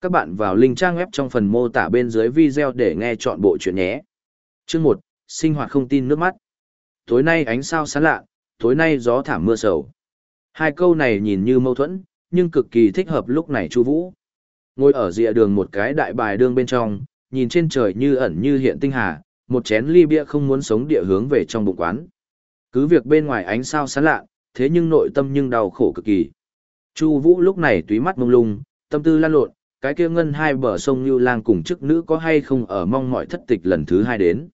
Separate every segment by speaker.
Speaker 1: Các bạn vào link trang web trong phần mô tả bên dưới video để nghe chọn bộ chuyện nhé. Chương 1, sinh hoạt không tin nước mắt. Tối nay ánh sao sáng lạ, tối nay gió thảm mưa sầu. Hai câu này nhìn như mâu thuẫn, nhưng cực kỳ thích hợp lúc này Chu Vũ. Ngồi ở rìa đường một cái đại bài đường bên trong, nhìn trên trời như ẩn như hiện tinh hà, một chén ly bia không muốn sống địa hướng về trong bụng quán. Cứ việc bên ngoài ánh sao sáng lạ, thế nhưng nội tâm nhưng đau khổ cực kỳ. Chu Vũ lúc này túy mắt mông lung, tâm tư lan lộn, cái kia ngân hai bờ sông Như Lang cùng chức nữ có hay không ở mong mọi thất tịch lần thứ hai đến.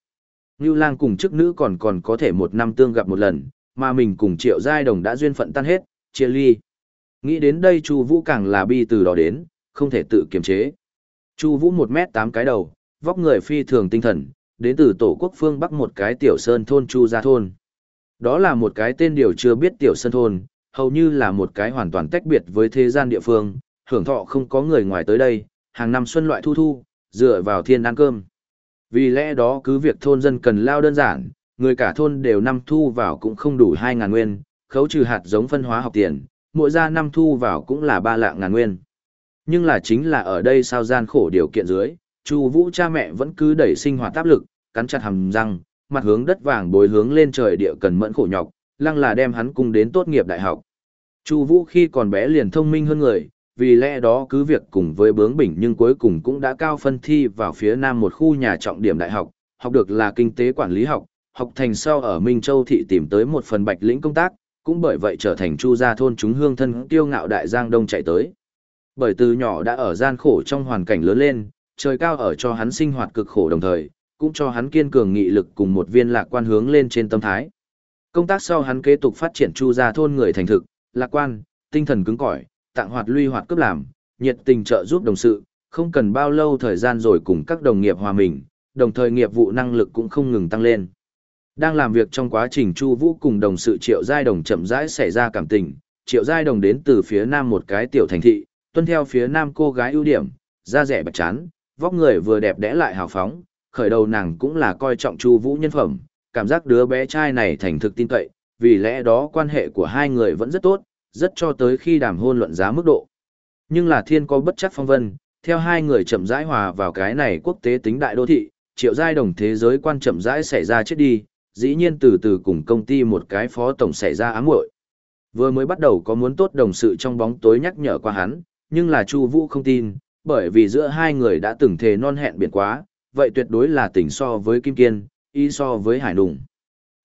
Speaker 1: Như Lang cùng chức nữ còn còn có thể một năm tương gặp một lần, mà mình cùng Triệu Giai Đồng đã duyên phận tan hết, chia ly. Nghĩ đến đây Chu Vũ càng là bi từ đó đến, không thể tự kiềm chế. Chu Vũ một mét tám cái đầu, vóc người phi thường tinh thần, đến từ tổ quốc phương Bắc một cái tiểu sơn thôn Chu Gia thôn. Đó là một cái tên điều chưa biết tiểu sơn thôn, hầu như là một cái hoàn toàn tách biệt với thế gian địa phương, hưởng thọ không có người ngoài tới đây, hàng năm xuân loại thu thu, dựa vào thiên ăn cơm. Vì lẽ đó cứ việc thôn dân cần lao đơn giản, người cả thôn đều năm thu vào cũng không đủ 2.000 nguyên, khấu trừ hạt giống phân hóa học tiền, mỗi ra năm thu vào cũng là 3 lạng ngàn nguyên. Nhưng là chính là ở đây sao gian khổ điều kiện dưới, Chu Vũ cha mẹ vẫn cứ đẩy sinh hoạt áp lực, cắn chặt hàm răng, mặt hướng đất vàng bối hướng lên trời địa cần mẫn khổ nhọc, lăng là đem hắn cùng đến tốt nghiệp đại học. Chu Vũ khi còn bé liền thông minh hơn người, vì lẽ đó cứ việc cùng với bướng bỉnh nhưng cuối cùng cũng đã cao phân thi vào phía nam một khu nhà trọng điểm đại học, học được là kinh tế quản lý học, học thành sau ở Minh Châu thị tìm tới một phần bạch lĩnh công tác, cũng bởi vậy trở thành chu gia thôn chúng hương thân tiêu ngạo đại giang đông chạy tới. Bởi từ nhỏ đã ở gian khổ trong hoàn cảnh lớn lên, trời cao ở cho hắn sinh hoạt cực khổ đồng thời, cũng cho hắn kiên cường nghị lực cùng một viên lạc quan hướng lên trên tâm thái. Công tác sau hắn kế tục phát triển chu gia thôn người thành thực, lạc quan, tinh thần cứng cỏi, tặng hoạt luy hoạt cướp làm, nhiệt tình trợ giúp đồng sự, không cần bao lâu thời gian rồi cùng các đồng nghiệp hòa mình, đồng thời nghiệp vụ năng lực cũng không ngừng tăng lên. Đang làm việc trong quá trình Chu Vũ cùng đồng sự Triệu Giai Đồng chậm rãi xảy ra cảm tình, Triệu Giai Đồng đến từ phía nam một cái tiểu thành thị, tuân theo phía nam cô gái ưu điểm, da rẻ bạch trắng, vóc người vừa đẹp đẽ lại hào phóng, khởi đầu nàng cũng là coi trọng Chu Vũ nhân phẩm, cảm giác đứa bé trai này thành thực tin cậy, vì lẽ đó quan hệ của hai người vẫn rất tốt, rất cho tới khi đàm hôn luận giá mức độ. Nhưng là thiên có bất chắc phong vân, theo hai người chậm rãi hòa vào cái này quốc tế tính đại đô thị, triệu giai đồng thế giới quan chậm rãi xảy ra chết đi, dĩ nhiên từ từ cùng công ty một cái phó tổng xảy ra ám muội. Vừa mới bắt đầu có muốn tốt đồng sự trong bóng tối nhắc nhở qua hắn, nhưng là Chu Vũ không tin, bởi vì giữa hai người đã từng thề non hẹn biển quá, vậy tuyệt đối là tình so với Kim Kiên, y so với Hải Nùng.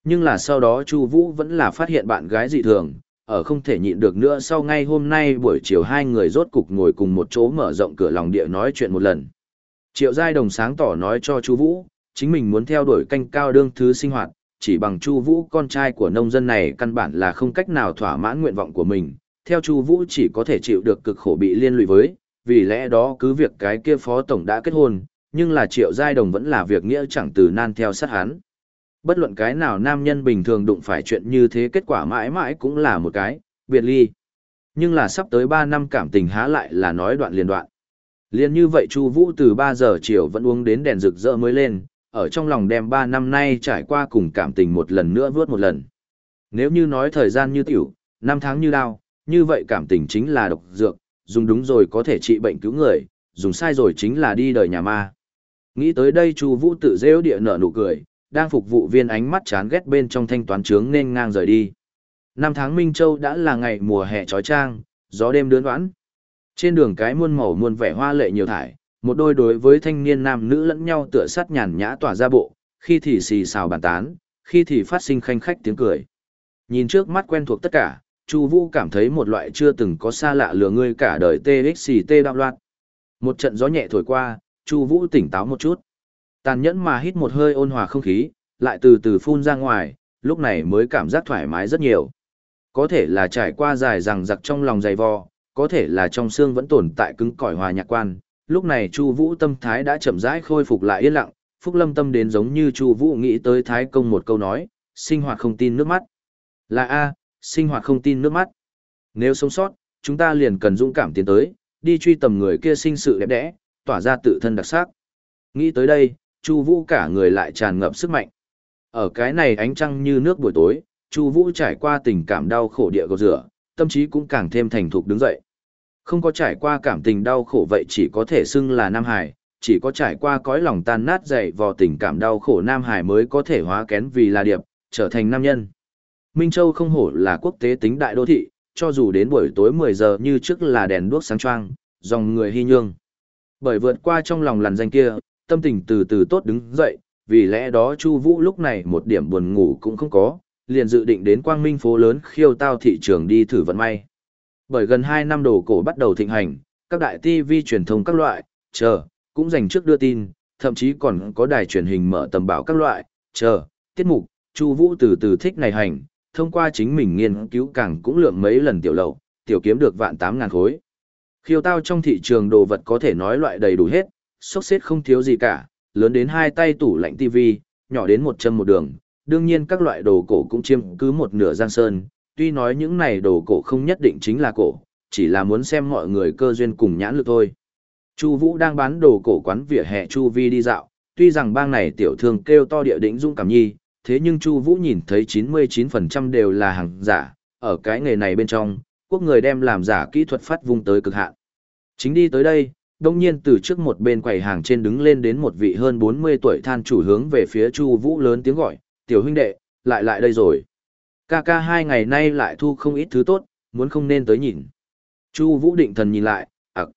Speaker 1: Nhưng là sau đó Chu Vũ vẫn là phát hiện bạn gái dị thường, ở không thể nhịn được nữa sau ngay hôm nay buổi chiều hai người rốt cục ngồi cùng một chỗ mở rộng cửa lòng địa nói chuyện một lần. Triệu Giai Đồng sáng tỏ nói cho Chu Vũ, chính mình muốn theo đuổi canh cao đương thứ sinh hoạt, chỉ bằng Chu Vũ con trai của nông dân này căn bản là không cách nào thỏa mãn nguyện vọng của mình, theo Chu Vũ chỉ có thể chịu được cực khổ bị liên lụy với, vì lẽ đó cứ việc cái kia phó tổng đã kết hôn, nhưng là Triệu Giai Đồng vẫn là việc nghĩa chẳng từ nan theo sát hắn. Bất luận cái nào nam nhân bình thường đụng phải chuyện như thế kết quả mãi mãi cũng là một cái, biệt ly. Nhưng là sắp tới 3 năm cảm tình há lại là nói đoạn liền đoạn. Liên như vậy Chu Vũ từ 3 giờ chiều vẫn uống đến đèn rực rỡ mới lên, ở trong lòng đem 3 năm nay trải qua cùng cảm tình một lần nữa vớt một lần. Nếu như nói thời gian như tiểu, năm tháng như đao, như vậy cảm tình chính là độc dược, dùng đúng rồi có thể trị bệnh cứu người, dùng sai rồi chính là đi đời nhà ma. Nghĩ tới đây Chu Vũ tự giễu địa nở nụ cười, đang phục vụ viên ánh mắt chán ghét bên trong thanh toán trướng nên ngang rời đi. Năm tháng Minh Châu đã là ngày mùa hè trói trang, gió đêm đớn đoán. Trên đường cái muôn màu muôn vẻ hoa lệ nhiều thải, một đôi đối với thanh niên nam nữ lẫn nhau tựa sát nhàn nhã tỏa ra bộ, khi thì xì xào bàn tán, khi thì phát sinh khanh khách tiếng cười. Nhìn trước mắt quen thuộc tất cả, Chu Vũ cảm thấy một loại chưa từng có xa lạ lừa ngươi cả đời TXT đạo loạn. Một trận gió nhẹ thổi qua, Chu Vũ tỉnh táo một chút. Tàn nhẫn mà hít một hơi ôn hòa không khí, lại từ từ phun ra ngoài, lúc này mới cảm giác thoải mái rất nhiều. Có thể là trải qua dài rằng giặc trong lòng dày vò, có thể là trong xương vẫn tồn tại cứng cỏi hòa nhạc quan. Lúc này Chu Vũ tâm thái đã chậm rãi khôi phục lại yên lặng, Phúc Lâm tâm đến giống như Chu Vũ nghĩ tới Thái Công một câu nói, sinh hoạt không tin nước mắt. Là a, sinh hoạt không tin nước mắt. Nếu sống sót, chúng ta liền cần dũng cảm tiến tới, đi truy tầm người kia sinh sự đẹp đẽ, tỏa ra tự thân đặc sắc. Nghĩ tới đây, Chu Vũ cả người lại tràn ngập sức mạnh. Ở cái này ánh trăng như nước buổi tối, Chu Vũ trải qua tình cảm đau khổ địa gột rửa, tâm trí cũng càng thêm thành thục đứng dậy. Không có trải qua cảm tình đau khổ vậy chỉ có thể xưng là Nam Hải, chỉ có trải qua cõi lòng tan nát dậy vò tình cảm đau khổ Nam Hải mới có thể hóa kén vì là điệp, trở thành nam nhân. Minh Châu không hổ là quốc tế tính đại đô thị, cho dù đến buổi tối 10 giờ như trước là đèn đuốc sáng choang, dòng người hy nhương. Bởi vượt qua trong lòng làn danh kia, tâm tình từ từ tốt đứng dậy, vì lẽ đó Chu Vũ lúc này một điểm buồn ngủ cũng không có, liền dự định đến Quang Minh phố lớn khiêu tao thị trường đi thử vận may. Bởi gần 2 năm đồ cổ bắt đầu thịnh hành, các đại TV truyền thông các loại, chờ, cũng dành trước đưa tin, thậm chí còn có đài truyền hình mở tầm báo các loại, chờ, tiết mục, Chu Vũ từ từ thích này hành, thông qua chính mình nghiên cứu càng cũng lượng mấy lần tiểu lậu, tiểu kiếm được vạn tám ngàn khối. Khiêu tao trong thị trường đồ vật có thể nói loại đầy đủ hết, sốc xếp không thiếu gì cả, lớn đến hai tay tủ lạnh TV, nhỏ đến một chân một đường, đương nhiên các loại đồ cổ cũng chiếm cứ một nửa giang sơn, tuy nói những này đồ cổ không nhất định chính là cổ, chỉ là muốn xem mọi người cơ duyên cùng nhãn lực thôi. Chu Vũ đang bán đồ cổ quán vỉa hè Chu Vi đi dạo, tuy rằng bang này tiểu thương kêu to địa đỉnh dung cảm nhi, thế nhưng Chu Vũ nhìn thấy 99% đều là hàng giả, ở cái nghề này bên trong, quốc người đem làm giả kỹ thuật phát vung tới cực hạn. Chính đi tới đây, đông nhiên từ trước một bên quầy hàng trên đứng lên đến một vị hơn 40 tuổi than chủ hướng về phía Chu Vũ lớn tiếng gọi, "Tiểu huynh đệ, lại lại đây rồi." Ca ca hai ngày nay lại thu không ít thứ tốt, muốn không nên tới nhìn. Chu Vũ định thần nhìn lại, ặc,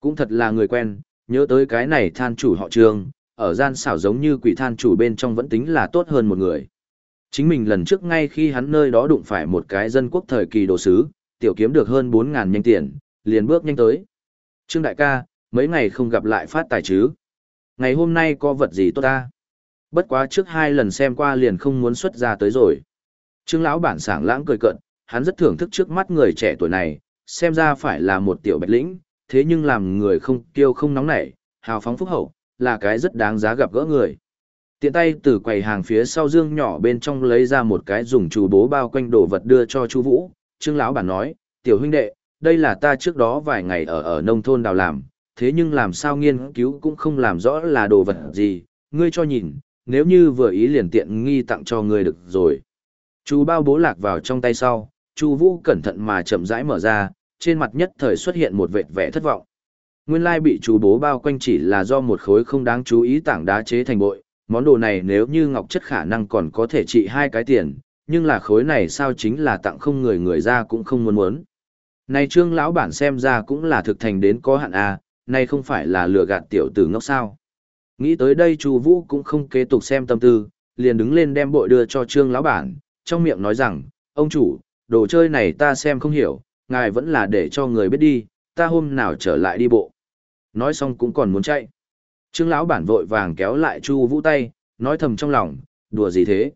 Speaker 1: cũng thật là người quen, nhớ tới cái này than chủ họ Trương, ở gian xảo giống như quỷ than chủ bên trong vẫn tính là tốt hơn một người. Chính mình lần trước ngay khi hắn nơi đó đụng phải một cái dân quốc thời kỳ đồ sứ, tiểu kiếm được hơn 4000 nhanh tiền, liền bước nhanh tới. Trương đại ca, mấy ngày không gặp lại phát tài chứ. Ngày hôm nay có vật gì tốt ta? Bất quá trước hai lần xem qua liền không muốn xuất ra tới rồi. Trương lão bản sảng lãng cười cận, hắn rất thưởng thức trước mắt người trẻ tuổi này, xem ra phải là một tiểu bạch lĩnh, thế nhưng làm người không kiêu không nóng nảy, hào phóng phúc hậu, là cái rất đáng giá gặp gỡ người. Tiện tay từ quầy hàng phía sau dương nhỏ bên trong lấy ra một cái dùng chú bố bao quanh đồ vật đưa cho chú Vũ, Trương lão bản nói, "Tiểu huynh đệ, đây là ta trước đó vài ngày ở ở nông thôn đào làm, thế nhưng làm sao nghiên cứu cũng không làm rõ là đồ vật gì, ngươi cho nhìn, nếu như vừa ý liền tiện nghi tặng cho ngươi được rồi." Chú bao bố lạc vào trong tay sau, Chu Vũ cẩn thận mà chậm rãi mở ra, trên mặt nhất thời xuất hiện một vệt vẻ thất vọng. Nguyên lai bị chú bố bao quanh chỉ là do một khối không đáng chú ý tảng đá chế thành bội, món đồ này nếu như ngọc chất khả năng còn có thể trị hai cái tiền, nhưng là khối này sao chính là tặng không người người ra cũng không muốn muốn. Này trương lão bản xem ra cũng là thực thành đến có hạn a, à, nay không phải là lừa gạt tiểu tử ngốc sao. Nghĩ tới đây Chu Vũ cũng không kế tục xem tâm tư, liền đứng lên đem bội đưa cho trương lão bản, trong miệng nói rằng, ông chủ, đồ chơi này ta xem không hiểu, ngài vẫn là để cho người biết đi, ta hôm nào trở lại đi bộ. Nói xong cũng còn muốn chạy. Trương lão bản vội vàng kéo lại Chu Vũ tay, nói thầm trong lòng, đùa gì thế?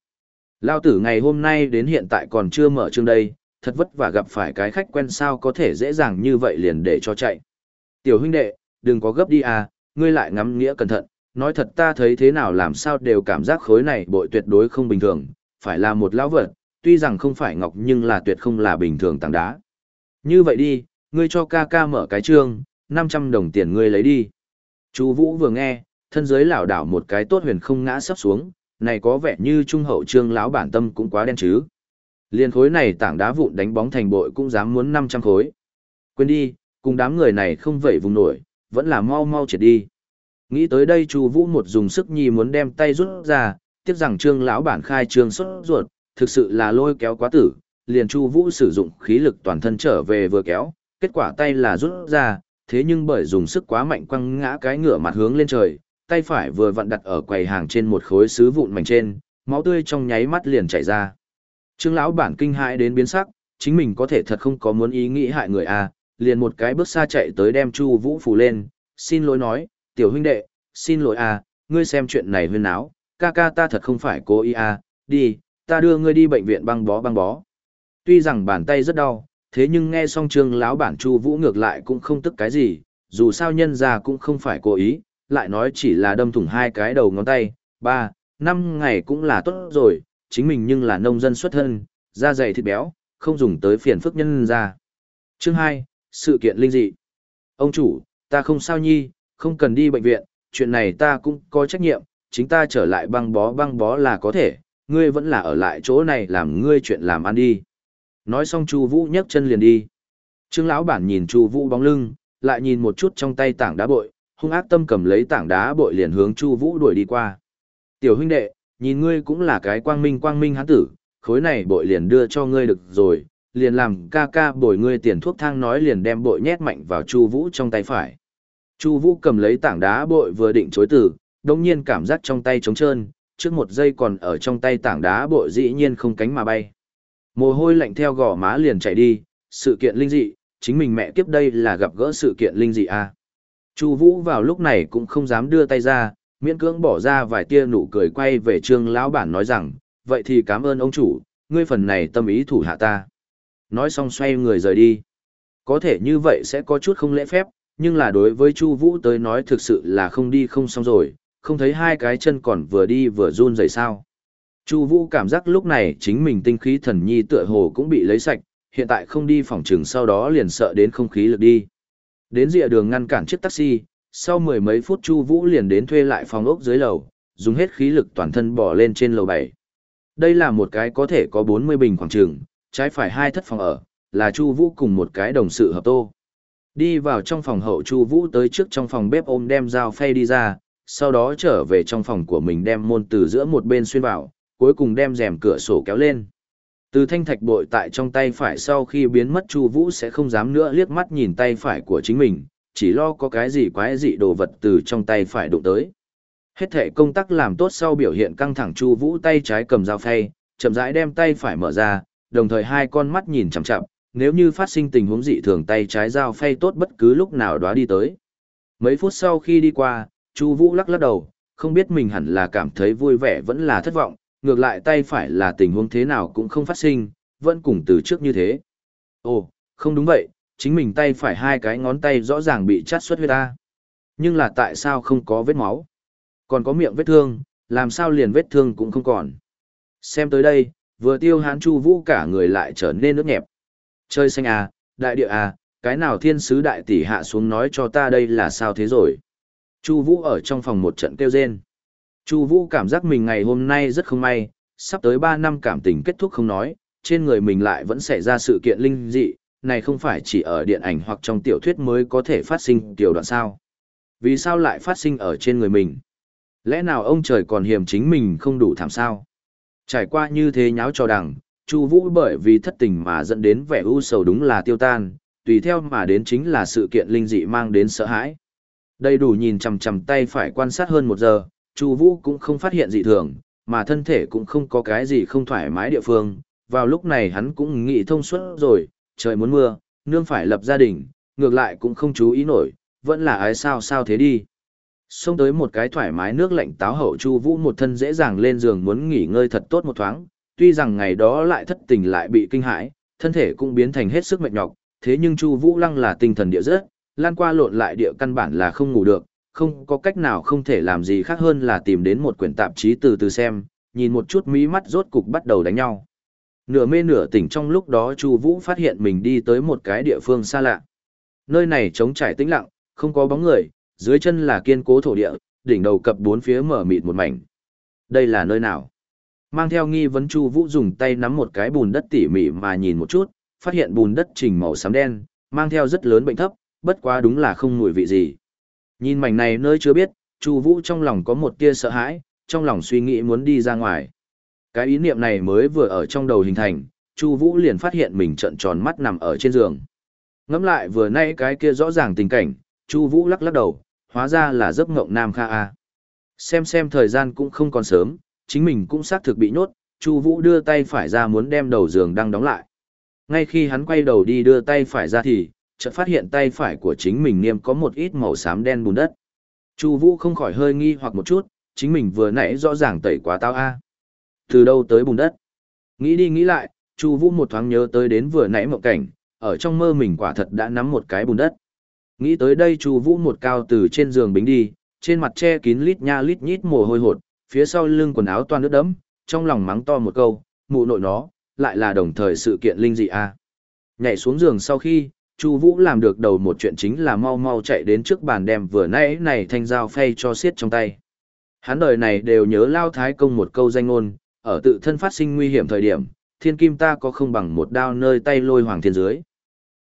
Speaker 1: Lao tử ngày hôm nay đến hiện tại còn chưa mở chương đây, thật vất vả gặp phải cái khách quen sao có thể dễ dàng như vậy liền để cho chạy. Tiểu huynh đệ, đừng có gấp đi à, ngươi lại ngắm nghĩa cẩn thận, nói thật ta thấy thế nào làm sao đều cảm giác khối này bội tuyệt đối không bình thường, phải là một lão vật, tuy rằng không phải ngọc nhưng là tuyệt không là bình thường tảng đá. Như vậy đi, ngươi cho ca ca mở cái trương, 500 đồng tiền ngươi lấy đi. Chú Vũ vừa nghe, thân dưới lảo đảo một cái tốt huyền không ngã sắp xuống, này có vẻ như trung hậu trương lão bản tâm cũng quá đen chứ. Liên khối này tảng đá vụn đánh bóng thành bội cũng dám muốn 500 khối. Quên đi, cùng đám người này không vậy vùng nổi, vẫn là mau mau triệt đi. Nghĩ tới đây Chu Vũ một dùng sức nhi muốn đem tay rút ra, tiếc rằng Trương lão bản khai trương xuất ruột, thực sự là lôi kéo quá tử, liền Chu Vũ sử dụng khí lực toàn thân trở về vừa kéo, kết quả tay là rút ra, thế nhưng bởi dùng sức quá mạnh quăng ngã cái ngựa mặt hướng lên trời, tay phải vừa vặn đặt ở quầy hàng trên một khối sứ vụn mảnh trên, máu tươi trong nháy mắt liền chảy ra. Trương lão bản kinh hãi đến biến sắc, chính mình có thể thật không có muốn ý nghĩ hại người à, liền một cái bước xa chạy tới đem Chu Vũ phủ lên, xin lỗi nói, tiểu huynh đệ, xin lỗi à, ngươi xem chuyện này huyên náo, ca ca ta thật không phải cố ý à, đi, ta đưa ngươi đi bệnh viện băng bó băng bó. Tuy rằng bàn tay rất đau, thế nhưng nghe xong trương lão bản Chu Vũ ngược lại cũng không tức cái gì, dù sao nhân gia cũng không phải cố ý, lại nói chỉ là đâm thủng hai cái đầu ngón tay, ba, năm ngày cũng là tốt rồi, chính mình nhưng là nông dân xuất thân, da dày thịt béo, không dùng tới phiền phức nhân gia. Chương hai, sự kiện linh dị. Ông chủ, ta không sao nhi, không cần đi bệnh viện, chuyện này ta cũng có trách nhiệm, chính ta trở lại băng bó băng bó là có thể, ngươi vẫn là ở lại chỗ này làm ngươi chuyện làm ăn đi. Nói xong Chu Vũ nhấc chân liền đi. Trương lão bản nhìn Chu Vũ bóng lưng, lại nhìn một chút trong tay tảng đá bội, hung ác tâm cầm lấy tảng đá bội liền hướng Chu Vũ đuổi đi qua. "Tiểu huynh đệ, nhìn ngươi cũng là cái quang minh quang minh hán tử, khối này bội liền đưa cho ngươi được rồi." Liền làm ca ca bồi ngươi tiền thuốc thang nói liền đem bội nhét mạnh vào Chu Vũ trong tay phải. Chu Vũ cầm lấy tảng đá bội vừa định chối từ, đồng nhiên cảm giác trong tay trống trơn, trước một giây còn ở trong tay tảng đá bội dĩ nhiên không cánh mà bay. Mồ hôi lạnh theo gò má liền chạy đi, sự kiện linh dị, chính mình mẹ tiếp đây là gặp gỡ sự kiện linh dị à. Chu Vũ vào lúc này cũng không dám đưa tay ra, miễn cưỡng bỏ ra vài tia nụ cười quay về Trương lão bản nói rằng, vậy thì cảm ơn ông chủ, ngươi phần này tâm ý thủ hạ ta. Nói xong xoay người rời đi. Có thể như vậy sẽ có chút không lễ phép, nhưng là đối với Chu Vũ tới nói thực sự là không đi không xong rồi, không thấy hai cái chân còn vừa đi vừa run rẩy sao. Chu Vũ cảm giác lúc này chính mình tinh khí thần nhi tựa hồ cũng bị lấy sạch, hiện tại không đi phòng trường sau đó liền sợ đến không khí lực đi. Đến rìa đường ngăn cản chiếc taxi, sau mười mấy phút Chu Vũ liền đến thuê lại phòng ốc dưới lầu, dùng hết khí lực toàn thân bò lên trên lầu 7. Đây là một cái có thể có 40 bình khoảng trường, trái phải hai thất phòng ở, là Chu Vũ cùng một cái đồng sự hợp tô. Đi vào trong phòng hậu Chu Vũ tới trước trong phòng bếp ôm đem dao phay đi ra, sau đó trở về trong phòng của mình đem môn từ giữa một bên xuyên vào, cuối cùng đem rèm cửa sổ kéo lên. Từ thanh thạch bội tại trong tay phải sau khi biến mất Chu Vũ sẽ không dám nữa liếc mắt nhìn tay phải của chính mình, chỉ lo có cái gì quái dị đồ vật từ trong tay phải đụng tới. Hết thể công tác làm tốt sau biểu hiện căng thẳng Chu Vũ tay trái cầm dao phay, chậm rãi đem tay phải mở ra, đồng thời hai con mắt nhìn chằm chằm, nếu như phát sinh tình huống dị thường tay trái dao phay tốt bất cứ lúc nào đó đi tới. Mấy phút sau khi đi qua, Chu Vũ lắc lắc đầu, không biết mình hẳn là cảm thấy vui vẻ vẫn là thất vọng, ngược lại tay phải là tình huống thế nào cũng không phát sinh, vẫn cùng từ trước như thế. Ồ, không đúng vậy, chính mình tay phải hai cái ngón tay rõ ràng bị chát xuất huyết ta. Nhưng là tại sao không có vết máu? Còn có miệng vết thương, làm sao liền vết thương cũng không còn. Xem tới đây, vừa tiêu hán chu vũ cả người lại trở nên nước nhẹp. Chơi xanh à, đại địa à, cái nào thiên sứ đại tỷ hạ xuống nói cho ta đây là sao thế rồi. Chu vũ ở trong phòng một trận kêu rên. Chu Vũ cảm giác mình ngày hôm nay rất không may, sắp tới ba năm cảm tình kết thúc không nói, trên người mình lại vẫn xảy ra sự kiện linh dị, này không phải chỉ ở điện ảnh hoặc trong tiểu thuyết mới có thể phát sinh tiểu đoạn sao. Vì sao lại phát sinh ở trên người mình? Lẽ nào ông trời còn hiểm chính mình không đủ thảm sao? Trải qua như thế nháo cho đằng, Chu Vũ bởi vì thất tình mà dẫn đến vẻ u sầu đúng là tiêu tan, tùy theo mà đến chính là sự kiện linh dị mang đến sợ hãi. Đầy đủ nhìn chằm chằm tay phải quan sát hơn một giờ, Chu Vũ cũng không phát hiện gì thường, mà thân thể cũng không có cái gì không thoải mái địa phương. Vào lúc này hắn cũng nghĩ thông suốt rồi, trời muốn mưa, nương phải lập gia đình, ngược lại cũng không chú ý nổi, vẫn là ái sao sao thế đi. Xông tới một cái thoải mái nước lạnh táo hậu Chu Vũ một thân dễ dàng lên giường muốn nghỉ ngơi thật tốt một thoáng, tuy rằng ngày đó lại thất tình lại bị kinh hãi, thân thể cũng biến thành hết sức mệt nhọc, thế nhưng Chu Vũ Lăng là tinh thần địa rất, lan qua lộn lại địa căn bản là không ngủ được, không có cách nào không thể làm gì khác hơn là tìm đến một quyển tạp chí từ từ xem, nhìn một chút mí mắt rốt cục bắt đầu đánh nhau. Nửa mê nửa tỉnh trong lúc đó Chu Vũ phát hiện mình đi tới một cái địa phương xa lạ. Nơi này trống trải tĩnh lặng, không có bóng người, dưới chân là kiên cố thổ địa, đỉnh đầu cập bốn phía mở mịt một mảnh. Đây là nơi nào? Mang theo nghi vấn Chu Vũ dùng tay nắm một cái bùn đất tỉ mỉ mà nhìn một chút, phát hiện bùn đất trình màu xám đen, mang theo rất lớn bệnh thấp, bất quá đúng là không mùi vị gì. Nhìn mảnh này nơi chưa biết, Chu Vũ trong lòng có một tia sợ hãi, trong lòng suy nghĩ muốn đi ra ngoài. Cái ý niệm này mới vừa ở trong đầu hình thành, Chu Vũ liền phát hiện mình trợn tròn mắt nằm ở trên giường. Ngẫm lại vừa nãy cái kia rõ ràng tình cảnh, Chu Vũ lắc lắc đầu, hóa ra là giấc ngộng Nam Kha a. Xem xem thời gian cũng không còn sớm, chính mình cũng xác thực bị nhốt, Chu Vũ đưa tay phải ra muốn đem đầu giường đang đóng lại. Ngay khi hắn quay đầu đi đưa tay phải ra thì, chợt phát hiện tay phải của chính mình niêm có một ít màu xám đen bùn đất. Chu Vũ không khỏi hơi nghi hoặc một chút, chính mình vừa nãy rõ ràng tẩy quá tao a. Từ đâu tới bùn đất? Nghĩ đi nghĩ lại, Chu Vũ một thoáng nhớ tới đến vừa nãy mộng cảnh, ở trong mơ mình quả thật đã nắm một cái bùn đất. Nghĩ tới đây Chu Vũ một cao từ trên giường bính đi, trên mặt che kín lít nha lít nhít mồ hôi hột, phía sau lưng quần áo toan nước đẫm, trong lòng mắng to một câu, mụ nội nó, lại là đồng thời sự kiện linh dị a. Nhảy xuống giường sau khi, Chu Vũ làm được đầu một chuyện chính là mau mau chạy đến trước bàn đem vừa nãy này thanh dao phay cho xiết trong tay. Hắn đời này đều nhớ Lao Thái công một câu danh ngôn, ở tự thân phát sinh nguy hiểm thời điểm, thiên kim ta có không bằng một đao nơi tay lôi hoàng thiên dưới.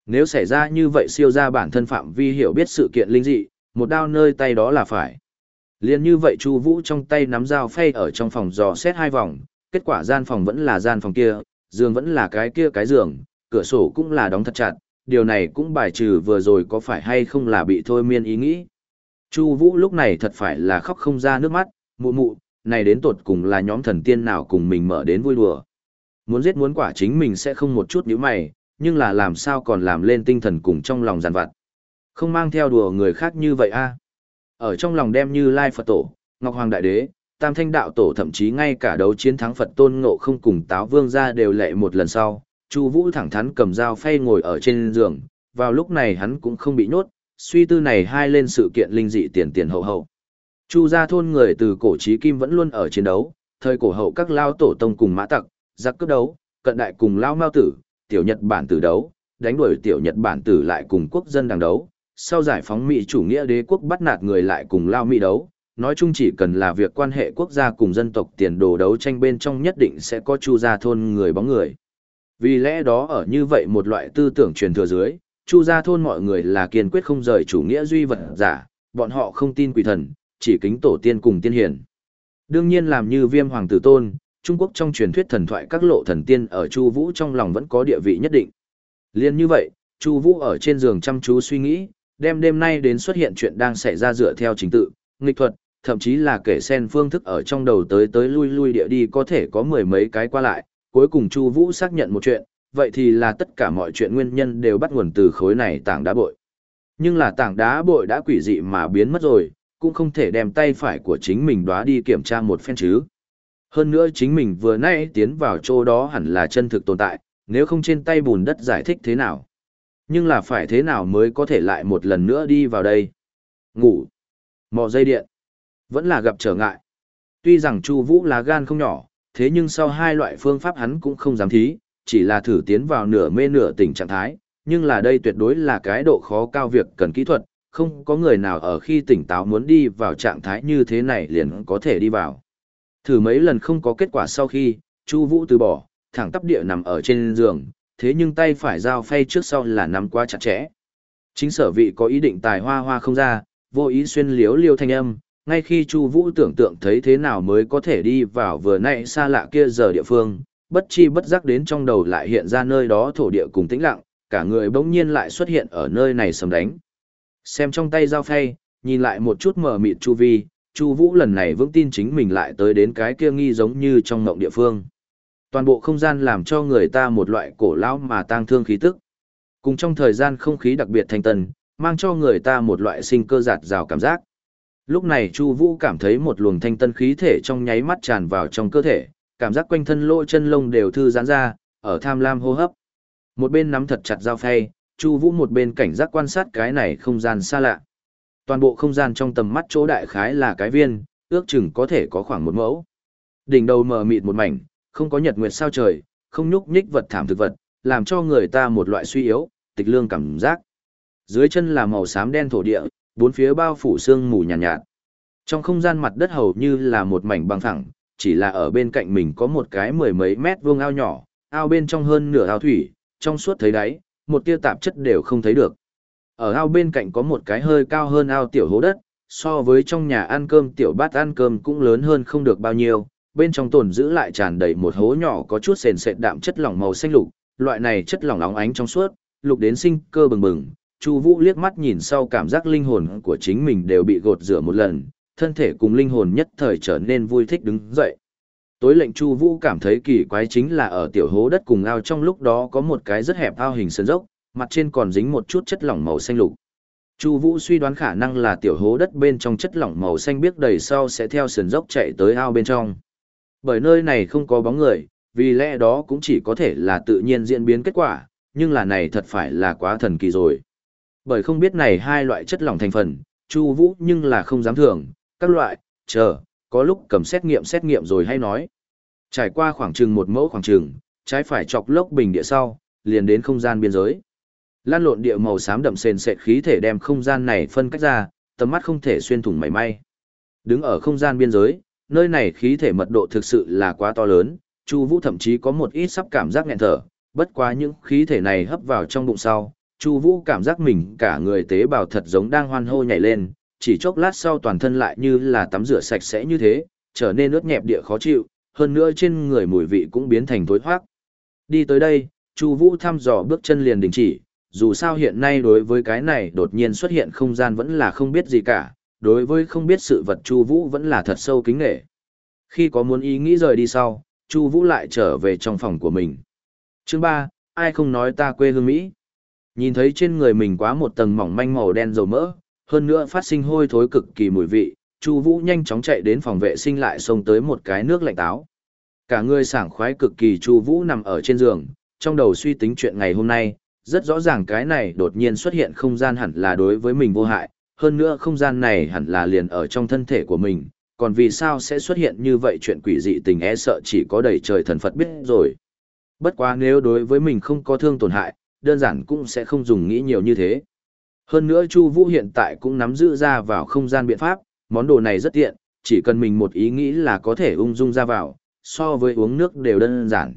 Speaker 1: Nếu xảy ra như vậy siêu ra bản thân phạm vi hiểu biết sự kiện linh dị, một đao nơi tay đó là phải. Liên như vậy Chu Vũ trong tay nắm dao phay ở trong phòng dò xét hai vòng, kết quả gian phòng vẫn là gian phòng kia, giường vẫn là cái kia cái giường, cửa sổ cũng là đóng thật chặt, điều này cũng bài trừ vừa rồi có phải hay không là bị thôi miên ý nghĩ. Chu Vũ lúc này thật phải là khóc không ra nước mắt, mụ mụ, này đến tột cùng là nhóm thần tiên nào cùng mình mở đến vui đùa. Muốn giết muốn quả chính mình sẽ không một chút nhíu mày, nhưng là làm sao còn làm lên tinh thần cùng trong lòng giàn vặt. Không mang theo đùa người khác như vậy a. Ở trong lòng đem như Lai Phật Tổ, Ngọc Hoàng Đại Đế, Tam Thanh Đạo Tổ thậm chí ngay cả đấu chiến thắng Phật Tôn Ngộ không cùng Táo Vương ra đều lệ một lần sau. Chu Vũ thẳng thắn cầm dao phay ngồi ở trên giường, vào lúc này hắn cũng không bị nhốt, suy tư này hai lên sự kiện linh dị tiền tiền hậu hậu. Chu gia thôn người từ cổ chí kim vẫn luôn ở chiến đấu, thời cổ hậu các lao tổ tông cùng mã tặc, giặc cướp đấu, cận đại cùng lao mao tử, tiểu Nhật Bản tử đấu, đánh đuổi tiểu Nhật Bản tử lại cùng quốc dân đằng đấu, sau giải phóng Mỹ chủ nghĩa đế quốc bắt nạt người lại cùng lao Mỹ đấu, nói chung chỉ cần là việc quan hệ quốc gia cùng dân tộc tiền đồ đấu tranh bên trong nhất định sẽ có chu gia thôn người bóng người. Vì lẽ đó ở như vậy một loại tư tưởng truyền thừa dưới, chu gia thôn mọi người là kiên quyết không rời chủ nghĩa duy vật giả, bọn họ không tin quỷ thần, chỉ kính tổ tiên cùng tiên hiển. Đương nhiên làm như viêm hoàng tử tôn, Trung Quốc trong truyền thuyết thần thoại các lộ thần tiên ở Chu Vũ trong lòng vẫn có địa vị nhất định. Liên như vậy, Chu Vũ ở trên giường chăm chú suy nghĩ, đem đêm nay đến xuất hiện chuyện đang xảy ra dựa theo trình tự, nghịch thuật, thậm chí là kể sen phương thức ở trong đầu tới tới lui lui địa đi có thể có mười mấy cái qua lại, cuối cùng Chu Vũ xác nhận một chuyện, vậy thì là tất cả mọi chuyện nguyên nhân đều bắt nguồn từ khối này tảng đá bội. Nhưng là tảng đá bội đã quỷ dị mà biến mất rồi, cũng không thể đem tay phải của chính mình đóa đi kiểm tra một phen chứ. Hơn nữa chính mình vừa nãy tiến vào chỗ đó hẳn là chân thực tồn tại, nếu không trên tay bùn đất giải thích thế nào. Nhưng là phải thế nào mới có thể lại một lần nữa đi vào đây. Ngủ. Mò dây điện. Vẫn là gặp trở ngại. Tuy rằng Chu Vũ lá gan không nhỏ, thế nhưng sau hai loại phương pháp hắn cũng không dám thí, chỉ là thử tiến vào nửa mê nửa tỉnh trạng thái, nhưng là đây tuyệt đối là cái độ khó cao việc cần kỹ thuật, không có người nào ở khi tỉnh táo muốn đi vào trạng thái như thế này liền có thể đi vào. Thử mấy lần không có kết quả sau khi, Chu Vũ từ bỏ, thẳng tắp địa nằm ở trên giường, thế nhưng tay phải giao phay trước sau là nắm quá chặt chẽ. Chính sở vị có ý định tài hoa hoa không ra, vô ý xuyên liếu liêu thanh âm, ngay khi Chu Vũ tưởng tượng thấy thế nào mới có thể đi vào vừa nãy xa lạ kia giờ địa phương, bất chi bất giác đến trong đầu lại hiện ra nơi đó thổ địa cùng tĩnh lặng, cả người bỗng nhiên lại xuất hiện ở nơi này sầm đánh. Xem trong tay dao phay, nhìn lại một chút mờ mịt chu vi, Chu Vũ lần này vững tin chính mình lại tới đến cái kia nghi giống như trong ngộng địa phương. Toàn bộ không gian làm cho người ta một loại cổ lão mà tang thương khí tức. Cùng trong thời gian không khí đặc biệt thanh tần, mang cho người ta một loại sinh cơ giạt rào cảm giác. Lúc này Chu Vũ cảm thấy một luồng thanh tân khí thể trong nháy mắt tràn vào trong cơ thể, cảm giác quanh thân lỗ chân lông đều thư giãn ra, ở tham lam hô hấp. Một bên nắm thật chặt dao phay, Chu Vũ một bên cảnh giác quan sát cái này không gian xa lạ. Toàn bộ không gian trong tầm mắt chỗ đại khái là cái viên, ước chừng có thể có khoảng một mẫu. Đỉnh đầu mờ mịt một mảnh, không có nhật nguyệt sao trời, không nhúc nhích vật thảm thực vật, làm cho người ta một loại suy yếu, tịch lương cảm giác. Dưới chân là màu xám đen thổ địa, bốn phía bao phủ sương mù nhàn nhạt, nhạt. Trong không gian mặt đất hầu như là một mảnh bằng phẳng, chỉ là ở bên cạnh mình có một cái mười mấy mét vuông ao nhỏ, ao bên trong hơn nửa ao thủy, trong suốt thấy đáy, một tia tạp chất đều không thấy được. Ở ao bên cạnh có một cái hơi cao hơn ao tiểu hố đất, so với trong nhà ăn cơm tiểu bát ăn cơm cũng lớn hơn không được bao nhiêu, bên trong tồn giữ lại tràn đầy một hố nhỏ có chút sền sệt đạm chất lỏng màu xanh lục, loại này chất lỏng óng ánh trong suốt, lục đến sinh cơ bừng bừng. Chu Vũ liếc mắt nhìn sau cảm giác linh hồn của chính mình đều bị gột rửa một lần, thân thể cùng linh hồn nhất thời trở nên vui thích đứng dậy. Tối lệnh Chu Vũ cảm thấy kỳ quái chính là ở tiểu hố đất cùng ao trong lúc đó có một cái rất hẹp ao hình sơn dốc, mặt trên còn dính một chút chất lỏng màu xanh lục. Chu Vũ suy đoán khả năng là tiểu hố đất bên trong chất lỏng màu xanh biếc đầy sau sẽ theo sườn dốc chạy tới ao bên trong. Bởi nơi này không có bóng người, vì lẽ đó cũng chỉ có thể là tự nhiên diễn biến kết quả, nhưng là này thật phải là quá thần kỳ rồi. Bởi không biết này hai loại chất lỏng thành phần, Chu Vũ nhưng là không dám thường. các loại, chờ, có lúc cầm xét nghiệm xét nghiệm rồi hay nói. Trải qua khoảng chừng một mẫu khoảng chừng, trái phải chọc lốc bình địa sau, liền đến không gian biên giới. Lan lộn địa màu xám đậm sền sệt khí thể đem không gian này phân cách ra, tầm mắt không thể xuyên thủng mảy may. Đứng ở không gian biên giới, nơi này khí thể mật độ thực sự là quá to lớn, Chu Vũ thậm chí có một ít sắp cảm giác nghẹn thở, bất quá những khí thể này hấp vào trong bụng sau, Chu Vũ cảm giác mình cả người tế bào thật giống đang hoan hô nhảy lên, chỉ chốc lát sau toàn thân lại như là tắm rửa sạch sẽ như thế, trở nên ướt nhẹp địa khó chịu, hơn nữa trên người mùi vị cũng biến thành thối thoát. Đi tới đây, Chu Vũ thăm dò bước chân liền đình chỉ, dù sao hiện nay đối với cái này đột nhiên xuất hiện không gian vẫn là không biết gì cả, đối với không biết sự vật Chu Vũ vẫn là thật sâu kính nể. Khi có muốn ý nghĩ rời đi sau, Chu Vũ lại trở về trong phòng của mình. Chương 3, ai không nói ta quê hương Mỹ. Nhìn thấy trên người mình quá một tầng mỏng manh màu đen dầu mỡ, hơn nữa phát sinh hôi thối cực kỳ mùi vị, Chu Vũ nhanh chóng chạy đến phòng vệ sinh lại xông tới một cái nước lạnh táo. Cả người sảng khoái cực kỳ Chu Vũ nằm ở trên giường, trong đầu suy tính chuyện ngày hôm nay, rất rõ ràng cái này đột nhiên xuất hiện không gian hẳn là đối với mình vô hại, hơn nữa không gian này hẳn là liền ở trong thân thể của mình, còn vì sao sẽ xuất hiện như vậy chuyện quỷ dị tình e sợ chỉ có đầy trời thần Phật biết rồi. Bất quá nếu đối với mình không có thương tổn hại, đơn giản cũng sẽ không dùng nghĩ nhiều như thế. Hơn nữa Chu Vũ hiện tại cũng nắm giữ ra vào không gian biện pháp, món đồ này rất tiện, chỉ cần mình một ý nghĩ là có thể ung dung ra vào, so với uống nước đều đơn giản.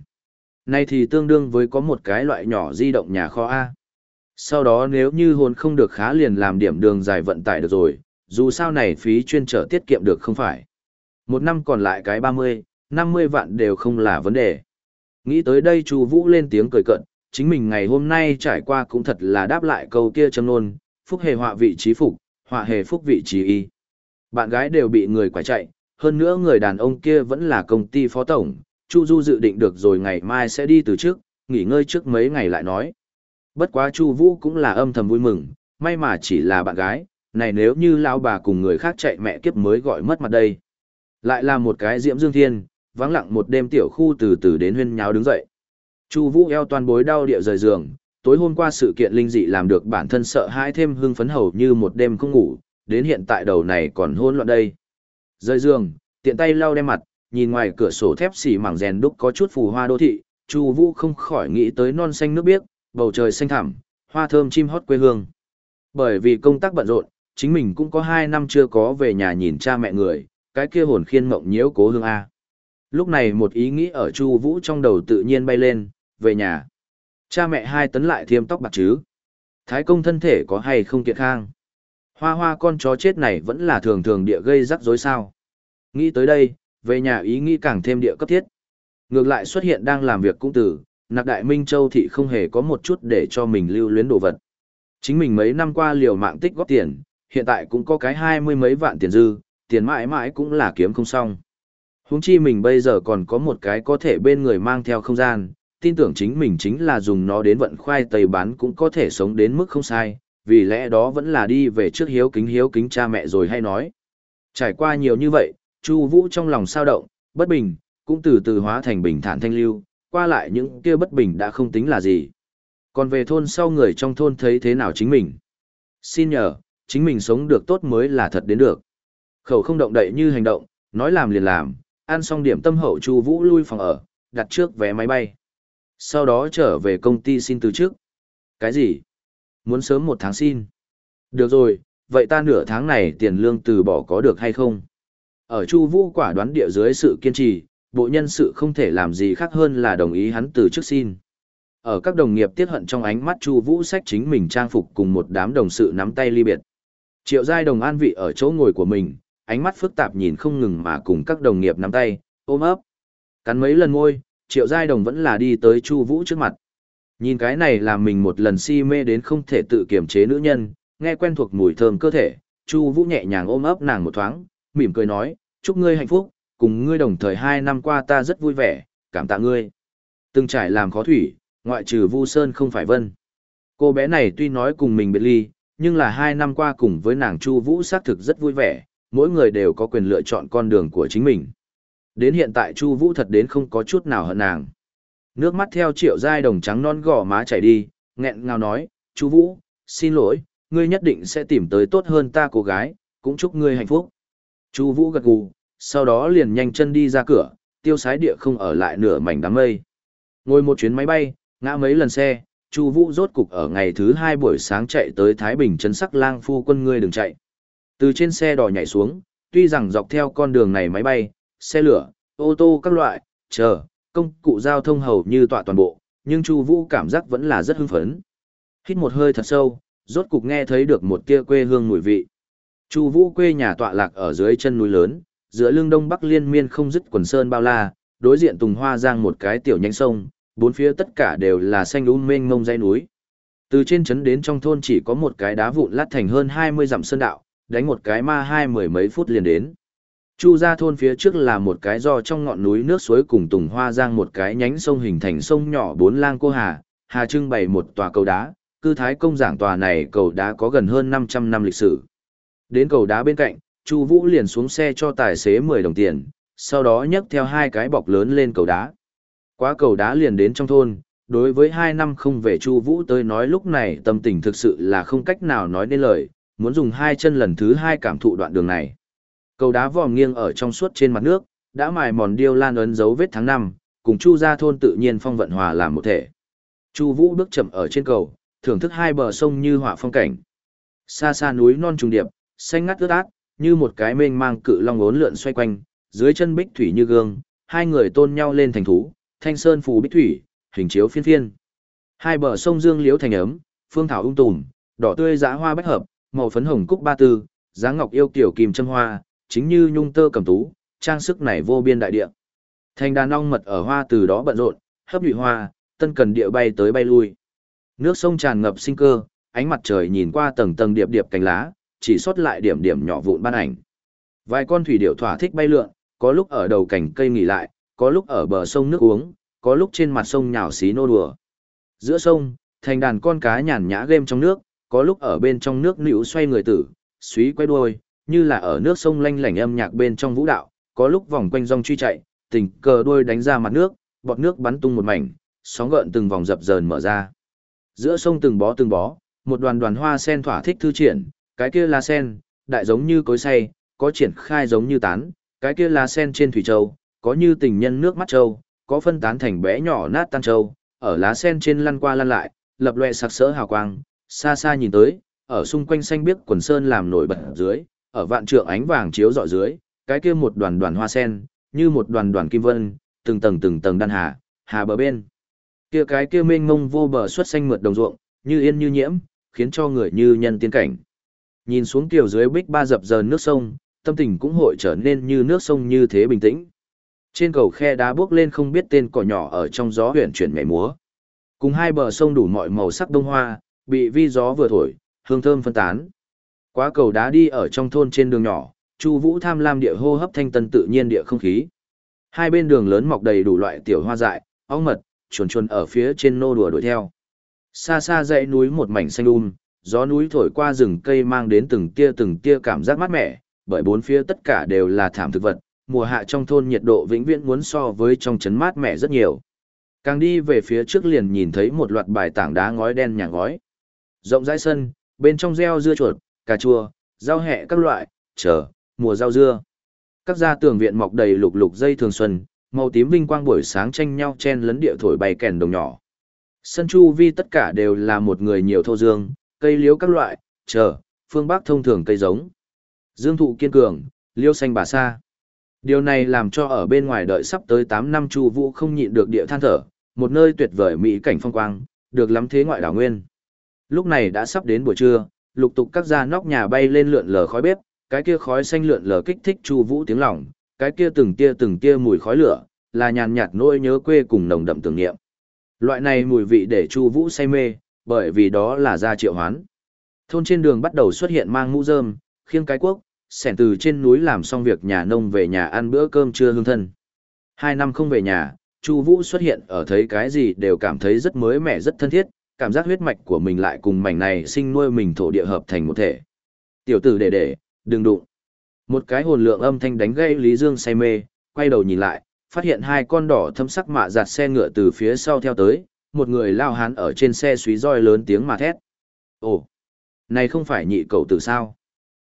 Speaker 1: Này thì tương đương với có một cái loại nhỏ di động nhà kho A. Sau đó nếu như hồn không được khá liền làm điểm đường dài vận tải được rồi, dù sao này phí chuyên trở tiết kiệm được không phải. Một năm còn lại cái 30, 50 vạn đều không là vấn đề. Nghĩ tới đây Chu Vũ lên tiếng cười cợt, chính mình ngày hôm nay trải qua cũng thật là đáp lại câu kia châm nôn, phúc hề họa vị trí phục, họa hề phúc vị trí y. Bạn gái đều bị người quả chạy, hơn nữa người đàn ông kia vẫn là công ty phó tổng, Chu Du dự định được rồi ngày mai sẽ đi từ trước, nghỉ ngơi trước mấy ngày lại nói. Bất quá Chu Vũ cũng là âm thầm vui mừng, may mà chỉ là bạn gái, này nếu như lão bà cùng người khác chạy mẹ kiếp mới gọi mất mặt đây. Lại là một cái diễm dương thiên, vắng lặng một đêm tiểu khu từ từ đến huyên nháo đứng dậy. Chu Vũ eo toàn bối đau địa rời giường, tối hôm qua sự kiện linh dị làm được bản thân sợ hãi thêm hưng phấn hầu như một đêm không ngủ, đến hiện tại đầu này còn hỗn loạn đây. Rời giường, tiện tay lau đem mặt, nhìn ngoài cửa sổ thép xỉ mảng rèn đúc có chút phù hoa đô thị, Chu Vũ không khỏi nghĩ tới non xanh nước biếc, bầu trời xanh thẳm, hoa thơm chim hót quê hương. Bởi vì công tác bận rộn, chính mình cũng có 2 năm chưa có về nhà nhìn cha mẹ người, cái kia hồn khiên mộng nhiễu cố hương a. Lúc này một ý nghĩ ở Chu Vũ trong đầu tự nhiên bay lên, về nhà. Cha mẹ hai tấn lại thiêm tóc bạc chứ. Thái công thân thể có hay không kiệt khang. Hoa hoa con chó chết này vẫn là thường thường địa gây rắc rối sao. Nghĩ tới đây, về nhà ý nghĩ càng thêm địa cấp thiết. Ngược lại xuất hiện đang làm việc cũng từ, nạc đại Minh Châu thị không hề có một chút để cho mình lưu luyến đồ vật. Chính mình mấy năm qua liều mạng tích góp tiền, hiện tại cũng có cái hai mươi mấy vạn tiền dư, tiền mãi mãi cũng là kiếm không xong. Huống chi mình bây giờ còn có một cái có thể bên người mang theo không gian, tin tưởng chính mình chính là dùng nó đến vận khoai tây bán cũng có thể sống đến mức không sai, vì lẽ đó vẫn là đi về trước hiếu kính hiếu kính cha mẹ rồi hay nói. Trải qua nhiều như vậy, Chu Vũ trong lòng sao động, bất bình, cũng từ từ hóa thành bình thản thanh lưu, qua lại những kia bất bình đã không tính là gì. Còn về thôn sau người trong thôn thấy thế nào chính mình? Xin nhờ, chính mình sống được tốt mới là thật đến được. Khẩu không động đậy như hành động, nói làm liền làm, ăn xong điểm tâm hậu Chu Vũ lui phòng ở, đặt trước vé máy bay. Sau đó trở về công ty xin từ trước. Cái gì? Muốn sớm một tháng xin. Được rồi, vậy ta nửa tháng này tiền lương từ bỏ có được hay không? Ở Chu Vũ quả đoán địa dưới sự kiên trì, bộ nhân sự không thể làm gì khác hơn là đồng ý hắn từ chức xin. Ở các đồng nghiệp tiết hận trong ánh mắt Chu Vũ sách chính mình trang phục cùng một đám đồng sự nắm tay ly biệt. Triệu Giai Đồng an vị ở chỗ ngồi của mình, ánh mắt phức tạp nhìn không ngừng mà cùng các đồng nghiệp nắm tay, ôm ấp. Cắn mấy lần môi, Triệu Giai Đồng vẫn là đi tới Chu Vũ trước mặt. Nhìn cái này làm mình một lần si mê đến không thể tự kiềm chế nữ nhân, nghe quen thuộc mùi thơm cơ thể, Chu Vũ nhẹ nhàng ôm ấp nàng một thoáng, mỉm cười nói, "Chúc ngươi hạnh phúc, cùng ngươi đồng thời hai năm qua ta rất vui vẻ, cảm tạ ngươi." Từng trải làm khó thủy, ngoại trừ Vu Sơn không phải Vân. Cô bé này tuy nói cùng mình biệt ly, nhưng là hai năm qua cùng với nàng Chu Vũ xác thực rất vui vẻ, mỗi người đều có quyền lựa chọn con đường của chính mình. Đến hiện tại Chu Vũ thật đến không có chút nào hận nàng. Nước mắt theo triệu giai đồng trắng non gò má chảy đi, nghẹn ngào nói, Chu Vũ, xin lỗi, ngươi nhất định sẽ tìm tới tốt hơn ta cô gái, cũng chúc ngươi hạnh phúc. Chu Vũ gật gù, sau đó liền nhanh chân đi ra cửa, tiêu sái địa không ở lại nửa mảnh đám mây. Ngồi một chuyến máy bay, ngã mấy lần xe, Chu Vũ rốt cục ở ngày thứ hai buổi sáng chạy tới Thái Bình trấn sắc lang phu quân ngươi đừng chạy. Từ trên xe đò nhảy xuống, tuy rằng dọc theo con đường này máy bay, xe lửa, ô tô các loại, chờ, công cụ giao thông hầu như tọa toàn bộ, nhưng Chu Vũ cảm giác vẫn là rất hưng phấn. Hít một hơi thật sâu, rốt cục nghe thấy được một tia quê hương mùi vị. Chu Vũ quê nhà tọa lạc ở dưới chân núi lớn, giữa lưng đông bắc liên miên không dứt quần sơn bao la, đối diện Tùng Hoa Giang một cái tiểu nhánh sông, bốn phía tất cả đều là xanh um mênh mông dãy núi. Từ trên trấn đến trong thôn chỉ có một cái đá vụn lát thành hơn 20 dặm sơn đạo, đánh một cái ma hai mười mấy phút liền đến. Chu ra thôn phía trước là một cái do trong ngọn núi nước suối cùng Tùng Hoa Giang một cái nhánh sông hình thành sông nhỏ bốn lang cô hà, hà trưng bày một tòa cầu đá, cư thái công giảng tòa này cầu đá có gần hơn 500 năm lịch sử. Đến cầu đá bên cạnh, Chu Vũ liền xuống xe cho tài xế 10 đồng tiền, sau đó nhấc theo hai cái bọc lớn lên cầu đá. Quá cầu đá liền đến trong thôn, đối với hai năm không về Chu Vũ tới nói lúc này tâm tình thực sự là không cách nào nói nên lời, muốn dùng hai chân lần thứ hai cảm thụ đoạn đường này. Cầu đá vòm nghiêng ở trong suốt trên mặt nước, đã mài mòn điêu lan ấn dấu vết tháng năm, cùng Chu gia thôn tự nhiên phong vận hòa làm một thể. Chu Vũ bước chậm ở trên cầu, thưởng thức hai bờ sông như họa phong cảnh. Xa xa núi non trùng điệp, xanh ngắt ướt át, như một cái mênh mang cự long ốn lượn xoay quanh, dưới chân bích thủy như gương, hai người tôn nhau lên thành thú, thanh sơn phù bích thủy, hình chiếu phiên phiên. Hai bờ sông dương liễu thành ấm, phương thảo ung tùm, đỏ tươi dã hoa bách hợp, màu phấn hồng cúc ba tư, dáng ngọc yêu kiểu kim châm hoa, chính như nhung tơ cầm tú, trang sức này vô biên đại địa. Thành đàn ong mật ở hoa từ đó bận rộn, hấp nhụy hoa, tân cần địa bay tới bay lui. Nước sông tràn ngập sinh cơ, ánh mặt trời nhìn qua tầng tầng điệp điệp cánh lá, chỉ sót lại điểm điểm nhỏ vụn ban ảnh. Vài con thủy điểu thỏa thích bay lượn, có lúc ở đầu cành cây nghỉ lại, có lúc ở bờ sông nước uống, có lúc trên mặt sông nhào xí nô đùa. Giữa sông, thành đàn con cá nhàn nhã game trong nước, có lúc ở bên trong nước nữu xoay người tử, suý quay đuôi, như là ở nước sông lanh lảnh âm nhạc bên trong vũ đạo, có lúc vòng quanh rong truy chạy, tình cờ đuôi đánh ra mặt nước, bọt nước bắn tung một mảnh, sóng gợn từng vòng dập dờn mở ra. Giữa sông từng bó từng bó, một đoàn đoàn hoa sen thỏa thích thư triển, cái kia là sen, đại giống như cối say, có triển khai giống như tán, cái kia là sen trên thủy châu, có như tình nhân nước mắt châu, có phân tán thành bé nhỏ nát tan châu, ở lá sen trên lăn qua lăn lại, lập loè sặc sỡ hào quang, xa xa nhìn tới, ở xung quanh xanh biếc quần sơn làm nổi bật dưới, ở vạn trượng ánh vàng chiếu rọi dưới, cái kia một đoàn đoàn hoa sen, như một đoàn đoàn kim vân, từng tầng từng tầng đan hà, hà bờ bên. Kia cái kia mênh mông vô bờ xuất xanh mượt đồng ruộng, như yên như nhiễm, khiến cho người như nhân tiên cảnh. Nhìn xuống tiểu dưới bích ba dập dờn nước sông, tâm tình cũng hội trở nên như nước sông như thế bình tĩnh. Trên cầu khe đá bước lên không biết tên cỏ nhỏ ở trong gió huyền chuyển mẻ múa. Cùng hai bờ sông đủ mọi màu sắc đông hoa, bị vi gió vừa thổi, hương thơm phân tán. Quá cầu đá đi ở trong thôn trên đường nhỏ, Chu Vũ tham lam địa hô hấp thanh tân tự nhiên địa không khí. Hai bên đường lớn mọc đầy đủ loại tiểu hoa dại, ong mật, chuồn chuồn ở phía trên nô đùa đuổi theo. Xa xa dãy núi một mảnh xanh um, gió núi thổi qua rừng cây mang đến từng tia từng tia cảm giác mát mẻ, bởi bốn phía tất cả đều là thảm thực vật, mùa hạ trong thôn nhiệt độ vĩnh viễn muốn so với trong trấn mát mẻ rất nhiều. Càng đi về phía trước liền nhìn thấy một loạt bài tảng đá ngói đen nhà ngói. Rộng rãi sân, bên trong gieo dưa chuột, cà chua, rau hẹ các loại, chờ, mùa rau dưa. Các gia tường viện mọc đầy lục lục dây thường xuân, màu tím vinh quang buổi sáng tranh nhau chen lấn địa thổi bay kèn đồng nhỏ. Sân chu vi tất cả đều là một người nhiều thô dương, cây liễu các loại, chờ, phương bắc thông thường cây giống. Dương thụ kiên cường, liêu xanh bà sa. Điều này làm cho ở bên ngoài đợi sắp tới 8 năm Chu Vũ không nhịn được địa than thở, một nơi tuyệt vời mỹ cảnh phong quang, được lắm thế ngoại đảo nguyên. Lúc này đã sắp đến buổi trưa, lục tục các gia nóc nhà bay lên lượn lờ khói bếp, cái kia khói xanh lượn lờ kích thích Chu Vũ tiếng lòng, cái kia từng tia từng tia mùi khói lửa, là nhàn nhạt nỗi nhớ quê cùng nồng đậm tưởng niệm. Loại này mùi vị để Chu Vũ say mê, bởi vì đó là gia triệu hoán. Thôn trên đường bắt đầu xuất hiện mang mũ rơm, khiêng cái quốc, sẻn từ trên núi làm xong việc nhà nông về nhà ăn bữa cơm trưa hương thân. Hai năm không về nhà, Chu Vũ xuất hiện ở thấy cái gì đều cảm thấy rất mới mẻ rất thân thiết, cảm giác huyết mạch của mình lại cùng mảnh này sinh nuôi mình thổ địa hợp thành một thể. Tiểu tử đệ đệ, đừng đụng. Một cái hồn lượng âm thanh đánh gây Lý Dương say mê, quay đầu nhìn lại, phát hiện hai con đỏ thâm sắc mạ giặt xe ngựa từ phía sau theo tới, một người lao hán ở trên xe suý roi lớn tiếng mà thét. Ồ, này không phải nhị cậu tử sao?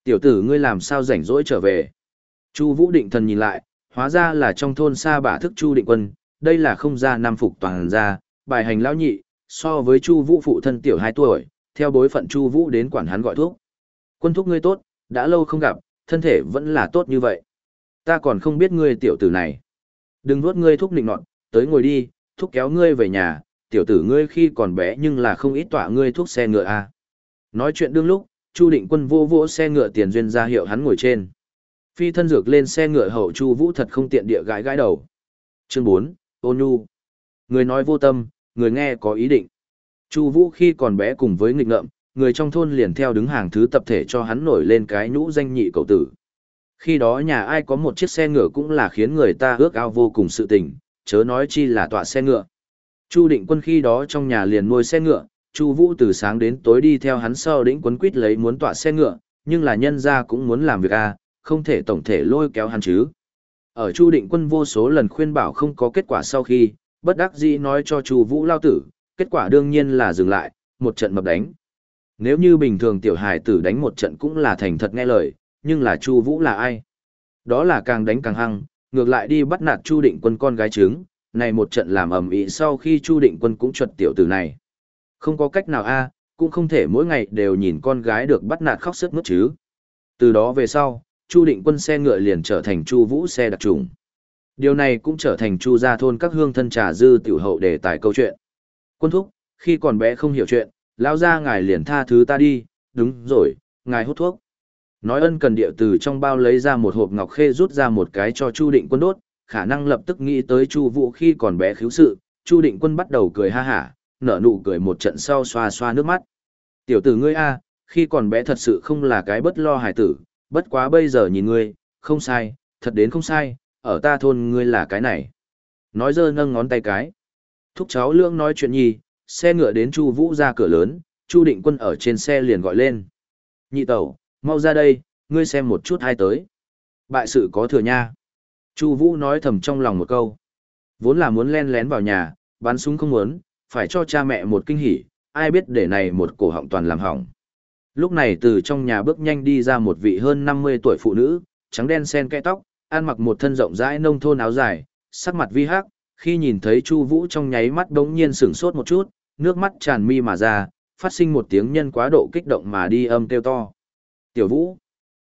Speaker 1: Tiểu tử ngươi làm sao rảnh rỗi trở về? Chu Vũ Định Thần nhìn lại, hóa ra là trong thôn xa bả thức Chu Định Quân, đây là không gia nam phục toàn gia, bài hành lão nhị, so với Chu Vũ phụ thân tiểu hai tuổi, theo bối phận Chu Vũ đến quản hắn gọi thuốc. Quân thúc ngươi tốt, đã lâu không gặp, thân thể vẫn là tốt như vậy. Ta còn không biết ngươi tiểu tử này. Đừng nuốt ngươi thúc nịnh nọt, tới ngồi đi, thúc kéo ngươi về nhà, tiểu tử ngươi khi còn bé nhưng là không ít tọa ngươi thuốc xe ngựa à. Nói chuyện đương lúc, Chu Định Quân vô vỗ xe ngựa tiền duyên ra hiệu hắn ngồi trên. Phi thân dược lên xe ngựa hậu Chu Vũ thật không tiện địa gãi gãi đầu. Chương bốn, Ôn Nhu. Người nói vô tâm, người nghe có ý định. Chu Vũ khi còn bé cùng với nghịch ngợm, người trong thôn liền theo đứng hàng thứ tập thể cho hắn nổi lên cái nhũ danh nhị cậu tử. Khi đó nhà ai có một chiếc xe ngựa cũng là khiến người ta ước ao vô cùng sự tình, chớ nói chi là tọa xe ngựa. Chu Định Quân khi đó trong nhà liền nuôi xe ngựa, Chu Vũ từ sáng đến tối đi theo hắn sau đĩnh quấn quýt lấy muốn tọa xe ngựa, nhưng là nhân gia cũng muốn làm việc a, không thể tổng thể lôi kéo hắn chứ. Ở Chu Định Quân vô số lần khuyên bảo không có kết quả sau khi, bất đắc dĩ nói cho Chu Vũ lao tử, kết quả đương nhiên là dừng lại, một trận mập đánh. Nếu như bình thường tiểu hài tử đánh một trận cũng là thành thật nghe lời, nhưng là Chu Vũ là ai? Đó là càng đánh càng hăng, ngược lại đi bắt nạt Chu Định Quân con gái trứng, này một trận làm ầm ĩ sau khi Chu Định Quân cũng chuột tiểu tử này. Không có cách nào a, cũng không thể mỗi ngày đều nhìn con gái được bắt nạt khóc sướt mướt chứ. Từ đó về sau, Chu Định Quân xe ngựa liền trở thành Chu Vũ xe đặc trùng. Điều này cũng trở thành Chu gia thôn các hương thân trà dư tiểu hậu đề tài câu chuyện. Quân thúc, khi còn bé không hiểu chuyện, lão gia ngài liền tha thứ ta đi, đúng rồi, ngài hút thuốc. Nói ân cần địa từ trong bao lấy ra một hộp ngọc khê rút ra một cái cho Chu Định Quân đốt, khả năng lập tức nghĩ tới Chu Vũ khi còn bé khiếu sự, Chu Định Quân bắt đầu cười ha hả, nở nụ cười một trận sau xoa xoa nước mắt. Tiểu tử ngươi a, khi còn bé thật sự không là cái bất lo hài tử, bất quá bây giờ nhìn ngươi, không sai, thật đến không sai, ở ta thôn ngươi là cái này. Nói dơ nâng ngón tay cái. Thúc cháu lương nói chuyện nhi, xe ngựa đến Chu Vũ ra cửa lớn, Chu Định Quân ở trên xe liền gọi lên. Nhị tẩu, mau ra đây, ngươi xem một chút ai tới. Bại sự có thừa nha. Chu Vũ nói thầm trong lòng một câu. Vốn là muốn len lén vào nhà, bắn súng không muốn, phải cho cha mẹ một kinh hỉ, ai biết để này một cổ họng toàn làm hỏng. Lúc này từ trong nhà bước nhanh đi ra một vị hơn 50 tuổi phụ nữ, trắng đen xen kẽ tóc, ăn mặc một thân rộng rãi nông thôn áo dài, sắc mặt vi hắc, khi nhìn thấy Chu Vũ trong nháy mắt bỗng nhiên sửng sốt một chút, nước mắt tràn mi mà ra, phát sinh một tiếng nhân quá độ kích động mà đi âm kêu to. Tiểu Vũ,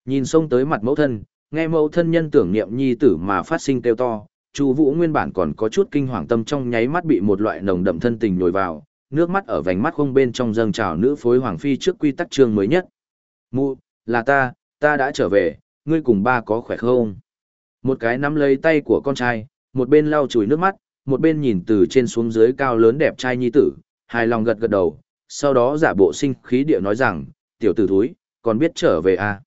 Speaker 1: nhìn xông tới mặt mẫu thân, nghe mẫu thân nhân tưởng niệm nhi tử mà phát sinh kêu to, Chu Vũ nguyên bản còn có chút kinh hoàng tâm trong nháy mắt bị một loại nồng đậm thân tình nhồi vào, nước mắt ở vành mắt không bên trong dâng trào nữ phối hoàng phi trước quy tắc chương mới nhất. "Mụ, là ta, ta đã trở về, ngươi cùng ba có khỏe không?" Một cái nắm lấy tay của con trai, một bên lau chùi nước mắt, một bên nhìn từ trên xuống dưới cao lớn đẹp trai nhi tử, hài lòng gật gật đầu, sau đó giả bộ sinh khí địa nói rằng, tiểu tử thúi, còn biết trở về à?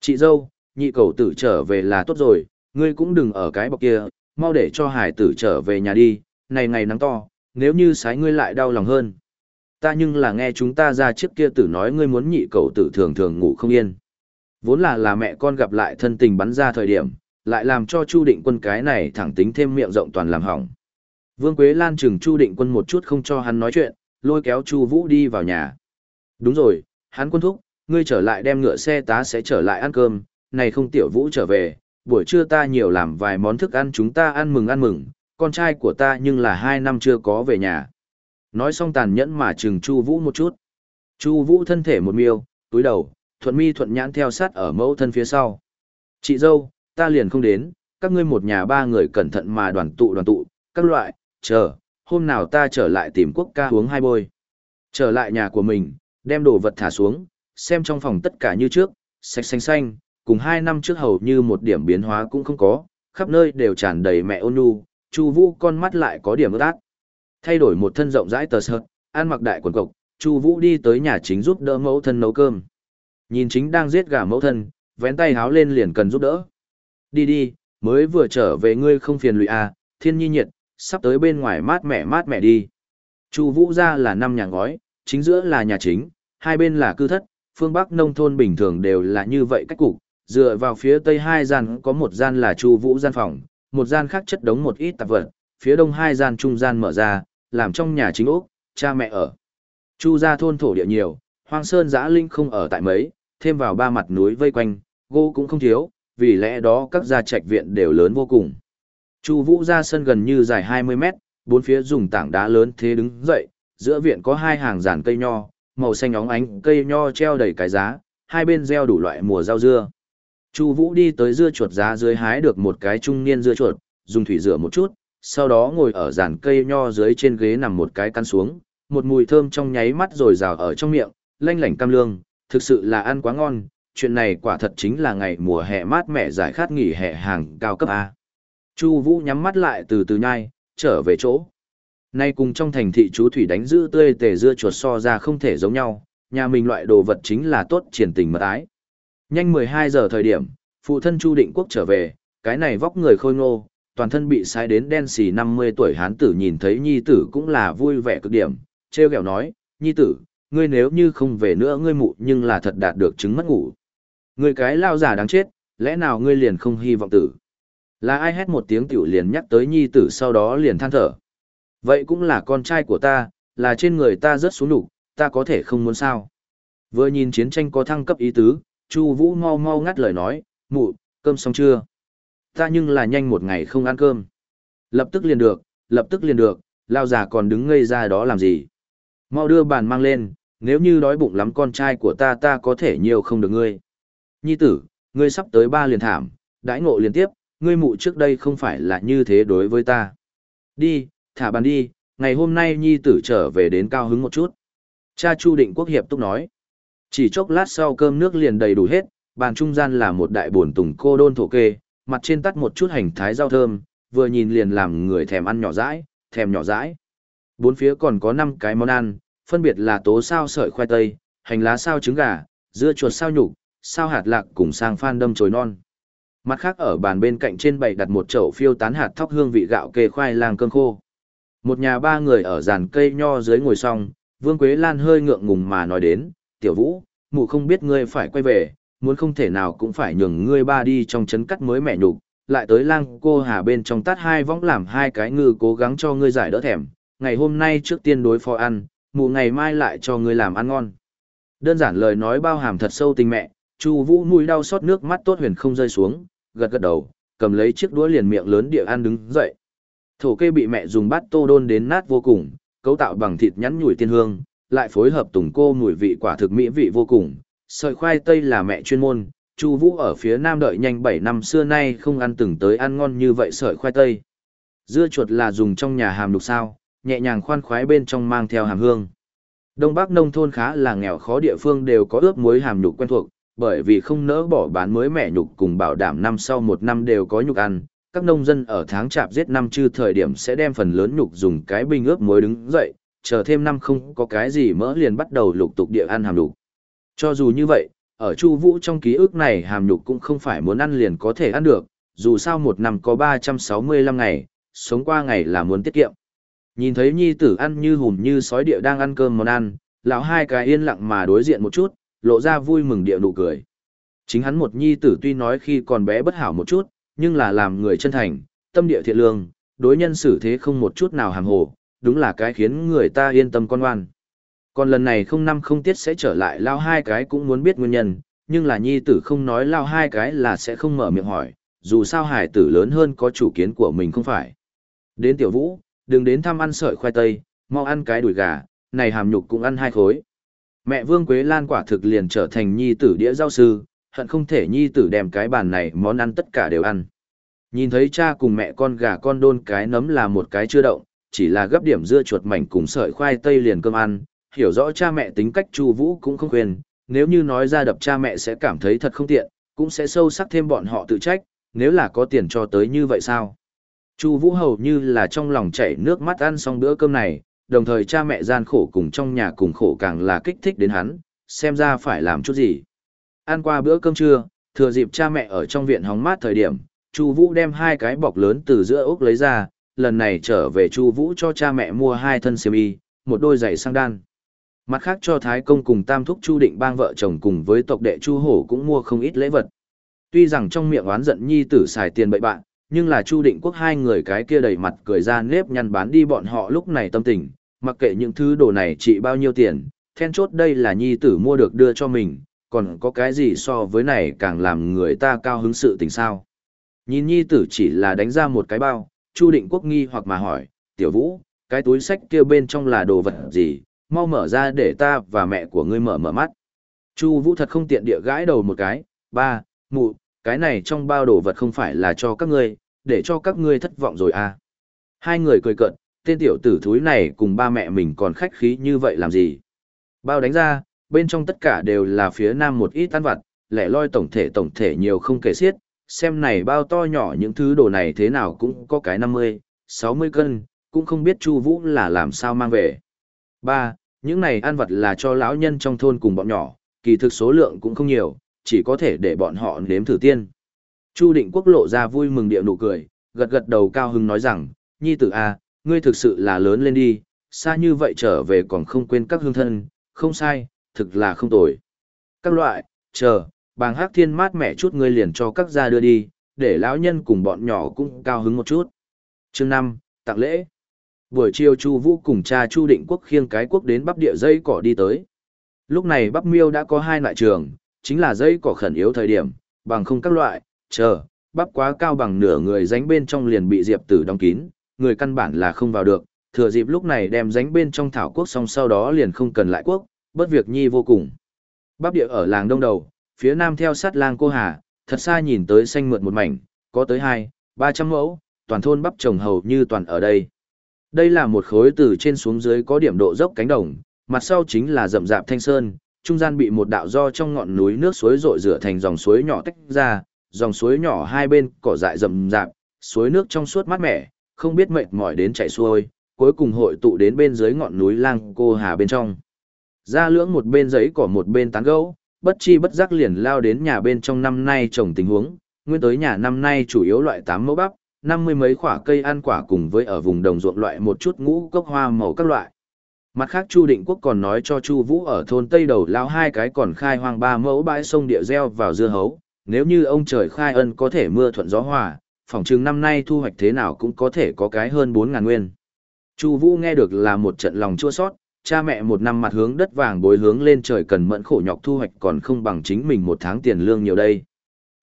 Speaker 1: Chị dâu, nhị cầu tử trở về là tốt rồi, ngươi cũng đừng ở cái bọc kia, mau để cho hải tử trở về nhà đi, này ngày nắng to, nếu như sái ngươi lại đau lòng hơn. Ta nhưng là nghe chúng ta ra trước kia tử nói ngươi muốn nhị cầu tử thường thường ngủ không yên. Vốn là là mẹ con gặp lại thân tình bắn ra thời điểm, lại làm cho Chu Định Quân cái này thẳng tính thêm miệng rộng toàn làm hỏng. Vương Quế Lan chừng Chu Định Quân một chút không cho hắn nói chuyện, lôi kéo Chu Vũ đi vào nhà. Đúng rồi, hắn quân thúc, ngươi trở lại đem ngựa xe tá sẽ trở lại ăn cơm, này không tiểu Vũ trở về, buổi trưa ta nhiều làm vài món thức ăn chúng ta ăn mừng ăn mừng, con trai của ta nhưng là hai năm chưa có về nhà. Nói xong tàn nhẫn mà chừng Chu Vũ một chút. Chu Vũ thân thể một miêu, túi đầu, thuận mi thuận nhãn theo sát ở mẫu thân phía sau. Chị dâu, ta liền không đến, các ngươi một nhà ba người cẩn thận mà đoàn tụ đoàn tụ, các loại, chờ, hôm nào ta trở lại tìm quốc ca uống hai bôi. Trở lại nhà của mình, đem đồ vật thả xuống, xem trong phòng tất cả như trước, sạch xanh xanh, cùng hai năm trước hầu như một điểm biến hóa cũng không có, khắp nơi đều tràn đầy mẹ ôn nhu, Chu Vũ con mắt lại có điểm ướt át. Thay đổi một thân rộng rãi tờ sợt, ăn mặc đại quần cộc, Chu Vũ đi tới nhà chính giúp đỡ mẫu thân nấu cơm. Nhìn chính đang giết gà mẫu thân, vén tay háo lên liền cần giúp đỡ. Đi đi, mới vừa trở về ngươi không phiền lụy à, thiên nhi nhiệt, sắp tới bên ngoài mát mẻ mát mẻ đi. Chu Vũ ra là năm nhà ngói, chính giữa là nhà chính, hai bên là cư thất, phương Bắc nông thôn bình thường đều là như vậy cách cục, dựa vào phía tây hai gian có một gian là Chu Vũ gian phòng, một gian khác chất đống một ít tạp vật, phía đông hai gian trung gian mở ra, làm trong nhà chính ốc, cha mẹ ở. Chu gia thôn thổ địa nhiều, hoang sơn giã linh không ở tại mấy, thêm vào ba mặt núi vây quanh, gỗ cũng không thiếu, vì lẽ đó các gia trạch viện đều lớn vô cùng. Chu Vũ ra sân gần như dài 20 mét, bốn phía dùng tảng đá lớn thế đứng dậy, giữa viện có hai hàng giàn cây nho, màu xanh óng ánh cây nho treo đầy cái giá, hai bên gieo đủ loại mùa rau dưa. Chu Vũ đi tới dưa chuột giá dưới hái được một cái trung niên dưa chuột, dùng thủy rửa một chút, sau đó ngồi ở giàn cây nho dưới trên ghế nằm một cái căn xuống, một mùi thơm trong nháy mắt rồi rào ở trong miệng, lanh lảnh cam lương, thực sự là ăn quá ngon, chuyện này quả thật chính là ngày mùa hè mát mẻ giải khát nghỉ hè hàng cao cấp A. Chu Vũ nhắm mắt lại từ từ nhai, trở về chỗ. Nay cùng trong thành thị chú thủy đánh giữ tươi tề dưa chuột so ra không thể giống nhau, nhà mình loại đồ vật chính là tốt triển tình mật ái. Nhanh 12 giờ thời điểm, phụ thân Chu Định Quốc trở về, cái này vóc người khôi ngô, toàn thân bị sai đến đen xì 50 tuổi hán tử nhìn thấy nhi tử cũng là vui vẻ cực điểm, treo kẹo nói, nhi tử, ngươi nếu như không về nữa ngươi mụ nhưng là thật đạt được chứng mất ngủ. Ngươi cái lao giả đáng chết, lẽ nào ngươi liền không hy vọng tử? Là ai hét một tiếng tiểu liền nhắc tới nhi tử sau đó liền than thở. Vậy cũng là con trai của ta, là trên người ta rớt xuống đủ, ta có thể không muốn sao. Vừa nhìn chiến tranh có thăng cấp ý tứ, Chu Vũ mau mau ngắt lời nói, mụ, cơm xong chưa? Ta nhưng là nhanh một ngày không ăn cơm. Lập tức liền được, lập tức liền được, lao già còn đứng ngây ra đó làm gì? Mau đưa bàn mang lên, nếu như đói bụng lắm con trai của ta ta có thể nhiều không được ngươi. Nhi tử, ngươi sắp tới ba liền thảm, đãi ngộ liên tiếp, ngươi mụ trước đây không phải là như thế đối với ta. Đi, thả bàn đi, ngày hôm nay nhi tử trở về đến cao hứng một chút. Cha Chu Định Quốc Hiệp túc nói. Chỉ chốc lát sau cơm nước liền đầy đủ hết, bàn trung gian là một đại bổn tùng cô đôn thổ kê, mặt trên tắt một chút hành thái rau thơm, vừa nhìn liền làm người thèm ăn nhỏ dãi, thèm nhỏ dãi. Bốn phía còn có năm cái món ăn, phân biệt là tố sao sợi khoai tây, hành lá sao trứng gà, dưa chuột sao nhục, sao hạt lạc cùng sang phan đâm chồi non. Mặt khác ở bàn bên cạnh trên bày đặt một chậu phiêu tán hạt thóc hương vị gạo kê khoai lang cơm khô. Một nhà ba người ở giàn cây nho dưới ngồi xong, Vương Quế Lan hơi ngượng ngùng mà nói đến, tiểu vũ, mụ không biết ngươi phải quay về, muốn không thể nào cũng phải nhường ngươi ba đi trong chấn cắt mới mẹ nhục, lại tới lang cô hà bên trong tát hai võng làm hai cái ngư cố gắng cho ngươi giải đỡ thèm, ngày hôm nay trước tiên đối phó ăn, mụ ngày mai lại cho ngươi làm ăn ngon. Đơn giản lời nói bao hàm thật sâu tình mẹ, Chu Vũ mũi đau xót nước mắt tốt huyền không rơi xuống, gật gật đầu, cầm lấy chiếc đũa liền miệng lớn địa ăn đứng dậy. Thổ kê bị mẹ dùng bát tô đôn đến nát vô cùng, cấu tạo bằng thịt nhắn nhủi tiên hương, lại phối hợp tùng cô mùi vị quả thực mỹ vị vô cùng. Sợi khoai tây là mẹ chuyên môn, Chu Vũ ở phía Nam đợi nhanh 7 năm xưa nay không ăn từng tới ăn ngon như vậy sợi khoai tây. Dưa chuột là dùng trong nhà hàm lục sao, nhẹ nhàng khoan khoái bên trong mang theo hàm hương. Đông Bắc nông thôn khá là nghèo khó địa phương đều có ướp muối hàm nhục quen thuộc, bởi vì không nỡ bỏ bán mới mẻ nhục cùng bảo đảm năm sau một năm đều có nhục ăn, các nông dân ở tháng chạp giết năm chư thời điểm sẽ đem phần lớn nhục dùng cái bình ướp muối đứng dậy, chờ thêm năm không có cái gì mỡ liền bắt đầu lục tục địa ăn hàm nhục. Cho dù như vậy, ở Chu Vũ trong ký ức này hàm nhục cũng không phải muốn ăn liền có thể ăn được, dù sao một năm có 365 ngày, sống qua ngày là muốn tiết kiệm. Nhìn thấy nhi tử ăn như hùm như sói địa đang ăn cơm món ăn, lão hai cái yên lặng mà đối diện một chút, lộ ra vui mừng địa nụ cười. Chính hắn một nhi tử tuy nói khi còn bé bất hảo một chút, nhưng là làm người chân thành, tâm địa thiện lương, đối nhân xử thế không một chút nào hàm hồ, đúng là cái khiến người ta yên tâm con ngoan. Còn lần này không năm không tiết sẽ trở lại lao hai cái cũng muốn biết nguyên nhân, nhưng là nhi tử không nói lao hai cái là sẽ không mở miệng hỏi, dù sao hải tử lớn hơn có chủ kiến của mình không phải. Đến tiểu vũ, đừng đến thăm ăn sợi khoai tây, mau ăn cái đùi gà, này hàm nhục cũng ăn hai khối. Mẹ Vương Quế Lan quả thực liền trở thành nhi tử đĩa giao sư, hận không thể nhi tử đem cái bàn này món ăn tất cả đều ăn. Nhìn thấy cha cùng mẹ con gà con đôn cái nấm là một cái chưa động, chỉ là gấp điểm dưa chuột mảnh cùng sợi khoai tây liền cơm ăn, hiểu rõ cha mẹ tính cách Chu Vũ cũng không khuyên, nếu như nói ra đập cha mẹ sẽ cảm thấy thật không tiện, cũng sẽ sâu sắc thêm bọn họ tự trách, nếu là có tiền cho tới như vậy sao? Chu Vũ hầu như là trong lòng chảy nước mắt ăn xong bữa cơm này, đồng thời cha mẹ gian khổ cùng trong nhà cùng khổ càng là kích thích đến hắn, xem ra phải làm chút gì. Ăn qua bữa cơm trưa, thừa dịp cha mẹ ở trong viện hóng mát thời điểm, Chu Vũ đem hai cái bọc lớn từ giữa ốc lấy ra, lần này trở về Chu Vũ cho cha mẹ mua hai thân xiêm y, một đôi giày sang đan. Mặt khác cho Thái công cùng Tam thúc Chu Định bang vợ chồng cùng với tộc đệ Chu Hổ cũng mua không ít lễ vật. Tuy rằng trong miệng oán giận nhi tử xài tiền bậy bạn, nhưng là Chu Định Quốc hai người cái kia đầy mặt cười ra nếp nhăn bán đi bọn họ lúc này tâm tình, mặc kệ những thứ đồ này trị bao nhiêu tiền, then chốt đây là nhi tử mua được đưa cho mình, còn có cái gì so với này càng làm người ta cao hứng sự tình sao. Nhìn nhi tử chỉ là đánh ra một cái bao, Chu Định Quốc nghi hoặc mà hỏi, tiểu vũ, cái túi sách kia bên trong là đồ vật gì, mau mở ra để ta và mẹ của ngươi mở mở mắt. Chu Vũ thật không tiện địa gãi đầu một cái, ba, mụ, cái này trong bao đồ vật không phải là cho các ngươi, để cho các ngươi thất vọng rồi à. Hai người cười cợt, tên tiểu tử thúi này cùng ba mẹ mình còn khách khí như vậy làm gì? Bao đánh ra, bên trong tất cả đều là phía nam một ít tan vặt, lẻ loi tổng thể tổng thể nhiều không kể xiết, xem này bao to nhỏ những thứ đồ này thế nào cũng có cái 50, 60 cân, cũng không biết Chu Vũ là làm sao mang về. Ba, Những này ăn vật là cho lão nhân trong thôn cùng bọn nhỏ, kỳ thực số lượng cũng không nhiều, chỉ có thể để bọn họ nếm thử tiên. Chu Định Quốc lộ ra vui mừng điệu nụ cười, gật gật đầu cao hứng nói rằng, nhi tử a, ngươi thực sự là lớn lên đi, xa như vậy trở về còn không quên các hương thân, không sai, thực là không tồi. Các loại, chờ, bàng hắc thiên mát mẹ chút ngươi liền cho các gia đưa đi, để lão nhân cùng bọn nhỏ cũng cao hứng một chút. Chương năm, tặng lễ. Buổi chiều Chu Vũ cùng cha Chu Định Quốc khiêng cái quốc đến bắp địa dây cỏ đi tới. Lúc này bắp miêu đã có hai loại trường, chính là dây cỏ khẩn yếu thời điểm, bằng không các loại, chờ, bắp quá cao bằng nửa người ránh bên trong liền bị diệp tử đóng kín, người căn bản là không vào được, thừa dịp lúc này đem ránh bên trong thảo quốc xong sau đó liền không cần lại quốc, bất việc nhi vô cùng. Bắp địa ở làng đông đầu, phía nam theo sát lang cô hà, thật xa nhìn tới xanh mượt một mảnh, có tới hai, ba trăm mẫu, toàn thôn bắp trồng hầu như toàn ở đây. Đây là một khối từ trên xuống dưới có điểm độ dốc cánh đồng, mặt sau chính là rậm rạp thanh sơn, trung gian bị một đạo do trong ngọn núi nước suối rội rửa thành dòng suối nhỏ tách ra, dòng suối nhỏ hai bên cỏ dại rậm rạp, suối nước trong suốt mát mẻ, không biết mệt mỏi đến chảy xuôi, cuối cùng hội tụ đến bên dưới ngọn núi lang cô hà bên trong. Ra lưỡng một bên giấy cỏ một bên tán gấu, bất chi bất giác liền lao đến nhà bên trong năm nay trồng tình huống, nguyên tới nhà năm nay chủ yếu loại tám mẫu bắp, năm mươi mấy quả cây ăn quả cùng với ở vùng đồng ruộng loại một chút ngũ cốc hoa màu các loại. Mặt khác Chu Định Quốc còn nói cho Chu Vũ ở thôn Tây Đầu lao hai cái còn khai hoang ba mẫu bãi sông địa gieo vào dưa hấu, nếu như ông trời khai ân có thể mưa thuận gió hòa, phỏng chừng năm nay thu hoạch thế nào cũng có thể có cái hơn 4000 nguyên. Chu Vũ nghe được là một trận lòng chua xót, cha mẹ một năm mặt hướng đất vàng bối hướng lên trời cần mẫn khổ nhọc thu hoạch còn không bằng chính mình một tháng tiền lương nhiều đây.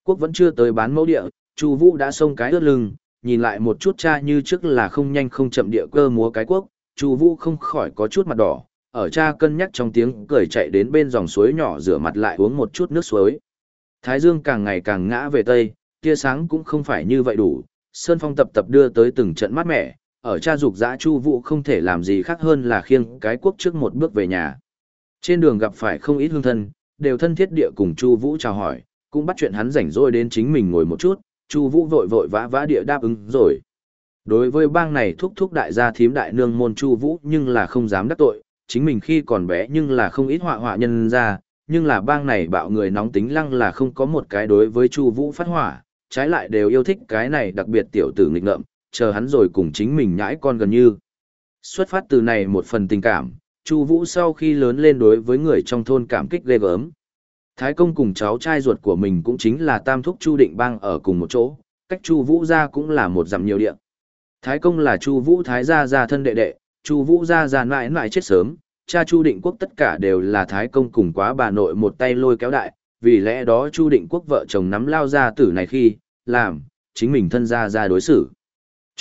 Speaker 1: Quốc vẫn chưa tới bán mẫu địa, Chu Vũ đã xông cái ướt lưng, nhìn lại một chút cha như trước là không nhanh không chậm địa cơ múa cái quốc, Chu Vũ không khỏi có chút mặt đỏ, ở cha cân nhắc trong tiếng cười chạy đến bên dòng suối nhỏ rửa mặt lại uống một chút nước suối. Thái dương càng ngày càng ngã về tây, tia sáng cũng không phải như vậy đủ, Sơn Phong tập tập đưa tới từng trận mát mẻ, ở cha dục dã Chu Vũ không thể làm gì khác hơn là khiêng cái quốc trước một bước về nhà. Trên đường gặp phải không ít hương thân, đều thân thiết địa cùng Chu Vũ chào hỏi, cũng bắt chuyện hắn rảnh rỗi đến chính mình ngồi một chút, Chu Vũ vội vội vã vã địa đáp ứng rồi. Đối với bang này thúc thúc đại gia thím đại nương môn Chu Vũ nhưng là không dám đắc tội, chính mình khi còn bé nhưng là không ít họa họa nhân ra, nhưng là bang này bạo người nóng tính lăng là không có một cái đối với Chu Vũ phát hỏa, trái lại đều yêu thích cái này đặc biệt tiểu tử nghịch ngợm, chờ hắn rồi cùng chính mình nhãi con gần như. Xuất phát từ này một phần tình cảm, Chu Vũ sau khi lớn lên đối với người trong thôn cảm kích ghê gớm. Thái công cùng cháu trai ruột của mình cũng chính là Tam thúc Chu Định Bang ở cùng một chỗ, cách Chu Vũ gia cũng là một dặm nhiều địa. Thái công là Chu Vũ thái gia gia thân đệ đệ, Chu Vũ gia già mãi mãi chết sớm, cha Chu Định Quốc tất cả đều là Thái công cùng quá bà nội một tay lôi kéo đại, vì lẽ đó Chu Định Quốc vợ chồng nắm lao gia tử này khi làm chính mình thân gia gia đối xử.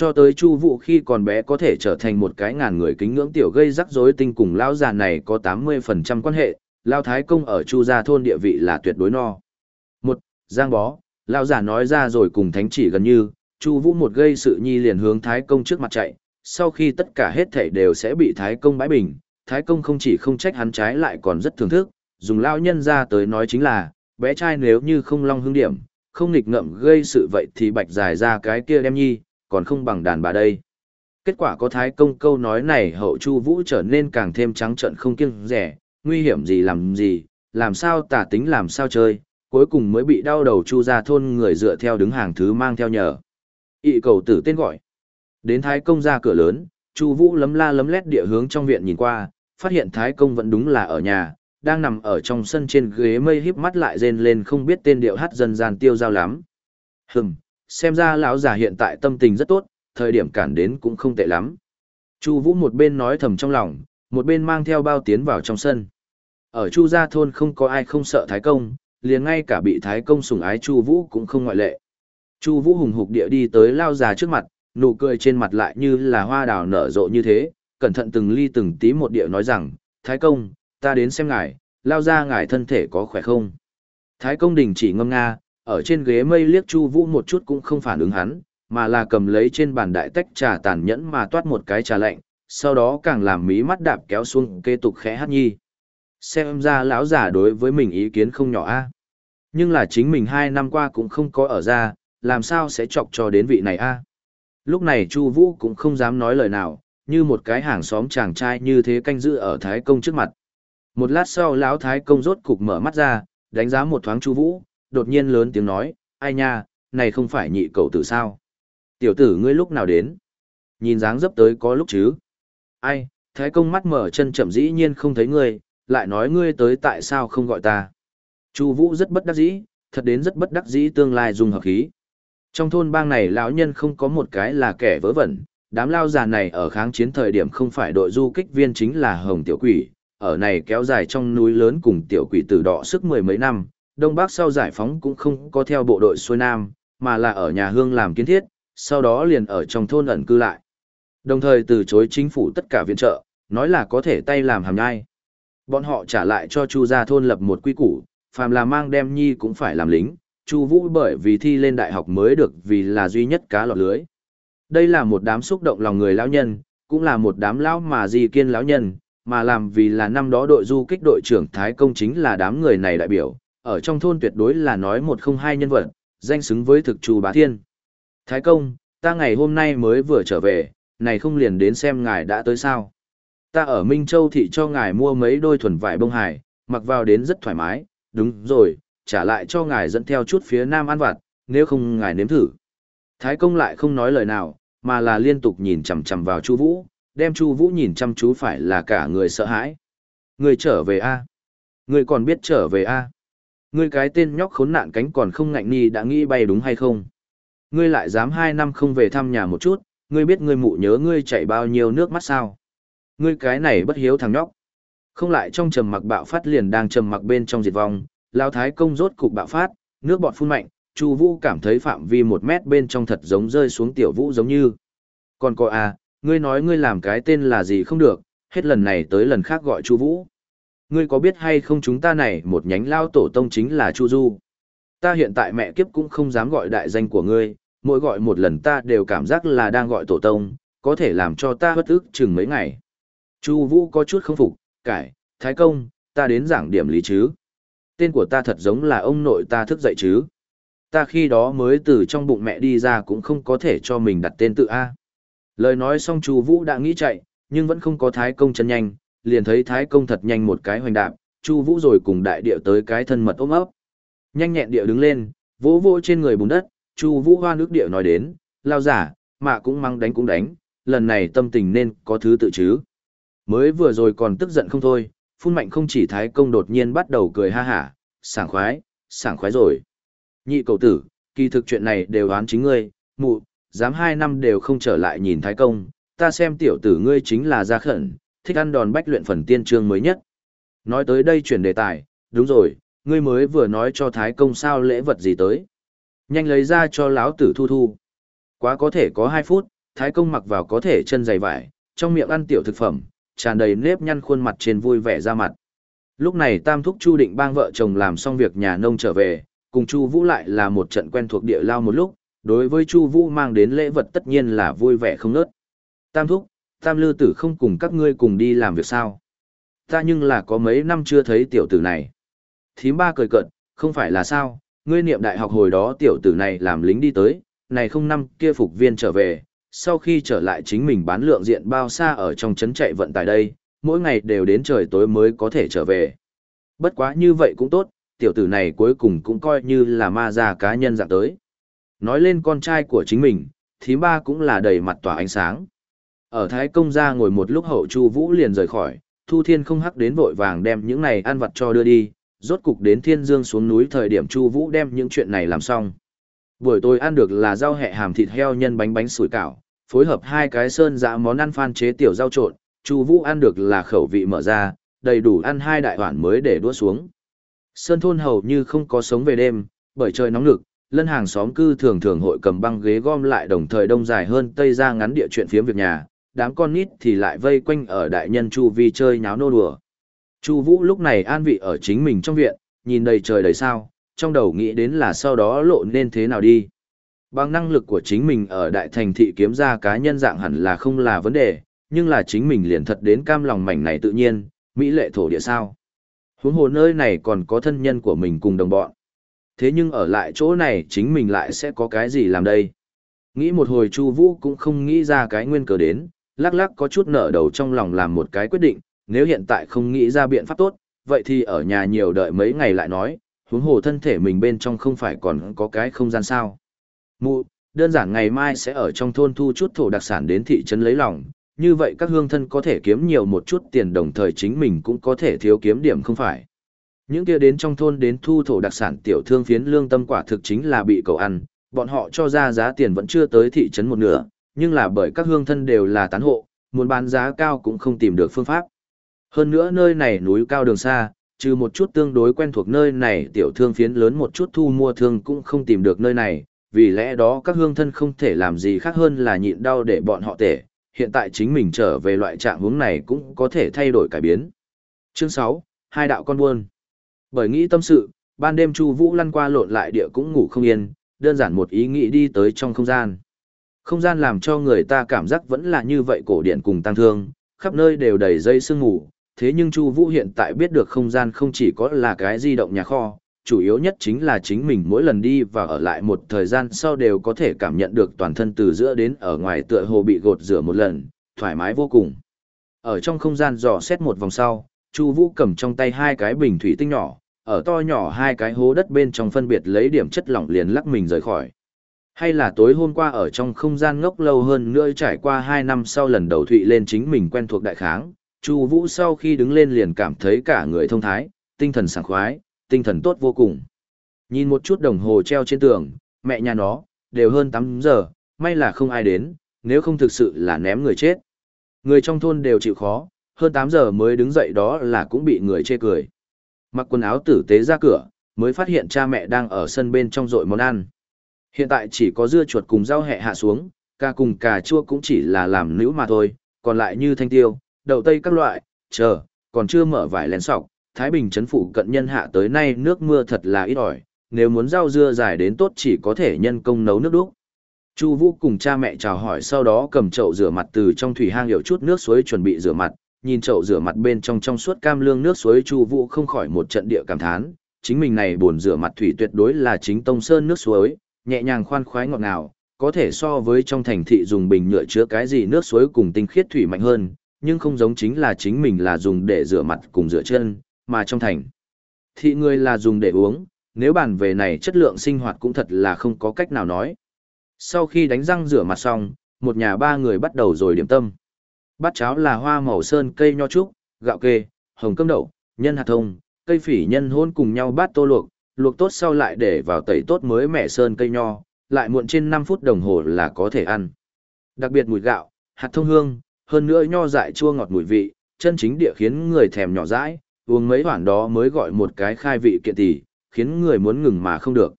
Speaker 1: Cho tới Chu Vũ khi còn bé có thể trở thành một cái ngàn người kính ngưỡng tiểu gây rắc rối tinh cùng lão già này có 80% quan hệ, lão thái công ở Chu gia thôn địa vị là tuyệt đối no. Một, Giang bó, lão già nói ra rồi cùng thánh chỉ gần như, Chu Vũ một gây sự nhi liền hướng thái công trước mặt chạy, sau khi tất cả hết thảy đều sẽ bị thái công bãi bình, thái công không chỉ không trách hắn trái lại còn rất thưởng thức, dùng lão nhân ra tới nói chính là, bé trai nếu như không long hương điểm, không nghịch ngợm gây sự vậy thì bạch dài ra cái kia đem nhi, còn không bằng đàn bà đây. Kết quả có thái công câu nói này hậu chu vũ trở nên càng thêm trắng trợn không kiêng rẻ, nguy hiểm gì làm gì, làm sao tả tính làm sao chơi, cuối cùng mới bị đau đầu chu ra thôn người dựa theo đứng hàng thứ mang theo nhờ. Ị cầu tử tên gọi. Đến thái công ra cửa lớn, chu vũ lấm la lấm lét địa hướng trong viện nhìn qua, phát hiện thái công vẫn đúng là ở nhà, đang nằm ở trong sân trên ghế mây híp mắt lại rên lên không biết tên điệu hát dần gian tiêu dao lắm. Hừm, xem ra lão già hiện tại tâm tình rất tốt, thời điểm cản đến cũng không tệ lắm. Chu Vũ một bên nói thầm trong lòng, một bên mang theo bao tiến vào trong sân. Ở Chu gia thôn không có ai không sợ Thái công, liền ngay cả bị Thái công sủng ái Chu Vũ cũng không ngoại lệ. Chu Vũ hùng hục địa đi tới lão già trước mặt, nụ cười trên mặt lại như là hoa đào nở rộ như thế, cẩn thận từng ly từng tí một địa nói rằng, "Thái công, ta đến xem ngài, lão gia ngài thân thể có khỏe không?" Thái công đình chỉ ngâm nga, ở trên ghế mây liếc Chu Vũ một chút cũng không phản ứng hắn, mà là cầm lấy trên bàn đại tách trà tàn nhẫn mà toát một cái trà lạnh, sau đó càng làm mí mắt đạp kéo xuống kế tục khẽ hát nhi. Xem ra lão giả đối với mình ý kiến không nhỏ a. Nhưng là chính mình hai năm qua cũng không có ở ra, làm sao sẽ chọc cho đến vị này a? Lúc này Chu Vũ cũng không dám nói lời nào, như một cái hàng xóm chàng trai như thế canh giữ ở Thái công trước mặt. Một lát sau lão Thái công rốt cục mở mắt ra, đánh giá một thoáng Chu Vũ, đột nhiên lớn tiếng nói, "Ai nha, này không phải nhị cậu tử sao? Tiểu tử ngươi lúc nào đến? Nhìn dáng dấp tới có lúc chứ?" "Ai?" Thái công mắt mở chân chậm dĩ nhiên không thấy ngươi, lại nói ngươi tới tại sao không gọi ta? Chu Vũ rất bất đắc dĩ, thật đến rất bất đắc dĩ tương lai dùng hợp khí. Trong thôn bang này lão nhân không có một cái là kẻ vớ vẩn, đám lao già này ở kháng chiến thời điểm không phải đội du kích viên chính là Hồng Tiểu Quỷ, ở này kéo dài trong núi lớn cùng Tiểu Quỷ tử đọ sức mười mấy năm, Đông Bắc sau giải phóng cũng không có theo bộ đội xuôi Nam, mà là ở nhà hương làm kiến thiết, sau đó liền ở trong thôn ẩn cư lại. Đồng thời từ chối chính phủ tất cả viện trợ, nói là có thể tay làm hàm nhai. Bọn họ trả lại cho Chu gia thôn lập một quy củ, phàm là mang đem nhi cũng phải làm lính, Chu Vũ bởi vì thi lên đại học mới được vì là duy nhất cá lọt lưới. Đây là một đám xúc động lòng người lão nhân, cũng là một đám lão mà gì kiên lão nhân, mà làm vì là năm đó đội du kích đội trưởng Thái Công chính là đám người này đại biểu, ở trong thôn tuyệt đối là nói một không hai nhân vật, danh xứng với thực trù Bá Thiên. Thái Công, ta ngày hôm nay mới vừa trở về, này không liền đến xem ngài đã tới sao. Ta ở Minh Châu thị cho ngài mua mấy đôi thuần vải bông hải, mặc vào đến rất thoải mái, đúng rồi, trả lại cho ngài dẫn theo chút phía nam ăn vặt, nếu không ngài nếm thử. Thái công lại không nói lời nào, mà là liên tục nhìn chằm chằm vào Chu Vũ, đem Chu Vũ nhìn chăm chú phải là cả người sợ hãi. Người trở về a? Người còn biết trở về a? Ngươi cái tên nhóc khốn nạn cánh còn không ngạnh ni đã nghĩ bay đúng hay không? Ngươi lại dám hai năm không về thăm nhà một chút, ngươi biết ngươi mụ nhớ ngươi chảy bao nhiêu nước mắt sao? Ngươi cái này bất hiếu thằng nhóc. Không lại trong trầm mặc bạo phát liền đang trầm mặc bên trong diệt vong, lao thái công rốt cục bạo phát, nước bọt phun mạnh, Chu Vũ cảm thấy phạm vi một mét bên trong thật giống rơi xuống tiểu vũ giống như. Còn cô à, ngươi nói ngươi làm cái tên là gì không được, hết lần này tới lần khác gọi Chu Vũ. Ngươi có biết hay không chúng ta này một nhánh lao tổ tông chính là Chu Du. Ta hiện tại mẹ kiếp cũng không dám gọi đại danh của ngươi, mỗi gọi một lần ta đều cảm giác là đang gọi tổ tông, có thể làm cho ta bất ức chừng mấy ngày. Chu Vũ có chút không phục, cải, thái công, ta đến giảng điểm lý chứ. Tên của ta thật giống là ông nội ta thức dậy chứ. Ta khi đó mới từ trong bụng mẹ đi ra cũng không có thể cho mình đặt tên tự A. Lời nói xong Chu Vũ đã nghĩ chạy, nhưng vẫn không có thái công chân nhanh, liền thấy thái công thật nhanh một cái hoành đạp, Chu Vũ rồi cùng đại địa tới cái thân mật ôm ấp. Nhanh nhẹn địa đứng lên, vỗ vỗ trên người bùn đất, Chu Vũ hoa nước địa nói đến, lao giả, mà cũng mang đánh cũng đánh, lần này tâm tình nên có thứ tự chứ. Mới vừa rồi còn tức giận không thôi, phun mạnh không chỉ thái công đột nhiên bắt đầu cười ha hả, sảng khoái, sảng khoái rồi. Nhị cầu tử, kỳ thực chuyện này đều oán chính ngươi, mụ, dám hai năm đều không trở lại nhìn thái công, ta xem tiểu tử ngươi chính là gia khẩn, thích ăn đòn bách luyện phần tiên trương mới nhất. Nói tới đây chuyển đề tài, đúng rồi, ngươi mới vừa nói cho thái công sao lễ vật gì tới. Nhanh lấy ra cho lão tử thu thu. Quá có thể có hai phút, thái công mặc vào có thể chân dày vải, trong miệng ăn tiểu thực phẩm, tràn đầy nếp nhăn khuôn mặt trên vui vẻ ra mặt. Lúc này Tam Thúc Chu Định bang vợ chồng làm xong việc nhà nông trở về, cùng Chu Vũ lại là một trận quen thuộc địa lao một lúc, đối với Chu Vũ mang đến lễ vật tất nhiên là vui vẻ không ngớt. Tam Thúc, Tam Lư Tử không cùng các ngươi cùng đi làm việc sao? Ta nhưng là có mấy năm chưa thấy tiểu tử này. Thím ba cười cợt, không phải là sao, ngươi niệm đại học hồi đó tiểu tử này làm lính đi tới, này không năm kia phục viên trở về, sau khi trở lại chính mình bán lượng diện bao xa ở trong trấn chạy vận tải đây, mỗi ngày đều đến trời tối mới có thể trở về. Bất quá như vậy cũng tốt, tiểu tử này cuối cùng cũng coi như là ma già cá nhân dạng tới. Nói lên con trai của chính mình, thím ba cũng là đầy mặt tỏa ánh sáng. Ở Thái Công gia ngồi một lúc hậu Chu Vũ liền rời khỏi, Thu Thiên không hắc đến vội vàng đem những này ăn vặt cho đưa đi, rốt cục đến Thiên Dương xuống núi thời điểm Chu Vũ đem những chuyện này làm xong. Buổi tối ăn được là rau hẹ hàm thịt heo nhân bánh bánh sủi cảo, phối hợp hai cái sơn dã món ăn phan chế tiểu rau trộn, Chu Vũ ăn được là khẩu vị mở ra, đầy đủ ăn hai đại hoàn mới để đũa xuống. Sơn thôn hầu như không có sống về đêm, bởi trời nóng lực, lân hàng xóm cư thường thường hội cầm băng ghế gom lại đồng thời đông dài hơn tây ra ngắn địa chuyện phiếm việc nhà, đám con nít thì lại vây quanh ở đại nhân Chu Vi chơi nháo nô đùa. Chu Vũ lúc này an vị ở chính mình trong viện, nhìn đầy trời đầy sao, trong đầu nghĩ đến là sau đó lộ nên thế nào đi. Bằng năng lực của chính mình ở đại thành thị kiếm ra cá nhân dạng hẳn là không là vấn đề, nhưng là chính mình liền thật đến cam lòng mảnh này tự nhiên, mỹ lệ thổ địa sao. Huống hồ nơi này còn có thân nhân của mình cùng đồng bọn. Thế nhưng ở lại chỗ này chính mình lại sẽ có cái gì làm đây? Nghĩ một hồi Chu Vũ cũng không nghĩ ra cái nguyên cớ đến, lắc lắc có chút nở đầu trong lòng làm một cái quyết định, nếu hiện tại không nghĩ ra biện pháp tốt, vậy thì ở nhà nhiều đợi mấy ngày lại nói, huống hồ thân thể mình bên trong không phải còn có cái không gian sao. Mụ, đơn giản ngày mai sẽ ở trong thôn thu chút thổ đặc sản đến thị trấn lấy lòng, như vậy các hương thân có thể kiếm nhiều một chút tiền đồng thời chính mình cũng có thể thiếu kiếm điểm không phải. Những kia đến trong thôn đến thu thổ đặc sản tiểu thương phiến lương tâm quả thực chính là bị cầu ăn, bọn họ cho ra giá tiền vẫn chưa tới thị trấn một nửa, nhưng là bởi các hương thân đều là tán hộ, muốn bán giá cao cũng không tìm được phương pháp. Hơn nữa nơi này núi cao đường xa, trừ một chút tương đối quen thuộc nơi này tiểu thương phiến lớn một chút thu mua thương cũng không tìm được nơi này, vì lẽ đó các hương thân không thể làm gì khác hơn là nhịn đau để bọn họ tể, hiện tại chính mình trở về loại trạng hướng này cũng có thể thay đổi cải biến. Chương 6, hai đạo con buôn. Bởi nghĩ tâm sự, ban đêm Chu Vũ lăn qua lộn lại địa cũng ngủ không yên, đơn giản một ý nghĩ đi tới trong không gian. Không gian làm cho người ta cảm giác vẫn là như vậy cổ điển cùng tăng thương, khắp nơi đều đầy dây sương mù, thế nhưng Chu Vũ hiện tại biết được không gian không chỉ có là cái di động nhà kho, chủ yếu nhất chính là chính mình mỗi lần đi và ở lại một thời gian sau đều có thể cảm nhận được toàn thân từ giữa đến ở ngoài tựa hồ bị gột rửa một lần, thoải mái vô cùng. Ở trong không gian dò xét một vòng sau, Chu Vũ cầm trong tay hai cái bình thủy tinh nhỏ, ở to nhỏ hai cái hố đất bên trong phân biệt lấy điểm chất lỏng liền lắc mình rời khỏi. Hay là tối hôm qua ở trong không gian ngốc lâu hơn nữa trải qua 2 năm sau lần đầu thụy lên chính mình quen thuộc đại kháng, Chu Vũ sau khi đứng lên liền cảm thấy cả người thông thái, tinh thần sảng khoái, tinh thần tốt vô cùng. Nhìn một chút đồng hồ treo trên tường, mẹ nhà nó, đều hơn 8 giờ, may là không ai đến, nếu không thực sự là ném người chết. Người trong thôn đều chịu khó, hơn 8 giờ mới đứng dậy đó là cũng bị người chê cười. Mặc quần áo tử tế ra cửa, mới phát hiện cha mẹ đang ở sân bên trong rội món ăn. Hiện tại chỉ có dưa chuột cùng rau hẹ hạ xuống, ca cùng cà chua cũng chỉ là làm nữ mà thôi, còn lại như thanh tiêu, đậu tây các loại, chờ, còn chưa mở vải lén sọc, Thái Bình chấn phủ cận nhân hạ tới nay nước mưa thật là ít ỏi, nếu muốn rau dưa dài đến tốt chỉ có thể nhân công nấu nước đúc. Chu Vũ cùng cha mẹ chào hỏi sau đó cầm chậu rửa mặt từ trong thủy hang hiệu chút nước suối chuẩn bị rửa mặt, nhìn chậu rửa mặt bên trong trong suốt cam lương nước suối Chu Vũ không khỏi một trận địa cảm thán, chính mình này buồn rửa mặt thủy tuyệt đối là chính tông sơn nước suối, nhẹ nhàng khoan khoái ngọt ngào, có thể so với trong thành thị dùng bình nhựa chứa cái gì nước suối cùng tinh khiết thủy mạnh hơn, nhưng không giống chính là chính mình là dùng để rửa mặt cùng rửa chân, mà trong thành thị người là dùng để uống, nếu bàn về này chất lượng sinh hoạt cũng thật là không có cách nào nói. Sau khi đánh răng rửa mặt xong, một nhà ba người bắt đầu rồi điểm tâm. Bát cháo là hoa màu sơn cây nho trúc, gạo kê, hồng cơm đậu, nhân hạt thông, cây phỉ nhân hôn cùng nhau bát tô luộc, luộc tốt sau lại để vào tẩy tốt mới mẻ sơn cây nho, lại muộn trên 5 phút đồng hồ là có thể ăn. Đặc biệt mùi gạo, hạt thông hương, hơn nữa nho dại chua ngọt mùi vị, chân chính địa khiến người thèm nhỏ dãi, uống mấy hoản đó mới gọi một cái khai vị kiện tỷ, khiến người muốn ngừng mà không được.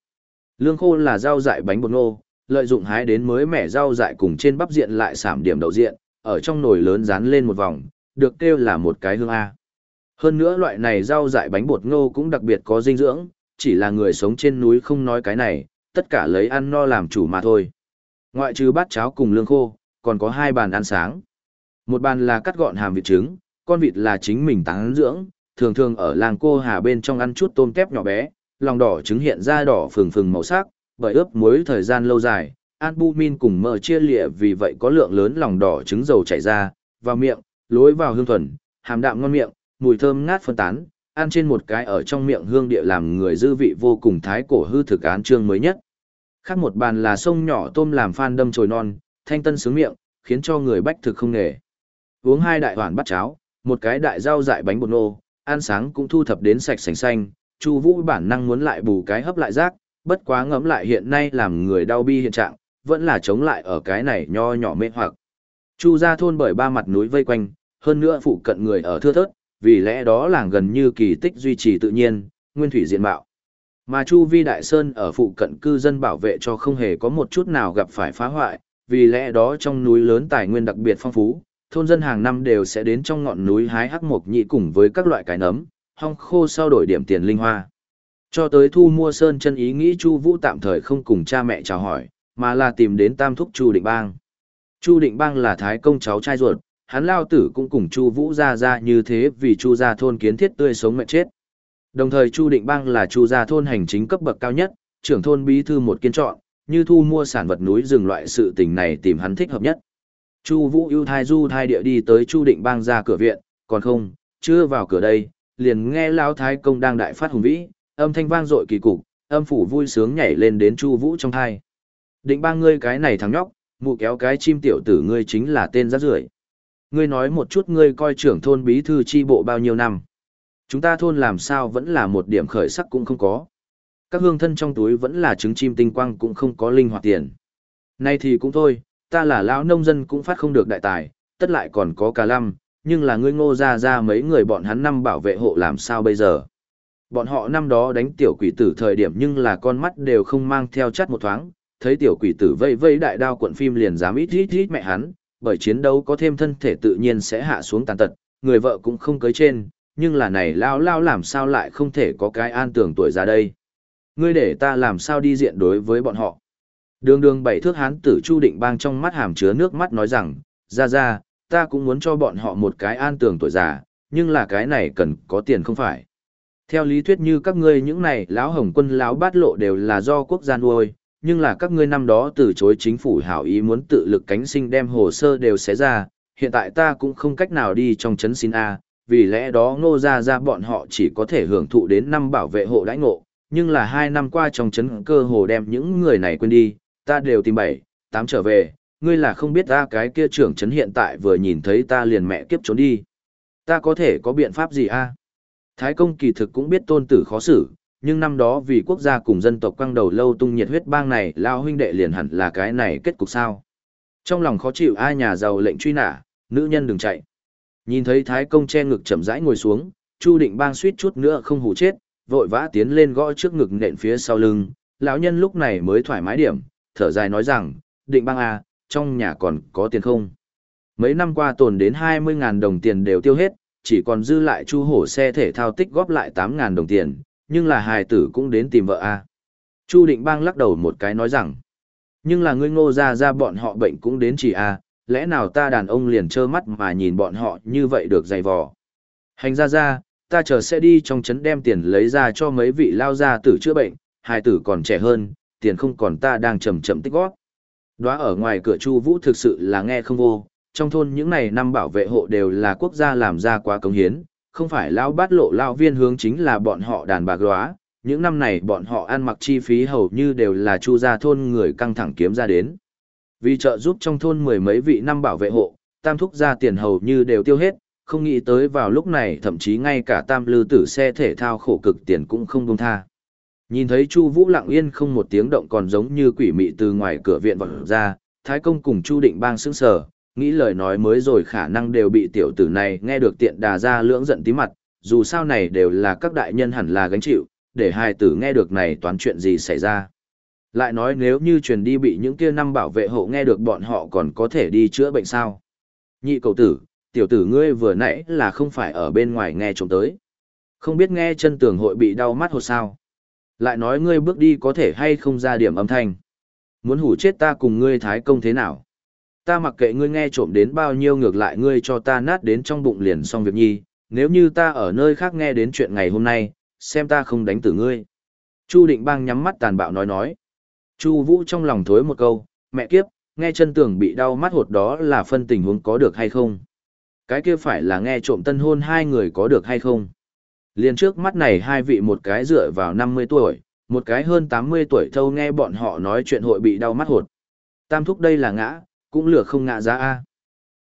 Speaker 1: Lương khô là rau dại bánh bột ngô, lợi dụng hái đến mới mẻ rau dại cùng trên bắp diện lại giảm điểm đậu diện, ở trong nồi lớn dán lên một vòng, được kêu là một cái hương A. Hơn nữa loại này rau dại bánh bột ngô cũng đặc biệt có dinh dưỡng, chỉ là người sống trên núi không nói cái này, tất cả lấy ăn no làm chủ mà thôi. Ngoại trừ bát cháo cùng lương khô, còn có hai bàn ăn sáng. Một bàn là cắt gọn hàm vịt trứng, con vịt là chính mình tán dưỡng, thường thường ở làng cô hà bên trong ăn chút tôm kép nhỏ bé, lòng đỏ trứng hiện ra đỏ phừng phừng màu sắc, bởi ướp muối thời gian lâu dài, albumin cùng mỡ chia lịa vì vậy có lượng lớn lòng đỏ trứng dầu chảy ra, vào miệng, lối vào hương thuần, hàm đạm ngon miệng, mùi thơm ngát phân tán, ăn trên một cái ở trong miệng hương địa làm người dư vị vô cùng thái cổ hư thực án trương mới nhất. Khác một bàn là sông nhỏ tôm làm phan đâm trồi non, thanh tân sướng miệng, khiến cho người bách thực không nghề. Uống hai đại hoàn bắt cháo, một cái đại rau dại bánh bột nô, ăn sáng cũng thu thập đến sạch sành xanh, Chu Vũ bản năng muốn lại bù cái hấp lại rác, bất quá ngẫm lại hiện nay làm người đau bi hiện trạng, vẫn là chống lại ở cái này nho nhỏ mê hoặc. Chu gia thôn bởi ba mặt núi vây quanh, hơn nữa phụ cận người ở thưa thớt, vì lẽ đó làng gần như kỳ tích duy trì tự nhiên, nguyên thủy diện mạo. Mà Chu Vi Đại Sơn ở phụ cận cư dân bảo vệ cho không hề có một chút nào gặp phải phá hoại, vì lẽ đó trong núi lớn tài nguyên đặc biệt phong phú, thôn dân hàng năm đều sẽ đến trong ngọn núi hái hắc mộc nhị cùng với các loại cái nấm, hong khô sau đổi điểm tiền linh hoa. Cho tới thu mua sơn chân ý nghĩ Chu Vũ tạm thời không cùng cha mẹ chào hỏi, mà là tìm đến tam thúc Chu Định Bang. Chu Định Bang là thái công cháu trai ruột, hắn lao tử cũng cùng Chu Vũ gia gia như thế vì Chu gia thôn kiến thiết tươi sống mệt chết. Đồng thời Chu Định Bang là Chu gia thôn hành chính cấp bậc cao nhất, trưởng thôn bí thư một kiên chọn, như thu mua sản vật núi rừng loại sự tình này tìm hắn thích hợp nhất. Chu Vũ ưu thai du thai địa đi tới Chu Định Bang ra cửa viện, còn không, chưa vào cửa đây, liền nghe lão thái công đang đại phát hùng vĩ, âm thanh vang dội kỳ cục, âm phủ vui sướng nhảy lên đến Chu Vũ trong thai. Định Bang ngươi cái này thằng nhóc, mụ kéo cái chim tiểu tử ngươi chính là tên rác rưởi. Ngươi nói một chút ngươi coi trưởng thôn bí thư chi bộ bao nhiêu năm. Chúng ta thôn làm sao vẫn là một điểm khởi sắc cũng không có. Các hương thân trong túi vẫn là trứng chim tinh quang cũng không có linh hoạt tiền. Nay thì cũng thôi, ta là lão nông dân cũng phát không được đại tài, tất lại còn có cả lăm, nhưng là ngươi ngô ra ra mấy người bọn hắn năm bảo vệ hộ làm sao bây giờ. Bọn họ năm đó đánh tiểu quỷ tử thời điểm nhưng là con mắt đều không mang theo chắt một thoáng, thấy tiểu quỷ tử vây vây đại đao cuộn phim liền dám ít ít ít mẹ hắn, bởi chiến đấu có thêm thân thể tự nhiên sẽ hạ xuống tàn tật, người vợ cũng không cưới trên, nhưng là này lao lao làm sao lại không thể có cái an tưởng tuổi ra đây. Ngươi để ta làm sao đi diện đối với bọn họ. Đường đường bảy thước hán tử Chu Định Bang trong mắt hàm chứa nước mắt nói rằng, ra ra, ta cũng muốn cho bọn họ một cái an tường tuổi già, nhưng là cái này cần có tiền không phải. Theo lý thuyết như các ngươi những này lão hồng quân lão bát lộ đều là do quốc gia nuôi, nhưng là các ngươi năm đó từ chối chính phủ hảo ý muốn tự lực cánh sinh đem hồ sơ đều xé ra, hiện tại ta cũng không cách nào đi trong chấn xin A, vì lẽ đó ngô ra ra bọn họ chỉ có thể hưởng thụ đến năm bảo vệ hộ đãi ngộ, nhưng là hai năm qua trong chấn cơ hồ đem những người này quên đi, ta đều tìm bảy, tám trở về, ngươi là không biết ta cái kia trưởng chấn hiện tại vừa nhìn thấy ta liền mẹ kiếp trốn đi. Ta có thể có biện pháp gì a? Thái công kỳ thực cũng biết tôn tử khó xử, nhưng năm đó vì quốc gia cùng dân tộc quăng đầu lâu tung nhiệt huyết bang này lao huynh đệ liền hẳn là cái này kết cục sao. Trong lòng khó chịu ai nhà giàu lệnh truy nã, nữ nhân đừng chạy. Nhìn thấy thái công che ngực chậm rãi ngồi xuống, Chu định bang suýt chút nữa không hủ chết, vội vã tiến lên gõ trước ngực nện phía sau lưng, lão nhân lúc này mới thoải mái điểm, thở dài nói rằng, định bang à, trong nhà còn có tiền không? Mấy năm qua tồn đến 20.000 đồng tiền đều tiêu hết, chỉ còn dư lại chu hổ xe thể thao tích góp lại tám ngàn đồng tiền, nhưng là hài tử cũng đến tìm vợ a. À. Chu Định Bang lắc đầu một cái nói rằng, nhưng là ngươi ngô ra ra bọn họ bệnh cũng đến chỉ a, à, lẽ nào ta đàn ông liền trơ mắt mà nhìn bọn họ như vậy được dày vò. Hành ra ra, ta chờ sẽ đi trong trấn đem tiền lấy ra cho mấy vị lao gia tử chữa bệnh, hài tử còn trẻ hơn, tiền không còn ta đang chậm chậm tích góp. Đóa ở ngoài cửa Chu Vũ thực sự là nghe không vô, trong thôn những này năm bảo vệ hộ đều là quốc gia làm ra quá công hiến, không phải lão bát lộ lão viên hướng chính là bọn họ đàn bạc góa, những năm này bọn họ ăn mặc chi phí hầu như đều là Chu gia thôn người căng thẳng kiếm ra đến. Vì trợ giúp trong thôn mười mấy vị năm bảo vệ hộ, tam thúc gia tiền hầu như đều tiêu hết, không nghĩ tới vào lúc này thậm chí ngay cả tam lư tử xe thể thao khổ cực tiền cũng không buông tha. Nhìn thấy Chu Vũ lặng yên không một tiếng động còn giống như quỷ mị từ ngoài cửa viện vọt ra, Thái công cùng Chu Định Bang sững sờ, nghĩ lời nói mới rồi khả năng đều bị tiểu tử này nghe được tiện đà ra lưỡng giận tí mặt, dù sao này đều là các đại nhân hẳn là gánh chịu, để hai tử nghe được này toán chuyện gì xảy ra. Lại nói nếu như truyền đi bị những kia năm bảo vệ hộ nghe được bọn họ còn có thể đi chữa bệnh sao. Nhị cầu tử, tiểu tử ngươi vừa nãy là không phải ở bên ngoài nghe trộm tới. Không biết nghe chân tường hội bị đau mắt hột sao. Lại nói ngươi bước đi có thể hay không ra điểm âm thanh. Muốn hủ chết ta cùng ngươi thái công thế nào? Ta mặc kệ ngươi nghe trộm đến bao nhiêu ngược lại ngươi cho ta nát đến trong bụng liền xong việc nhi, nếu như ta ở nơi khác nghe đến chuyện ngày hôm nay, xem ta không đánh tử ngươi. Chu định bang nhắm mắt tàn bạo nói nói. Chu vũ trong lòng thối một câu, mẹ kiếp, nghe chân tường bị đau mắt hột đó là phân tình huống có được hay không? Cái kia phải là nghe trộm tân hôn hai người có được hay không? Liên trước mắt này hai vị một cái dựa vào 50 tuổi, một cái hơn 80 tuổi thâu nghe bọn họ nói chuyện hội bị đau mắt hột. Tam thúc đây là ngã, cũng lừa không ngạ ra a.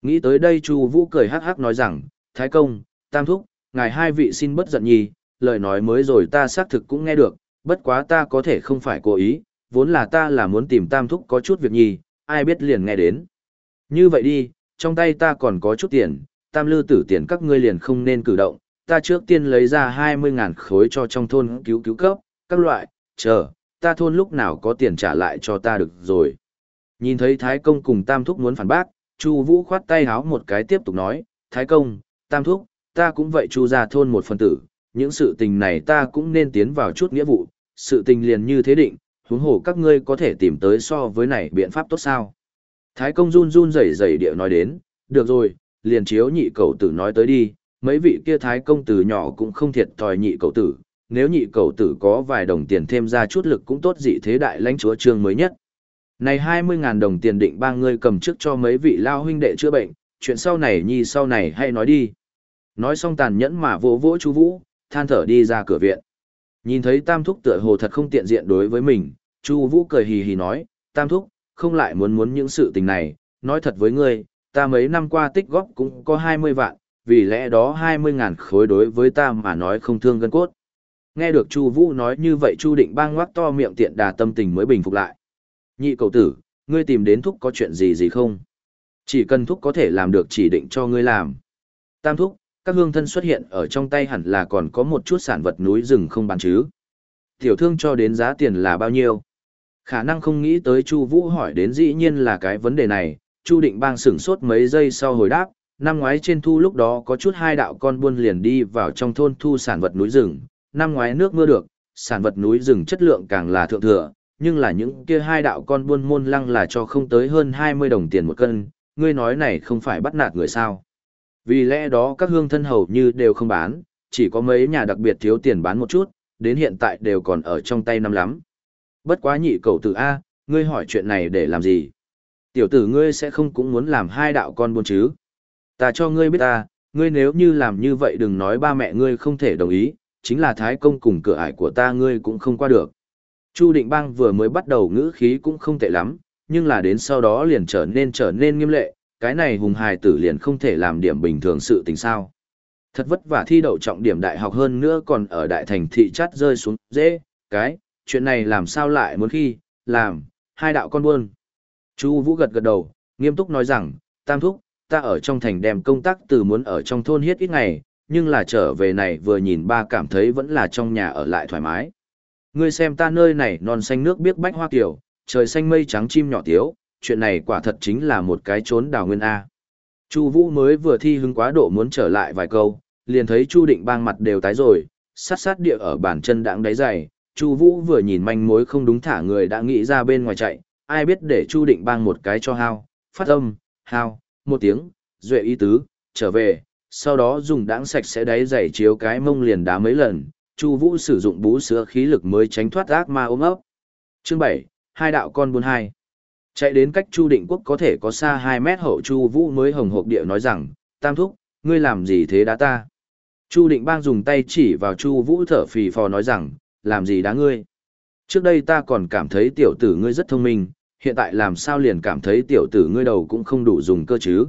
Speaker 1: Nghĩ tới đây Chu Vũ cười hắc hắc nói rằng, Thái công, Tam thúc, ngài hai vị xin bất giận nhì, lời nói mới rồi ta xác thực cũng nghe được, bất quá ta có thể không phải cố ý, vốn là ta là muốn tìm Tam thúc có chút việc nhì, ai biết liền nghe đến. Như vậy đi, trong tay ta còn có chút tiền, Tam lư tử tiền các ngươi liền không nên cử động, ta trước tiên lấy ra 20.000 khối cho trong thôn cứu cứu cấp, các loại, chờ, ta thôn lúc nào có tiền trả lại cho ta được rồi. Nhìn thấy Thái Công cùng Tam Thúc muốn phản bác, Chu Vũ khoát tay háo một cái tiếp tục nói, Thái Công, Tam Thúc, ta cũng vậy Chu ra thôn một phần tử, những sự tình này ta cũng nên tiến vào chút nghĩa vụ, sự tình liền như thế định, huống hồ các ngươi có thể tìm tới so với này biện pháp tốt sao. Thái công run run rẩy rẩy địa nói đến, được rồi, liền chiếu nhị cầu tử nói tới đi, mấy vị kia thái công từ nhỏ cũng không thiệt thòi nhị cầu tử, nếu nhị cầu tử có vài đồng tiền thêm ra chút lực cũng tốt dị thế đại lãnh chúa trương mới nhất. Này 20.000 đồng tiền định ba ngươi cầm trước cho mấy vị lao huynh đệ chữa bệnh, chuyện sau này nhi sau này hay nói đi. Nói xong tàn nhẫn mà vỗ vỗ chú Vũ, than thở đi ra cửa viện. Nhìn thấy Tam Thúc tựa hồ thật không tiện diện đối với mình, Chu Vũ cười hì hì nói, Tam Thúc, không lại muốn muốn những sự tình này, nói thật với ngươi, ta mấy năm qua tích góp cũng có 20 vạn, vì lẽ đó 20 ngàn khối đối với ta mà nói không thương gân cốt. Nghe được Chu Vũ nói như vậy Chu Định bang ngoác to miệng tiện đà tâm tình mới bình phục lại. Nhị cầu tử, ngươi tìm đến thúc có chuyện gì gì không? Chỉ cần thúc có thể làm được chỉ định cho ngươi làm. Tam thúc, các hương thân xuất hiện ở trong tay hẳn là còn có một chút sản vật núi rừng không bán chứ. Tiểu thương cho đến giá tiền là bao nhiêu? Khả năng không nghĩ tới Chu Vũ hỏi đến dĩ nhiên là cái vấn đề này, Chu Định Bang sững sốt mấy giây sau hồi đáp, năm ngoái trên thu lúc đó có chút hai đạo con buôn liền đi vào trong thôn thu sản vật núi rừng, năm ngoái nước mưa được, sản vật núi rừng chất lượng càng là thượng thừa, nhưng là những kia hai đạo con buôn môn lăng là cho không tới hơn 20 đồng tiền một cân, ngươi nói này không phải bắt nạt người sao. Vì lẽ đó các hương thân hầu như đều không bán, chỉ có mấy nhà đặc biệt thiếu tiền bán một chút, đến hiện tại đều còn ở trong tay năm lắm. Bất quá nhị cầu tử A, ngươi hỏi chuyện này để làm gì? Tiểu tử ngươi sẽ không cũng muốn làm hai đạo con buôn chứ? Ta cho ngươi biết ta, ngươi nếu như làm như vậy đừng nói ba mẹ ngươi không thể đồng ý, chính là thái công cùng cửa ải của ta ngươi cũng không qua được. Chu Định Bang vừa mới bắt đầu ngữ khí cũng không tệ lắm, nhưng là đến sau đó liền trở nên trở nên nghiêm lệ, cái này hùng hài tử liền không thể làm điểm bình thường sự tình sao. Thật vất vả thi đậu trọng điểm đại học hơn nữa còn ở đại thành thị chát rơi xuống dễ, cái, chuyện này làm sao lại muốn khi, làm, hai đạo con buôn. Chu Vũ gật gật đầu, nghiêm túc nói rằng, tam thúc, ta ở trong thành đem công tác từ muốn ở trong thôn hiết ít ngày, nhưng là trở về này vừa nhìn ba cảm thấy vẫn là trong nhà ở lại thoải mái. Ngươi xem ta nơi này non xanh nước biếc bách hoa kiểu, trời xanh mây trắng chim nhỏ tiếu, chuyện này quả thật chính là một cái trốn đào nguyên A. Chu Vũ mới vừa thi hứng quá độ muốn trở lại vài câu, liền thấy Chu Định bang mặt đều tái rồi, sát sát địa ở bàn chân đãng đáy dày, Chu Vũ vừa nhìn manh mối không đúng thả người đã nghĩ ra bên ngoài chạy, ai biết để Chu Định bang một cái cho hao, phát âm, hao, một tiếng, duệ ý tứ, trở về, sau đó dùng đãng sạch sẽ đáy dày chiếu cái mông liền đá mấy lần, Chu Vũ sử dụng bú sữa khí lực mới tránh thoát ác ma ôm ấp. Chương 7, hai đạo con buôn hai. Chạy đến cách Chu Định Quốc có thể có xa 2 mét hậu Chu Vũ mới hồng hộc địa nói rằng, "Tam thúc, ngươi làm gì thế đá ta?" Chu Định Bang dùng tay chỉ vào Chu Vũ thở phì phò nói rằng, "Làm gì đá ngươi? Trước đây ta còn cảm thấy tiểu tử ngươi rất thông minh, hiện tại làm sao liền cảm thấy tiểu tử ngươi đầu cũng không đủ dùng cơ chứ?"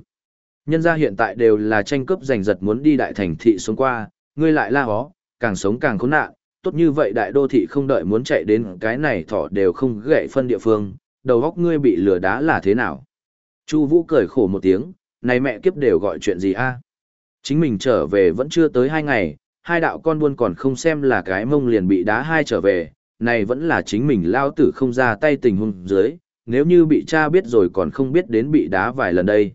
Speaker 1: Nhân gia hiện tại đều là tranh cướp giành giật muốn đi đại thành thị xuống qua, ngươi lại la hó, càng sống càng khốn nạn, tốt như vậy đại đô thị không đợi muốn chạy đến cái này thỏ đều không gậy phân địa phương, đầu góc ngươi bị lừa đá là thế nào? Chu Vũ cười khổ một tiếng, này mẹ kiếp đều gọi chuyện gì a? Chính mình trở về vẫn chưa tới hai ngày, hai đạo con buôn còn không xem là cái mông liền bị đá hai trở về, này vẫn là chính mình lao tử không ra tay tình huống dưới, nếu như bị cha biết rồi còn không biết đến bị đá vài lần đây.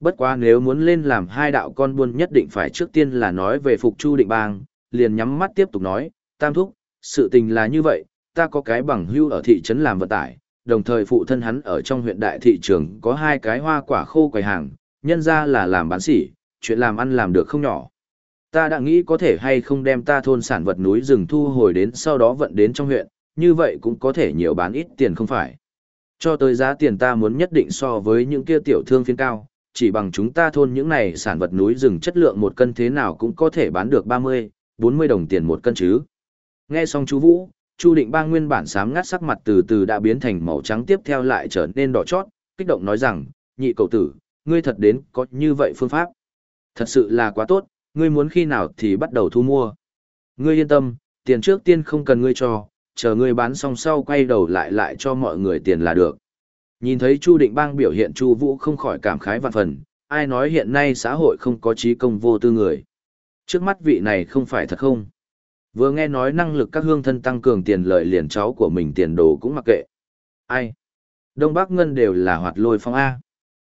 Speaker 1: Bất quá nếu muốn lên làm hai đạo con buôn nhất định phải trước tiên là nói về phục Chu Định Bang, liền nhắm mắt tiếp tục nói, tam thúc, sự tình là như vậy, ta có cái bằng hưu ở thị trấn làm vận tải, đồng thời phụ thân hắn ở trong huyện đại thị trường có hai cái hoa quả khô quầy hàng, nhân ra là làm bán sỉ, chuyện làm ăn làm được không nhỏ. Ta đã nghĩ có thể hay không đem ta thôn sản vật núi rừng thu hồi đến sau đó vận đến trong huyện, như vậy cũng có thể nhiều bán ít tiền không phải. Cho tới giá tiền ta muốn nhất định so với những kia tiểu thương phiên cao, chỉ bằng chúng ta thôn những này sản vật núi rừng chất lượng một cân thế nào cũng có thể bán được 30, 40 đồng tiền một cân chứ. Nghe xong chú Vũ, Chu Định Bang nguyên bản sám ngắt sắc mặt từ từ đã biến thành màu trắng tiếp theo lại trở nên đỏ chót, kích động nói rằng, nhị cậu tử, ngươi thật đến có như vậy phương pháp. Thật sự là quá tốt, ngươi muốn khi nào thì bắt đầu thu mua. Ngươi yên tâm, tiền trước tiên không cần ngươi cho, chờ ngươi bán xong sau quay đầu lại lại cho mọi người tiền là được. Nhìn thấy Chu Định Bang biểu hiện Chu Vũ không khỏi cảm khái vạn phần, ai nói hiện nay xã hội không có trí công vô tư người. Trước mắt vị này không phải thật không? Vừa nghe nói năng lực các hương thân tăng cường tiền lợi liền cháu của mình tiền đồ cũng mặc kệ. Ai? Đông Bắc Ngân đều là hoạt lôi phong A.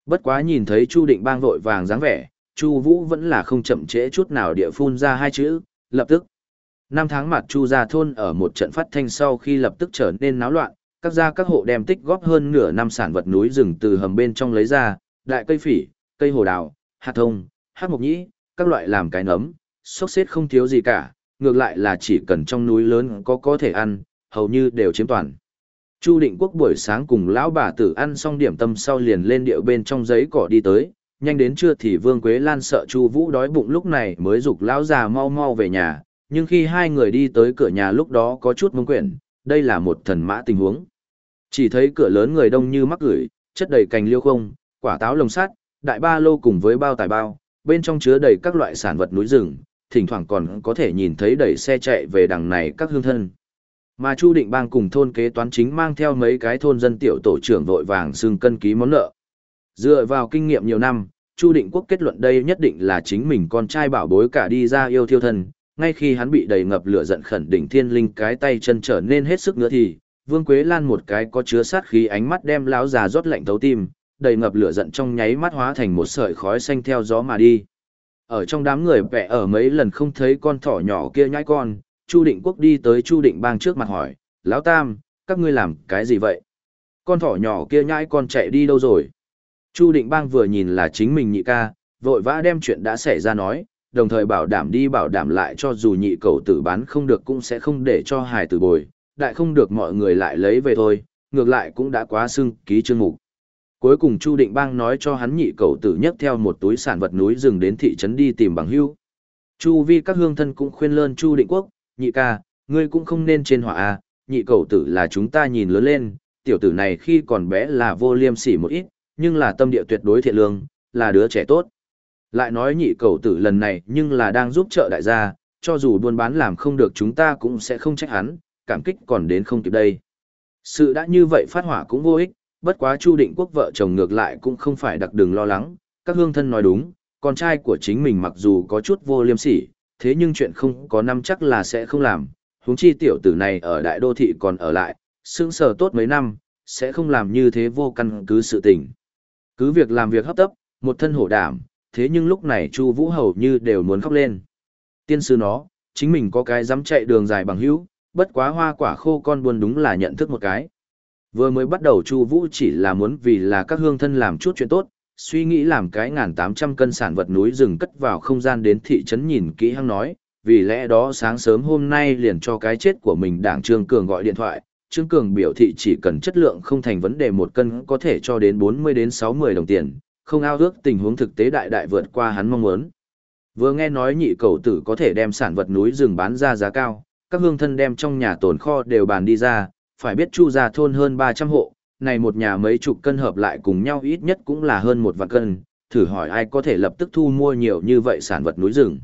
Speaker 1: Bất quá nhìn thấy Chu Định Bang vội vàng dáng vẻ, Chu Vũ vẫn là không chậm trễ chút nào địa phun ra hai chữ, lập tức. Năm tháng mặt Chu gia thôn ở một trận phát thanh sau khi lập tức trở nên náo loạn, các gia các hộ đem tích góp hơn nửa năm sản vật núi rừng từ hầm bên trong lấy ra, đại cây phỉ, cây hồ đào, hạt thông, hạt mộc nhĩ, các loại làm cái nấm, sốc xếp không thiếu gì cả, ngược lại là chỉ cần trong núi lớn có có thể ăn, hầu như đều chiếm toàn. Chu Định Quốc buổi sáng cùng lão bà tử ăn xong điểm tâm sau liền lên điệu bên trong giấy cỏ đi tới, nhanh đến trưa thì Vương Quế Lan sợ Chu Vũ đói bụng lúc này mới dục lão già mau mau về nhà, nhưng khi hai người đi tới cửa nhà lúc đó có chút mông quyển, đây là một thần mã tình huống. Chỉ thấy cửa lớn người đông như mắc gửi, chất đầy cành liêu không, quả táo lồng sắt, đại ba lô cùng với bao tải bao, bên trong chứa đầy các loại sản vật núi rừng, thỉnh thoảng còn có thể nhìn thấy đẩy xe chạy về đằng này các hương thân. Mà Chu Định Bang cùng thôn kế toán chính mang theo mấy cái thôn dân tiểu tổ trưởng vội vàng xưng cân ký món nợ. Dựa vào kinh nghiệm nhiều năm, Chu Định Quốc kết luận đây nhất định là chính mình con trai bảo bối cả đi ra yêu thiêu thân, ngay khi hắn bị đầy ngập lửa giận khẩn đỉnh thiên linh cái tay chân trở nên hết sức nữa thì, Vương Quế Lan một cái có chứa sát khí ánh mắt đem lão già rót lạnh thấu tim, đầy ngập lửa giận trong nháy mắt hóa thành một sợi khói xanh theo gió mà đi. Ở trong đám người vẽ ở mấy lần không thấy con thỏ nhỏ kia nhãi con, Chu Định Quốc đi tới Chu Định Bang trước mặt hỏi, Lão Tam, các ngươi làm cái gì vậy? Con thỏ nhỏ kia nhãi con chạy đi đâu rồi? Chu Định Bang vừa nhìn là chính mình nhị ca, vội vã đem chuyện đã xảy ra nói, đồng thời bảo đảm đi bảo đảm lại cho dù nhị cầu tử bán không được cũng sẽ không để cho hài tử bồi, đại không được mọi người lại lấy về thôi, ngược lại cũng đã quá xưng ký chương mục. Cuối cùng Chu Định Bang nói cho hắn nhị cầu tử nhấc theo một túi sản vật núi rừng đến thị trấn đi tìm bằng hưu. Chu vi các hương thân cũng khuyên lơn Chu Định Quốc, nhị ca, ngươi cũng không nên trên hỏa a, à, nhị cầu tử là chúng ta nhìn lớn lên, tiểu tử này khi còn bé là vô liêm sỉ một ít, nhưng là tâm địa tuyệt đối thiện lương, là đứa trẻ tốt. Lại nói nhị cầu tử lần này nhưng là đang giúp trợ đại gia, cho dù buôn bán làm không được chúng ta cũng sẽ không trách hắn, cảm kích còn đến không kịp đây. Sự đã như vậy phát hỏa cũng vô ích, bất quá Chu Định Quốc vợ chồng ngược lại cũng không phải đặc đường lo lắng, các hương thân nói đúng, con trai của chính mình mặc dù có chút vô liêm sỉ, thế nhưng chuyện không có năm chắc là sẽ không làm, huống chi tiểu tử này ở đại đô thị còn ở lại, sững sờ tốt mấy năm, sẽ không làm như thế vô căn cứ sự tình. Cứ việc làm việc hấp tấp, một thân hổ đảm, thế nhưng lúc này Chu Vũ hầu như đều muốn khóc lên. Tiên sư nó, chính mình có cái dám chạy đường dài bằng hữu, bất quá hoa quả khô con buồn đúng là nhận thức một cái. Vừa mới bắt đầu Chu Vũ chỉ là muốn vì là các hương thân làm chút chuyện tốt, suy nghĩ làm cái ngàn tám trăm cân sản vật núi rừng cất vào không gian đến thị trấn nhìn kỹ hăng nói, vì lẽ đó sáng sớm hôm nay liền cho cái chết của mình đảng Trương Cường gọi điện thoại, Trương Cường biểu thị chỉ cần chất lượng không thành vấn đề một cân có thể cho đến 40 đến 60 đồng tiền, không ao ước tình huống thực tế đại đại vượt qua hắn mong muốn. Vừa nghe nói nhị cầu tử có thể đem sản vật núi rừng bán ra giá cao, các hương thân đem trong nhà tồn kho đều bàn đi ra, phải biết chu gia thôn hơn 300 hộ, này một nhà mấy chục cân hợp lại cùng nhau ít nhất cũng là hơn một vạn cân, thử hỏi ai có thể lập tức thu mua nhiều như vậy sản vật núi rừng.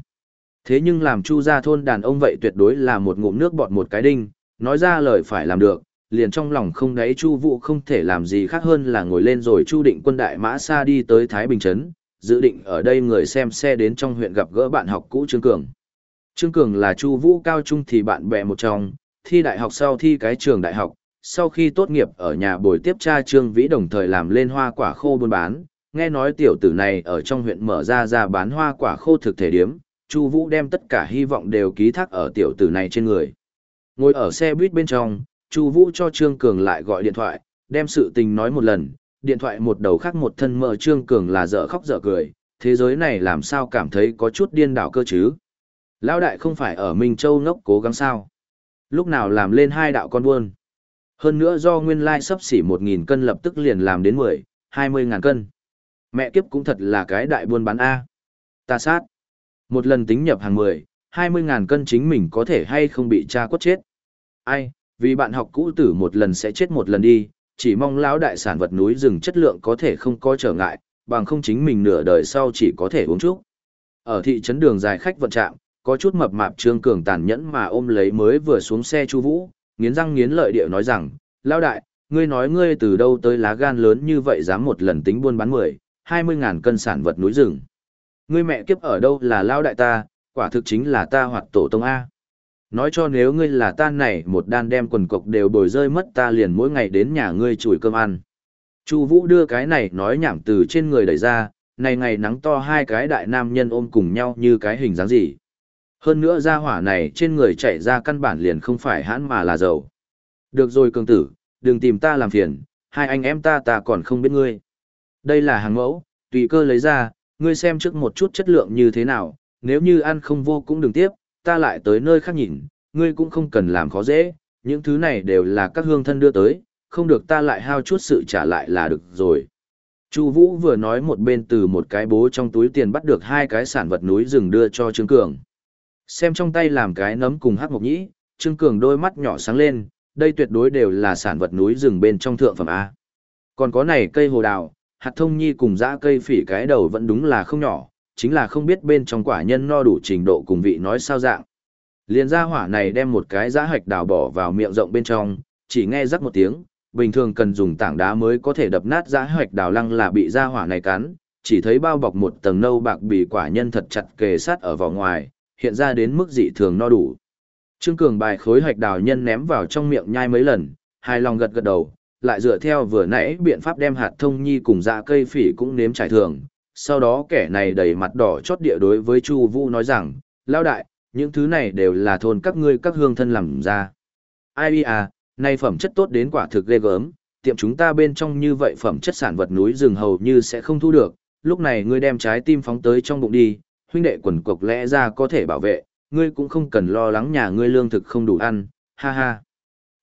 Speaker 1: Thế nhưng làm chu gia thôn đàn ông vậy tuyệt đối là một ngụm nước bọt một cái đinh, nói ra lời phải làm được, liền trong lòng không đáy chu vụ không thể làm gì khác hơn là ngồi lên rồi chu định quân đại mã xa đi tới Thái Bình Trấn, dự định ở đây người xem xe đến trong huyện gặp gỡ bạn học cũ Trương Cường. Trương Cường là chu vũ cao trung thì bạn bè một trong, thi đại học sau thi cái trường đại học, sau khi tốt nghiệp ở nhà bồi tiếp cha Trương Vĩ đồng thời làm lên hoa quả khô buôn bán, nghe nói tiểu tử này ở trong huyện mở ra ra bán hoa quả khô thực thể điếm, Chu Vũ đem tất cả hy vọng đều ký thác ở tiểu tử này trên người. Ngồi ở xe buýt bên trong, Chu Vũ cho Trương Cường lại gọi điện thoại, đem sự tình nói một lần, điện thoại một đầu khác một thân mờ Trương Cường là dở khóc dở cười, thế giới này làm sao cảm thấy có chút điên đảo cơ chứ? Lão đại không phải ở Minh Châu ngốc cố gắng sao? Lúc nào làm lên hai đạo con buôn? Hơn nữa do nguyên lai sắp xỉ 1000 cân lập tức liền làm đến 10, 20 ngàn cân. Mẹ kiếp cũng thật là cái đại buôn bán a. Ta sát. Một lần tính nhập hàng 10, 20 ngàn cân chính mình có thể hay không bị cha quất chết. Ai, vì bạn học cũ tử một lần sẽ chết một lần đi, chỉ mong lão đại sản vật núi rừng chất lượng có thể không có trở ngại, bằng không chính mình nửa đời sau chỉ có thể uống chút. Ở thị trấn đường dài khách vận trạm, có chút mập mạp Trương Cường tàn nhẫn mà ôm lấy mới vừa xuống xe Chu Vũ, nghiến răng nghiến lợi địa nói rằng, lao đại, ngươi nói ngươi từ đâu tới lá gan lớn như vậy dám một lần tính buôn bán 10, 20 ngàn cân sản vật núi rừng. Ngươi mẹ kiếp ở đâu là lao đại ta, quả thực chính là ta hoặc tổ tông A. Nói cho nếu ngươi là ta này một đan đem quần cộc đều bồi rơi mất ta liền mỗi ngày đến nhà ngươi chùi cơm ăn. Chu Vũ đưa cái này nói nhảm từ trên người đẩy ra, này ngày nắng to hai cái đại nam nhân ôm cùng nhau như cái hình dáng gì. Hơn nữa ra hỏa này trên người chạy ra căn bản liền không phải hãn mà là dầu. Được rồi cường tử, đừng tìm ta làm phiền, hai anh em ta ta còn không biết ngươi. Đây là hàng mẫu, tùy cơ lấy ra, ngươi xem trước một chút chất lượng như thế nào, nếu như ăn không vô cũng đừng tiếp, ta lại tới nơi khác nhìn, ngươi cũng không cần làm khó dễ, những thứ này đều là các hương thân đưa tới, không được ta lại hao chút sự trả lại là được rồi. Chu Vũ vừa nói một bên từ một cái bố trong túi tiền bắt được hai cái sản vật núi rừng đưa cho Trương Cường. Xem trong tay làm cái nấm cùng hắc mộc nhĩ, Trương Cường đôi mắt nhỏ sáng lên, đây tuyệt đối đều là sản vật núi rừng bên trong thượng phẩm A. Còn có này cây hồ đào, hạt thông nhi cùng dã cây phỉ cái đầu vẫn đúng là không nhỏ, chính là không biết bên trong quả nhân no đủ trình độ cùng vị nói sao dạng. liền ra hỏa này đem một cái dã hạch đào bỏ vào miệng rộng bên trong, chỉ nghe rắc một tiếng, bình thường cần dùng tảng đá mới có thể đập nát dã hạch đào lăng là bị ra hỏa này cắn, chỉ thấy bao bọc một tầng nâu bạc bị quả nhân thật chặt kề sát ở vỏ ngoài, hiện ra đến mức dị thường no đủ. Trương Cường bài khối hạch đào nhân ném vào trong miệng nhai mấy lần, hài lòng gật gật đầu, lại dựa theo vừa nãy biện pháp đem hạt thông nhi cùng dạ cây phỉ cũng nếm trải thường. Sau đó kẻ này đầy mặt đỏ chót địa đối với Chu Vũ nói rằng, lao đại, những thứ này đều là thôn các ngươi các hương thân làm ra. Ai à, nay phẩm chất tốt đến quả thực ghê gớm, tiệm chúng ta bên trong như vậy phẩm chất sản vật núi rừng hầu như sẽ không thu được, lúc này ngươi đem trái tim phóng tới trong bụng đi, huynh đệ quần cục lẽ ra có thể bảo vệ, ngươi cũng không cần lo lắng nhà ngươi lương thực không đủ ăn, ha ha.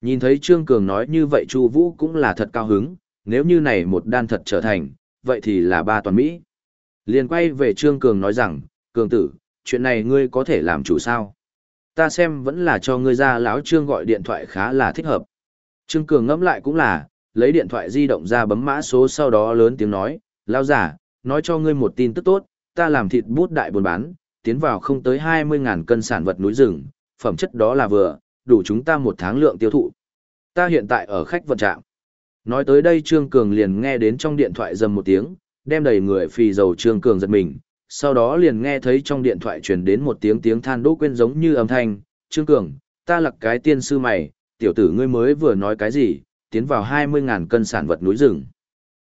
Speaker 1: Nhìn thấy Trương Cường nói như vậy Chu Vũ cũng là thật cao hứng, nếu như này một đan thật trở thành, vậy thì là ba toàn Mỹ. Liền quay về Trương Cường nói rằng, Cường tử, chuyện này ngươi có thể làm chủ sao? Ta xem vẫn là cho ngươi ra lão Trương gọi điện thoại khá là thích hợp. Trương Cường ngẫm lại cũng là, lấy điện thoại di động ra bấm mã số sau đó lớn tiếng nói, lão giả, nói cho ngươi một tin tức tốt, ta làm thịt bút đại buôn bán, tiến vào không tới 20.000 cân sản vật núi rừng, phẩm chất đó là vừa, đủ chúng ta một tháng lượng tiêu thụ. Ta hiện tại ở khách vận trạm. Nói tới đây Trương Cường liền nghe đến trong điện thoại dầm một tiếng, đem đầy người phì dầu Trương Cường giật mình, sau đó liền nghe thấy trong điện thoại truyền đến một tiếng tiếng than đỗ quên giống như âm thanh, Trương Cường, ta lặc cái tiên sư mày, tiểu tử ngươi mới vừa nói cái gì, tiến vào 20.000 cân sản vật núi rừng.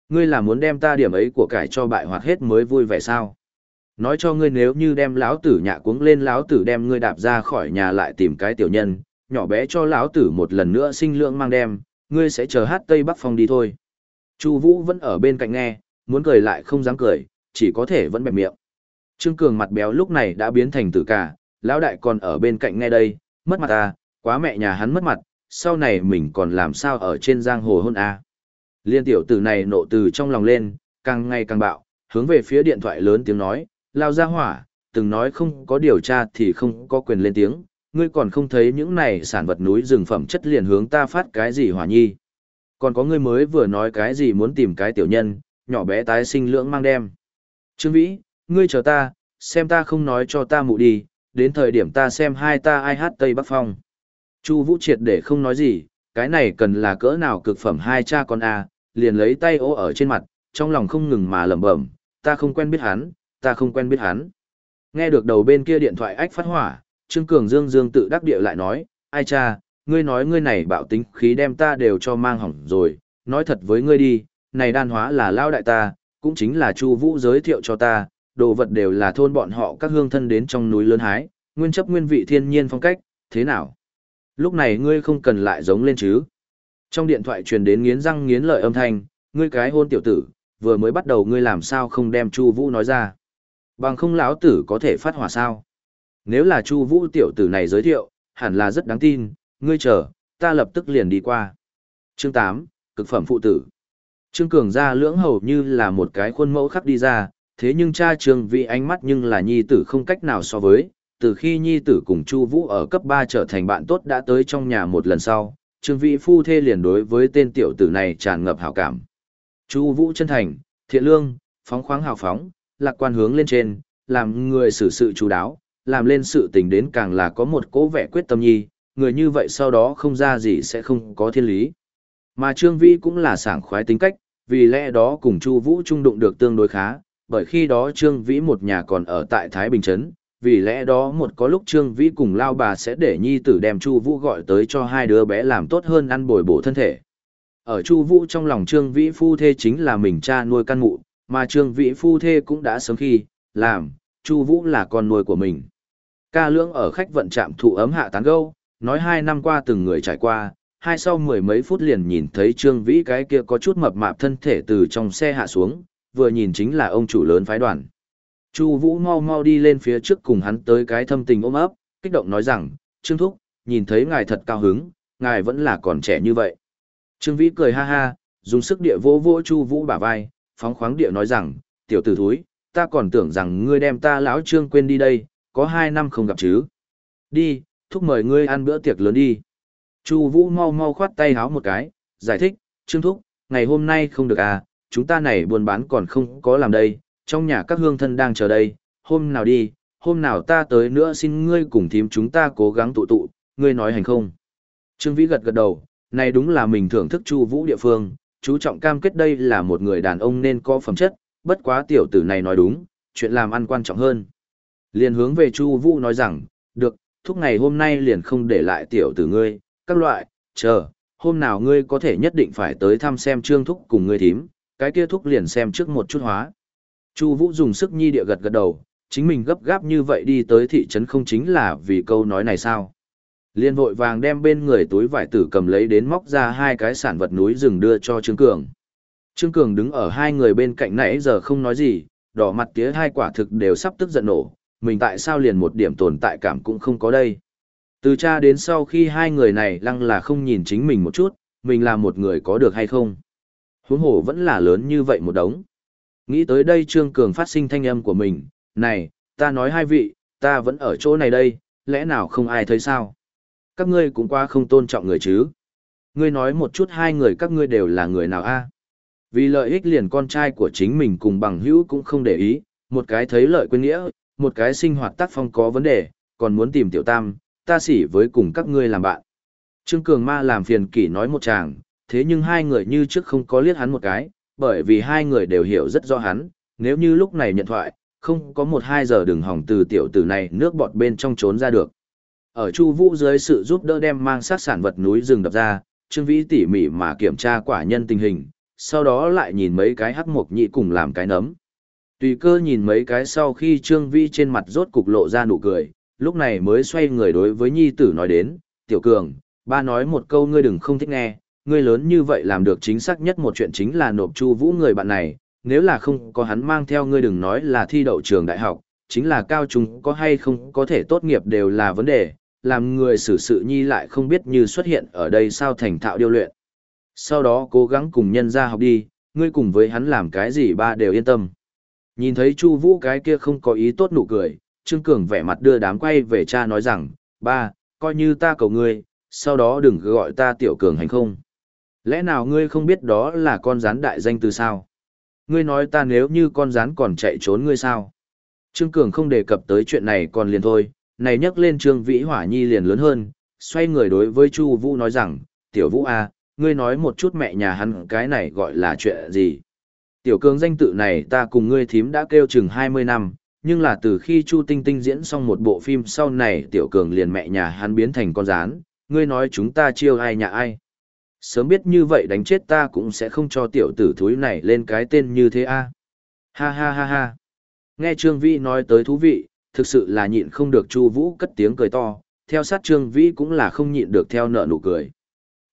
Speaker 1: Ngươi là muốn đem ta điểm ấy của cải cho bại hoạt hết mới vui vẻ sao? Nói cho ngươi nếu như đem lão tử nhạ cuống lên lão tử đem ngươi đạp ra khỏi nhà lại tìm cái tiểu nhân, nhỏ bé cho lão tử một lần nữa sinh lượng mang đem, ngươi sẽ chờ hát Tây Bắc Phong đi thôi. Chu Vũ vẫn ở bên cạnh nghe, muốn cười lại không dám cười, chỉ có thể vẫn bẹp miệng. Trương Cường mặt béo lúc này đã biến thành tử cả, lão đại còn ở bên cạnh nghe đây, mất mặt à, quá mẹ nhà hắn mất mặt, sau này mình còn làm sao ở trên giang hồ hôn à. Liên tiểu tử này nộ từ trong lòng lên, càng ngày càng bạo, hướng về phía điện thoại lớn tiếng nói, lao ra hỏa, từng nói không có điều tra thì không có quyền lên tiếng, ngươi còn không thấy những này sản vật núi rừng phẩm chất liền hướng ta phát cái gì hỏa nhi. Còn có ngươi mới vừa nói cái gì muốn tìm cái tiểu nhân, nhỏ bé tái sinh lưỡng mang đem. Trương Vĩ, ngươi chờ ta, xem ta không nói cho ta mụ đi, đến thời điểm ta xem hai ta ai hát Tây Bắc Phong. Chu Vũ triệt để không nói gì, cái này cần là cỡ nào cực phẩm hai cha con a, liền lấy tay ô ở trên mặt, trong lòng không ngừng mà lẩm bẩm, ta không quen biết hắn, ta không quen biết hắn. Nghe được đầu bên kia điện thoại ách phát hỏa, Trương Cường Dương Dương tự đắc địa lại nói, ai cha, ngươi nói ngươi này bạo tính khí đem ta đều cho mang hỏng rồi, nói thật với ngươi đi, này đan hóa là lao đại ta, cũng chính là Chu Vũ giới thiệu cho ta, đồ vật đều là thôn bọn họ các hương thân đến trong núi lớn hái, nguyên chấp nguyên vị thiên nhiên phong cách, thế nào? Lúc này ngươi không cần lại giống lên chứ? Trong điện thoại truyền đến nghiến răng nghiến lợi âm thanh, ngươi cái hôn tiểu tử, vừa mới bắt đầu ngươi làm sao không đem Chu Vũ nói ra? Bằng không lão tử có thể phát hỏa sao? Nếu là Chu Vũ tiểu tử này giới thiệu, hẳn là rất đáng tin, ngươi chờ, ta lập tức liền đi qua. Chương 8, cực phẩm phụ tử. Trương Cường gia lưỡng hầu như là một cái khuôn mẫu khắc đi ra, thế nhưng cha Trương Vĩ ánh mắt nhưng là nhi tử không cách nào so với, từ khi nhi tử cùng Chu Vũ ở cấp 3 trở thành bạn tốt đã tới trong nhà một lần sau, Trương Vĩ phu thê liền đối với tên tiểu tử này tràn ngập hảo cảm. Chu Vũ chân thành, thiện lương, phóng khoáng hào phóng, lạc quan hướng lên trên, làm người xử sự chú đáo, làm lên sự tình đến càng là có một cố vẻ quyết tâm nhi, người như vậy sau đó không ra gì sẽ không có thiên lý. Mà Trương Vĩ cũng là sảng khoái tính cách, vì lẽ đó cùng Chu Vũ trung đụng được tương đối khá, bởi khi đó Trương Vĩ một nhà còn ở tại Thái Bình Trấn, vì lẽ đó một có lúc Trương Vĩ cùng lao bà sẽ để nhi tử đem Chu Vũ gọi tới cho hai đứa bé làm tốt hơn ăn bồi bổ thân thể. Ở Chu Vũ trong lòng Trương Vĩ phu thê chính là mình cha nuôi căn mụ, mà Trương Vĩ phu thê cũng đã sớm khi làm, Chu Vũ là con nuôi của mình. Ca lưỡng ở khách vận trạm thụ ấm hạ tán gâu, nói hai năm qua từng người trải qua, hai sau mười mấy phút liền nhìn thấy Trương Vĩ cái kia có chút mập mạp thân thể từ trong xe hạ xuống, vừa nhìn chính là ông chủ lớn phái đoàn. Chu Vũ mau mau đi lên phía trước cùng hắn tới cái thâm tình ôm ấp, kích động nói rằng, "Trương thúc, nhìn thấy ngài thật cao hứng, ngài vẫn là còn trẻ như vậy." Trương Vĩ cười ha ha, dùng sức địa vỗ vỗ Chu Vũ bả vai, phóng khoáng địa nói rằng, "Tiểu tử thúi, ta còn tưởng rằng ngươi đem ta lão Trương quên đi đây, có hai năm không gặp chứ. Đi, thúc mời ngươi ăn bữa tiệc lớn đi." Chu Vũ mau mau khoát tay háo một cái, giải thích, "Trương thúc, ngày hôm nay không được à, chúng ta này buôn bán còn không có làm đây, trong nhà các hương thân đang chờ đây, hôm nào đi, hôm nào ta tới nữa xin ngươi cùng thím chúng ta cố gắng tụ tụ, ngươi nói hành không?" Trương Vĩ gật gật đầu, này đúng là mình thưởng thức Chu Vũ địa phương, chú trọng cam kết đây là một người đàn ông nên có phẩm chất, bất quá tiểu tử này nói đúng, chuyện làm ăn quan trọng hơn. Liền hướng về Chu Vũ nói rằng, được, thúc ngày hôm nay liền không để lại tiểu tử ngươi, các loại, chờ, hôm nào ngươi có thể nhất định phải tới thăm xem trương thúc cùng ngươi thím, cái kia thúc liền xem trước một chút hóa. Chu Vũ dùng sức nhi địa gật gật đầu, chính mình gấp gáp như vậy đi tới thị trấn không chính là vì câu nói này sao? Liên vội vàng đem bên người túi vải tử cầm lấy đến móc ra hai cái sản vật núi rừng đưa cho Trương Cường. Trương Cường đứng ở hai người bên cạnh nãy giờ không nói gì, đỏ mặt tía hai quả thực đều sắp tức giận nổ, mình tại sao liền một điểm tồn tại cảm cũng không có đây. Từ cha đến sau khi hai người này lăng là không nhìn chính mình một chút, mình là một người có được hay không. Huống hồ vẫn là lớn như vậy một đống. Nghĩ tới đây Trương Cường phát sinh thanh âm của mình, này, ta nói hai vị, ta vẫn ở chỗ này đây, lẽ nào không ai thấy sao? Các ngươi cũng qua không tôn trọng người chứ. Ngươi nói một chút hai người các ngươi đều là người nào a? Vì lợi ích liền con trai của chính mình cùng bằng hữu cũng không để ý, một cái thấy lợi quên nghĩa, một cái sinh hoạt tác phong có vấn đề, còn muốn tìm tiểu tam, ta xỉ với cùng các ngươi làm bạn. Trương Cường Ma làm phiền kỷ nói một chàng, thế nhưng hai người như trước không có liếc hắn một cái, bởi vì hai người đều hiểu rất rõ hắn, nếu như lúc này nhận thoại, không có một hai giờ đừng hỏng từ tiểu tử này nước bọt bên trong trốn ra được. Ở Chu Vũ dưới sự giúp đỡ đem mang sát sản vật núi rừng đập ra, Trương Vĩ tỉ mỉ mà kiểm tra quả nhân tình hình, sau đó lại nhìn mấy cái hắc mộc nhị cùng làm cái nấm. Tùy cơ nhìn mấy cái sau khi Trương Vĩ trên mặt rốt cục lộ ra nụ cười, lúc này mới xoay người đối với nhi tử nói đến, "Tiểu Cường, ba nói một câu ngươi đừng không thích nghe, ngươi lớn như vậy làm được chính xác nhất một chuyện chính là nộp Chu Vũ người bạn này, nếu là không có hắn mang theo ngươi đừng nói là thi đậu trường đại học, chính là cao trung có hay không có thể tốt nghiệp đều là vấn đề, làm người xử sự nhi lại không biết như xuất hiện ở đây sao thành thạo điêu luyện. Sau đó cố gắng cùng nhân ra học đi, ngươi cùng với hắn làm cái gì ba đều yên tâm. Nhìn thấy Chu Vũ cái kia không có ý tốt nụ cười, Trương Cường vẻ mặt đưa đám quay về cha nói rằng, ba, coi như ta cầu ngươi, sau đó đừng gọi ta tiểu cường hành không. Lẽ nào ngươi không biết đó là con rắn đại danh từ sao? Ngươi nói ta nếu như con rắn còn chạy trốn ngươi sao? Trương Cường không đề cập tới chuyện này còn liền thôi, này nhắc lên Trương Vĩ Hỏa Nhi liền lớn hơn, xoay người đối với Chu Vũ nói rằng, "Tiểu Vũ a, à, ngươi nói một chút mẹ nhà hắn cái này gọi là chuyện gì?" Tiểu Cường danh tự này ta cùng ngươi thím đã kêu chừng 20 năm, nhưng là từ khi Chu Tinh Tinh diễn xong một bộ phim sau này Tiểu Cường liền mẹ nhà hắn biến thành con rán, ngươi nói chúng ta chiêu ai nhà ai. Sớm biết như vậy đánh chết ta cũng sẽ không cho tiểu tử thúi này lên cái tên như thế a. Ha ha ha ha. Nghe Trương Vĩ nói tới thú vị, thực sự là nhịn không được Chu Vũ cất tiếng cười to, theo sát Trương Vĩ cũng là không nhịn được theo nợ nụ cười.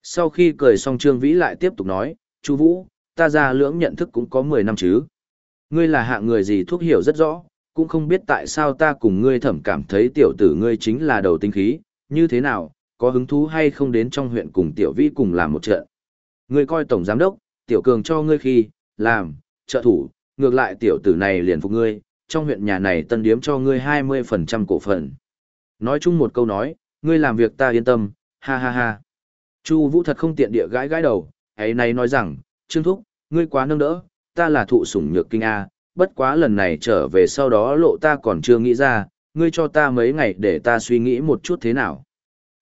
Speaker 1: Sau khi cười xong Trương Vĩ lại tiếp tục nói, Chu Vũ, ta ra lưỡng nhận thức cũng có 10 năm chứ. Ngươi là hạng người gì thuốc hiểu rất rõ, cũng không biết tại sao ta cùng ngươi thẩm cảm thấy tiểu tử ngươi chính là đầu tinh khí, như thế nào, có hứng thú hay không đến trong huyện cùng tiểu vĩ cùng làm một trận. Ngươi coi tổng giám đốc, tiểu cường cho ngươi khi, làm, trợ thủ, ngược lại tiểu tử này liền phục ngươi, trong huyện nhà này tân điếm cho ngươi 20% cổ phần. Nói chung một câu nói, ngươi làm việc ta yên tâm, ha ha ha. Chu Vũ thật không tiện địa gãi gãi đầu, ấy này nói rằng, Trương Thúc, ngươi quá nâng đỡ, ta là thụ sủng nhược kinh A, bất quá lần này trở về sau đó lộ ta còn chưa nghĩ ra, ngươi cho ta mấy ngày để ta suy nghĩ một chút thế nào.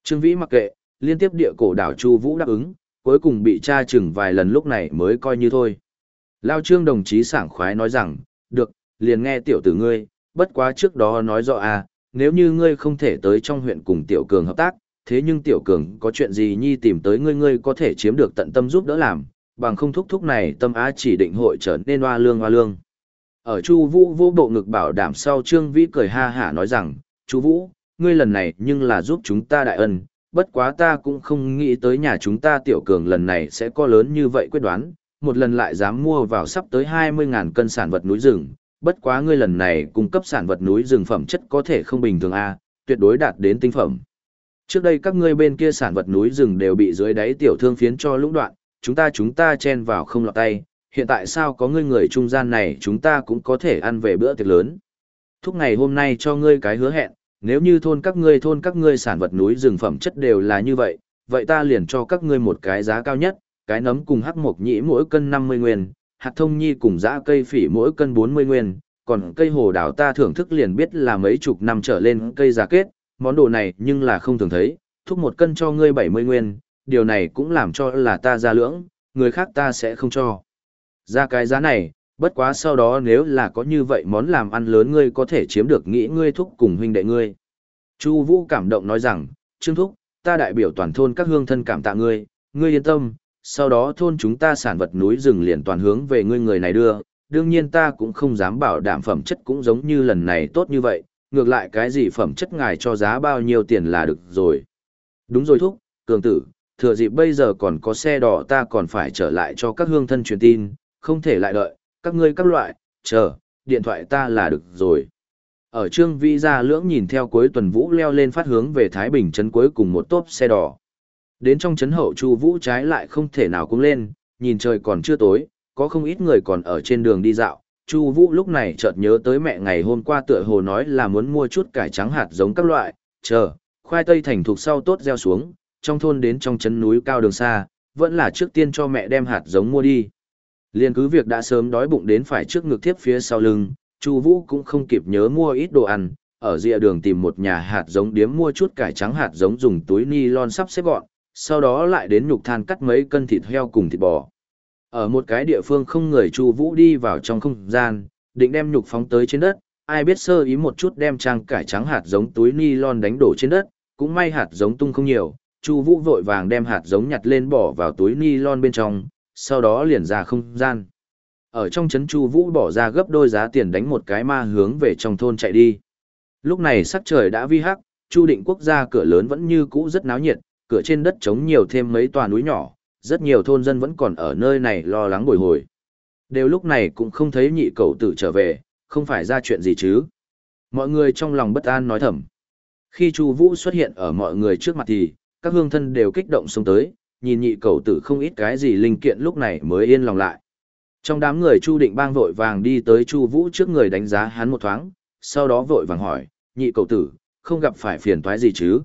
Speaker 1: Trương Vĩ mặc kệ, liên tiếp địa cổ đảo Chu Vũ đáp ứng, cuối cùng bị tra chừng vài lần lúc này mới coi như thôi. Lao Trương đồng chí sảng khoái nói rằng, được, liền nghe tiểu tử ngươi, bất quá trước đó nói rõ à, nếu như ngươi không thể tới trong huyện cùng tiểu cường hợp tác, thế nhưng tiểu cường có chuyện gì nhi tìm tới ngươi ngươi có thể chiếm được tận tâm giúp đỡ làm, bằng không thúc thúc này tâm á chỉ định hội trở nên hoa lương hoa lương. Ở Chu Vũ vô bộ ngực bảo đảm sau Trương Vĩ cười ha hả nói rằng, Chu Vũ, ngươi lần này nhưng là giúp chúng ta đại ân, bất quá ta cũng không nghĩ tới nhà chúng ta tiểu cường lần này sẽ có lớn như vậy quyết đoán, một lần lại dám mua vào sắp tới 20.000 cân sản vật núi rừng, bất quá ngươi lần này cung cấp sản vật núi rừng phẩm chất có thể không bình thường a, tuyệt đối đạt đến tinh phẩm. Trước đây các ngươi bên kia sản vật núi rừng đều bị dưới đáy tiểu thương phiến cho lũng đoạn, chúng ta chúng ta chen vào không lọt tay, hiện tại sao có ngươi người trung gian này chúng ta cũng có thể ăn về bữa tiệc lớn. Thúc ngày hôm nay cho ngươi cái hứa hẹn, nếu như thôn các ngươi thôn các ngươi sản vật núi rừng phẩm chất đều là như vậy, vậy ta liền cho các ngươi một cái giá cao nhất, cái nấm cùng hắc mộc nhĩ mỗi cân 50 nguyên, hạt thông nhi cùng dã cây phỉ mỗi cân 40 nguyên, còn cây hồ đào ta thưởng thức liền biết là mấy chục năm trở lên cây già kết, món đồ này nhưng là không thường thấy, thúc một cân cho ngươi 70 nguyên, điều này cũng làm cho là ta ra lưỡng, người khác ta sẽ không cho. Ra cái giá này, bất quá sau đó nếu là có như vậy món làm ăn lớn ngươi có thể chiếm được nghĩ ngươi thúc cùng huynh đệ ngươi. Chu Vũ cảm động nói rằng, Trương Thúc, ta đại biểu toàn thôn các hương thân cảm tạ ngươi, ngươi yên tâm, sau đó thôn chúng ta sản vật núi rừng liền toàn hướng về ngươi người này đưa, đương nhiên ta cũng không dám bảo đảm phẩm chất cũng giống như lần này tốt như vậy, ngược lại cái gì phẩm chất ngài cho giá bao nhiêu tiền là được rồi. Đúng rồi thúc, cường tử, thừa dịp bây giờ còn có xe đỏ ta còn phải trở lại cho các hương thân truyền tin, không thể lại đợi, các ngươi các loại, chờ, điện thoại ta là được rồi. Ở trương vi gia lưỡng nhìn theo cuối tuần vũ leo lên phát hướng về Thái Bình trấn cuối cùng một tốp xe đỏ. Đến trong trấn hậu chu vũ trái lại không thể nào cũng lên, nhìn trời còn chưa tối, có không ít người còn ở trên đường đi dạo. Chu Vũ lúc này chợt nhớ tới mẹ ngày hôm qua tựa hồ nói là muốn mua chút cải trắng hạt giống các loại, chờ, khoai tây thành thục sau tốt gieo xuống, trong thôn đến trong trấn núi cao đường xa, vẫn là trước tiên cho mẹ đem hạt giống mua đi. Liên cứ việc đã sớm đói bụng đến phải trước ngực tiếp phía sau lưng, Chu Vũ cũng không kịp nhớ mua ít đồ ăn, ở rìa đường tìm một nhà hạt giống điếm mua chút cải trắng hạt giống dùng túi ni lon sắp xếp gọn, sau đó lại đến nhục than cắt mấy cân thịt heo cùng thịt bò. Ở một cái địa phương không người Chu Vũ đi vào trong không gian, định đem nhục phóng tới trên đất, ai biết sơ ý một chút đem trang cải trắng hạt giống túi ni lon đánh đổ trên đất, cũng may hạt giống tung không nhiều, Chu Vũ vội vàng đem hạt giống nhặt lên bỏ vào túi ni lon bên trong, sau đó liền ra không gian. Ở trong chấn Chu Vũ bỏ ra gấp đôi giá tiền đánh một cái ma hướng về trong thôn chạy đi. Lúc này sắc trời đã vi hắc, Chu Định Quốc gia cửa lớn vẫn như cũ rất náo nhiệt, cửa trên đất trống nhiều thêm mấy tòa núi nhỏ, rất nhiều thôn dân vẫn còn ở nơi này lo lắng bồi hồi. Đều lúc này cũng không thấy nhị cậu tử trở về, không phải ra chuyện gì chứ. Mọi người trong lòng bất an nói thầm. Khi Chu Vũ xuất hiện ở mọi người trước mặt thì, các hương thân đều kích động xông tới, nhìn nhị cầu tử không ít cái gì linh kiện lúc này mới yên lòng lại. Trong đám người Chu Định Bang vội vàng đi tới Chu Vũ trước người đánh giá hắn một thoáng, sau đó vội vàng hỏi, nhị cầu tử, không gặp phải phiền toái gì chứ?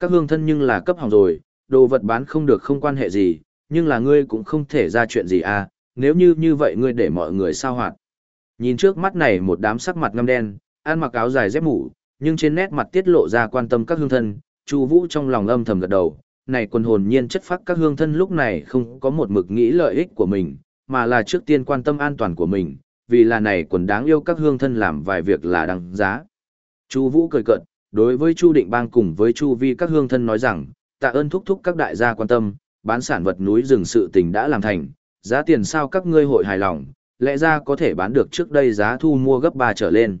Speaker 1: Các hương thân nhưng là cấp hỏng rồi, đồ vật bán không được không quan hệ gì, nhưng là ngươi cũng không thể ra chuyện gì à, nếu như như vậy ngươi để mọi người sao hoạt. Nhìn trước mắt này một đám sắc mặt ngăm đen, ăn mặc áo dài dép mũ, nhưng trên nét mặt tiết lộ ra quan tâm các hương thân, Chu Vũ trong lòng âm thầm gật đầu, này quần hồn nhiên chất phác các hương thân lúc này không có một mực nghĩ lợi ích của mình, mà là trước tiên quan tâm an toàn của mình, vì là này quần đáng yêu các hương thân làm vài việc là đáng giá. Chu Vũ cười cợt, đối với Chu Định Bang cùng với Chu Vi các hương thân nói rằng, tạ ơn thúc thúc các đại gia quan tâm, bán sản vật núi rừng sự tình đã làm thành, giá tiền sao các ngươi hội hài lòng, lẽ ra có thể bán được trước đây giá thu mua gấp 3 trở lên.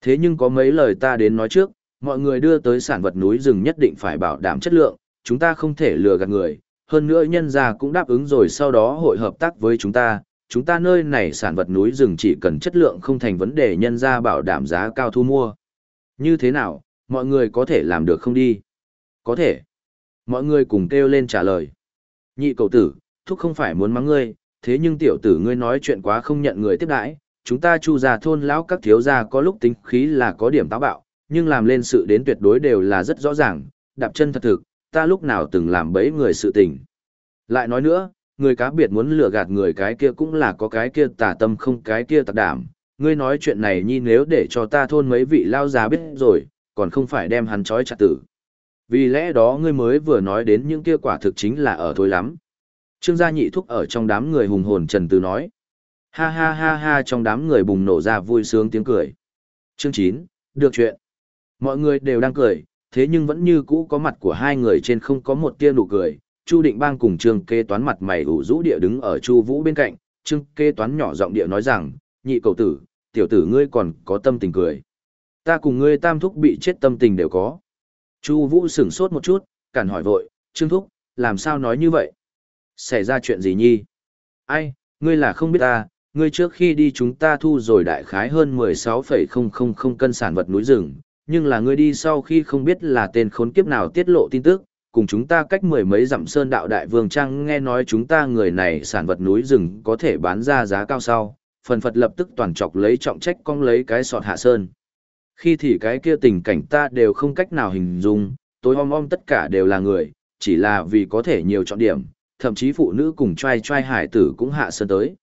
Speaker 1: Thế nhưng có mấy lời ta đến nói trước, mọi người đưa tới sản vật núi rừng nhất định phải bảo đảm chất lượng, chúng ta không thể lừa gạt người, hơn nữa nhân gia cũng đáp ứng rồi sau đó hội hợp tác với chúng ta, chúng ta nơi này sản vật núi rừng chỉ cần chất lượng không thành vấn đề nhân gia bảo đảm giá cao thu mua. Như thế nào, mọi người có thể làm được không đi? Có thể. Mọi người cùng kêu lên trả lời. Nhị cầu tử, thúc không phải muốn mắng ngươi, thế nhưng tiểu tử ngươi nói chuyện quá không nhận người tiếp đãi, chúng ta chu già thôn lão các thiếu gia có lúc tính khí là có điểm táo bạo, nhưng làm lên sự đến tuyệt đối đều là rất rõ ràng, đạp chân thật thực, ta lúc nào từng làm bẫy người sự tình. Lại nói nữa, người cá biệt muốn lừa gạt người cái kia cũng là có cái kia tà tâm không cái kia tạc đảm. Ngươi nói chuyện này nhi nếu để cho ta thôn mấy vị lao già biết rồi, còn không phải đem hắn trói chặt tử. Vì lẽ đó ngươi mới vừa nói đến những kia quả thực chính là ở thôi lắm. Trương gia nhị thúc ở trong đám người hùng hồn trần từ nói. Ha ha ha ha trong đám người bùng nổ ra vui sướng tiếng cười. Chương 9, được chuyện. Mọi người đều đang cười, thế nhưng vẫn như cũ có mặt của hai người trên không có một tia nụ cười. Chu Định Bang cùng Trương Kê Toán mặt mày ủ rũ địa đứng ở Chu Vũ bên cạnh, Trương Kê Toán nhỏ giọng địa nói rằng, nhị cầu tử, tiểu tử ngươi còn có tâm tình cười. Ta cùng ngươi tam thúc bị chết tâm tình đều có. Chu Vũ sửng sốt một chút, cản hỏi vội, Trương thúc, làm sao nói như vậy? Xảy ra chuyện gì nhi? Ai, ngươi là không biết ta, ngươi trước khi đi chúng ta thu rồi đại khái hơn 16,000 cân sản vật núi rừng, nhưng là ngươi đi sau khi không biết là tên khốn kiếp nào tiết lộ tin tức, cùng chúng ta cách mười mấy dặm sơn đạo đại vương trang nghe nói chúng ta người này sản vật núi rừng có thể bán ra giá cao sau, phần phật lập tức toàn chọc lấy trọng trách cong lấy cái sọt hạ sơn. Khi thì cái kia tình cảnh ta đều không cách nào hình dung, tối om om tất cả đều là người, chỉ là vì có thể nhiều chọn điểm, thậm chí phụ nữ cùng trai trai hải tử cũng hạ sơn tới.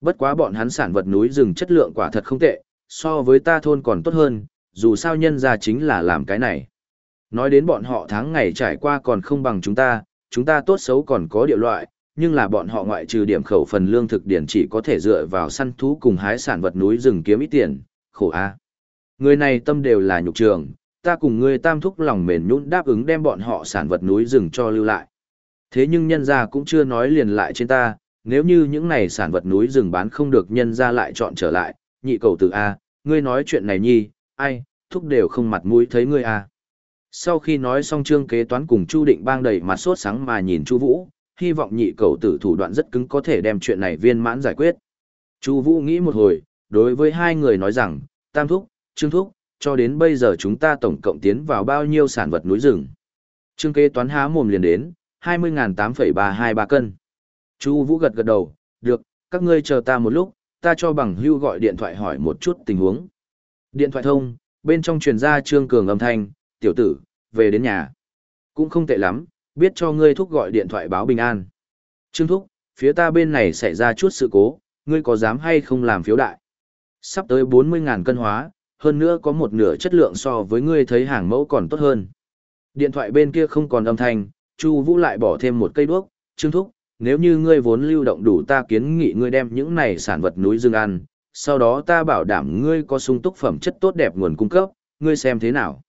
Speaker 1: Bất quá bọn hắn sản vật núi rừng chất lượng quả thật không tệ, so với ta thôn còn tốt hơn, dù sao nhân ra chính là làm cái này. Nói đến bọn họ tháng ngày trải qua còn không bằng chúng ta, chúng ta tốt xấu còn có địa loại, nhưng là bọn họ ngoại trừ điểm khẩu phần lương thực điển chỉ có thể dựa vào săn thú cùng hái sản vật núi rừng kiếm ít tiền, khổ a. Người này tâm đều là nhục trường, ta cùng ngươi tam thúc lòng mềm nhũn đáp ứng đem bọn họ sản vật núi rừng cho lưu lại. Thế nhưng nhân gia cũng chưa nói liền lại trên ta, nếu như những này sản vật núi rừng bán không được nhân gia lại chọn trở lại, nhị cầu tử A, ngươi nói chuyện này nhi, ai, thúc đều không mặt mũi thấy ngươi A. Sau khi nói xong trương kế toán cùng Chu Định bang đầy mặt sốt sáng mà nhìn Chu Vũ, hy vọng nhị cầu tử thủ đoạn rất cứng có thể đem chuyện này viên mãn giải quyết. Chu Vũ nghĩ một hồi, đối với hai người nói rằng, Tam thúc, Trương thúc, cho đến bây giờ chúng ta tổng cộng tiến vào bao nhiêu sản vật núi rừng. Trương kế toán há mồm liền đến, 20.8,323 cân. Chu Vũ gật gật đầu, được, các ngươi chờ ta một lúc, ta cho bằng hưu gọi điện thoại hỏi một chút tình huống. Điện thoại thông, bên trong truyền ra Trương Cường âm thanh, tiểu tử, về đến nhà. Cũng không tệ lắm, biết cho ngươi thúc gọi điện thoại báo bình an. Trương thúc, phía ta bên này xảy ra chút sự cố, ngươi có dám hay không làm phiếu đại? Sắp tới 40.000 cân hóa, hơn nữa có một nửa chất lượng so với ngươi thấy hàng mẫu còn tốt hơn. Điện thoại bên kia không còn âm thanh, Chu Vũ lại bỏ thêm một cây đuốc, "Trương thúc, nếu như ngươi vốn lưu động đủ ta kiến nghị ngươi đem những này sản vật núi rừng ăn, sau đó ta bảo đảm ngươi có sung túc phẩm chất tốt đẹp nguồn cung cấp, ngươi xem thế nào?"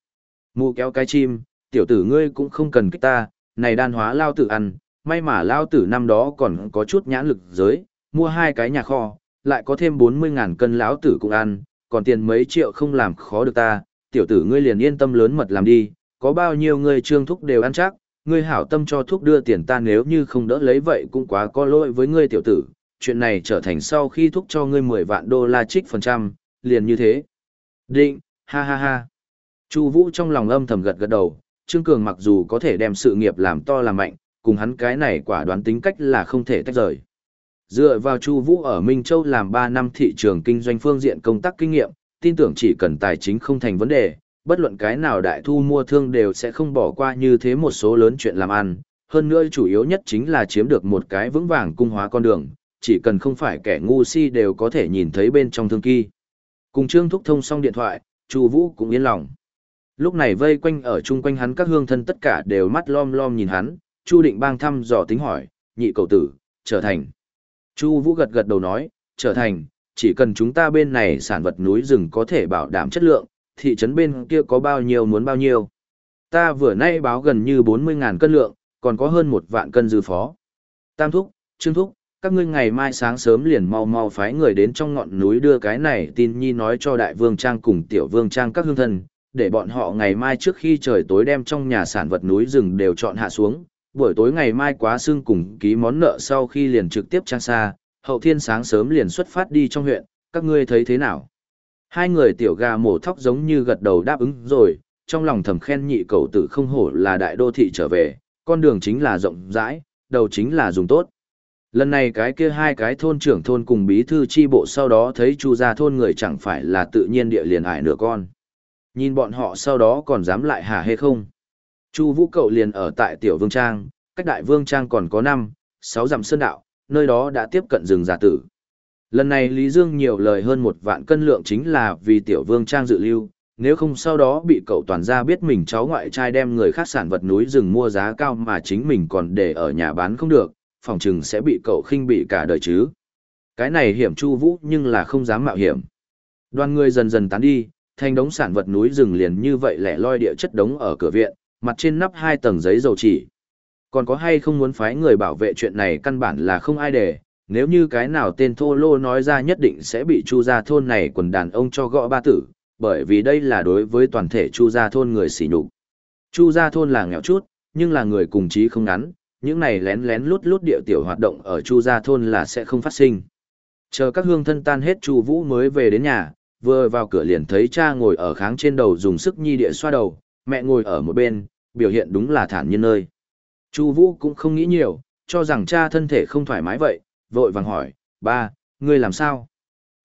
Speaker 1: Mù kéo cái chim, tiểu tử ngươi cũng không cần kích ta, này đan hóa lao tử ăn, may mà lao tử năm đó còn có chút nhãn lực giới, mua hai cái nhà kho, lại có thêm 40.000 cân lão tử cũng ăn, còn tiền mấy triệu không làm khó được ta, tiểu tử ngươi liền yên tâm lớn mật làm đi, có bao nhiêu ngươi trương thúc đều ăn chắc, ngươi hảo tâm cho thúc đưa tiền ta nếu như không đỡ lấy vậy cũng quá có lỗi với ngươi tiểu tử, chuyện này trở thành sau khi thúc cho ngươi 10 vạn đô la trích phần trăm, liền như thế. Định, ha ha ha. Chu Vũ trong lòng âm thầm gật gật đầu, Trương Cường mặc dù có thể đem sự nghiệp làm to làm mạnh, cùng hắn cái này quả đoán tính cách là không thể tách rời. Dựa vào Chu Vũ ở Minh Châu làm 3 năm thị trường kinh doanh phương diện công tác kinh nghiệm, tin tưởng chỉ cần tài chính không thành vấn đề, bất luận cái nào đại thu mua thương đều sẽ không bỏ qua như thế một số lớn chuyện làm ăn. Hơn nữa chủ yếu nhất chính là chiếm được một cái vững vàng cung hóa con đường, chỉ cần không phải kẻ ngu si đều có thể nhìn thấy bên trong thương kỳ. Cùng Trương Thúc thông xong điện thoại, Chu Vũ cũng yên lòng. Lúc này vây quanh ở chung quanh hắn các hương thân tất cả đều mắt lom lom nhìn hắn, Chu Định Bang thăm dò tính hỏi, nhị cầu tử, trở thành. Chu Vũ gật gật đầu nói, trở thành, chỉ cần chúng ta bên này sản vật núi rừng có thể bảo đảm chất lượng, thị trấn bên kia có bao nhiêu muốn bao nhiêu. Ta vừa nay báo gần như 40.000 cân lượng, còn có hơn một vạn cân dư phó. Tam thúc, Trương thúc, các ngươi ngày mai sáng sớm liền mau mau phái người đến trong ngọn núi đưa cái này tin nhi nói cho đại vương trang cùng tiểu vương trang các hương thân, để bọn họ ngày mai trước khi trời tối đem trong nhà sản vật núi rừng đều chọn hạ xuống, buổi tối ngày mai quá xương cùng ký món nợ sau khi liền trực tiếp trang xa, hậu thiên sáng sớm liền xuất phát đi trong huyện, các ngươi thấy thế nào? Hai người tiểu gà mổ thóc giống như gật đầu đáp ứng rồi, trong lòng thầm khen nhị cầu tử không hổ là đại đô thị trở về, con đường chính là rộng rãi, đầu chính là dùng tốt. Lần này cái kia hai cái thôn trưởng thôn cùng bí thư chi bộ sau đó thấy chu gia thôn người chẳng phải là tự nhiên địa liền ải nửa con. Nhìn bọn họ sau đó còn dám lại hả hê không? Chu Vũ cậu liền ở tại Tiểu Vương Trang, cách Đại Vương Trang còn có năm, sáu dặm sơn đạo, nơi đó đã tiếp cận rừng giả tử. Lần này Lý Dương nhiều lời hơn một vạn cân lượng chính là vì Tiểu Vương Trang dự lưu, nếu không sau đó bị cậu toàn gia biết mình cháu ngoại trai đem người khác sản vật núi rừng mua giá cao mà chính mình còn để ở nhà bán không được, phòng chừng sẽ bị cậu khinh bị cả đời chứ. Cái này hiểm Chu Vũ nhưng là không dám mạo hiểm. Đoàn người dần dần tán đi, thành đống sản vật núi rừng liền như vậy lẻ loi địa chất đống ở cửa viện, mặt trên nắp hai tầng giấy dầu chỉ. Còn có hay không muốn phái người bảo vệ chuyện này căn bản là không ai để, nếu như cái nào tên thô lô nói ra nhất định sẽ bị chu gia thôn này quần đàn ông cho gõ ba tử, bởi vì đây là đối với toàn thể Chu gia thôn người xỉ nhục. Chu gia thôn là nghèo chút, nhưng là người cùng chí không ngắn, những này lén lén lút lút điệu tiểu hoạt động ở Chu gia thôn là sẽ không phát sinh. Chờ các hương thân tan hết Chu Vũ mới về đến nhà, vừa vào cửa liền thấy cha ngồi ở kháng trên đầu dùng sức nhi địa xoa đầu, mẹ ngồi ở một bên, biểu hiện đúng là thản nhiên nơi. Chu Vũ cũng không nghĩ nhiều, cho rằng cha thân thể không thoải mái vậy, vội vàng hỏi, ba, ngươi làm sao?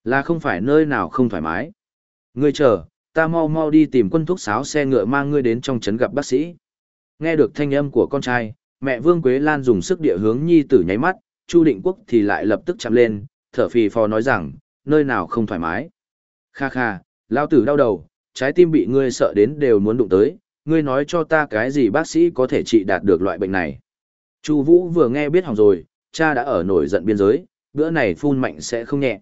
Speaker 1: Là không phải nơi nào không thoải mái. Ngươi chờ, ta mau mau đi tìm quân thuốc sáo xe ngựa mang ngươi đến trong trấn gặp bác sĩ. Nghe được thanh âm của con trai, mẹ Vương Quế Lan dùng sức địa hướng nhi tử nháy mắt, Chu Định Quốc thì lại lập tức chạm lên, thở phì phò nói rằng, nơi nào không thoải mái. Kha kha, lao tử đau đầu, trái tim bị ngươi sợ đến đều muốn đụng tới, ngươi nói cho ta cái gì bác sĩ có thể trị đạt được loại bệnh này. Chu Vũ vừa nghe biết hỏng rồi, cha đã ở nổi giận biên giới, bữa này phun mạnh sẽ không nhẹ.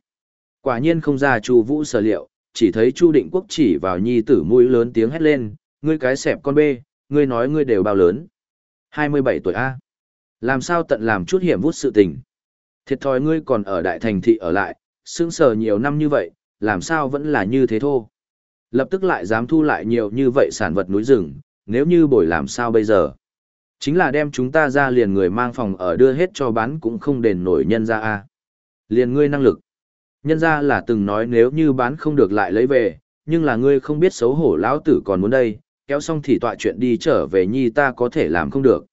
Speaker 1: Quả nhiên không ra Chu Vũ sở liệu, chỉ thấy Chu Định Quốc chỉ vào nhi tử mũi lớn tiếng hét lên, ngươi cái sẹp con bê, ngươi nói ngươi đều bao lớn. 27 tuổi A. Làm sao tận làm chút hiểm vút sự tình. Thiệt thòi ngươi còn ở đại thành thị ở lại, sững sờ nhiều năm như vậy, làm sao vẫn là như thế thô. Lập tức lại dám thu lại nhiều như vậy sản vật núi rừng, nếu như bồi làm sao bây giờ. Chính là đem chúng ta ra liền người mang phòng ở đưa hết cho bán cũng không đền nổi nhân ra a Liền ngươi năng lực. Nhân ra là từng nói nếu như bán không được lại lấy về, nhưng là ngươi không biết xấu hổ lão tử còn muốn đây, kéo xong thì tọa chuyện đi trở về nhi ta có thể làm không được.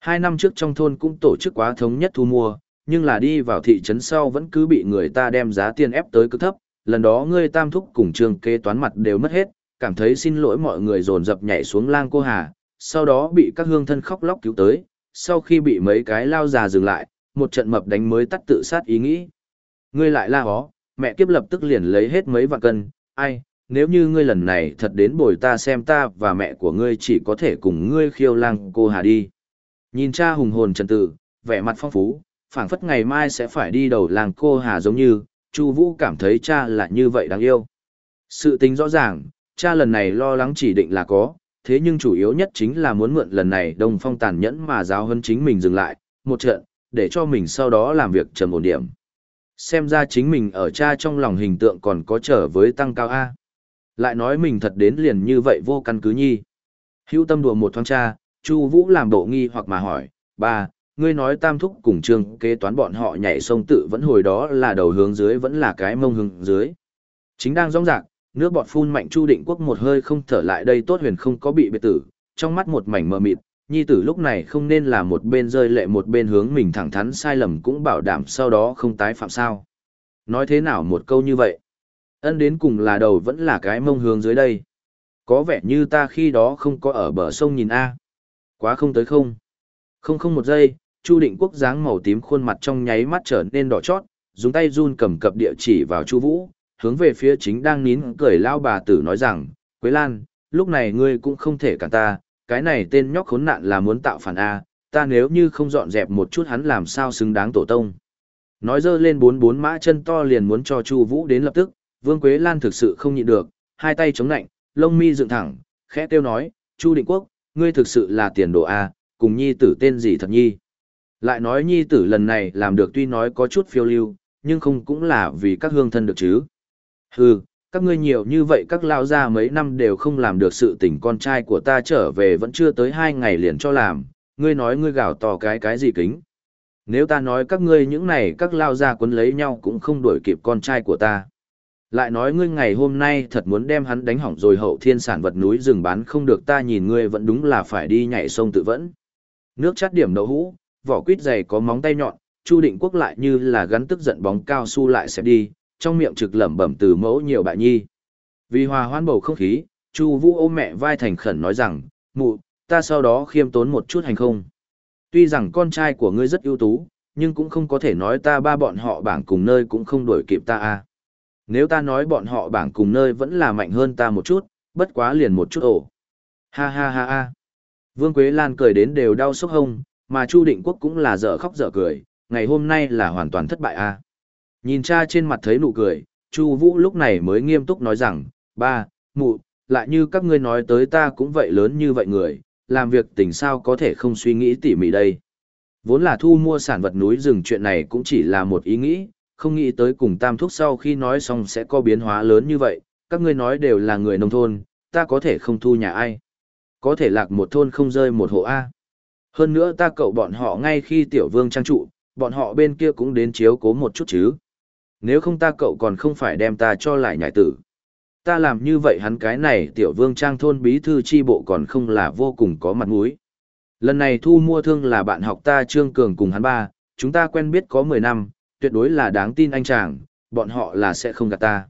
Speaker 1: Hai năm trước trong thôn cũng tổ chức quá thống nhất thu mua, nhưng là đi vào thị trấn sau vẫn cứ bị người ta đem giá tiền ép tới cực thấp, lần đó ngươi tam thúc cùng trường kế toán mặt đều mất hết, cảm thấy xin lỗi mọi người dồn dập nhảy xuống lang cô hà, sau đó bị các hương thân khóc lóc cứu tới, sau khi bị mấy cái lao già dừng lại, một trận mập đánh mới tắt tự sát ý nghĩ. Ngươi lại la hó, mẹ kiếp lập tức liền lấy hết mấy vạn cân, ai, nếu như ngươi lần này thật đến bồi ta xem ta và mẹ của ngươi chỉ có thể cùng ngươi khiêu lang cô hà đi. Nhìn cha hùng hồn trần tử, vẻ mặt phong phú, phảng phất ngày mai sẽ phải đi đầu làng cô hà giống như, Chu Vũ cảm thấy cha là như vậy đáng yêu. Sự tính rõ ràng, cha lần này lo lắng chỉ định là có, thế nhưng chủ yếu nhất chính là muốn mượn lần này Đông Phong tàn nhẫn mà giáo huấn chính mình dừng lại, một trận, để cho mình sau đó làm việc trầm ổn điểm. Xem ra chính mình ở cha trong lòng hình tượng còn có trở với tăng cao A. Lại nói mình thật đến liền như vậy vô căn cứ nhi. Hữu tâm đùa một thoáng cha, Chu Vũ làm bộ nghi hoặc mà hỏi, ba, ngươi nói tam thúc cùng trương kế toán bọn họ nhảy sông tự vẫn hồi đó là đầu hướng dưới vẫn là cái mông hướng dưới. Chính đang rong rạc, nước bọt phun mạnh Chu Định Quốc một hơi không thở lại đây tốt huyền không có bị biệt tử, trong mắt một mảnh mờ mịt, nhi tử lúc này không nên là một bên rơi lệ một bên hướng mình thẳng thắn sai lầm cũng bảo đảm sau đó không tái phạm sao. Nói thế nào một câu như vậy? Ân đến cùng là đầu vẫn là cái mông hướng dưới đây. Có vẻ như ta khi đó không có ở bờ sông nhìn A. Quá không tới không. Không không một giây, Chu Định Quốc dáng màu tím khuôn mặt trong nháy mắt trở nên đỏ chót, dùng tay run cầm cập địa chỉ vào Chu Vũ, hướng về phía chính đang nín cười lao bà tử nói rằng, Quế Lan, lúc này ngươi cũng không thể cản ta, cái này tên nhóc khốn nạn là muốn tạo phản A, ta nếu như không dọn dẹp một chút hắn làm sao xứng đáng tổ tông. Nói dơ lên bốn bốn mã chân to liền muốn cho Chu Vũ đến lập tức, Vương Quế Lan thực sự không nhịn được, hai tay chống nạnh, lông mi dựng thẳng, khẽ kêu nói, Chu Định Quốc, ngươi thực sự là tiền đồ A, cùng nhi tử tên gì thật nhi. Lại nói nhi tử lần này làm được tuy nói có chút phiêu lưu, nhưng không cũng là vì các hương thân được chứ. Hừ, các ngươi nhiều như vậy các lao gia mấy năm đều không làm được sự tình con trai của ta trở về vẫn chưa tới hai ngày liền cho làm, ngươi nói ngươi gào to cái cái gì kính. Nếu ta nói các ngươi những này các lao gia quấn lấy nhau cũng không đuổi kịp con trai của ta. Lại nói ngươi ngày hôm nay thật muốn đem hắn đánh hỏng rồi hậu thiên sản vật núi rừng bán không được ta nhìn ngươi vẫn đúng là phải đi nhảy sông tự vẫn. Nước chát điểm đậu hũ, vỏ quýt dày có móng tay nhọn, Chu Định Quốc lại như là gắn tức giận bóng cao su lại xẹp đi, trong miệng trực lẩm bẩm từ mẫu nhiều bại nhi. Vì hòa hoan bầu không khí, Chu Vũ ôm mẹ vai thành khẩn nói rằng, "Mụ, ta sau đó khiêm tốn một chút hành không? Tuy rằng con trai của ngươi rất ưu tú, nhưng cũng không có thể nói ta ba bọn họ bảng cùng nơi cũng không đuổi kịp ta a. Nếu ta nói bọn họ bảng cùng nơi vẫn là mạnh hơn ta một chút, bất quá liền một chút ổ." Ha ha ha ha. Vương Quế Lan cười đến đều đau sốc hông, mà Chu Định Quốc cũng là dở khóc dở cười, ngày hôm nay là hoàn toàn thất bại a. Nhìn cha trên mặt thấy nụ cười, Chu Vũ lúc này mới nghiêm túc nói rằng, ba, mụ, lại như các ngươi nói tới ta cũng vậy lớn như vậy người, làm việc tình sao có thể không suy nghĩ tỉ mỉ đây. Vốn là thu mua sản vật núi rừng chuyện này cũng chỉ là một ý nghĩ, không nghĩ tới cùng tam thúc sau khi nói xong sẽ có biến hóa lớn như vậy, các ngươi nói đều là người nông thôn, ta có thể không thu nhà ai. Có thể lạc một thôn không rơi một hộ A. Hơn nữa ta cậu bọn họ ngay khi tiểu vương trang trụ, bọn họ bên kia cũng đến chiếu cố một chút chứ. Nếu không ta cậu còn không phải đem ta cho lại nhảy tử. Ta làm như vậy hắn cái này tiểu vương trang thôn bí thư chi bộ còn không là vô cùng có mặt mũi. Lần này thu mua thương là bạn học ta Trương Cường cùng hắn ba, chúng ta quen biết có 10 năm, tuyệt đối là đáng tin anh chàng, bọn họ là sẽ không gạt ta.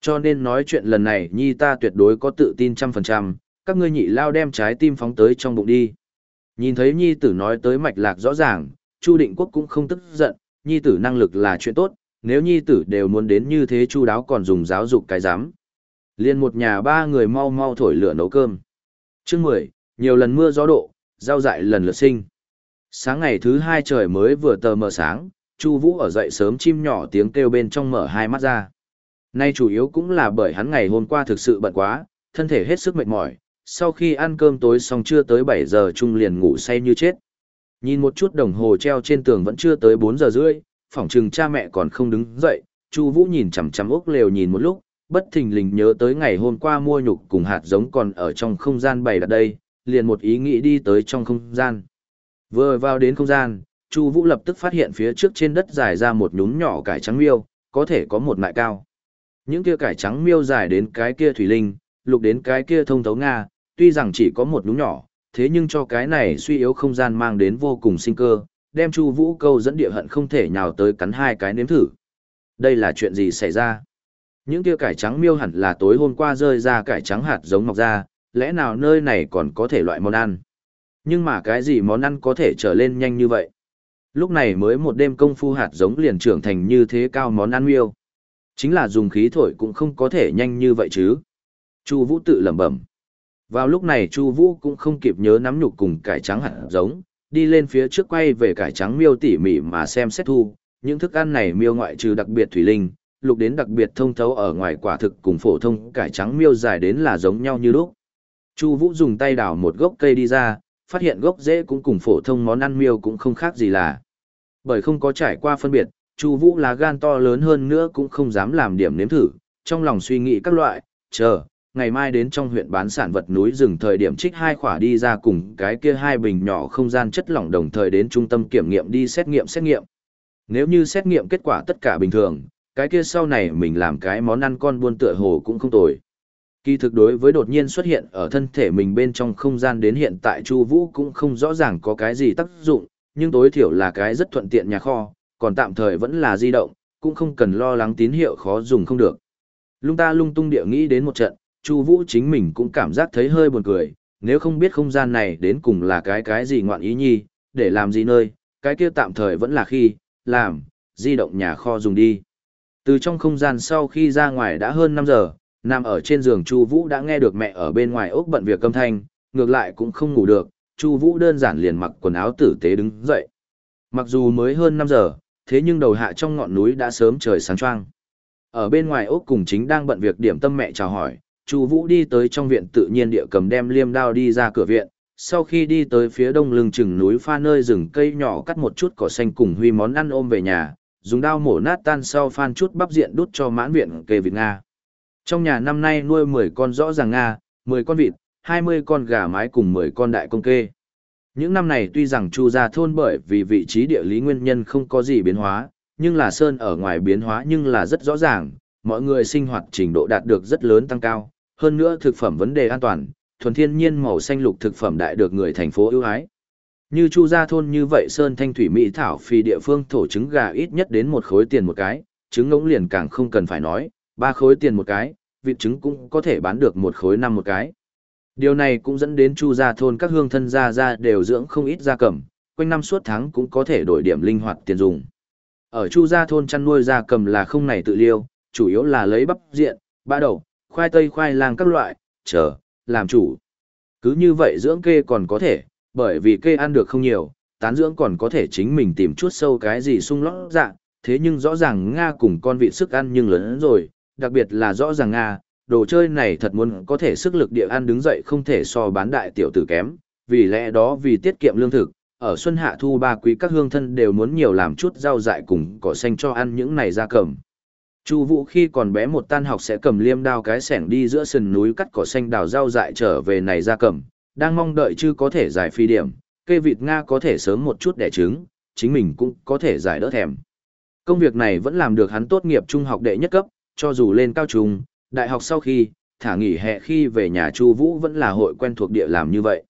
Speaker 1: Cho nên nói chuyện lần này nhi ta tuyệt đối có tự tin trăm phần trăm, các ngươi nhị lao đem trái tim phóng tới trong bụng đi. Nhìn thấy nhi tử nói tới mạch lạc rõ ràng, Chu Định Quốc cũng không tức giận, nhi tử năng lực là chuyện tốt, nếu nhi tử đều muốn đến như thế chu đáo còn dùng giáo dục cái giám. Liên một nhà ba người mau mau thổi lửa nấu cơm. Chương 10, nhiều lần mưa gió độ, giao dại lần lượt sinh. Sáng ngày thứ hai trời mới vừa tờ mờ sáng, Chu Vũ ở dậy sớm chim nhỏ tiếng kêu bên trong mở hai mắt ra. Nay chủ yếu cũng là bởi hắn ngày hôm qua thực sự bận quá, thân thể hết sức mệt mỏi, sau khi ăn cơm tối xong chưa tới 7 giờ chung liền ngủ say như chết. Nhìn một chút đồng hồ treo trên tường vẫn chưa tới 4 giờ rưỡi, phỏng chừng cha mẹ còn không đứng dậy, Chu Vũ nhìn chằm chằm ốc lều nhìn một lúc, bất thình lình nhớ tới ngày hôm qua mua nhục cùng hạt giống còn ở trong không gian bày đặt đây, liền một ý nghĩ đi tới trong không gian. Vừa vào đến không gian, Chu Vũ lập tức phát hiện phía trước trên đất dài ra một nhúm nhỏ cải trắng miêu, có thể có một mại cao. Những kia cải trắng miêu dài đến cái kia thủy linh, lục đến cái kia thông thấu nga, tuy rằng chỉ có một nhúm nhỏ, thế nhưng cho cái này suy yếu không gian mang đến vô cùng sinh cơ, đem Chu Vũ câu dẫn địa hận không thể nhào tới cắn hai cái nếm thử. Đây là chuyện gì xảy ra? Những kia cải trắng miêu hẳn là tối hôm qua rơi ra cải trắng hạt giống mọc ra, lẽ nào nơi này còn có thể loại món ăn? Nhưng mà cái gì món ăn có thể trở lên nhanh như vậy? Lúc này mới một đêm công phu hạt giống liền trưởng thành như thế cao món ăn miêu. Chính là dùng khí thổi cũng không có thể nhanh như vậy chứ. Chu Vũ tự lẩm bẩm. Vào lúc này Chu Vũ cũng không kịp nhớ nắm nhục cùng cải trắng hạt giống, đi lên phía trước quay về cải trắng miêu tỉ mỉ mà xem xét thu, những thức ăn này miêu ngoại trừ đặc biệt thủy linh, lục đến đặc biệt thông thấu ở ngoài quả thực cùng phổ thông cải trắng miêu dài đến là giống nhau như lúc. Chu Vũ dùng tay đào một gốc cây đi ra, phát hiện gốc rễ cũng cùng phổ thông món ăn miêu cũng không khác gì là. Bởi không có trải qua phân biệt, Chu Vũ lá gan to lớn hơn nữa cũng không dám làm điểm nếm thử, trong lòng suy nghĩ các loại, chờ, ngày mai đến trong huyện bán sản vật núi rừng thời điểm trích hai khỏa đi ra cùng cái kia hai bình nhỏ không gian chất lỏng đồng thời đến trung tâm kiểm nghiệm đi xét nghiệm xét nghiệm. Nếu như xét nghiệm kết quả tất cả bình thường, cái kia sau này mình làm cái món ăn con buôn tựa hồ cũng không tồi. Kỳ thực đối với đột nhiên xuất hiện ở thân thể mình bên trong không gian đến hiện tại Chu Vũ cũng không rõ ràng có cái gì tác dụng, nhưng tối thiểu là cái rất thuận tiện nhà kho, còn tạm thời vẫn là di động, cũng không cần lo lắng tín hiệu khó dùng không được. Lung ta lung tung địa nghĩ đến một trận, Chu Vũ chính mình cũng cảm giác thấy hơi buồn cười, nếu không biết không gian này đến cùng là cái cái gì ngoạn ý nhi, để làm gì nơi, cái kia tạm thời vẫn là khi, làm, di động nhà kho dùng đi. Từ trong không gian sau khi ra ngoài đã hơn 5 giờ, nằm ở trên giường Chu Vũ đã nghe được mẹ ở bên ngoài ốc bận việc âm thanh, ngược lại cũng không ngủ được, Chu Vũ đơn giản liền mặc quần áo tử tế đứng dậy. Mặc dù mới hơn 5 giờ, thế nhưng đầu hạ trong ngọn núi đã sớm trời sáng choang. Ở bên ngoài ốc cùng chính đang bận việc điểm tâm mẹ chào hỏi, Chu Vũ đi tới trong viện tự nhiên địa cầm đem liêm đao đi ra cửa viện, sau khi đi tới phía đông lưng chừng núi pha nơi rừng cây nhỏ cắt một chút cỏ xanh cùng huy món ăn ôm về nhà, dùng dao mổ nát tan sau phan chút bắp diện đút cho mãn viện kê vịt Nga. Trong nhà năm nay nuôi 10 con rõ ràng Nga, 10 con vịt, 20 con gà mái cùng 10 con đại công kê. Những năm này tuy rằng Chu gia thôn bởi vì vị trí địa lý nguyên nhân không có gì biến hóa, nhưng là sơn ở ngoài biến hóa nhưng là rất rõ ràng, mọi người sinh hoạt trình độ đạt được rất lớn tăng cao, hơn nữa thực phẩm vấn đề an toàn, thuần thiên nhiên màu xanh lục thực phẩm đại được người thành phố ưu ái. Như Chu gia thôn như vậy sơn thanh thủy mỹ thảo phi địa phương thổ trứng gà ít nhất đến một khối tiền một cái, trứng ngỗng liền càng không cần phải nói, ba khối tiền một cái, vịt trứng cũng có thể bán được một khối năm một cái. Điều này cũng dẫn đến Chu gia thôn các hương thân gia gia đều dưỡng không ít gia cầm, quanh năm suốt tháng cũng có thể đổi điểm linh hoạt tiền dùng. Ở Chu gia thôn chăn nuôi gia cầm là không này tự liêu, chủ yếu là lấy bắp diện, ba đầu, khoai tây khoai lang các loại, chờ, làm chủ. Cứ như vậy dưỡng kê còn có thể, bởi vì kê ăn được không nhiều, tán dưỡng còn có thể chính mình tìm chút sâu cái gì sung lót dạ, thế nhưng rõ ràng Nga cùng con vị sức ăn nhưng lớn hơn rồi, đặc biệt là rõ ràng Nga, đồ chơi này thật muốn có thể sức lực địa ăn đứng dậy không thể so bán đại tiểu tử kém, vì lẽ đó vì tiết kiệm lương thực, ở xuân hạ thu ba quý các hương thân đều muốn nhiều làm chút rau dại cùng cỏ xanh cho ăn những này ra cầm. Chu Vũ khi còn bé một tan học sẽ cầm liêm đao cái sẻng đi giữa sườn núi cắt cỏ xanh đào rau dại trở về này ra cầm, đang mong đợi chứ có thể giải phi điểm, kê vịt Nga có thể sớm một chút đẻ trứng, chính mình cũng có thể giải đỡ thèm. Công việc này vẫn làm được hắn tốt nghiệp trung học đệ nhất cấp, cho dù lên cao trung, đại học sau khi, thả nghỉ hè khi về nhà Chu Vũ vẫn là hội quen thuộc địa làm như vậy.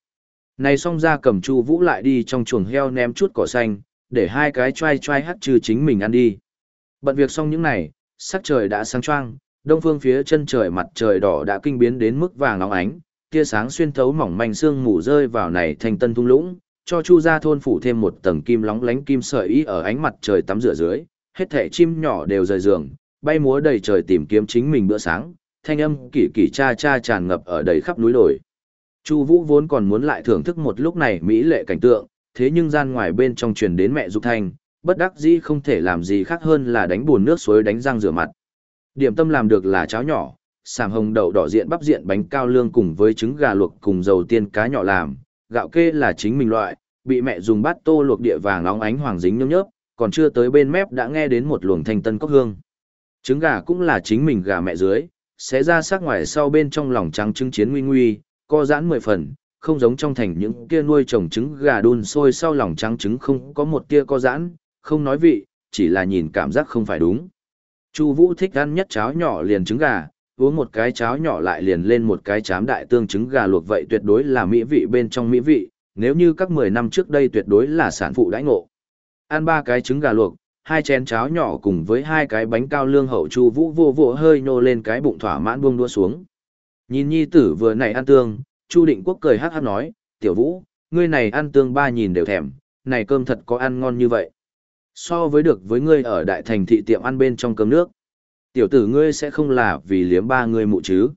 Speaker 1: Này xong ra cầm Chu Vũ lại đi trong chuồng heo ném chút cỏ xanh, để hai cái trai trai hắt trừ chính mình ăn đi. Bận việc xong những này, sắc trời đã sáng choang, đông phương phía chân trời mặt trời đỏ đã kinh biến đến mức vàng óng ánh, tia sáng xuyên thấu mỏng manh sương mù rơi vào này thành tân thung lũng, cho Chu gia thôn phủ thêm một tầng kim lóng lánh kim sợi ý ở ánh mặt trời tắm rửa dưới, hết thảy chim nhỏ đều rời giường, bay múa đầy trời tìm kiếm chính mình bữa sáng, thanh âm kỳ kỳ cha cha tràn ngập ở đầy khắp núi đồi. Chu Vũ vốn còn muốn lại thưởng thức một lúc này mỹ lệ cảnh tượng, thế nhưng gian ngoài bên trong truyền đến mẹ dục thanh, bất đắc dĩ không thể làm gì khác hơn là đánh buồn nước suối đánh răng rửa mặt. Điểm tâm làm được là cháo nhỏ, sàm hồng đậu đỏ diện bắp diện bánh cao lương cùng với trứng gà luộc cùng dầu tiên cá nhỏ làm, gạo kê là chính mình loại, bị mẹ dùng bát tô luộc địa vàng nóng ánh hoàng dính nhớp nhớp, còn chưa tới bên mép đã nghe đến một luồng thanh tân cốc hương. Trứng gà cũng là chính mình gà mẹ dưới, sẽ ra sắc ngoài sau bên trong lòng trắng trứng chiến nguy nguy, co giãn mười phần, không giống trong thành những kia nuôi trồng trứng gà đun sôi sau lòng trắng trứng không có một tia co giãn, không nói vị, chỉ là nhìn cảm giác không phải đúng. Chu Vũ thích ăn nhất cháo nhỏ liền trứng gà, uống một cái cháo nhỏ lại liền lên một cái chám đại tương trứng gà luộc vậy tuyệt đối là mỹ vị bên trong mỹ vị, nếu như các 10 năm trước đây tuyệt đối là sản phụ đãi ngộ. Ăn ba cái trứng gà luộc, hai chén cháo nhỏ cùng với hai cái bánh cao lương hậu Chu Vũ vô vô hơi nô lên cái bụng thỏa mãn buông đũa xuống. Nhìn nhi tử vừa nãy ăn tương, Chu Định Quốc cười hắc hắc nói, "Tiểu Vũ, ngươi này ăn tương ba nhìn đều thèm, này cơm thật có ăn ngon như vậy." So với được với ngươi ở đại thành thị tiệm ăn bên trong cơm nước. Tiểu tử ngươi sẽ không là vì liếm ba ngươi mụ chứ.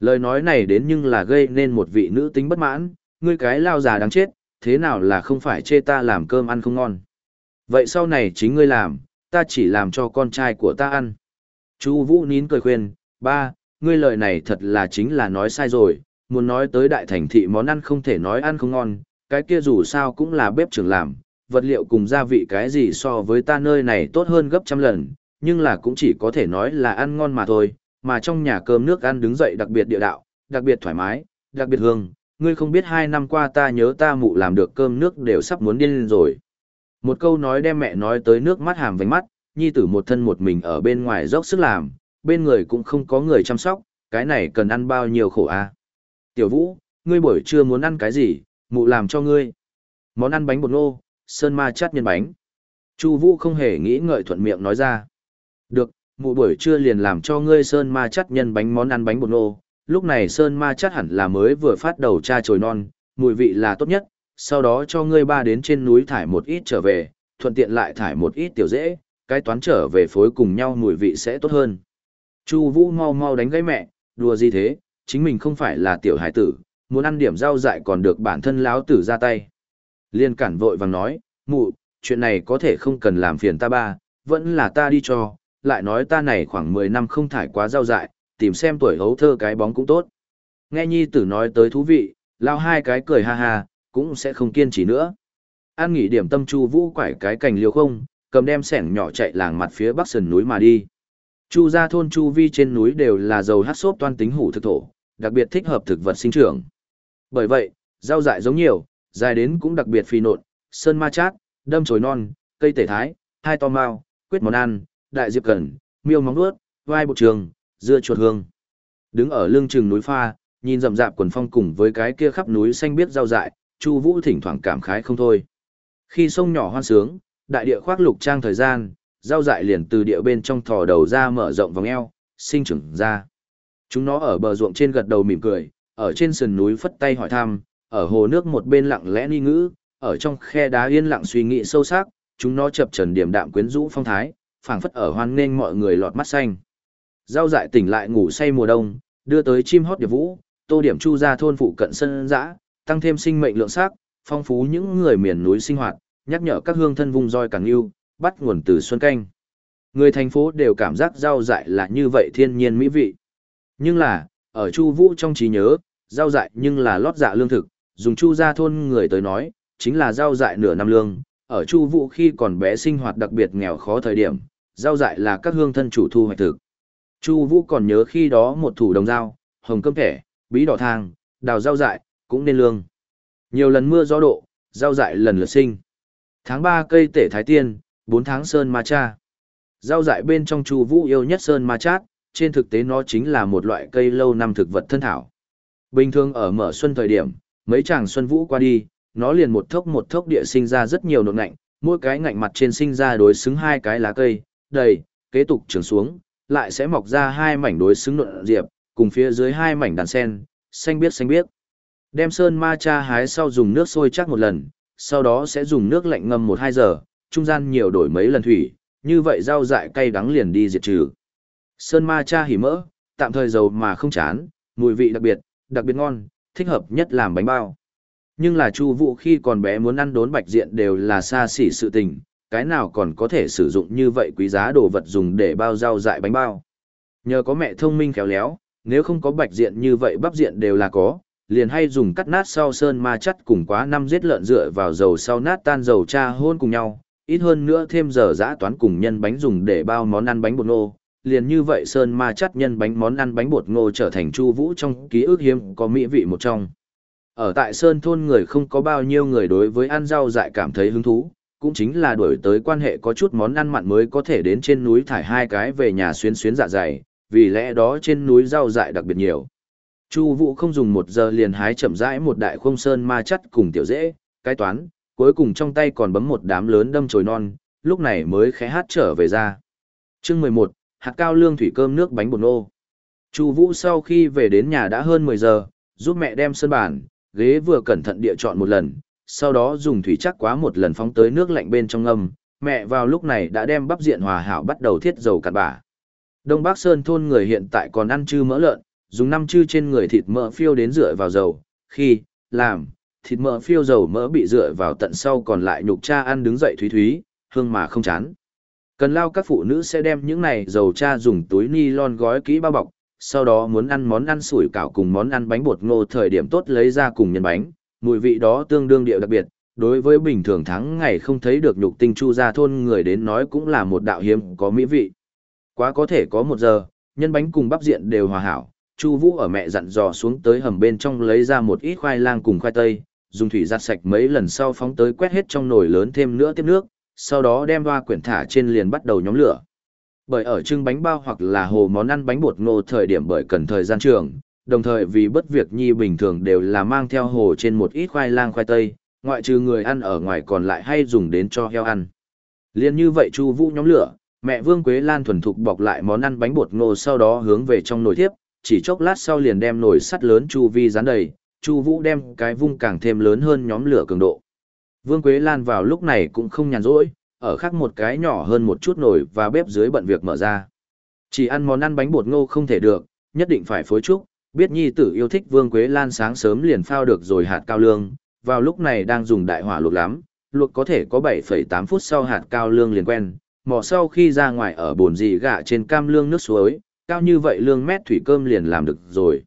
Speaker 1: Lời nói này đến nhưng là gây nên một vị nữ tính bất mãn, ngươi cái lao già đáng chết, thế nào là không phải chê ta làm cơm ăn không ngon. Vậy sau này chính ngươi làm, ta chỉ làm cho con trai của ta ăn. Chu Vũ nín cười khuyên, ba, ngươi lời này thật là chính là nói sai rồi, muốn nói tới đại thành thị món ăn không thể nói ăn không ngon, cái kia dù sao cũng là bếp trưởng làm, vật liệu cùng gia vị cái gì so với ta nơi này tốt hơn gấp trăm lần, nhưng là cũng chỉ có thể nói là ăn ngon mà thôi, mà trong nhà cơm nước ăn đứng dậy đặc biệt địa đạo, đặc biệt thoải mái, đặc biệt hương, ngươi không biết hai năm qua ta nhớ ta mụ làm được cơm nước đều sắp muốn điên lên rồi. Một câu nói đem mẹ nói tới nước mắt hàm vành mắt, nhi tử một thân một mình ở bên ngoài dốc sức làm, bên người cũng không có người chăm sóc, cái này cần ăn bao nhiêu khổ a à? Tiểu vũ, ngươi buổi trưa muốn ăn cái gì, mụ làm cho ngươi. Món ăn bánh bột ngô, sơn ma chát nhân bánh. Chu vũ không hề nghĩ ngợi thuận miệng nói ra. Được, mụ buổi trưa liền làm cho ngươi sơn ma chát nhân bánh món ăn bánh bột nô. Lúc này sơn ma chát hẳn là mới vừa phát đầu cha trồi non, mùi vị là tốt nhất, sau đó cho ngươi ba đến trên núi thải một ít trở về, thuận tiện lại thải một ít tiểu dễ, cái toán trở về phối cùng nhau mùi vị sẽ tốt hơn. Chu Vũ mau mau đánh gãy mẹ, đùa gì thế, chính mình không phải là tiểu hải tử, muốn ăn điểm rau dại còn được bản thân lão tử ra tay. Liên cản vội vàng nói, mụ, chuyện này có thể không cần làm phiền ta ba, vẫn là ta đi cho, lại nói ta này khoảng 10 năm không thải quá rau dại, tìm xem tuổi hấu thơ cái bóng cũng tốt. Nghe nhi tử nói tới thú vị, lao hai cái cười ha ha, cũng sẽ không kiên trì nữa. An nghỉ điểm tâm Chu Vũ quải cái cành liêu không, cầm đem sẻng nhỏ chạy làng mặt phía bắc sườn núi mà đi. Chu gia thôn chu vi trên núi đều là dầu hát xốp toan tính hủ thực thổ, đặc biệt thích hợp thực vật sinh trưởng. Bởi vậy, rau dại giống nhiều, dài đến cũng đặc biệt phi nộn, sơn ma chát, đâm chồi non, cây tể thái, hai to mao, quyết món ăn, đại diệp cẩn, miêu móng vuốt, vai bộ trường, dưa chuột hương. Đứng ở lưng chừng núi pha, nhìn rậm rạp quần phong cùng với cái kia khắp núi xanh biết rau dại, Chu Vũ thỉnh thoảng cảm khái không thôi. Khi sông nhỏ hoan sướng, đại địa khoác lục trang thời gian, rau dại liền từ địa bên trong thò đầu ra mở rộng vòng eo, sinh trưởng ra. Chúng nó ở bờ ruộng trên gật đầu mỉm cười, ở trên sườn núi phất tay hỏi thăm, ở hồ nước một bên lặng lẽ ni ngữ, ở trong khe đá yên lặng suy nghĩ sâu sắc, chúng nó chập trần điểm đạm quyến rũ phong thái, phảng phất ở hoan nghênh mọi người lọt mắt xanh. Giao dại tỉnh lại ngủ say mùa đông, đưa tới chim hót điệp vũ, tô điểm chu ra thôn phụ cận sân dã, tăng thêm sinh mệnh lượng sắc, phong phú những người miền núi sinh hoạt, nhắc nhở các hương thân vùng roi càng yêu, bắt nguồn từ xuân canh. Người thành phố đều cảm giác rau dại là như vậy thiên nhiên mỹ vị. Nhưng là, ở Chu Vũ trong trí nhớ, rau dại nhưng là lót dạ lương thực, dùng Chu gia thôn người tới nói, chính là rau dại nửa năm lương. Ở Chu vụ khi còn bé sinh hoạt đặc biệt nghèo khó thời điểm, rau dại là các hương thân chủ thu hoạch thực. Chu Vũ còn nhớ khi đó một thủ đồng dao, hồng cơm thẻ, bí đỏ thang, đào rau dại, cũng nên lương. Nhiều lần mưa gió độ, rau dại lần lượt sinh. Tháng 3 cây tể thái tiên, 4 tháng sơn ma cha. Rau dại bên trong Chu Vũ yêu nhất sơn ma chát, trên thực tế nó chính là một loại cây lâu năm thực vật thân thảo. Bình thường ở mở xuân thời điểm, mấy chàng xuân vũ qua đi, nó liền một thốc một thốc địa sinh ra rất nhiều nộn ngạnh, mỗi cái ngạnh mặt trên sinh ra đối xứng hai cái lá cây, đầy, kế tục trưởng xuống, lại sẽ mọc ra hai mảnh đối xứng nộn diệp, cùng phía dưới hai mảnh đàn sen, xanh biếc xanh biếc. Đem sơn ma cha hái sau dùng nước sôi chắc một lần, sau đó sẽ dùng nước lạnh ngâm một hai giờ, trung gian nhiều đổi mấy lần thủy, như vậy rau dại cay đắng liền đi diệt trừ. Sơn ma cha hỉ mỡ, tạm thời dầu mà không chán, mùi vị đặc biệt, đặc biệt ngon, thích hợp nhất làm bánh bao. Nhưng là Chu Vũ khi còn bé muốn ăn đốn bạch diện đều là xa xỉ sự tình, cái nào còn có thể sử dụng như vậy quý giá đồ vật dùng để bao rau dại bánh bao. Nhờ có mẹ thông minh khéo léo, nếu không có bạch diện như vậy bắp diện đều là có, liền hay dùng cắt nát sau sơn ma chắt cùng quá năm giết lợn dựa vào dầu sau nát tan dầu cha hôn cùng nhau, ít hơn nữa thêm giờ giã toán cùng nhân bánh dùng để bao món ăn bánh bột ngô. Liền như vậy sơn ma chắt nhân bánh món ăn bánh bột ngô trở thành chu vũ trong ký ức hiếm có mỹ vị một trong. Ở tại sơn thôn người không có bao nhiêu người đối với ăn rau dại cảm thấy hứng thú, cũng chính là đổi tới quan hệ có chút món ăn mặn mới có thể đến trên núi thải hai cái về nhà xuyến xuyến dạ dày, vì lẽ đó trên núi rau dại đặc biệt nhiều. Chu Vũ không dùng một giờ liền hái chậm rãi một đại khung sơn ma chắt cùng tiểu dễ, cái toán, cuối cùng trong tay còn bấm một đám lớn đâm chồi non, lúc này mới khẽ hát trở về ra. Chương mười một hạt cao lương thủy cơm nước bánh bột nô. Chu Vũ sau khi về đến nhà đã hơn mười giờ, giúp mẹ đem sân bàn, ghế vừa cẩn thận địa chọn một lần, sau đó dùng thủy chắc quá một lần phóng tới nước lạnh bên trong ngâm, mẹ vào lúc này đã đem bắp diện hòa hảo bắt đầu thiết dầu cặn bã. Đông Bắc Sơn thôn người hiện tại còn ăn chư mỡ lợn, dùng năm chư trên người thịt mỡ phiêu đến rửa vào dầu, khi, làm, thịt mỡ phiêu dầu mỡ bị rửa vào tận sau còn lại nhục cha ăn đứng dậy thúy thúy, hương mà không chán. Cần lao các phụ nữ sẽ đem những này dầu cha dùng túi ni lon gói kỹ bao bọc, sau đó muốn ăn món ăn sủi cảo cùng món ăn bánh bột ngô thời điểm tốt lấy ra cùng nhân bánh, mùi vị đó tương đương điệu đặc biệt, đối với bình thường tháng ngày không thấy được nhục tinh chu ra thôn người đến nói cũng là một đạo hiếm có mỹ vị. Quá có thể có một giờ, nhân bánh cùng bắp diện đều hòa hảo, Chu Vũ ở mẹ dặn dò xuống tới hầm bên trong lấy ra một ít khoai lang cùng khoai tây, dùng thủy giặt sạch mấy lần sau phóng tới quét hết trong nồi lớn thêm nữa tiếp nước, sau đó đem hoa quyển thả trên liền bắt đầu nhóm lửa. Bởi ở trưng bánh bao hoặc là hồ món ăn bánh bột ngô thời điểm bởi cần thời gian trường, đồng thời vì bất việc nhi bình thường đều là mang theo hồ trên một ít khoai lang khoai tây, ngoại trừ người ăn ở ngoài còn lại hay dùng đến cho heo ăn. Liên như vậy Chu Vũ nhóm lửa, mẹ Vương Quế Lan thuần thục bọc lại món ăn bánh bột ngô sau đó hướng về trong nồi tiếp, chỉ chốc lát sau liền đem nồi sắt lớn chu vi dán đầy, Chu Vũ đem cái vung càng thêm lớn hơn nhóm lửa cường độ. Vương Quế Lan vào lúc này cũng không nhàn rỗi, ở khác một cái nhỏ hơn một chút nồi và bếp dưới bận việc mở ra. Chỉ ăn món ăn bánh bột ngô không thể được, nhất định phải phối trúc, biết nhi tử yêu thích Vương Quế Lan sáng sớm liền phao được rồi hạt cao lương, vào lúc này đang dùng đại hỏa luộc lắm, luộc có thể có 7,8 phút sau hạt cao lương liền quen, mò sau khi ra ngoài ở bồn gì gạ trên cam lương nước suối, cao như vậy lương mét thủy cơm liền làm được rồi.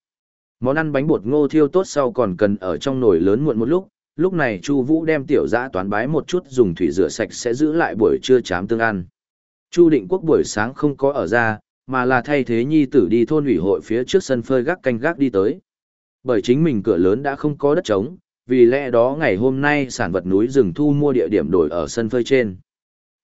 Speaker 1: Món ăn bánh bột ngô thiêu tốt sau còn cần ở trong nồi lớn muộn một lúc, lúc này Chu Vũ đem tiểu dã toán bái một chút dùng thủy rửa sạch sẽ giữ lại buổi trưa chám tương ăn. Chu Định Quốc buổi sáng không có ở ra, mà là thay thế nhi tử đi thôn ủy hội phía trước sân phơi gác canh gác đi tới. Bởi chính mình cửa lớn đã không có đất trống, vì lẽ đó ngày hôm nay sản vật núi rừng thu mua địa điểm đổi ở sân phơi trên.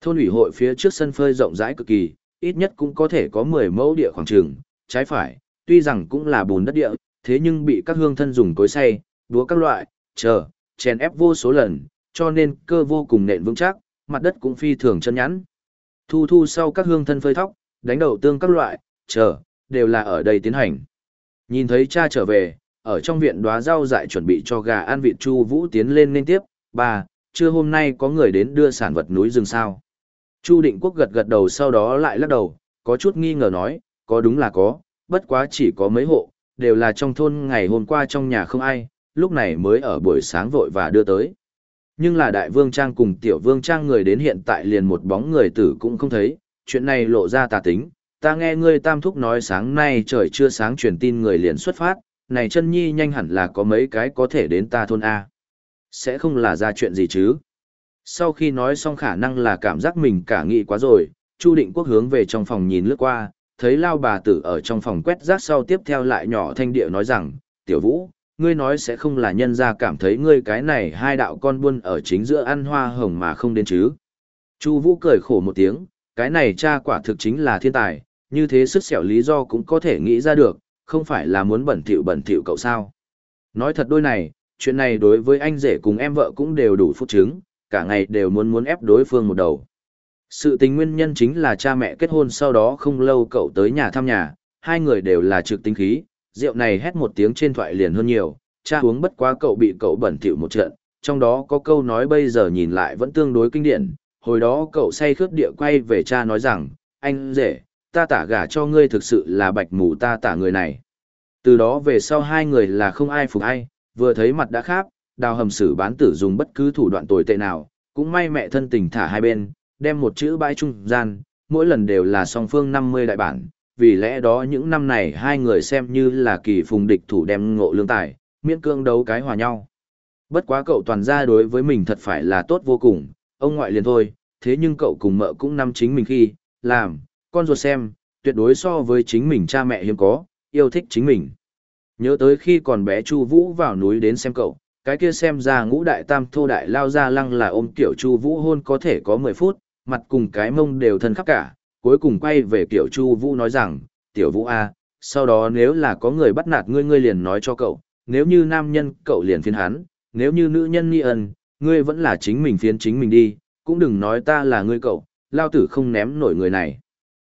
Speaker 1: Thôn ủy hội phía trước sân phơi rộng rãi cực kỳ, ít nhất cũng có thể có 10 mẫu địa khoảng trường, trái phải, tuy rằng cũng là bùn đất địa, thế nhưng bị các hương thân dùng cối xay, đúa các loại, chờ, chèn ép vô số lần, cho nên cơ vô cùng nện vững chắc, mặt đất cũng phi thường chân nhẵn. Thu thu sau các hương thân phơi thóc, đánh đầu tương các loại, chờ, đều là ở đây tiến hành. Nhìn thấy cha trở về, ở trong viện đóa rau dại chuẩn bị cho gà ăn vịt chu vũ tiến lên nên tiếp, bà, trưa hôm nay có người đến đưa sản vật núi rừng sao. Chu Định Quốc gật gật đầu sau đó lại lắc đầu, có chút nghi ngờ nói, có đúng là có, bất quá chỉ có mấy hộ, đều là trong thôn ngày hôm qua trong nhà không ai, lúc này mới ở buổi sáng vội và đưa tới. Nhưng là đại vương trang cùng tiểu vương trang người đến hiện tại liền một bóng người tử cũng không thấy, chuyện này lộ ra tà tính, ta nghe ngươi tam thúc nói sáng nay trời chưa sáng truyền tin người liền xuất phát, này chân nhi nhanh hẳn là có mấy cái có thể đến ta thôn A. Sẽ không là ra chuyện gì chứ. Sau khi nói xong khả năng là cảm giác mình cả nghị quá rồi, Chu Định Quốc hướng về trong phòng nhìn lướt qua, thấy lao bà tử ở trong phòng quét rác sau tiếp theo lại nhỏ thanh địa nói rằng, tiểu vũ, ngươi nói sẽ không là nhân ra cảm thấy ngươi cái này hai đạo con buôn ở chính giữa ăn hoa hồng mà không đến chứ. Chu Vũ cười khổ một tiếng, cái này cha quả thực chính là thiên tài, như thế sức xẻo lý do cũng có thể nghĩ ra được, không phải là muốn bẩn thỉu bẩn thỉu cậu sao. Nói thật đôi này, chuyện này đối với anh rể cùng em vợ cũng đều đủ phúc chứng, cả ngày đều muốn muốn ép đối phương một đầu. Sự tình nguyên nhân chính là cha mẹ kết hôn sau đó không lâu cậu tới nhà thăm nhà, hai người đều là trực tinh khí, rượu này hét một tiếng trên thoại liền hơn nhiều, cha uống bất quá cậu bị cậu bẩn thỉu một trận, trong đó có câu nói bây giờ nhìn lại vẫn tương đối kinh điển, hồi đó cậu say khướt địa quay về cha nói rằng, anh rể, ta tả gả cho ngươi thực sự là bạch mù ta tả người này. Từ đó về sau hai người là không ai phục ai, vừa thấy mặt đã khác, đào hầm sử bán tử dùng bất cứ thủ đoạn tồi tệ nào, cũng may mẹ thân tình thả hai bên, đem một chữ bãi trung gian, mỗi lần đều là song phương 50 đại bản, vì lẽ đó những năm này hai người xem như là kỳ phùng địch thủ đem ngộ lương tài, miễn cương đấu cái hòa nhau. Bất quá cậu toàn ra đối với mình thật phải là tốt vô cùng, ông ngoại liền thôi, thế nhưng cậu cùng mợ cũng năm chính mình khi, làm, con ruột xem, tuyệt đối so với chính mình cha mẹ hiếm có, yêu thích chính mình. Nhớ tới khi còn bé Chu Vũ vào núi đến xem cậu, cái kia xem ra ngũ đại tam thô đại lao ra lăng là ôm tiểu Chu Vũ hôn có thể có 10 phút, mặt cùng cái mông đều thân khắp cả, cuối cùng quay về tiểu Chu Vũ nói rằng, "Tiểu Vũ a, sau đó nếu là có người bắt nạt ngươi ngươi liền nói cho cậu, nếu như nam nhân cậu liền phiền hắn, nếu như nữ nhân nghi ân, ngươi vẫn là chính mình phiến chính mình đi, cũng đừng nói ta là ngươi cậu, lao tử không ném nổi người này."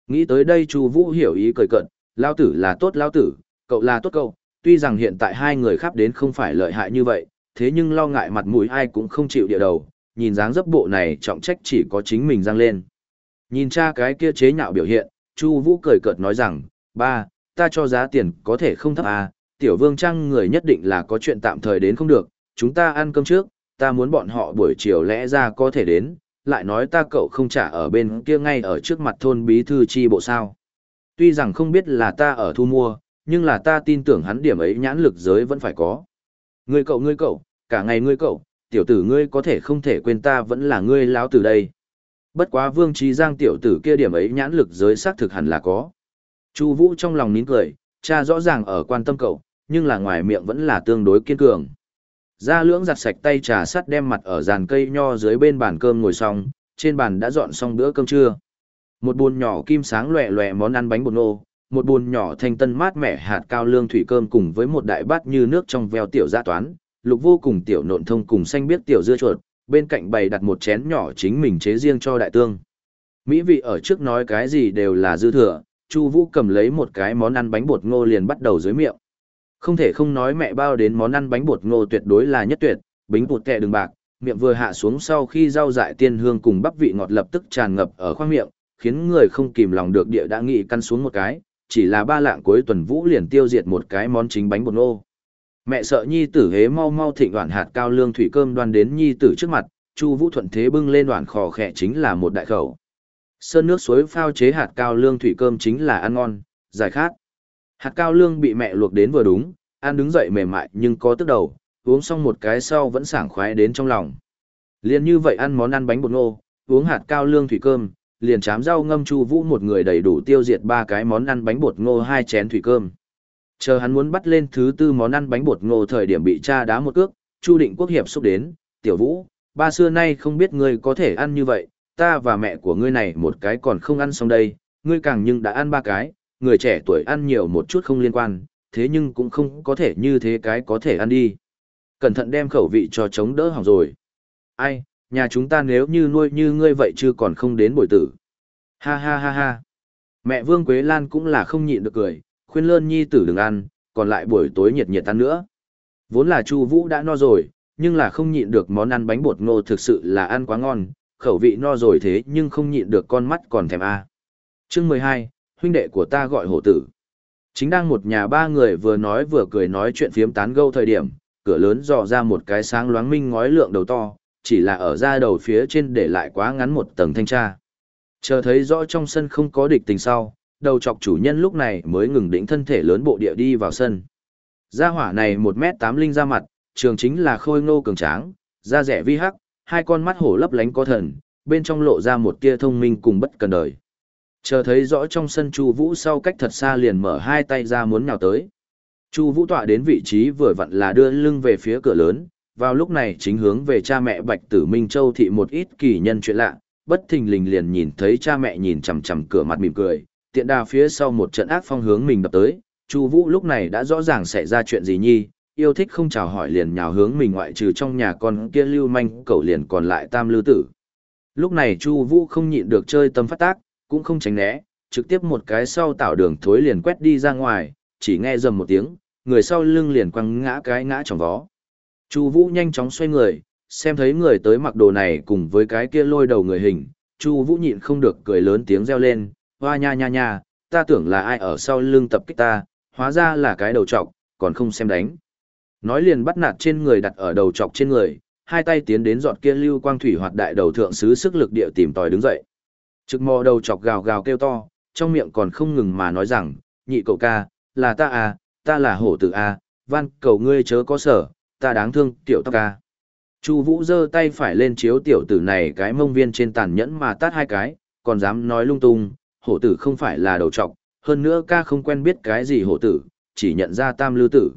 Speaker 1: Nghĩ tới đây Chu Vũ hiểu ý cười cận, lao tử là tốt lao tử, cậu là tốt cậu, tuy rằng hiện tại hai người khác đến không phải lợi hại như vậy, thế nhưng lo ngại mặt mũi ai cũng không chịu địa đầu, nhìn dáng dấp bộ này trọng trách chỉ có chính mình giang lên. Nhìn cha cái kia chế nhạo biểu hiện, Chu Vũ cười cợt nói rằng, ba, ta cho giá tiền có thể không thấp à, tiểu vương trang người nhất định là có chuyện tạm thời đến không được, chúng ta ăn cơm trước, ta muốn bọn họ buổi chiều lẽ ra có thể đến, lại nói ta cậu không trả ở bên kia ngay ở trước mặt thôn bí thư chi bộ sao. Tuy rằng không biết là ta ở thu mua, nhưng là ta tin tưởng hắn điểm ấy nhãn lực giới vẫn phải có. Ngươi cậu ngươi cậu, cả ngày ngươi cậu, tiểu tử ngươi có thể không thể quên ta vẫn là ngươi láo từ đây. Bất quá vương trí giang tiểu tử kia điểm ấy nhãn lực giới xác thực hẳn là có. Chu Vũ trong lòng nín cười, cha rõ ràng ở quan tâm cậu, nhưng là ngoài miệng vẫn là tương đối kiên cường. Gia lưỡng giặt sạch tay trà sắt đem mặt ở dàn cây nho dưới bên bàn cơm ngồi xong, trên bàn đã dọn xong bữa cơm trưa. Một buồn nhỏ kim sáng loẹ loẹ món ăn bánh bột nô, một buồn nhỏ thanh tân mát mẻ hạt cao lương thủy cơm cùng với một đại bát như nước trong veo tiểu gia toán, lục vô cùng tiểu nộn thông cùng xanh biết tiểu dưa chuột, bên cạnh bày đặt một chén nhỏ chính mình chế riêng cho đại tương. Mỹ vị ở trước nói cái gì đều là dư thừa, Chu Vũ cầm lấy một cái món ăn bánh bột ngô liền bắt đầu dưới miệng. Không thể không nói mẹ bao đến món ăn bánh bột ngô tuyệt đối là nhất tuyệt, bánh bột kẹ đường bạc, miệng vừa hạ xuống sau khi rau dại tiên hương cùng bắp vị ngọt lập tức tràn ngập ở khoang miệng, khiến người không kìm lòng được địa đã nghĩ căn xuống một cái, chỉ là ba lạng cuối tuần vũ liền tiêu diệt một cái món chính bánh bột ngô. Mẹ sợ nhi tử hế mau mau thịnh đoạn hạt cao lương thủy cơm đoan đến nhi tử trước mặt, Chu Vũ thuận thế bưng lên đoạn khò khẽ chính là một đại khẩu. Sơn nước suối phao chế hạt cao lương thủy cơm chính là ăn ngon, giải khát. Hạt cao lương bị mẹ luộc đến vừa đúng, ăn đứng dậy mềm mại nhưng có tức đầu, uống xong một cái sau vẫn sảng khoái đến trong lòng. Liên như vậy ăn món ăn bánh bột ngô, uống hạt cao lương thủy cơm, liền chám rau ngâm chu vũ một người đầy đủ tiêu diệt ba cái món ăn bánh bột ngô hai chén thủy cơm. Chờ hắn muốn bắt lên thứ tư món ăn bánh bột ngô thời điểm bị cha đá một cước, Chu Định Quốc hiệp xúc đến, "Tiểu Vũ, ba xưa nay không biết ngươi có thể ăn như vậy, ta và mẹ của ngươi này một cái còn không ăn xong đây, ngươi càng nhưng đã ăn ba cái, người trẻ tuổi ăn nhiều một chút không liên quan, thế nhưng cũng không có thể như thế cái có thể ăn đi. Cẩn thận đem khẩu vị cho chống đỡ hỏng rồi. Ai, nhà chúng ta nếu như nuôi như ngươi vậy chứ còn không đến bồi tử. Ha ha ha ha. Mẹ Vương Quế Lan cũng là không nhịn được cười, khuyên lơn nhi tử đừng ăn, còn lại buổi tối nhiệt nhiệt ăn nữa. Vốn là Chu Vũ đã no rồi, nhưng là không nhịn được món ăn bánh bột ngô thực sự là ăn quá ngon, khẩu vị no rồi thế nhưng không nhịn được con mắt còn thèm a. À. Chương mười hai, huynh đệ của ta gọi hổ tử. Chính đang một nhà ba người vừa nói vừa cười nói chuyện phiếm tán gẫu thời điểm, cửa lớn dò ra một cái sáng loáng minh ngói lượng đầu to, chỉ là ở ra đầu phía trên để lại quá ngắn một tầng thanh tra. Chờ thấy rõ trong sân không có địch tình sau, đầu chọc chủ nhân lúc này mới ngừng đỉnh thân thể lớn bộ địa đi vào sân. Gia hỏa này một m tám linh ra mặt, trường chính là khôi ngô cường tráng, da rẻ vi hắc, hai con mắt hổ lấp lánh có thần, bên trong lộ ra một tia thông minh cùng bất cần đời. Chờ thấy rõ trong sân Chu Vũ sau cách thật xa liền mở hai tay ra muốn nhào tới. Chu Vũ tọa đến vị trí vừa vặn là đưa lưng về phía cửa lớn, vào lúc này chính hướng về cha mẹ Bạch Tử Minh Châu thị một ít kỳ nhân chuyện lạ, bất thình lình liền nhìn thấy cha mẹ nhìn chằm chằm cửa mặt mỉm cười, tiện đà phía sau một trận ác phong hướng mình đập tới, Chu Vũ lúc này đã rõ ràng xảy ra chuyện gì nhi, yêu thích không chào hỏi liền nhào hướng mình ngoại trừ trong nhà con kia lưu manh cậu liền còn lại tam lưu tử. Lúc này Chu Vũ không nhịn được chơi tâm phát tác, cũng không tránh né, trực tiếp một cái sau tạo đường thối liền quét đi ra ngoài, chỉ nghe rầm một tiếng, người sau lưng liền quăng ngã cái ngã trong vó. Chu Vũ nhanh chóng xoay người, xem thấy người tới mặc đồ này cùng với cái kia lôi đầu người hình, Chu Vũ nhịn không được cười lớn tiếng reo lên, "Hoa nha nha nha, ta tưởng là ai ở sau lưng tập kích ta, hóa ra là cái đầu trọc, còn không xem đánh." Nói liền bắt nạt trên người đặt ở đầu trọc trên người, hai tay tiến đến giọt kia lưu quang thủy hoạt đại đầu thượng sứ sức lực địa tìm tòi đứng dậy. Trực mò đầu chọc gào gào kêu to, trong miệng còn không ngừng mà nói rằng, nhị cậu ca, là ta à, ta là hổ tử à, van cầu ngươi chớ có sở, ta đáng thương tiểu tóc ca. Chu Vũ giơ tay phải lên chiếu tiểu tử này cái mông viên trên tàn nhẫn mà tát hai cái, còn dám nói lung tung, hổ tử không phải là đầu trọc, hơn nữa ca không quen biết cái gì hổ tử, chỉ nhận ra tam lưu tử.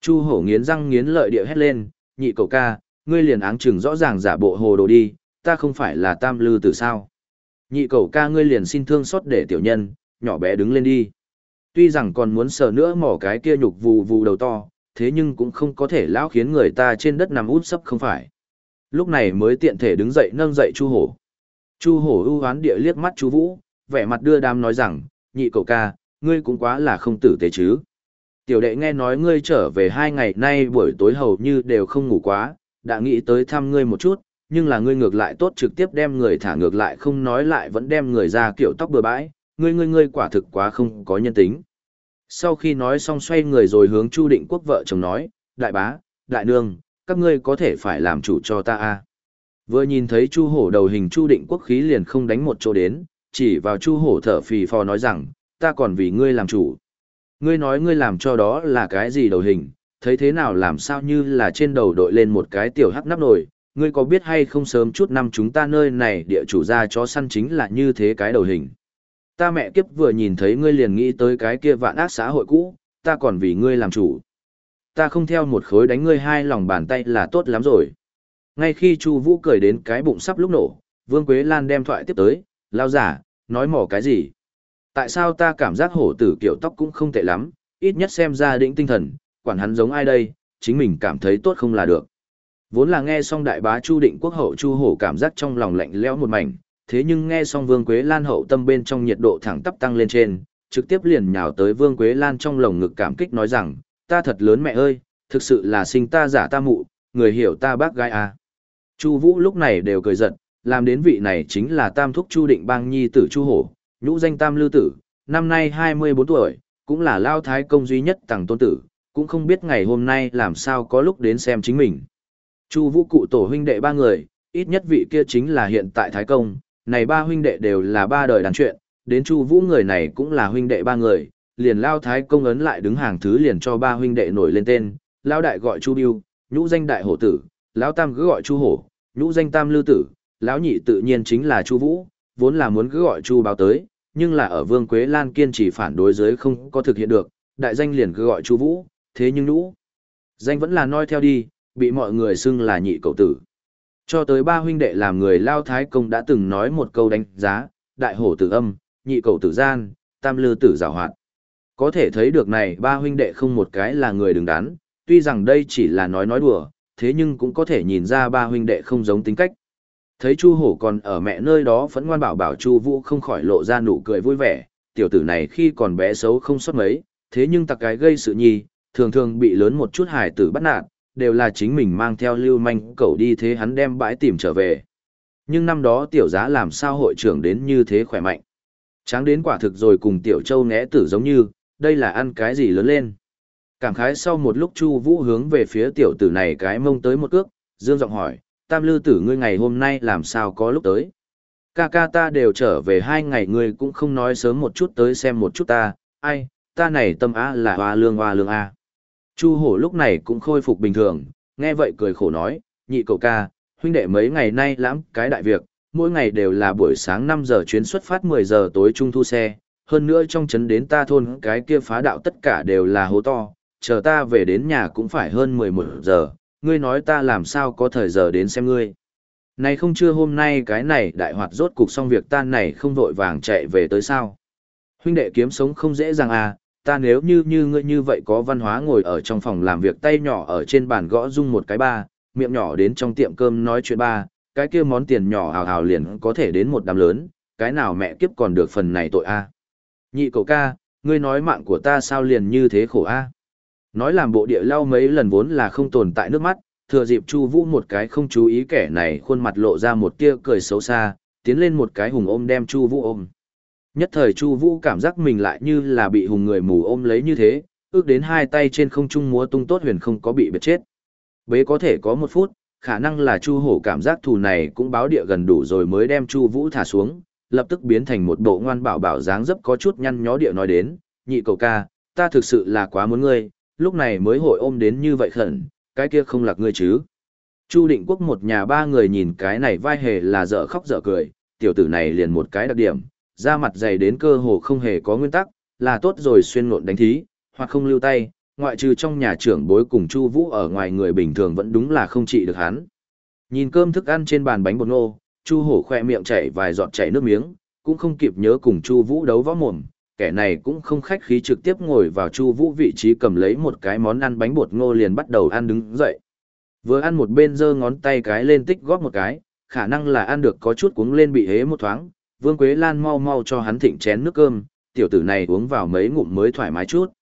Speaker 1: Chu hổ nghiến răng nghiến lợi địa hét lên, nhị cậu ca, ngươi liền áng chừng rõ ràng giả bộ hồ đồ đi, ta không phải là tam lưu tử sao. Nhị cậu ca ngươi liền xin thương xót để tiểu nhân, nhỏ bé đứng lên đi. Tuy rằng còn muốn sờ nữa mỏ cái kia nhục vù vù đầu to, thế nhưng cũng không có thể lão khiến người ta trên đất nằm út sấp không phải. Lúc này mới tiện thể đứng dậy nâng dậy Chu Hổ. Chu Hổ ưu hoán địa liếc mắt Chu Vũ, vẻ mặt đưa đám nói rằng, nhị cậu ca, ngươi cũng quá là không tử tế chứ. Tiểu đệ nghe nói ngươi trở về hai ngày nay buổi tối hầu như đều không ngủ quá, đã nghĩ tới thăm ngươi một chút, nhưng là ngươi ngược lại tốt trực tiếp đem người thả ngược lại không nói lại vẫn đem người ra kiểu tóc bừa bãi, ngươi ngươi ngươi quả thực quá không có nhân tính. Sau khi nói xong xoay người rồi hướng Chu Định Quốc vợ chồng nói, đại bá, đại nương, các ngươi có thể phải làm chủ cho ta a. Vừa nhìn thấy Chu Hổ đầu hình Chu Định Quốc khí liền không đánh một chỗ đến, chỉ vào Chu Hổ thở phì phò nói rằng, ta còn vì ngươi làm chủ. Ngươi nói ngươi làm cho đó là cái gì đầu hình, thấy thế nào làm sao như là trên đầu đội lên một cái tiểu hắc nắp nồi, ngươi có biết hay không sớm chút năm chúng ta nơi này địa chủ ra chó săn chính là như thế cái đầu hình. Ta mẹ kiếp vừa nhìn thấy ngươi liền nghĩ tới cái kia vạn ác xã hội cũ, ta còn vì ngươi làm chủ. Ta không theo một khối đánh ngươi hai lòng bàn tay là tốt lắm rồi. Ngay khi Chu Vũ cười đến cái bụng sắp lúc nổ, Vương Quế Lan đem thoại tiếp tới, lao giả, nói mỏ cái gì? Tại sao ta cảm giác hổ tử kiểu tóc cũng không tệ lắm, ít nhất xem ra đĩnh tinh thần, quản hắn giống ai đây, chính mình cảm thấy tốt không là được. Vốn là nghe xong đại bá Chu Định Quốc hậu Chu Hổ cảm giác trong lòng lạnh lẽo một mảnh, thế nhưng nghe xong Vương Quế Lan hậu tâm bên trong nhiệt độ thẳng tắp tăng lên trên, trực tiếp liền nhào tới Vương Quế Lan trong lồng ngực cảm kích nói rằng, ta thật lớn mẹ ơi, thực sự là sinh ta giả ta mụ, người hiểu ta bác gái à. Chu Vũ lúc này đều cười giận, làm đến vị này chính là Tam Thúc Chu Định Bang Nhi tử Chu Hổ, nhũ danh Tam Lư Tử, năm nay 24 tuổi, cũng là Lao Thái Công duy nhất tàng tôn tử, cũng không biết ngày hôm nay làm sao có lúc đến xem chính mình. Chu Vũ cụ tổ huynh đệ ba người, ít nhất vị kia chính là hiện tại Thái Công, này ba huynh đệ đều là ba đời đàn chuyện, đến Chu Vũ người này cũng là huynh đệ ba người, liền Lao Thái Công ấn lại đứng hàng thứ liền cho ba huynh đệ nổi lên tên, Lao Đại gọi Chu Biêu, nhũ danh Đại Hổ Tử, Lão Tam cứ gọi Chu Hổ, nhũ danh Tam Lư Tử, Lão Nhị tự nhiên chính là Chu Vũ, vốn là muốn cứ gọi Chu báo tới, nhưng là ở Vương Quế Lan kiên trì phản đối dưới không có thực hiện được, đại danh liền cứ gọi Chu Vũ, thế nhưng nhũ danh vẫn là noi theo đi, bị mọi người xưng là nhị cậu tử. Cho tới ba huynh đệ làm người Lao Thái Công đã từng nói một câu đánh giá, đại hổ tử âm, nhị cậu tử gian, tam lư tử giảo hoạt. Có thể thấy được này ba huynh đệ không một cái là người đứng đắn, tuy rằng đây chỉ là nói nói đùa, thế nhưng cũng có thể nhìn ra ba huynh đệ không giống tính cách. Thấy Chu Hổ còn ở mẹ nơi đó vẫn ngoan bảo bảo Chu Vũ không khỏi lộ ra nụ cười vui vẻ, tiểu tử này khi còn bé xấu không xuất mấy, thế nhưng tặc cái gây sự nhi, thường thường bị lớn một chút hài tử bắt nạt, đều là chính mình mang theo lưu manh cậu đi thế hắn đem bãi tìm trở về. Nhưng năm đó tiểu giá làm sao hội trưởng đến như thế khỏe mạnh. Tráng đến quả thực rồi cùng tiểu châu né tử giống như, đây là ăn cái gì lớn lên. Cảm khái sau một lúc Chu Vũ hướng về phía tiểu tử này cái mông tới một cước, dương giọng hỏi, tam lư tử ngươi ngày hôm nay làm sao có lúc tới. Ca ca ta đều trở về hai ngày ngươi cũng không nói sớm một chút tới xem một chút ta, ai, ta này tâm á là hoa lương hoa lương a. Chu hổ lúc này cũng khôi phục bình thường, nghe vậy cười khổ nói, nhị cậu ca, huynh đệ mấy ngày nay lãm cái đại việc, mỗi ngày đều là buổi sáng 5 giờ chuyến xuất phát 10 giờ tối trung thu xe, hơn nữa trong trấn đến ta thôn cái kia phá đạo tất cả đều là hố to, chờ ta về đến nhà cũng phải hơn 11 giờ, ngươi nói ta làm sao có thời giờ đến xem ngươi. Này không chưa hôm nay cái này đại hoạt rốt cục xong việc tan này không vội vàng chạy về tới sao. Huynh đệ kiếm sống không dễ dàng à, ta nếu như như ngươi như vậy có văn hóa ngồi ở trong phòng làm việc tay nhỏ ở trên bàn gõ rung một cái ba, miệng nhỏ đến trong tiệm cơm nói chuyện ba, cái kia món tiền nhỏ hào hào liền có thể đến một đám lớn, cái nào mẹ kiếp còn được phần này tội a. Nhị cậu ca, ngươi nói mạng của ta sao liền như thế khổ a? Nói làm bộ địa lao mấy lần vốn là không tồn tại nước mắt, thừa dịp Chu Vũ một cái không chú ý kẻ này khuôn mặt lộ ra một tia cười xấu xa, tiến lên một cái hùng ôm đem Chu Vũ ôm. Nhất thời Chu Vũ cảm giác mình lại như là bị hùng người mù ôm lấy như thế, ước đến hai tay trên không trung múa tung tốt huyền không có bị bật chết. Bế có thể có một phút, khả năng là Chu Hổ cảm giác thù này cũng báo địa gần đủ rồi mới đem Chu Vũ thả xuống, lập tức biến thành một bộ ngoan bảo bảo dáng dấp có chút nhăn nhó địa nói đến, nhị cậu ca, ta thực sự là quá muốn ngươi, lúc này mới hội ôm đến như vậy khẩn, cái kia không lạc ngươi chứ. Chu định quốc một nhà ba người nhìn cái này vai hề là dở khóc dở cười, tiểu tử này liền một cái đặc điểm, da mặt dày đến cơ hồ không hề có nguyên tắc, là tốt rồi xuyên nộn đánh thí, hoặc không lưu tay, ngoại trừ trong nhà trưởng bối cùng Chu Vũ ở ngoài người bình thường vẫn đúng là không trị được hắn. Nhìn cơm thức ăn trên bàn bánh bột ngô, Chu Hổ khoe miệng chảy vài giọt chảy nước miếng, cũng không kịp nhớ cùng Chu Vũ đấu võ mồm, kẻ này cũng không khách khí trực tiếp ngồi vào Chu Vũ vị trí cầm lấy một cái món ăn bánh bột ngô liền bắt đầu ăn đứng dậy. Vừa ăn một bên giơ ngón tay cái lên tích góp một cái, khả năng là ăn được có chút cuống lên bị hế một thoáng, Vương Quế Lan mau mau cho hắn thịnh chén nước cơm, tiểu tử này uống vào mấy ngụm mới thoải mái chút.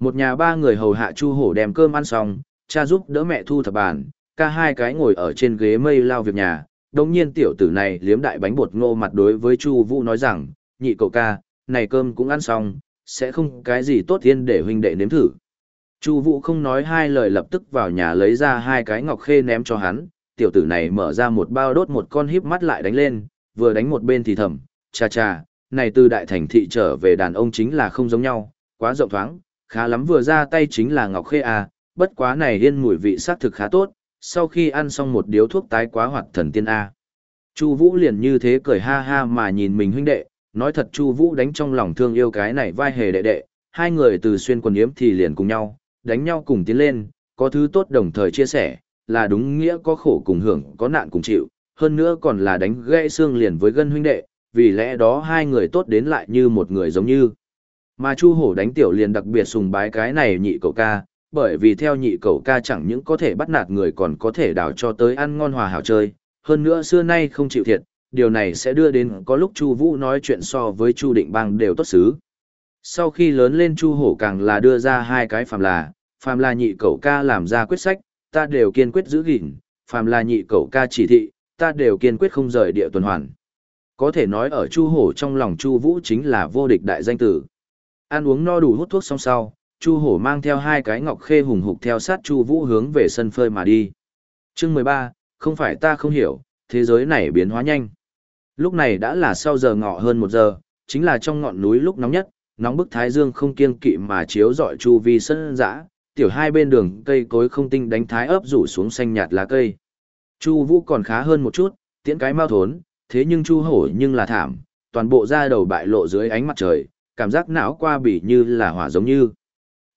Speaker 1: Một nhà ba người hầu hạ Chu Hổ đem cơm ăn xong, cha giúp đỡ mẹ thu thập bàn, ca hai cái ngồi ở trên ghế mây lao việc nhà. Đồng nhiên tiểu tử này liếm đại bánh bột ngô mặt đối với Chu Vũ nói rằng, nhị cậu ca, này cơm cũng ăn xong, sẽ không cái gì tốt tiên để huynh đệ nếm thử. Chu Vũ không nói hai lời lập tức vào nhà lấy ra hai cái ngọc khê ném cho hắn, tiểu tử này mở ra một bao đốt một con híp mắt lại đánh lên, vừa đánh một bên thì thầm, cha cha, này từ đại thành thị trở về đàn ông chính là không giống nhau, quá rộng thoáng, khá lắm vừa ra tay chính là ngọc khê à, bất quá này điên mùi vị sắc thực khá tốt, sau khi ăn xong một điếu thuốc tái quá hoạt thần tiên a. Chu Vũ liền như thế cười ha ha mà nhìn mình huynh đệ, nói thật Chu Vũ đánh trong lòng thương yêu cái này vai hề đệ đệ, hai người từ xuyên quần yếm thì liền cùng nhau, đánh nhau cùng tiến lên, có thứ tốt đồng thời chia sẻ, là đúng nghĩa có khổ cùng hưởng, có nạn cùng chịu, hơn nữa còn là đánh gãy xương liền với gân huynh đệ, vì lẽ đó hai người tốt đến lại như một người giống như. Mà Chu Hổ đánh tiểu liền đặc biệt sùng bái cái này nhị cậu ca, bởi vì theo nhị cậu ca chẳng những có thể bắt nạt người còn có thể đào cho tới ăn ngon hòa hảo chơi, hơn nữa xưa nay không chịu thiệt, điều này sẽ đưa đến có lúc Chu Vũ nói chuyện so với Chu Định Bang đều tốt xứ. Sau khi lớn lên Chu Hổ càng là đưa ra hai cái phàm là, phàm là nhị cậu ca làm ra quyết sách, ta đều kiên quyết giữ gìn, phàm là nhị cậu ca chỉ thị, ta đều kiên quyết không rời địa tuần hoàn. Có thể nói ở Chu Hổ trong lòng Chu Vũ chính là vô địch đại danh tử. Ăn uống no đủ hút thuốc xong sau, Chu Hổ mang theo hai cái ngọc khê hùng hục theo sát Chu Vũ hướng về sân phơi mà đi. Chương mười ba, không phải ta không hiểu, thế giới này biến hóa nhanh. Lúc này đã là sau giờ ngọ hơn một giờ, chính là trong ngọn núi lúc nóng nhất, nóng bức thái dương không kiêng kỵ mà chiếu rọi chu vi sân dã, tiểu hai bên đường cây cối không tinh đánh thái ấp rủ xuống xanh nhạt lá cây. Chu Vũ còn khá hơn một chút, tiễn cái mau thốn, thế nhưng Chu Hổ nhưng là thảm, toàn bộ da đầu bại lộ dưới ánh mặt trời, cảm giác não qua bỉ như là hỏa giống như.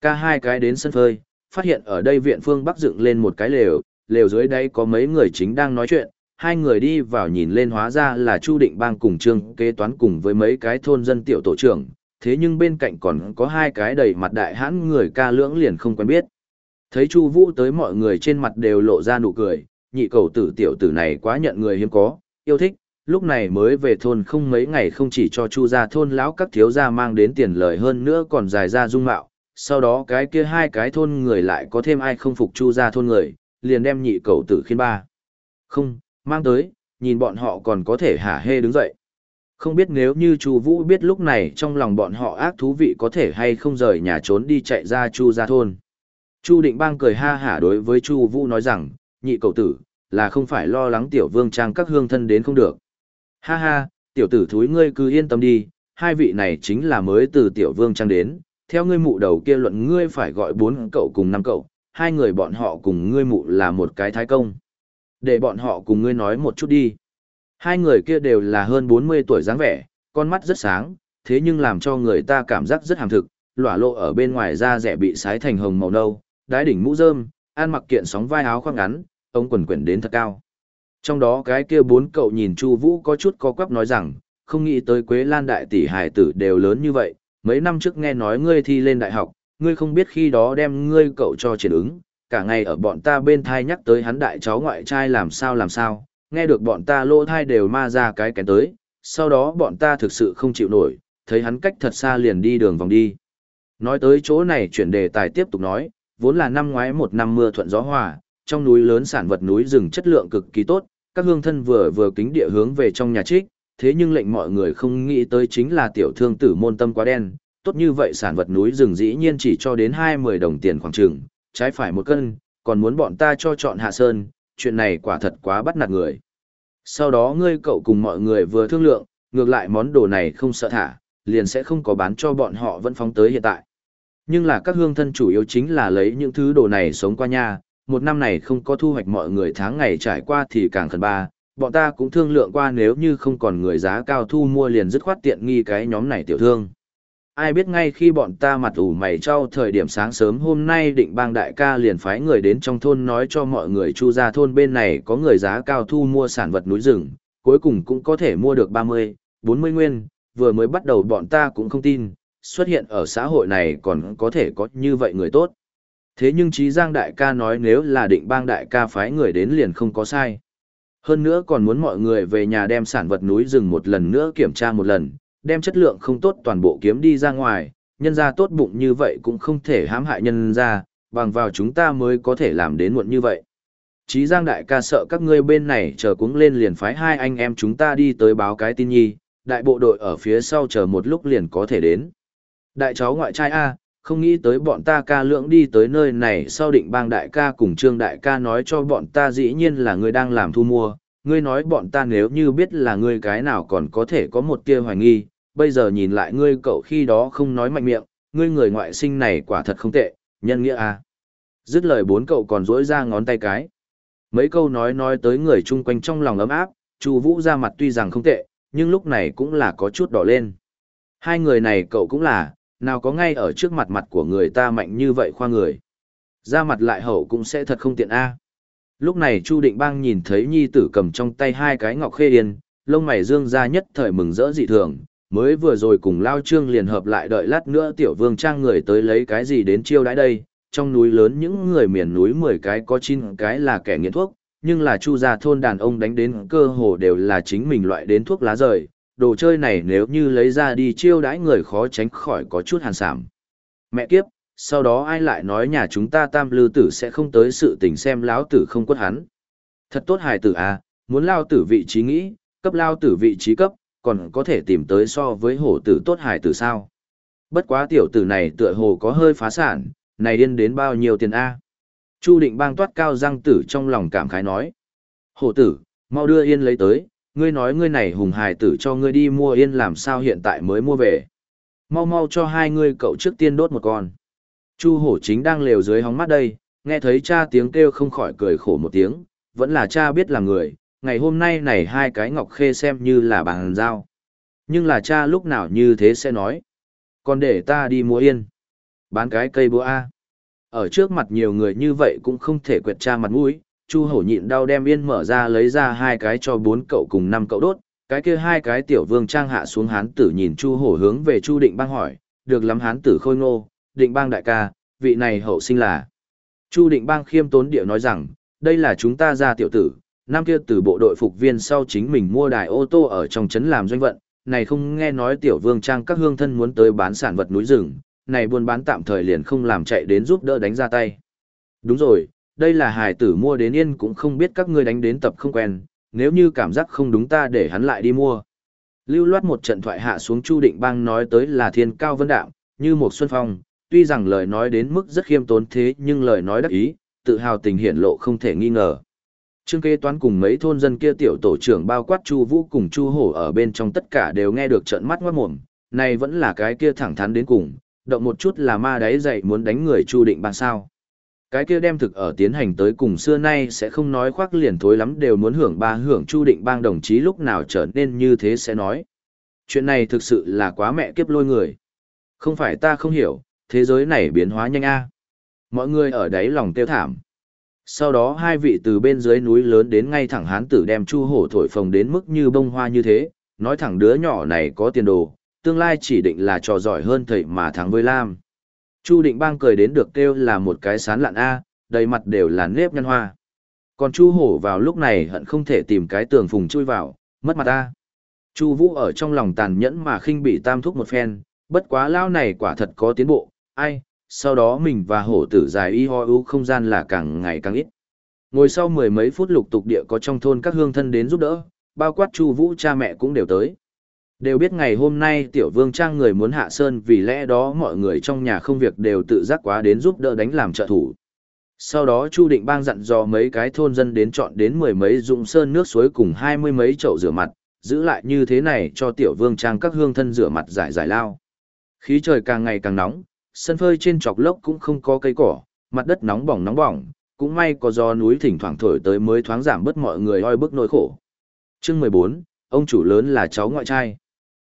Speaker 1: Ca hai cái đến sân phơi, phát hiện ở đây viện phương bắc dựng lên một cái lều, lều dưới đây có mấy người chính đang nói chuyện, hai người đi vào nhìn lên hóa ra là Chu Định Bang cùng Trương kế toán cùng với mấy cái thôn dân tiểu tổ trưởng, thế nhưng bên cạnh còn có hai cái đầy mặt đại hãn người ca lưỡng liền không quen biết. Thấy Chu Vũ tới mọi người trên mặt đều lộ ra nụ cười, nhị cầu tử tiểu tử này quá nhận người hiếm có, yêu thích, lúc này mới về thôn không mấy ngày không chỉ cho chu gia thôn lão các thiếu gia mang đến tiền lời hơn nữa còn dài ra dung mạo sau đó cái kia hai cái thôn người lại có thêm ai không phục chu gia thôn người liền đem nhị cầu tử khiến ba không mang tới nhìn bọn họ còn có thể hả hê đứng dậy. Không biết nếu như chu vũ biết lúc này trong lòng bọn họ ác thú vị có thể hay không rời nhà trốn đi chạy ra chu gia thôn. Chu định bang cười ha hả đối với chu vũ nói rằng nhị cậu tử là không phải lo lắng tiểu vương trang các hương thân đến không được. Ha ha, tiểu tử thúi ngươi cứ yên tâm đi, hai vị này chính là mới từ tiểu vương trang đến, theo ngươi mụ đầu kia luận ngươi phải gọi bốn cậu cùng năm cậu, hai người bọn họ cùng ngươi mụ là một cái thái công. Để bọn họ cùng ngươi nói một chút đi. Hai người kia đều là hơn 40 tuổi dáng vẻ, con mắt rất sáng, thế nhưng làm cho người ta cảm giác rất hàm thực, lỏa lộ ở bên ngoài da rẻ bị sái thành hồng màu nâu, đái đỉnh mũ rơm, ăn mặc kiện sóng vai áo khoác ngắn, ống quần quyển đến thật cao. Trong đó cái kia bốn cậu nhìn Chu Vũ có chút có quắp nói rằng, không nghĩ tới Quế Lan đại tỷ hải tử đều lớn như vậy, mấy năm trước nghe nói ngươi thi lên đại học, ngươi không biết khi đó đem ngươi cậu cho triển ứng, cả ngày ở bọn ta bên thai nhắc tới hắn đại cháu ngoại trai làm sao làm sao, nghe được bọn ta lỗ thai đều ma ra cái kén tới, sau đó bọn ta thực sự không chịu nổi, thấy hắn cách thật xa liền đi đường vòng đi. Nói tới chỗ này chuyển đề tài tiếp tục nói, vốn là năm ngoái một năm mưa thuận gió hòa, trong núi lớn sản vật núi rừng chất lượng cực kỳ tốt, các hương thân vừa vừa kính địa hướng về trong nhà trích, thế nhưng lệnh mọi người không nghĩ tới chính là tiểu thương tử môn tâm quá đen, tốt như vậy sản vật núi rừng dĩ nhiên chỉ cho đến hai mươi đồng tiền khoảng trường, trái phải một cân, còn muốn bọn ta cho chọn hạ sơn, chuyện này quả thật quá bắt nạt người. Sau đó ngươi cậu cùng mọi người vừa thương lượng, ngược lại món đồ này không sợ thả, liền sẽ không có bán cho bọn họ vẫn phóng tới hiện tại. Nhưng là các hương thân chủ yếu chính là lấy những thứ đồ này sống qua nha, một năm này không có thu hoạch mọi người tháng ngày trải qua thì càng khẩn ba, bọn ta cũng thương lượng qua nếu như không còn người giá cao thu mua liền dứt khoát tiện nghi cái nhóm này tiểu thương. Ai biết ngay khi bọn ta mặt ủ mày trao thời điểm sáng sớm hôm nay định bang đại ca liền phái người đến trong thôn nói cho mọi người chu ra thôn bên này có người giá cao thu mua sản vật núi rừng, cuối cùng cũng có thể mua được 30, 40 nguyên, vừa mới bắt đầu bọn ta cũng không tin, xuất hiện ở xã hội này còn có thể có như vậy người tốt. Thế nhưng Trí Giang Đại ca nói nếu là định bang Đại ca phái người đến liền không có sai. Hơn nữa còn muốn mọi người về nhà đem sản vật núi rừng một lần nữa kiểm tra một lần, đem chất lượng không tốt toàn bộ kiếm đi ra ngoài, nhân ra tốt bụng như vậy cũng không thể hãm hại nhân ra, bằng vào chúng ta mới có thể làm đến muộn như vậy. Chí Giang đại ca sợ các ngươi bên này chờ cuống lên liền phái hai anh em chúng ta đi tới báo cái tin nhi, đại bộ đội ở phía sau chờ một lúc liền có thể đến. Đại cháu ngoại trai A, không nghĩ tới bọn ta ca lượng đi tới nơi này sau định bang đại ca cùng trương đại ca nói cho bọn ta dĩ nhiên là ngươi đang làm thu mua, ngươi nói bọn ta nếu như biết là ngươi cái nào còn có thể có một tia hoài nghi, bây giờ nhìn lại ngươi cậu khi đó không nói mạnh miệng, ngươi người ngoại sinh này quả thật không tệ, nhân nghĩa a. Dứt lời bốn cậu còn rỗi ra ngón tay cái. Mấy câu nói nói tới người chung quanh trong lòng ấm áp, Chu Vũ ra mặt tuy rằng không tệ, nhưng lúc này cũng là có chút đỏ lên. Hai người này cậu cũng là, nào có ngay ở trước mặt mặt của người ta mạnh như vậy khoa người. Ra mặt lại hậu cũng sẽ thật không tiện a. Lúc này Chu Định Bang nhìn thấy nhi tử cầm trong tay hai cái ngọc khê yên, lông mày dương ra nhất thời mừng rỡ dị thường, mới vừa rồi cùng Lao Trương liền hợp lại đợi lát nữa tiểu vương trang người tới lấy cái gì đến chiêu đãi đây, trong núi lớn những người miền núi 10 cái có chín cái là kẻ nghiện thuốc, nhưng là chu gia thôn đàn ông đánh đến cơ hồ đều là chính mình loại đến thuốc lá rời, đồ chơi này nếu như lấy ra đi chiêu đãi người khó tránh khỏi có chút hàn sảm. Mẹ kiếp, sau đó ai lại nói nhà chúng ta tam lư tử sẽ không tới sự tình xem lão tử không quất hắn. Thật tốt hài tử à, muốn lao tử vị trí nghĩ, cấp lao tử vị trí cấp, còn có thể tìm tới so với hổ tử tốt hải tử sao. Bất quá tiểu tử này tựa hồ có hơi phá sản, này điên đến bao nhiêu tiền A. Chu định bang toát cao răng tử trong lòng cảm khái nói. Hổ tử, mau đưa yên lấy tới, ngươi nói ngươi này hùng hài tử cho ngươi đi mua yên làm sao hiện tại mới mua về. Mau mau cho hai ngươi cậu trước tiên đốt một con. Chu hổ chính đang lều dưới hóng mắt đây, nghe thấy cha tiếng kêu không khỏi cười khổ một tiếng, vẫn là cha biết là người, ngày hôm nay này hai cái ngọc khê xem như là bàn giao. Nhưng là cha lúc nào như thế sẽ nói. Còn để ta đi mua yên. Bán cái cây búa A. Ở trước mặt nhiều người như vậy cũng không thể quẹt cha mặt mũi, Chu hổ nhịn đau đem yên mở ra lấy ra hai cái cho bốn cậu cùng năm cậu đốt. Cái kia hai cái tiểu vương trang hạ xuống hán tử nhìn Chu hổ hướng về Chu định bang hỏi, được lắm hán tử khôi ngô, định bang đại ca, vị này hậu sinh là. Chu định bang khiêm tốn địa nói rằng, đây là chúng ta ra tiểu tử, năm kia từ bộ đội phục viên sau chính mình mua đài ô tô ở trong trấn làm doanh vận, này không nghe nói tiểu vương trang các hương thân muốn tới bán sản vật núi rừng, này buôn bán tạm thời liền không làm chạy đến giúp đỡ đánh ra tay. Đúng rồi, đây là hài tử mua đến yên cũng không biết các ngươi đánh đến tập không quen, nếu như cảm giác không đúng ta để hắn lại đi mua. Lưu loát một trận thoại hạ xuống Chu Định Bang nói tới là thiên cao vân đạo, như một xuân phong, tuy rằng lời nói đến mức rất khiêm tốn thế nhưng lời nói đắc ý, tự hào tình hiển lộ không thể nghi ngờ. Trương kế toán cùng mấy thôn dân kia tiểu tổ trưởng bao quát Chu Vũ cùng Chu Hổ ở bên trong tất cả đều nghe được trợn mắt ngoát mồm, này vẫn là cái kia thẳng thắn đến cùng, động một chút là ma đáy dậy muốn đánh người Chu Định Bang sao. Cái kia đem thực ở tiến hành tới cùng xưa nay sẽ không nói khoác liền thối lắm đều muốn hưởng ba hưởng chu định bang đồng chí lúc nào trở nên như thế sẽ nói. Chuyện này thực sự là quá mẹ kiếp lôi người. Không phải ta không hiểu, thế giới này biến hóa nhanh a. Mọi người ở đấy lòng tiêu thảm. Sau đó hai vị từ bên dưới núi lớn đến ngay thẳng hán tử đem chu hổ thổi phồng đến mức như bông hoa như thế, nói thẳng đứa nhỏ này có tiền đồ, tương lai chỉ định là trò giỏi hơn thầy mà thắng với Lam. Chu định bang cười đến được kêu là một cái sán lạn A, đầy mặt đều là nếp nhăn hoa. Còn Chu hổ vào lúc này hận không thể tìm cái tường phùng chui vào, mất mặt A. Chu vũ ở trong lòng tàn nhẫn mà khinh bị tam thúc một phen, bất quá lao này quả thật có tiến bộ, ai, sau đó mình và hổ tử dài y ho ưu không gian là càng ngày càng ít. Ngồi sau mười mấy phút lục tục địa có trong thôn các hương thân đến giúp đỡ, bao quát Chu Vũ cha mẹ cũng đều tới. Đều biết ngày hôm nay tiểu vương trang người muốn hạ sơn vì lẽ đó mọi người trong nhà không việc đều tự giác quá đến giúp đỡ đánh làm trợ thủ. Sau đó Chu Định Bang dặn dò mấy cái thôn dân đến chọn đến mười mấy dụng sơn nước suối cùng hai mươi mấy chậu rửa mặt, giữ lại như thế này cho tiểu vương trang các hương thân rửa mặt giải giải lao. Khí trời càng ngày càng nóng, sân phơi trên chọc lốc cũng không có cây cỏ, mặt đất nóng bỏng nóng bỏng, cũng may có gió núi thỉnh thoảng thổi tới mới thoáng giảm bớt mọi người oi bức nỗi khổ. Chương 14, ông chủ lớn là cháu ngoại trai.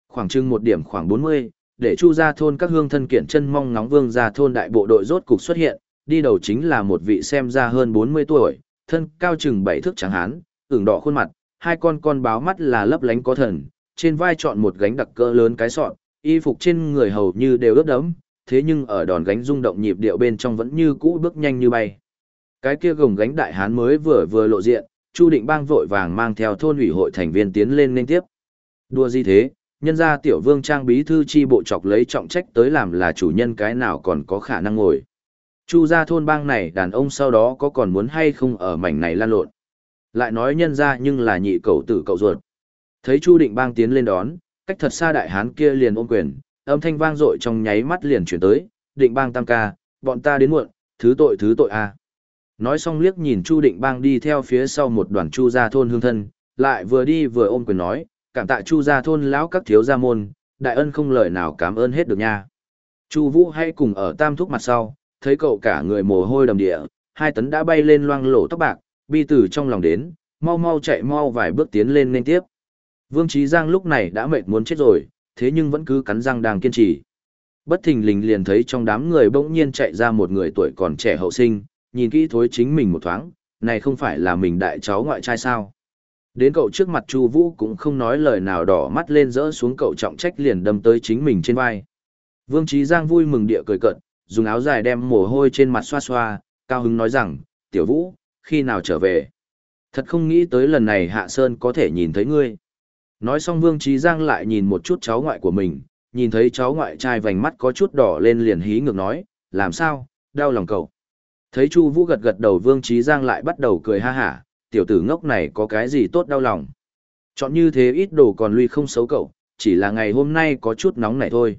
Speaker 1: Khoảng chừng một điểm khoảng 40, để chu ra thôn các hương thân kiện chân mong nóng vương ra thôn đại bộ đội rốt cục xuất hiện, đi đầu chính là một vị xem ra hơn 40 tuổi, thân cao chừng 7 thước trắng hán, ửng đỏ khuôn mặt, hai con con báo mắt là lấp lánh có thần, trên vai chọn một gánh đặc cỡ lớn cái sọn, y phục trên người hầu như đều ướt đẫm, thế nhưng ở đòn gánh rung động nhịp điệu bên trong vẫn như cũ bước nhanh như bay. Cái kia gồng gánh đại hán mới vừa vừa lộ diện, Chu Định Bang vội vàng mang theo thôn ủy hội thành viên tiến lên nên tiếp. Đua gì thế, nhân ra tiểu vương trang bí thư chi bộ chọc lấy trọng trách tới làm là chủ nhân cái nào còn có khả năng ngồi. Chu ra thôn bang này đàn ông sau đó có còn muốn hay không ở mảnh này lan lộn. Lại nói nhân ra nhưng là nhị cậu tử cậu ruột. Thấy Chu Định Bang tiến lên đón, cách thật xa đại hán kia liền ôm quyền, âm thanh vang dội trong nháy mắt liền chuyển tới, định bang tam ca, bọn ta đến muộn, thứ tội thứ tội a. Nói xong liếc nhìn Chu Định Bang đi theo phía sau một đoàn Chu gia thôn hương thân, lại vừa đi vừa ôm quyền nói, cảm tạ Chu gia thôn lão các thiếu gia môn, đại ân không lời nào cảm ơn hết được nha. Chu Vũ hay cùng ở tam thúc mặt sau, thấy cậu cả người mồ hôi đầm địa, hai tấn đã bay lên loang lổ tóc bạc, bi tử trong lòng đến, mau mau chạy mau vài bước tiến lên nên tiếp. Vương Chí Giang lúc này đã mệt muốn chết rồi, thế nhưng vẫn cứ cắn răng đang kiên trì. Bất thình lình liền thấy trong đám người bỗng nhiên chạy ra một người tuổi còn trẻ hậu sinh, nhìn kỹ thối chính mình một thoáng, này không phải là mình đại cháu ngoại trai sao. Đến cậu trước mặt Chu Vũ cũng không nói lời nào đỏ mắt lên rỡ xuống cậu trọng trách liền đâm tới chính mình trên vai. Vương Chí Giang vui mừng địa cười cợt, dùng áo dài đem mồ hôi trên mặt xoa xoa, cao hứng nói rằng, tiểu vũ, khi nào trở về? Thật không nghĩ tới lần này Hạ Sơn có thể nhìn thấy ngươi. Nói xong Vương Trí Giang lại nhìn một chút cháu ngoại của mình, nhìn thấy cháu ngoại trai vành mắt có chút đỏ lên liền hí ngược nói, làm sao, đau lòng cậu. Thấy Chu Vũ gật gật đầu Vương Trí Giang lại bắt đầu cười ha hả, tiểu tử ngốc này có cái gì tốt đau lòng. Chọn như thế ít đồ còn lui không xấu cậu, chỉ là ngày hôm nay có chút nóng này thôi.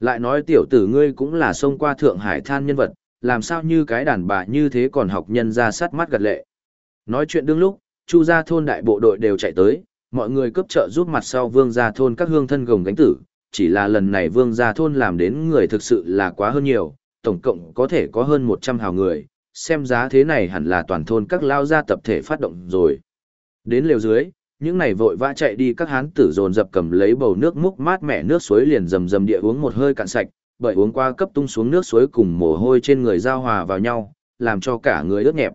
Speaker 1: Lại nói tiểu tử ngươi cũng là xông qua Thượng Hải than nhân vật, làm sao như cái đàn bà như thế còn học nhân ra sát mắt gật lệ. Nói chuyện đương lúc, Chu gia thôn đại bộ đội đều chạy tới, mọi người cấp trợ giúp mặt sau vương gia thôn các hương thân gồng gánh tử, chỉ là lần này vương gia thôn làm đến người thực sự là quá hơn nhiều, tổng cộng có thể có hơn 100 hào người, xem giá thế này hẳn là toàn thôn các lao gia tập thể phát động rồi. Đến lều dưới, những này vội vã chạy đi các hán tử dồn dập cầm lấy bầu nước múc mát mẻ nước suối liền rầm rầm địa uống một hơi cạn sạch, bởi uống qua cấp tung xuống nước suối cùng mồ hôi trên người giao hòa vào nhau, làm cho cả người ướt nhẹp.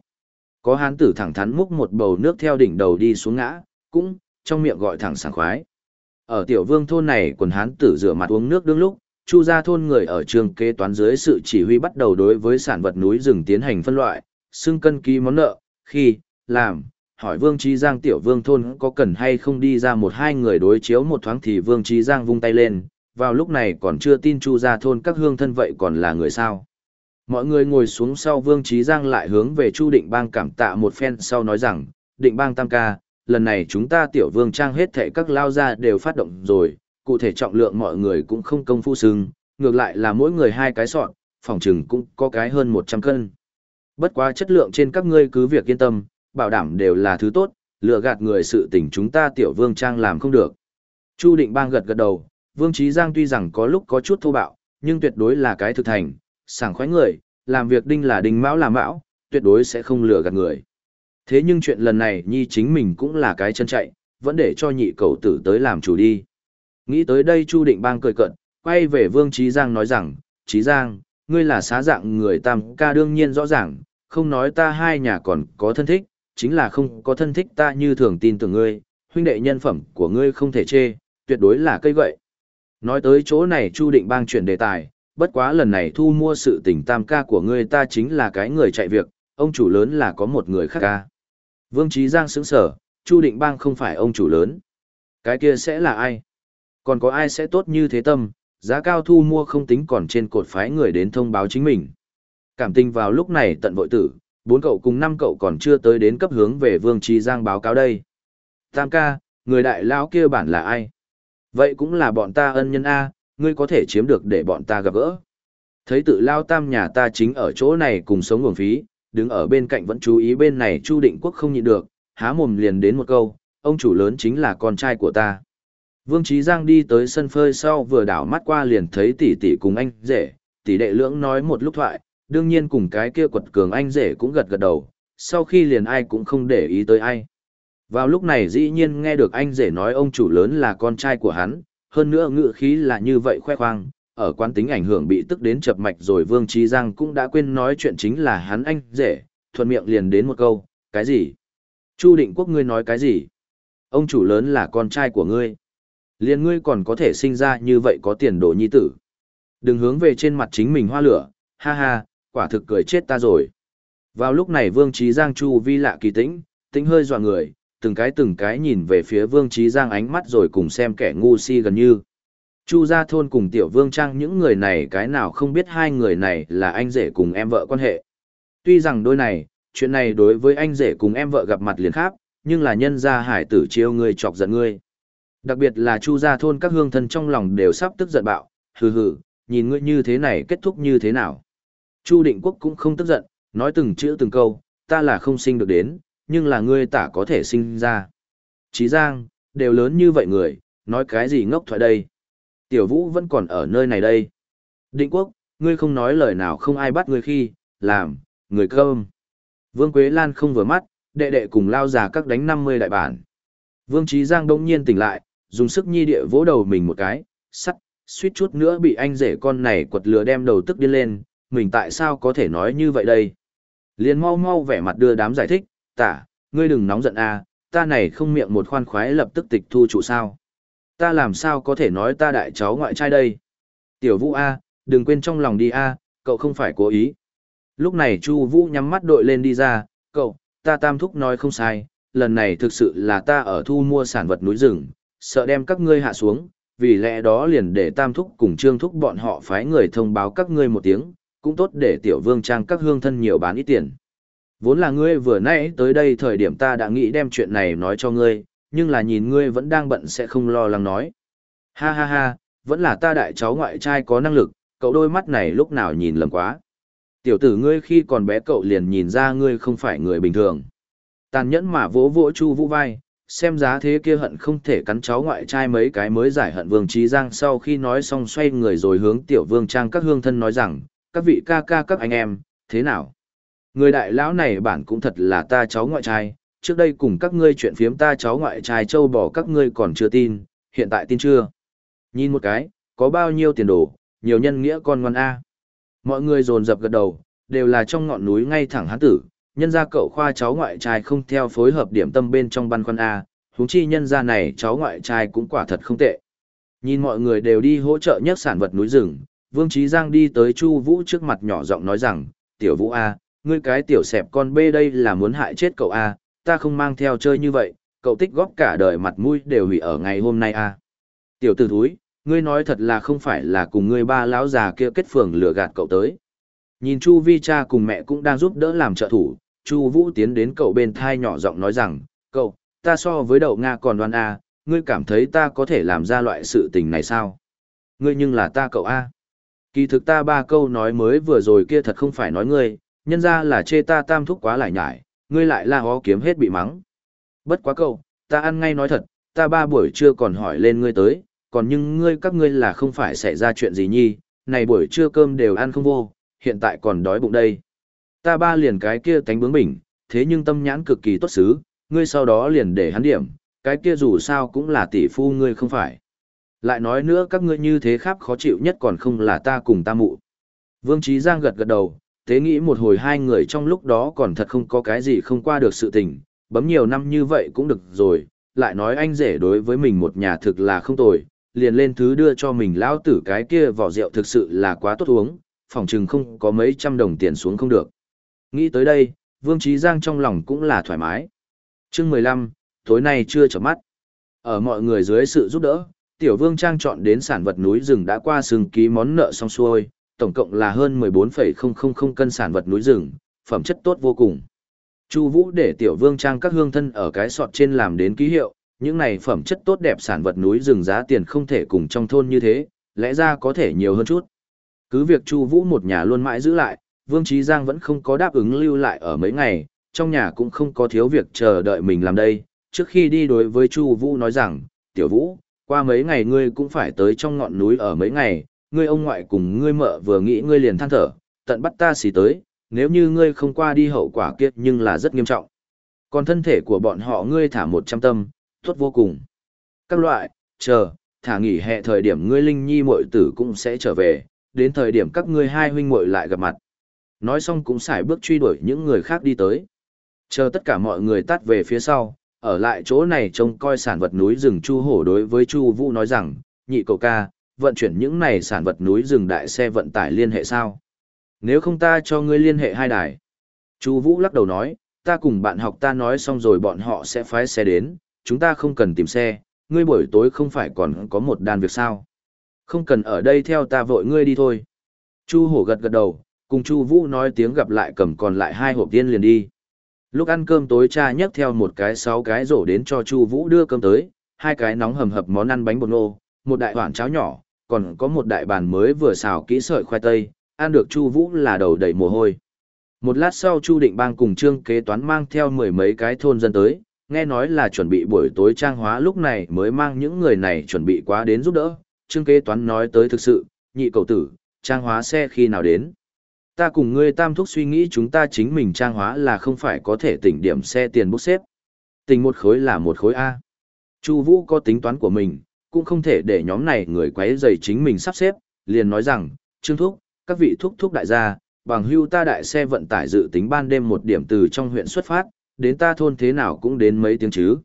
Speaker 1: Có hán tử thẳng thắn múc một bầu nước theo đỉnh đầu đi xuống ngã, cũng trong miệng gọi thẳng sảng khoái. Ở tiểu vương thôn này quần hán tử rửa mặt uống nước đương lúc, chu gia thôn người ở trường kế toán dưới sự chỉ huy bắt đầu đối với sản vật núi rừng tiến hành phân loại, xưng cân ký món nợ, khi, làm, hỏi vương trí giang tiểu vương thôn có cần hay không đi ra một hai người đối chiếu một thoáng thì vương trí giang vung tay lên, vào lúc này còn chưa tin chu gia thôn các hương thân vậy còn là người sao. Mọi người ngồi xuống sau vương trí giang lại hướng về chu định bang cảm tạ một phen sau nói rằng, định bang tam ca, lần này chúng ta tiểu vương trang hết thệ các lao ra đều phát động rồi, cụ thể trọng lượng mọi người cũng không công phu sưng, ngược lại là mỗi người hai cái sọt, phòng trừng cũng có cái hơn 100 cân. Bất quá chất lượng trên các ngươi cứ việc yên tâm, bảo đảm đều là thứ tốt, lừa gạt người sự tình chúng ta tiểu vương trang làm không được. Chu định bang gật gật đầu, vương trí giang tuy rằng có lúc có chút thô bạo, nhưng tuyệt đối là cái thực thành, sảng khoái người, làm việc đinh là đinh mão là mão, tuyệt đối sẽ không lừa gạt người. Thế nhưng chuyện lần này nhi chính mình cũng là cái chân chạy, vẫn để cho nhị cầu tử tới làm chủ đi. Nghĩ tới đây Chu Định Bang cười cận, quay về Vương Trí Giang nói rằng, Trí Giang, ngươi là xá dạng người tam ca đương nhiên rõ ràng, không nói ta hai nhà còn có thân thích, chính là không có thân thích ta như thường tin tưởng ngươi, huynh đệ nhân phẩm của ngươi không thể chê, tuyệt đối là cây gậy. Nói tới chỗ này Chu Định Bang chuyển đề tài, bất quá lần này thu mua sự tình tam ca của ngươi ta chính là cái người chạy việc, ông chủ lớn là có một người khác ca. Vương Trí Giang sững sở, Chu Định Bang không phải ông chủ lớn. Cái kia sẽ là ai? Còn có ai sẽ tốt như thế tâm, giá cao thu mua không tính còn trên cột phái người đến thông báo chính mình. Cảm tình vào lúc này tận vội tử, bốn cậu cùng năm cậu còn chưa tới đến cấp hướng về Vương Trí Giang báo cáo đây. Tam ca, người đại lão kia bản là ai? Vậy cũng là bọn ta ân nhân A, ngươi có thể chiếm được để bọn ta gặp gỡ. Thấy tự lao tam nhà ta chính ở chỗ này cùng sống nguồn phí, đứng ở bên cạnh vẫn chú ý bên này Chu Định Quốc không nhịn được, há mồm liền đến một câu, ông chủ lớn chính là con trai của ta. Vương Trí Giang đi tới sân phơi sau vừa đảo mắt qua liền thấy tỷ tỷ cùng anh rể, tỷ đệ lưỡng nói một lúc thoại, đương nhiên cùng cái kia quật cường anh rể cũng gật gật đầu, sau khi liền ai cũng không để ý tới ai. Vào lúc này dĩ nhiên nghe được anh rể nói ông chủ lớn là con trai của hắn, hơn nữa ngự khí là như vậy khoe khoang, ở quán tính ảnh hưởng bị tức đến chập mạch rồi Vương Trí Giang cũng đã quên nói chuyện chính là hắn anh rể, thuận miệng liền đến một câu, cái gì? Chu định quốc ngươi nói cái gì? Ông chủ lớn là con trai của ngươi. Liền ngươi còn có thể sinh ra như vậy có tiền đồ nhi tử. Đừng hướng về trên mặt chính mình hoa lửa, ha ha, quả thực cười chết ta rồi. Vào lúc này Vương Trí Giang chu vi lạ kỳ tĩnh, tĩnh hơi dọa người, từng cái từng cái nhìn về phía Vương Trí Giang ánh mắt rồi cùng xem kẻ ngu si gần như. Chu gia thôn cùng tiểu vương trang những người này cái nào không biết hai người này là anh rể cùng em vợ quan hệ. Tuy rằng đôi này, chuyện này đối với anh rể cùng em vợ gặp mặt liền khác, nhưng là nhân gia hải tử chiêu người chọc giận ngươi. Đặc biệt là chu gia thôn các hương thân trong lòng đều sắp tức giận bạo, hừ hừ, nhìn ngươi như thế này kết thúc như thế nào. Chu định quốc cũng không tức giận, nói từng chữ từng câu, ta là không sinh được đến, nhưng là ngươi tả có thể sinh ra. Chí Giang, đều lớn như vậy người, nói cái gì ngốc thoại đây. Tiểu Vũ vẫn còn ở nơi này đây. Định quốc, ngươi không nói lời nào không ai bắt ngươi khi, làm, người cơm. Vương Quế Lan không vừa mắt, đệ đệ cùng lao già các đánh 50 đại bản. Vương Trí Giang đông nhiên tỉnh lại, dùng sức nhi địa vỗ đầu mình một cái, sắt, suýt chút nữa bị anh rể con này quật lừa đem đầu tức điên lên, mình tại sao có thể nói như vậy đây? Liền mau mau vẻ mặt đưa đám giải thích, tả, ngươi đừng nóng giận a, ta này không miệng một khoan khoái lập tức tịch thu trụ sao. Ta làm sao có thể nói ta đại cháu ngoại trai đây? Tiểu Vũ A, đừng quên trong lòng đi A, cậu không phải cố ý. Lúc này Chu Vũ nhắm mắt đội lên đi ra, cậu, ta tam thúc nói không sai, lần này thực sự là ta ở thu mua sản vật núi rừng, sợ đem các ngươi hạ xuống, vì lẽ đó liền để tam thúc cùng trương thúc bọn họ phái người thông báo các ngươi một tiếng, cũng tốt để tiểu vương trang các hương thân nhiều bán ít tiền. Vốn là ngươi vừa nãy tới đây thời điểm ta đã nghĩ đem chuyện này nói cho ngươi, nhưng là nhìn ngươi vẫn đang bận sẽ không lo lắng nói. Ha ha ha, vẫn là ta đại cháu ngoại trai có năng lực, cậu đôi mắt này lúc nào nhìn lầm quá. Tiểu tử ngươi khi còn bé cậu liền nhìn ra ngươi không phải người bình thường. Tàn nhẫn mà vỗ vỗ chu vũ vai, xem giá thế kia hận không thể cắn cháu ngoại trai mấy cái mới giải hận vương trí giang sau khi nói xong xoay người rồi hướng tiểu vương trang các hương thân nói rằng, các vị ca ca các anh em, thế nào? Người đại lão này bản cũng thật là ta cháu ngoại trai, trước đây cùng các ngươi chuyện phiếm ta cháu ngoại trai châu bỏ các ngươi còn chưa tin, hiện tại tin chưa? Nhìn một cái, có bao nhiêu tiền đồ, nhiều nhân nghĩa con ngoan A. Mọi người dồn dập gật đầu, đều là trong ngọn núi ngay thẳng hán tử, nhân gia cậu khoa cháu ngoại trai không theo phối hợp điểm tâm bên trong băn khoăn A, huống chi nhân gia này cháu ngoại trai cũng quả thật không tệ. Nhìn mọi người đều đi hỗ trợ nhất sản vật núi rừng, Vương Trí Giang đi tới Chu Vũ trước mặt nhỏ giọng nói rằng, tiểu Vũ A, ngươi cái tiểu sẹp con bê đây là muốn hại chết cậu A, ta không mang theo chơi như vậy, cậu tích góp cả đời mặt mũi đều hủy ở ngày hôm nay à? Tiểu tử thúi, ngươi nói thật là không phải là cùng ngươi ba lão già kia kết phường lừa gạt cậu tới. Nhìn Chu Vi cha cùng mẹ cũng đang giúp đỡ làm trợ thủ, Chu Vũ tiến đến cậu bên thai nhỏ giọng nói rằng, cậu, ta so với đậu Nga còn đoan à? ngươi cảm thấy ta có thể làm ra loại sự tình này sao? Ngươi nhưng là ta cậu A. Kỳ thực ta ba câu nói mới vừa rồi kia thật không phải nói ngươi, nhân ra là chê ta tam thúc quá lại nhải, ngươi lại la hó kiếm hết bị mắng. Bất quá cậu, ta ăn ngay nói thật, ta ba buổi trưa còn hỏi lên ngươi tới, còn nhưng ngươi các ngươi là không phải xảy ra chuyện gì nhi, này buổi trưa cơm đều ăn không vô, hiện tại còn đói bụng đây. Ta ba liền cái kia tánh bướng bỉnh, thế nhưng tâm nhãn cực kỳ tốt xứ, ngươi sau đó liền để hắn điểm, cái kia dù sao cũng là tỷ phu ngươi không phải. Lại nói nữa các ngươi như thế khắp khó chịu nhất còn không là ta cùng ta mụ. Vương Trí Giang gật gật đầu, tế nghĩ một hồi hai người trong lúc đó còn thật không có cái gì không qua được sự tình, bấm nhiều năm như vậy cũng được rồi, lại nói anh rể đối với mình một nhà thực là không tồi, liền lên thứ đưa cho mình lão tử cái kia vỏ rượu thực sự là quá tốt uống, phòng chừng không có mấy trăm đồng tiền xuống không được. Nghĩ tới đây, Vương Trí Giang trong lòng cũng là thoải mái. chương 15, tối nay chưa chở mắt. Ở mọi người dưới sự giúp đỡ, Tiểu Vương Trang chọn đến sản vật núi rừng đã qua sừng ký món nợ xong xuôi, tổng cộng là hơn 14,000 cân sản vật núi rừng, phẩm chất tốt vô cùng. Chu Vũ để Tiểu Vương Trang các hương thân ở cái sọt trên làm đến ký hiệu, những này phẩm chất tốt đẹp sản vật núi rừng giá tiền không thể cùng trong thôn như thế, lẽ ra có thể nhiều hơn chút. Cứ việc Chu Vũ một nhà luôn mãi giữ lại, Vương Chí Giang vẫn không có đáp ứng lưu lại ở mấy ngày, trong nhà cũng không có thiếu việc chờ đợi mình làm đây. Trước khi đi đối với Chu Vũ nói rằng, "Tiểu Vũ, qua mấy ngày ngươi cũng phải tới trong ngọn núi ở mấy ngày, ngươi ông ngoại cùng ngươi mợ vừa nghĩ ngươi liền than thở, tận bắt ta xì tới, nếu như ngươi không qua đi hậu quả kiếp nhưng là rất nghiêm trọng. Còn thân thể của bọn họ ngươi thả một trăm tâm, tốt vô cùng. Các loại, chờ, thả nghỉ hè thời điểm ngươi linh nhi muội tử cũng sẽ trở về, đến thời điểm các ngươi hai huynh muội lại gặp mặt. Nói xong cũng xài bước truy đuổi những người khác đi tới. Chờ tất cả mọi người tắt về phía sau, ở lại chỗ này trông coi sản vật núi rừng Chu Hổ đối với Chu Vũ nói rằng, nhị cậu ca, vận chuyển những này sản vật núi rừng đại xe vận tải liên hệ sao? Nếu không ta cho ngươi liên hệ hai đài. Chu Vũ lắc đầu nói, ta cùng bạn học ta nói xong rồi bọn họ sẽ phái xe đến, chúng ta không cần tìm xe, ngươi buổi tối không phải còn có một đàn việc sao? Không cần ở đây theo ta vội ngươi đi thôi. Chu Hổ gật gật đầu, cùng Chu Vũ nói tiếng gặp lại cầm còn lại hai hộp tiên liền đi. Lúc ăn cơm tối cha nhấc theo một cái sáu cái rổ đến cho Chu Vũ đưa cơm tới, hai cái nóng hầm hập món ăn bánh bột ngô, một đại hoản cháo nhỏ, còn có một đại bàn mới vừa xào kỹ sợi khoai tây, ăn được Chu Vũ là đầu đầy mồ hôi. Một lát sau Chu Định Bang cùng Trương Kế Toán mang theo mười mấy cái thôn dân tới, nghe nói là chuẩn bị buổi tối trang hóa lúc này mới mang những người này chuẩn bị quá đến giúp đỡ. Trương Kế Toán nói tới thực sự, nhị cầu tử, trang hóa xe khi nào đến. Ta cùng ngươi tam thúc suy nghĩ chúng ta chính mình trang hóa là không phải có thể tỉnh điểm xe tiền bốc xếp. Tỉnh một khối là một khối A. Chu Vũ có tính toán của mình, cũng không thể để nhóm này người quấy rầy chính mình sắp xếp, liền nói rằng, Trương Thúc, các vị thúc thúc đại gia, bằng hưu ta đại xe vận tải dự tính ban đêm một điểm từ trong huyện xuất phát, đến ta thôn thế nào cũng đến mấy tiếng chứ.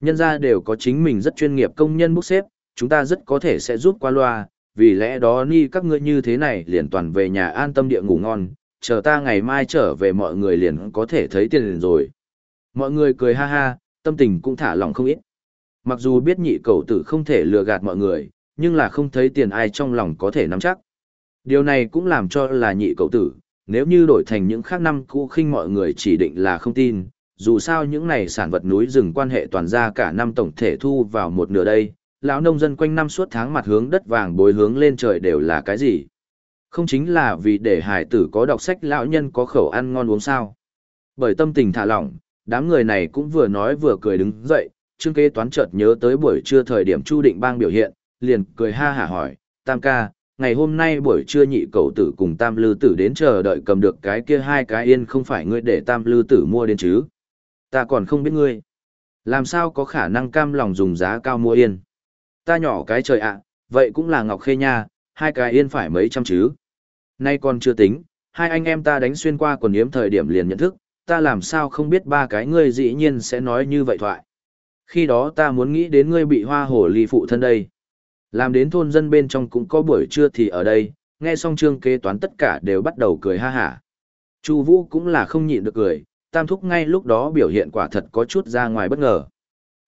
Speaker 1: Nhân gia đều có chính mình rất chuyên nghiệp công nhân bốc xếp, chúng ta rất có thể sẽ giúp qua loa, vì lẽ đó ni các ngươi như thế này liền toàn về nhà an tâm địa ngủ ngon, chờ ta ngày mai trở về mọi người liền có thể thấy tiền liền rồi. Mọi người cười ha ha, tâm tình cũng thả lỏng không ít. Mặc dù biết nhị cầu tử không thể lừa gạt mọi người, nhưng là không thấy tiền ai trong lòng có thể nắm chắc. Điều này cũng làm cho là nhị cầu tử, nếu như đổi thành những khác năm cũ khinh mọi người chỉ định là không tin, dù sao những này sản vật núi rừng quan hệ toàn ra cả năm tổng thể thu vào một nửa đây, lão nông dân quanh năm suốt tháng mặt hướng đất vàng bối hướng lên trời đều là cái gì? Không chính là vì để hải tử có đọc sách lão nhân có khẩu ăn ngon uống sao? Bởi tâm tình thả lỏng, đám người này cũng vừa nói vừa cười đứng dậy, Trương Kế Toán chợt nhớ tới buổi trưa thời điểm Chu Định Bang biểu hiện, liền cười ha hả hỏi, Tam ca, ngày hôm nay buổi trưa nhị cậu tử cùng Tam Lư Tử đến chờ đợi cầm được cái kia hai cái yên không phải ngươi để Tam Lư Tử mua đến chứ? Ta còn không biết ngươi. Làm sao có khả năng cam lòng dùng giá cao mua yên? Ta nhỏ cái trời ạ, vậy cũng là Ngọc Khê nha, hai cái yên phải mấy trăm chứ. Nay còn chưa tính, hai anh em ta đánh xuyên qua quần yếm thời điểm liền nhận thức, ta làm sao không biết ba cái ngươi dĩ nhiên sẽ nói như vậy thoại. Khi đó ta muốn nghĩ đến ngươi bị hoa hổ ly phụ thân đây. Làm đến thôn dân bên trong cũng có buổi trưa thì ở đây, nghe xong trương kế toán tất cả đều bắt đầu cười ha hả. Chu Vũ cũng là không nhịn được cười, tam thúc ngay lúc đó biểu hiện quả thật có chút ra ngoài bất ngờ.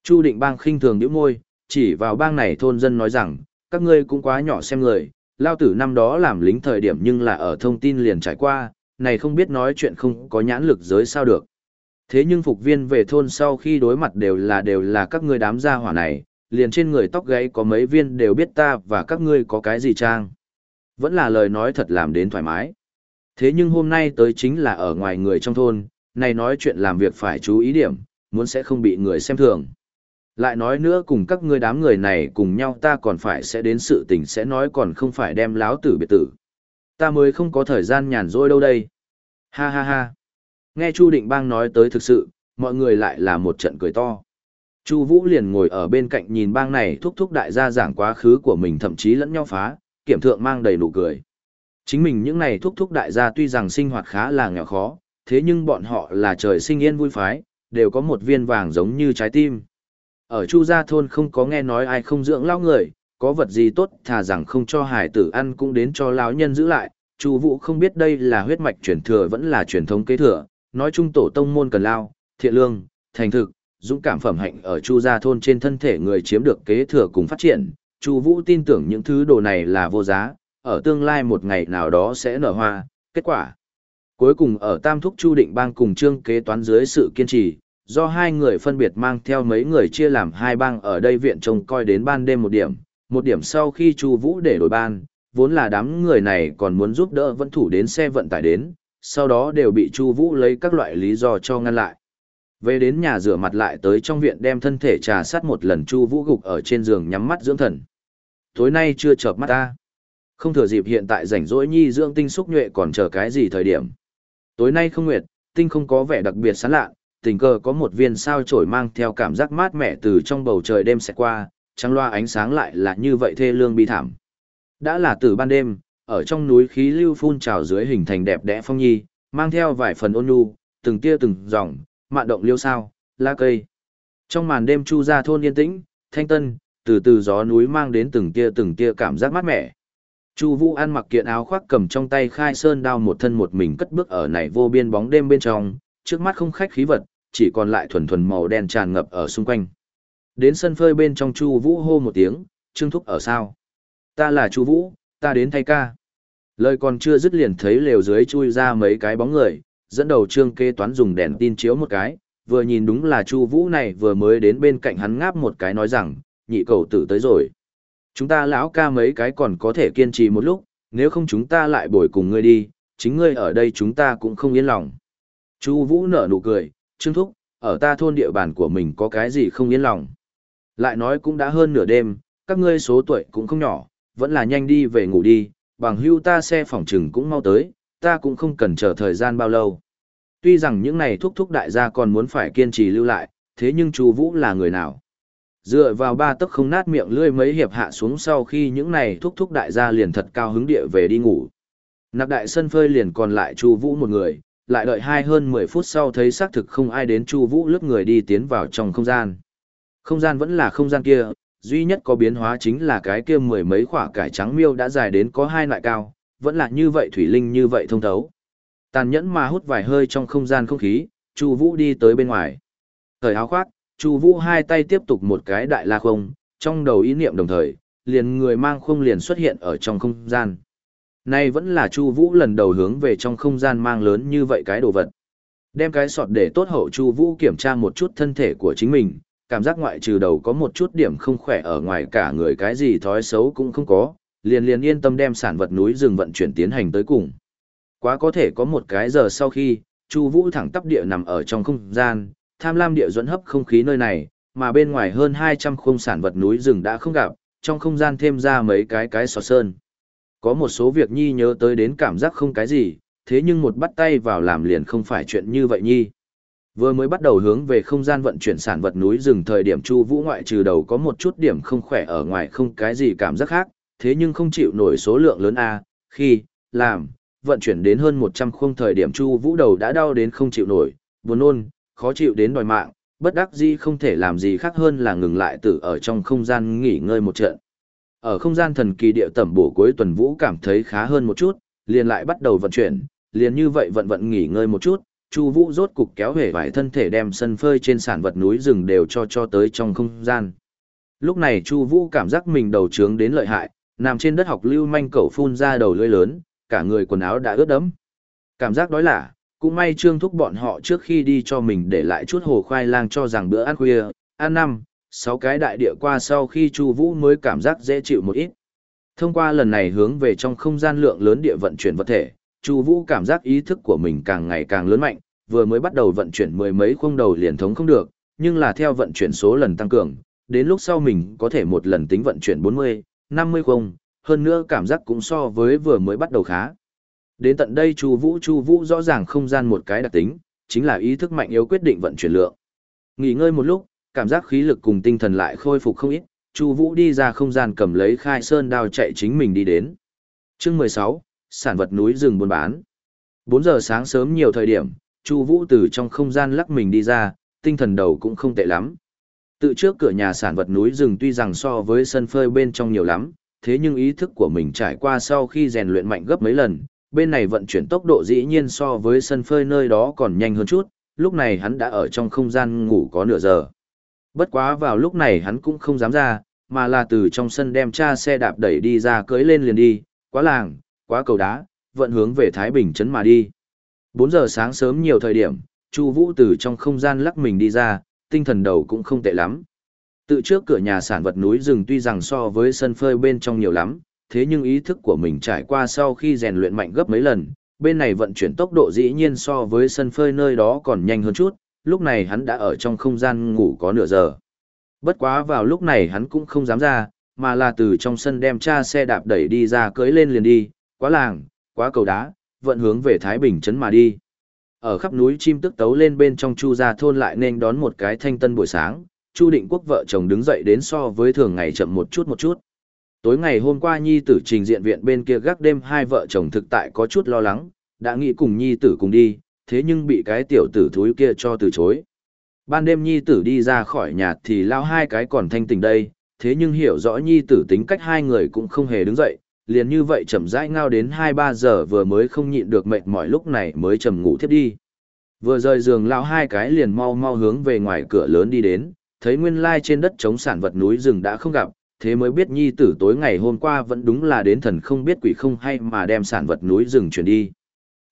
Speaker 1: Chu Định Bang khinh thường nhíu môi, chỉ vào bang này thôn dân nói rằng, các ngươi cũng quá nhỏ xem người, lao tử năm đó làm lính thời điểm nhưng là ở thông tin liền trải qua, này không biết nói chuyện không có nhãn lực giới sao được. Thế nhưng phục viên về thôn sau khi đối mặt đều là đều là các ngươi đám gia hỏa này, liền trên người tóc gáy có mấy viên đều biết ta và các ngươi có cái gì trang. Vẫn là lời nói thật làm đến thoải mái. Thế nhưng hôm nay tới chính là ở ngoài người trong thôn, này nói chuyện làm việc phải chú ý điểm, muốn sẽ không bị người xem thường. Lại nói nữa cùng các ngươi đám người này cùng nhau ta còn phải sẽ đến sự tình sẽ nói còn không phải đem láo tử biệt tử. Ta mới không có thời gian nhàn rỗi đâu đây. Ha ha ha. Nghe Chu Định Bang nói tới thực sự, mọi người lại là một trận cười to. Chu Vũ liền ngồi ở bên cạnh nhìn bang này thúc thúc đại gia giảng quá khứ của mình thậm chí lẫn nhau phá, kiểm thượng mang đầy nụ cười. Chính mình những này thúc thúc đại gia tuy rằng sinh hoạt khá là nghèo khó, thế nhưng bọn họ là trời sinh yên vui phái, đều có một viên vàng giống như trái tim. Ở Chu gia thôn không có nghe nói ai không dưỡng lão người, có vật gì tốt thà rằng không cho hải tử ăn cũng đến cho lão nhân giữ lại. Chu Vũ không biết đây là huyết mạch truyền thừa vẫn là truyền thống kế thừa, nói chung tổ tông môn cần lao, thiện lương, thành thực, dũng cảm phẩm hạnh ở Chu gia thôn trên thân thể người chiếm được kế thừa cùng phát triển. Chu Vũ tin tưởng những thứ đồ này là vô giá, ở tương lai một ngày nào đó sẽ nở hoa, kết quả. Cuối cùng ở Tam Thúc Chu Định Bang cùng Trương kế toán dưới sự kiên trì, do hai người phân biệt mang theo mấy người chia làm hai bang ở đây viện trông coi đến ban đêm một điểm, một điểm sau khi Chu Vũ để đổi ban, vốn là đám người này còn muốn giúp đỡ vẫn thủ đến xe vận tải đến, sau đó đều bị Chu Vũ lấy các loại lý do cho ngăn lại. Về đến nhà rửa mặt lại tới trong viện đem thân thể trà sát một lần Chu Vũ gục ở trên giường nhắm mắt dưỡng thần. Tối nay chưa chợp mắt ta. Không thừa dịp hiện tại rảnh rỗi nhi dưỡng tinh xúc nhuệ còn chờ cái gì thời điểm. Tối nay không nguyệt, tinh không có vẻ đặc biệt sáng lạ, tình cờ có một viên sao chổi mang theo cảm giác mát mẻ từ trong bầu trời đêm sẽ qua, trăng loa ánh sáng lại là như vậy thê lương bi thảm. Đã là từ ban đêm, ở trong núi khí lưu phun trào dưới hình thành đẹp đẽ phong nhi, mang theo vài phần ôn nhu, từng tia từng dòng, mạn động liêu sao, lá cây. Trong màn đêm chu ra thôn yên tĩnh, thanh tân, từ từ gió núi mang đến từng tia từng tia cảm giác mát mẻ. Chu Vũ ăn mặc kiện áo khoác cầm trong tay khai sơn đao một thân một mình cất bước ở này vô biên bóng đêm bên trong, trước mắt không khách khí vật, chỉ còn lại thuần thuần màu đen tràn ngập ở xung quanh. Đến sân phơi bên trong Chu Vũ hô một tiếng, "Trương thúc ở sao?" "Ta là Chu Vũ, ta đến thay ca." Lời còn chưa dứt liền thấy lều dưới chui ra mấy cái bóng người, dẫn đầu Trương kê Toán dùng đèn tin chiếu một cái, vừa nhìn đúng là Chu Vũ này vừa mới đến bên cạnh hắn ngáp một cái nói rằng, "Nhị cầu tử tới rồi." Chúng ta lão ca mấy cái còn có thể kiên trì một lúc, nếu không chúng ta lại bồi cùng ngươi đi, chính ngươi ở đây chúng ta cũng không yên lòng. Chu Vũ nở nụ cười, Trương Thúc, ở ta thôn địa bàn của mình có cái gì không yên lòng. Lại nói cũng đã hơn nửa đêm, các ngươi số tuổi cũng không nhỏ, vẫn là nhanh đi về ngủ đi, bằng hưu ta xe phòng trừng cũng mau tới, ta cũng không cần chờ thời gian bao lâu. Tuy rằng những này thúc thúc đại gia còn muốn phải kiên trì lưu lại, thế nhưng Chu Vũ là người nào? Dựa vào ba tấc không nát miệng lưỡi mấy hiệp hạ xuống sau khi những này thúc thúc đại gia liền thật cao hứng địa về đi ngủ. Nạp đại sân phơi liền còn lại Chu Vũ một người, lại đợi hai hơn 10 phút sau thấy xác thực không ai đến Chu Vũ lướt người đi tiến vào trong không gian. Không gian vẫn là không gian kia, duy nhất có biến hóa chính là cái kia mười mấy quả cải trắng miêu đã dài đến có hai loại cao, vẫn là như vậy thủy linh như vậy thông thấu. Tàn nhẫn mà hút vài hơi trong không gian không khí, Chu Vũ đi tới bên ngoài. Thời áo khoác, Chu Vũ hai tay tiếp tục một cái đại la không, trong đầu ý niệm đồng thời, liền người mang khung liền xuất hiện ở trong không gian. Nay vẫn là Chu Vũ lần đầu hướng về trong không gian mang lớn như vậy cái đồ vật. Đem cái sọt để tốt hậu Chu Vũ kiểm tra một chút thân thể của chính mình, cảm giác ngoại trừ đầu có một chút điểm không khỏe ở ngoài cả người cái gì thói xấu cũng không có, liền liền yên tâm đem sản vật núi rừng vận chuyển tiến hành tới cùng. Quá có thể có một cái giờ sau khi, Chu Vũ thẳng tắp địa nằm ở trong không gian, tham lam địa dẫn hấp không khí nơi này, mà bên ngoài hơn 200 khung sản vật núi rừng đã không gặp, trong không gian thêm ra mấy cái cái sọt sơn. Có một số việc Nhi nhớ tới đến cảm giác không cái gì, thế nhưng một bắt tay vào làm liền không phải chuyện như vậy Nhi. Vừa mới bắt đầu hướng về không gian vận chuyển sản vật núi rừng thời điểm Chu Vũ ngoại trừ đầu có một chút điểm không khỏe ở ngoài không cái gì cảm giác khác, thế nhưng không chịu nổi số lượng lớn a, khi làm vận chuyển đến hơn 100 khung thời điểm Chu Vũ đầu đã đau đến không chịu nổi, buồn nôn, khó chịu đến đòi mạng, bất đắc dĩ không thể làm gì khác hơn là ngừng lại tự ở trong không gian nghỉ ngơi một trận. Ở không gian thần kỳ địa tẩm bổ cuối tuần Vũ cảm thấy khá hơn một chút, liền lại bắt đầu vận chuyển, liền như vậy vận vận nghỉ ngơi một chút, Chu Vũ rốt cục kéo hề vài thân thể đem sân phơi trên sản vật núi rừng đều cho cho tới trong không gian. Lúc này Chu Vũ cảm giác mình đầu trướng đến lợi hại, nằm trên đất học lưu manh cẩu phun ra đầu lưỡi lớn, cả người quần áo đã ướt đẫm. Cảm giác đói lạ, cũng may Trương Thúc bọn họ trước khi đi cho mình để lại chút hồ khoai lang cho rằng bữa ăn khuya, ăn năm, sáu cái đại địa qua sau khi Chu Vũ mới cảm giác dễ chịu một ít. Thông qua lần này hướng về trong không gian lượng lớn địa vận chuyển vật thể, Chu Vũ cảm giác ý thức của mình càng ngày càng lớn mạnh, vừa mới bắt đầu vận chuyển mười mấy khung đầu liền thống không được, nhưng là theo vận chuyển số lần tăng cường, đến lúc sau mình có thể một lần tính vận chuyển 40, 50 khung, hơn nữa cảm giác cũng so với vừa mới bắt đầu khá, Đến tận đây Chu Vũ Chu Vũ rõ ràng không gian một cái đặc tính, chính là ý thức mạnh yếu quyết định vận chuyển lượng. Nghỉ ngơi một lúc, cảm giác khí lực cùng tinh thần lại khôi phục không ít, Chu Vũ đi ra không gian cầm lấy khai sơn đao chạy chính mình đi đến. Chương mười sáu sản vật núi rừng buôn bán. Bốn giờ sáng sớm nhiều thời điểm, Chu Vũ từ trong không gian lắc mình đi ra, tinh thần đầu cũng không tệ lắm. Tự trước cửa nhà sản vật núi rừng tuy rằng so với sân phơi bên trong nhiều lắm, thế nhưng ý thức của mình trải qua sau khi rèn luyện mạnh gấp mấy lần, bên này vận chuyển tốc độ dĩ nhiên so với sân phơi nơi đó còn nhanh hơn chút, lúc này hắn đã ở trong không gian ngủ có nửa giờ. Bất quá vào lúc này hắn cũng không dám ra, mà là từ trong sân đem cha xe đạp đẩy đi ra cưỡi lên liền đi, quá làng, quá cầu đá, vận hướng về Thái Bình trấn mà đi. 4 giờ sáng sớm nhiều thời điểm, Chu Vũ từ trong không gian lắc mình đi ra, tinh thần đầu cũng không tệ lắm. Tự trước cửa nhà sản vật núi rừng tuy rằng so với sân phơi bên trong nhiều lắm, thế nhưng ý thức của mình trải qua sau khi rèn luyện mạnh gấp mấy lần, bên này vận chuyển tốc độ dĩ nhiên so với sân phơi nơi đó còn nhanh hơn chút, lúc này hắn đã ở trong không gian ngủ có nửa giờ. Bất quá vào lúc này hắn cũng không dám ra, mà là từ trong sân đem cha xe đạp đẩy đi ra cưỡi lên liền đi, quá làng, quá cầu đá, vận hướng về Thái Bình trấn mà đi. Ở khắp núi chim tức tấu lên bên trong Chu gia thôn lại nên đón một cái thanh tân buổi sáng, Chu Định Quốc vợ chồng đứng dậy đến so với thường ngày chậm một chút một chút. Tối ngày hôm qua Nhi tử trình diện viện bên kia gác đêm hai vợ chồng thực tại có chút lo lắng, đã nghĩ cùng Nhi tử cùng đi, thế nhưng bị cái tiểu tử thúi kia cho từ chối. Ban đêm Nhi tử đi ra khỏi nhà thì lao hai cái còn thanh tình đây, thế nhưng hiểu rõ Nhi tử tính cách hai người cũng không hề đứng dậy, liền như vậy chậm rãi ngao đến 2-3 giờ vừa mới không nhịn được mệt mỏi lúc này mới chầm ngủ thiếp đi. Vừa rời giường lão hai cái liền mau mau hướng về ngoài cửa lớn đi đến, thấy nguyên lai trên đất chống sản vật núi rừng đã không gặp, thế mới biết nhi tử tối ngày hôm qua vẫn đúng là đến thần không biết quỷ không hay mà đem sản vật núi rừng chuyển đi.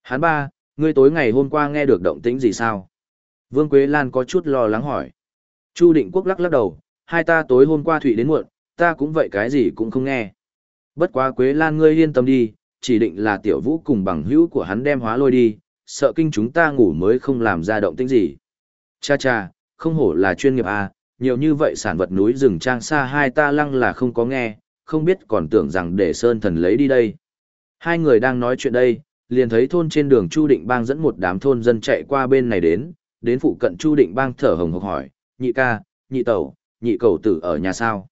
Speaker 1: Hán ba, ngươi tối ngày hôm qua nghe được động tĩnh gì sao? Vương Quế Lan có chút lo lắng hỏi. Chu Định Quốc lắc lắc đầu, hai ta tối hôm qua thủy đến muộn, ta cũng vậy cái gì cũng không nghe. Bất quá Quế Lan ngươi yên tâm đi, chỉ định là tiểu vũ cùng bằng hữu của hắn đem hóa lôi đi, sợ kinh chúng ta ngủ mới không làm ra động tĩnh gì. Cha cha, không hổ là chuyên nghiệp à, nhiều như vậy sản vật núi rừng trang xa hai ta lăng là không có nghe, không biết còn tưởng rằng để Sơn Thần lấy đi đây. Hai người đang nói chuyện đây, liền thấy thôn trên đường Chu Định Bang dẫn một đám thôn dân chạy qua bên này đến, đến phụ cận Chu Định Bang thở hồng hộc hỏi, nhị ca, nhị tẩu, nhị cầu tử ở nhà sao.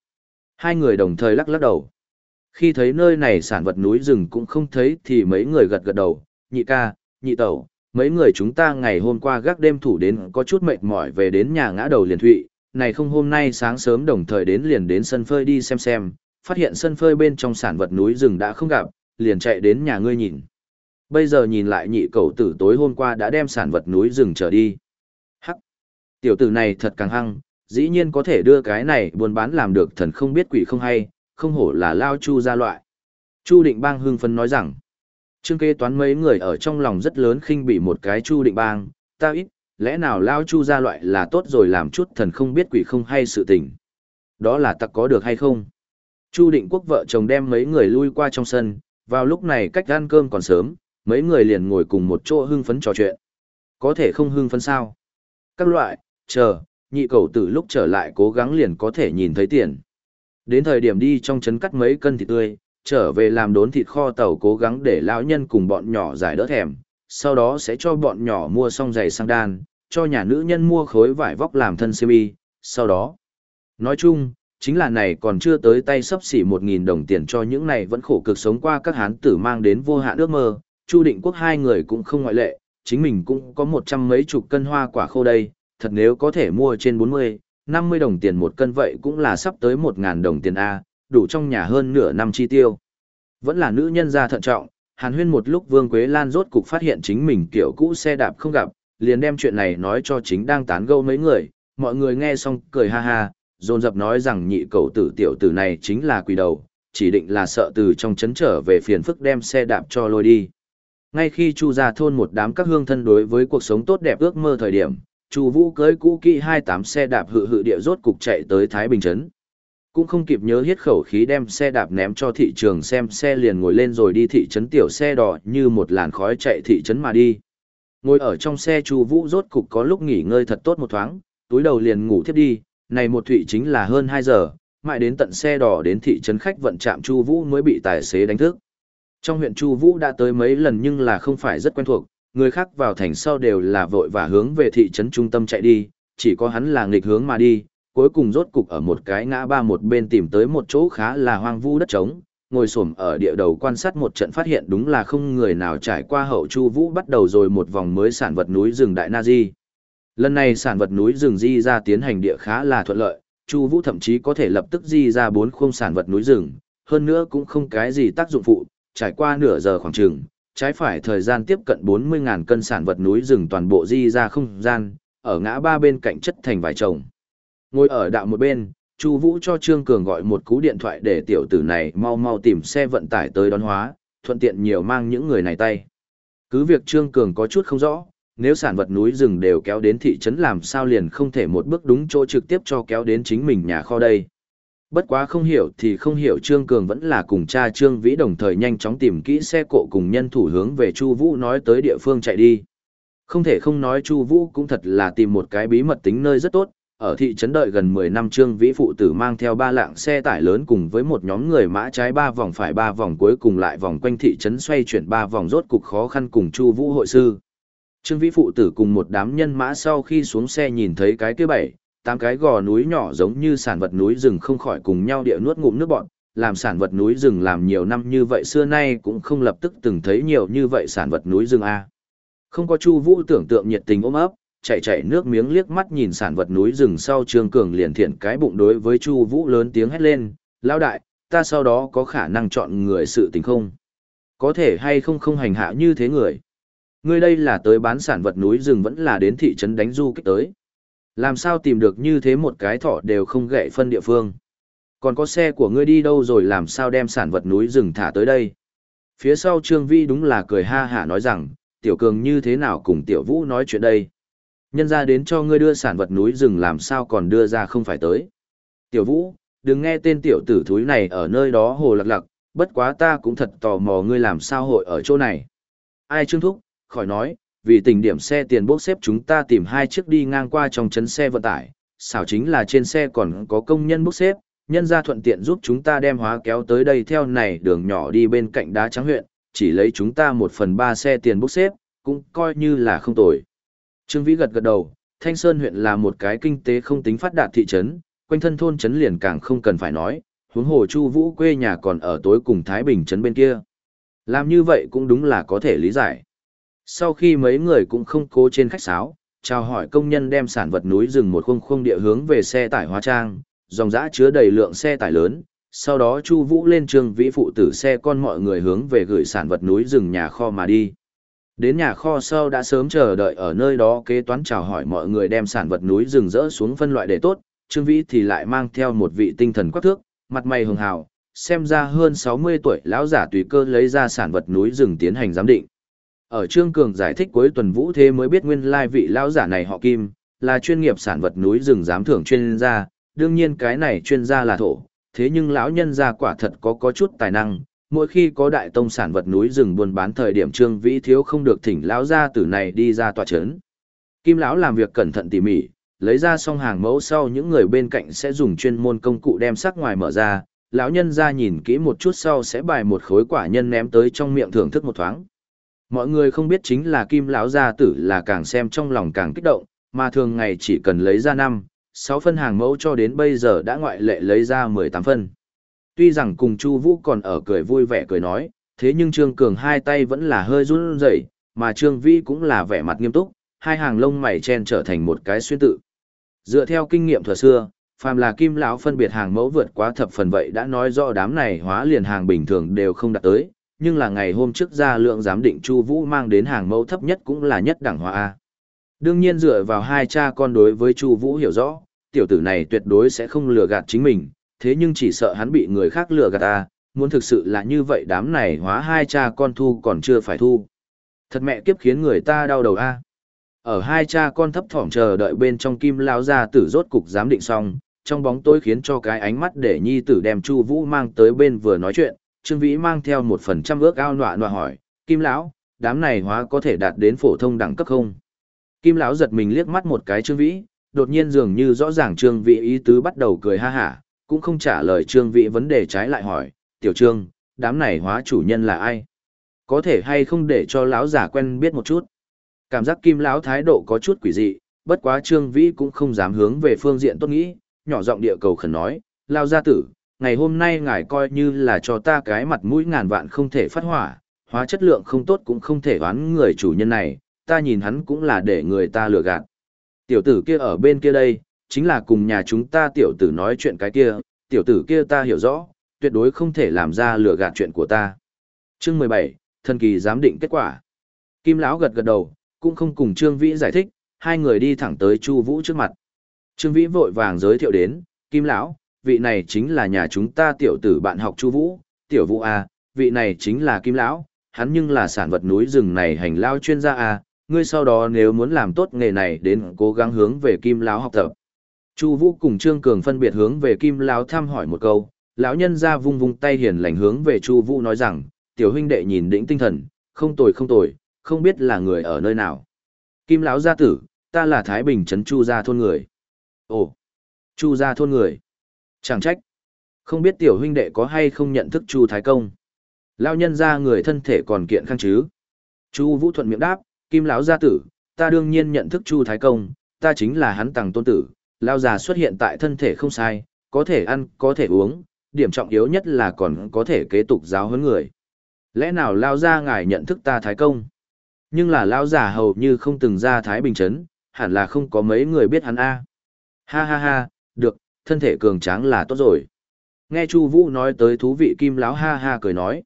Speaker 1: Hai người đồng thời lắc lắc đầu. Khi thấy nơi này sản vật núi rừng cũng không thấy thì mấy người gật gật đầu, nhị ca, nhị tẩu, mấy người chúng ta ngày hôm qua gác đêm thủ đến có chút mệt mỏi về đến nhà ngã đầu liền thụy, này không hôm nay sáng sớm đồng thời đến liền đến sân phơi đi xem xem, phát hiện sân phơi bên trong sản vật núi rừng đã không gặp, liền chạy đến nhà ngươi nhìn. Bây giờ nhìn lại nhị cậu tử tối hôm qua đã đem sản vật núi rừng trở đi. Hắc! Tiểu tử này thật càng hăng, dĩ nhiên có thể đưa cái này buôn bán làm được thần không biết quỷ không hay, không hổ là lao chu ra loại. Chu định bang hưng phấn nói rằng, trương kế toán mấy người ở trong lòng rất lớn khinh bị một cái chu định bang, ta ít, lẽ nào lao chu ra loại là tốt rồi làm chút thần không biết quỷ không hay sự tình. Đó là tặc có được hay không? Chu định quốc vợ chồng đem mấy người lui qua trong sân, vào lúc này cách ăn cơm còn sớm, mấy người liền ngồi cùng một chỗ hưng phấn trò chuyện. Có thể không hưng phấn sao? Các loại, chờ, nhị cầu tử lúc trở lại cố gắng liền có thể nhìn thấy tiền. Đến thời điểm đi trong trấn cắt mấy cân thịt tươi, trở về làm đốn thịt kho tàu cố gắng để lão nhân cùng bọn nhỏ giải đỡ thèm, sau đó sẽ cho bọn nhỏ mua xong giày sang đan, cho nhà nữ nhân mua khối vải vóc làm thân siêu y, sau đó. Nói chung, chính là này còn chưa tới tay sắp xỉ một nghìn đồng tiền cho những này vẫn khổ cực sống qua các hán tử mang đến vô hạn ước mơ, Chu Định Quốc hai người cũng không ngoại lệ, chính mình cũng có một trăm mấy chục cân hoa quả khô đây, thật nếu có thể mua trên bốn mươi, năm mươi đồng tiền một cân vậy cũng là sắp tới 1.000 đồng tiền A, đủ trong nhà hơn nửa năm chi tiêu. Vẫn là nữ nhân gia thận trọng, Hàn Huyên một lúc Vương Quế Lan rốt cục phát hiện chính mình kiểu cũ xe đạp không gặp, liền đem chuyện này nói cho chính đang tán gẫu mấy người, mọi người nghe xong cười ha ha, dồn dập nói rằng nhị cầu tử tiểu tử này chính là quỷ đầu, chỉ định là sợ từ trong chấn trở về phiền phức đem xe đạp cho lôi đi. Ngay khi Chu gia thôn một đám các hương thân đối với cuộc sống tốt đẹp ước mơ thời điểm, Chu Vũ cưới cũ kỹ hai tám xe đạp hự hự địa rốt cục chạy tới Thái Bình trấn. Cũng không kịp nhớ hết khẩu khí đem xe đạp ném cho thị trường xem xe liền ngồi lên rồi đi thị trấn tiểu xe đỏ như một làn khói chạy thị trấn mà đi. Ngồi ở trong xe Chu Vũ rốt cục có lúc nghỉ ngơi thật tốt một thoáng, túi đầu liền ngủ thiếp đi, này một thụy chính là hơn 2 giờ, mãi đến tận xe đỏ đến thị trấn khách vận trạm Chu Vũ mới bị tài xế đánh thức. Trong huyện Chu Vũ đã tới mấy lần nhưng là không phải rất quen thuộc, người khác vào thành sau đều là vội và hướng về thị trấn trung tâm chạy đi, chỉ có hắn là nghịch hướng mà đi, cuối cùng rốt cục ở một cái ngã ba một bên tìm tới một chỗ khá là hoang vu đất trống, ngồi xổm ở địa đầu quan sát một trận phát hiện đúng là không người nào trải qua hậu Chu Vũ bắt đầu rồi một vòng mới sản vật núi rừng đại na di. Lần này sản vật núi rừng di ra tiến hành địa khá là thuận lợi, Chu Vũ thậm chí có thể lập tức di ra bốn khung sản vật núi rừng, hơn nữa cũng không cái gì tác dụng phụ, trải qua nửa giờ khoảng chừng, trái phải thời gian tiếp cận 40.000 cân sản vật núi rừng toàn bộ di ra không gian, ở ngã ba bên cạnh chất thành vài chồng. Ngồi ở đạo một bên, Chu Vũ cho Trương Cường gọi một cú điện thoại để tiểu tử này mau mau tìm xe vận tải tới đón hóa, thuận tiện nhiều mang những người này tay. Cứ việc Trương Cường có chút không rõ, nếu sản vật núi rừng đều kéo đến thị trấn làm sao liền không thể một bước đúng chỗ trực tiếp cho kéo đến chính mình nhà kho đây. Bất quá không hiểu thì không hiểu Trương Cường vẫn là cùng cha Trương Vĩ đồng thời nhanh chóng tìm kỹ xe cộ cùng nhân thủ hướng về Chu Vũ nói tới địa phương chạy đi. Không thể không nói Chu Vũ cũng thật là tìm một cái bí mật tính nơi rất tốt, ở thị trấn đợi gần 10 năm Trương Vĩ phụ tử mang theo ba lạng xe tải lớn cùng với một nhóm người mã trái ba vòng phải ba vòng cuối cùng lại vòng quanh thị trấn xoay chuyển ba vòng rốt cục khó khăn cùng Chu Vũ hội sư. Trương Vĩ phụ tử cùng một đám nhân mã sau khi xuống xe nhìn thấy cái kia bảy, tám cái gò núi nhỏ giống như sản vật núi rừng không khỏi cùng nhau địa nuốt ngụm nước bọn, làm sản vật núi rừng làm nhiều năm như vậy xưa nay cũng không lập tức từng thấy nhiều như vậy sản vật núi rừng a. Không có Chu Vũ tưởng tượng nhiệt tình ôm ấp, chạy chạy nước miếng liếc mắt nhìn sản vật núi rừng sau Trương Cường liền thiện cái bụng đối với Chu Vũ lớn tiếng hét lên, "Lão đại, ta sau đó có khả năng chọn người sự tình không? Có thể hay không không hành hạ như thế người?" Ngươi đây là tới bán sản vật núi rừng vẫn là đến thị trấn đánh du kích tới. Làm sao tìm được như thế một cái thỏ đều không gậy phân địa phương. Còn có xe của ngươi đi đâu rồi làm sao đem sản vật núi rừng thả tới đây. Phía sau Trương Vi đúng là cười ha hả nói rằng, tiểu cường như thế nào cùng tiểu vũ nói chuyện đây. Nhân ra đến cho ngươi đưa sản vật núi rừng làm sao còn đưa ra không phải tới. Tiểu vũ, đừng nghe tên tiểu tử thúi này ở nơi đó hồ lạc lạc, bất quá ta cũng thật tò mò ngươi làm sao hội ở chỗ này. Ai trương thúc, khỏi nói, vì tình điểm xe tiền bốc xếp chúng ta tìm hai chiếc đi ngang qua trong chấn xe vận tải, xảo chính là trên xe còn có công nhân bốc xếp, nhân ra thuận tiện giúp chúng ta đem hóa kéo tới đây theo này đường nhỏ đi bên cạnh đá trắng huyện, chỉ lấy chúng ta một phần ba xe tiền bốc xếp, cũng coi như là không tồi. Trương Vĩ gật gật đầu, Thanh Sơn huyện là một cái kinh tế không tính phát đạt thị trấn, quanh thân thôn trấn liền càng không cần phải nói, huống hồ Chu Vũ quê nhà còn ở tối cùng Thái Bình trấn bên kia. Làm như vậy cũng đúng là có thể lý giải. Sau khi mấy người cũng không cố trên khách sáo, chào hỏi công nhân đem sản vật núi rừng một khung khung địa hướng về xe tải hóa trang, dòng dã chứa đầy lượng xe tải lớn, sau đó Chu Vũ lên trường vĩ phụ tử xe con mọi người hướng về gửi sản vật núi rừng nhà kho mà đi. Đến nhà kho sau đã sớm chờ đợi ở nơi đó kế toán chào hỏi mọi người đem sản vật núi rừng rỡ xuống phân loại để tốt, Trương Vĩ thì lại mang theo một vị tinh thần quắc thước, mặt mày hường hào, xem ra hơn 60 tuổi lão giả tùy cơ lấy ra sản vật núi rừng tiến hành giám định. Ở Trương Cường giải thích cuối tuần vũ thế mới biết nguyên lai vị lão giả này họ Kim, là chuyên nghiệp sản vật núi rừng giám thưởng chuyên gia, đương nhiên cái này chuyên gia là thổ, thế nhưng lão nhân gia quả thật có có chút tài năng, mỗi khi có đại tông sản vật núi rừng buôn bán thời điểm Trương Vĩ thiếu không được thỉnh lão gia tử này đi ra tòa chấn. Kim lão làm việc cẩn thận tỉ mỉ, lấy ra xong hàng mẫu sau những người bên cạnh sẽ dùng chuyên môn công cụ đem sắc ngoài mở ra, lão nhân ra nhìn kỹ một chút sau sẽ bài một khối quả nhân ném tới trong miệng thưởng thức một thoáng mọi người không biết chính là kim lão gia tử là càng xem trong lòng càng kích động, mà thường ngày chỉ cần lấy ra năm, sáu phân hàng mẫu cho đến bây giờ đã ngoại lệ lấy ra mười tám phân. Tuy rằng cùng chu vũ còn ở cười vui vẻ cười nói, thế nhưng trương cường hai tay vẫn là hơi run rẩy, mà trương vĩ cũng là vẻ mặt nghiêm túc, hai hàng lông mày chen trở thành một cái xuyên tự. Dựa theo kinh nghiệm thuở xưa, phàm là kim lão phân biệt hàng mẫu vượt quá thập phần vậy đã nói rõ đám này hóa liền hàng bình thường đều không đạt tới nhưng là ngày hôm trước ra lượng giám định Chu Vũ mang đến hàng mẫu thấp nhất cũng là nhất đẳng hóa A. Đương nhiên dựa vào hai cha con đối với Chu Vũ hiểu rõ, tiểu tử này tuyệt đối sẽ không lừa gạt chính mình, thế nhưng chỉ sợ hắn bị người khác lừa gạt a, muốn thực sự là như vậy đám này hóa hai cha con thu còn chưa phải thu. Thật mẹ kiếp khiến người ta đau đầu a. Ở hai cha con thấp thỏm chờ đợi bên trong kim lão gia tử rốt cục giám định xong, trong bóng tối khiến cho cái ánh mắt để nhi tử đem Chu Vũ mang tới bên vừa nói chuyện, Trương Vĩ mang theo một phần trăm ước ao nọa nọa hỏi, Kim Lão, đám này hóa có thể đạt đến phổ thông đẳng cấp không? Kim Lão giật mình liếc mắt một cái Trương Vĩ, đột nhiên dường như rõ ràng Trương Vĩ ý tứ bắt đầu cười ha hả, cũng không trả lời Trương Vĩ vấn đề trái lại hỏi, Tiểu Trương, đám này hóa chủ nhân là ai? có thể hay không để cho lão giả quen biết một chút. Cảm giác kim lão thái độ có chút quỷ dị, bất quá Trương Vĩ cũng không dám hướng về phương diện tốt nghĩ, nhỏ giọng địa cầu khẩn nói, lao gia tử, ngày hôm nay ngài coi như là cho ta cái mặt mũi ngàn vạn không thể phát hỏa, hóa chất lượng không tốt cũng không thể đoán người chủ nhân này, ta nhìn hắn cũng là để người ta lừa gạt. Tiểu tử kia ở bên kia đây, chính là cùng nhà chúng ta tiểu tử nói chuyện cái kia, tiểu tử kia ta hiểu rõ, tuyệt đối không thể làm ra lừa gạt chuyện của ta. Chương 17, thần kỳ giám định kết quả. Kim lão gật gật đầu, cũng không cùng Trương Vĩ giải thích, hai người đi thẳng tới Chu Vũ trước mặt. Trương Vĩ vội vàng giới thiệu đến, Kim lão, vị này chính là nhà chúng ta tiểu tử bạn học Chu Vũ, tiểu Vũ a, vị này chính là Kim lão, hắn nhưng là sản vật núi rừng này hành lao chuyên gia a, ngươi sau đó nếu muốn làm tốt nghề này đến cố gắng hướng về Kim lão học tập. Chu Vũ cùng Trương Cường phân biệt hướng về Kim lão thăm hỏi một câu, lão nhân ra vung vung tay hiền lành hướng về Chu Vũ nói rằng, tiểu huynh đệ nhìn đĩnh tinh thần, không tồi không tồi, không biết là người ở nơi nào. Kim lão gia tử, ta là Thái Bình trấn Chu gia thôn người. Ồ, Chu gia thôn người. Chẳng trách. Không biết tiểu huynh đệ có hay không nhận thức Chu Thái Công. Lão nhân gia người thân thể còn kiện khang chứ. Chu Vũ thuận miệng đáp, Kim lão gia tử, ta đương nhiên nhận thức Chu Thái Công, ta chính là hắn tàng tôn tử, lão già xuất hiện tại thân thể không sai, có thể ăn, có thể uống, điểm trọng yếu nhất là còn có thể kế tục giáo huấn người. Lẽ nào lao gia ngài nhận thức ta Thái Công? Nhưng là lao già hầu như không từng ra Thái Bình Trấn, hẳn là không có mấy người biết hắn a. Ha ha ha, được, thân thể cường tráng là tốt rồi. Nghe Chu Vũ nói tới thú vị kim lão ha ha cười nói.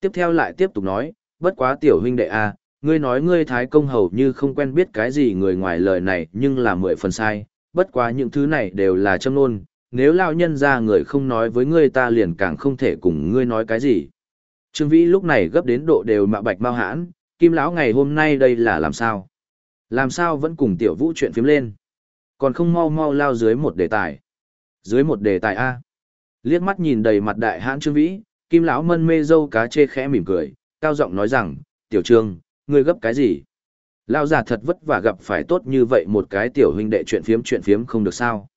Speaker 1: Tiếp theo lại tiếp tục nói, bất quá tiểu huynh đệ a, ngươi nói ngươi Thái Công hầu như không quen biết cái gì người ngoài lời này nhưng là mười phần sai, bất quá những thứ này đều là châm ngôn, nếu lao nhân gia người không nói với ngươi ta liền càng không thể cùng ngươi nói cái gì. Trương Vĩ lúc này gấp đến độ đều mạ bạch mau hãn, kim lão ngày hôm nay đây là làm sao? Làm sao vẫn cùng tiểu vũ chuyện phím lên? Còn không mau mau lao dưới một đề tài. Dưới một đề tài A. Liếc mắt nhìn đầy mặt đại hãn Trương Vĩ, kim lão mân mê dâu cá chê khẽ mỉm cười, cao giọng nói rằng, tiểu trương, ngươi gấp cái gì? Lao già thật vất vả gặp phải tốt như vậy một cái tiểu huynh đệ chuyện phiếm chuyện phiếm không được sao.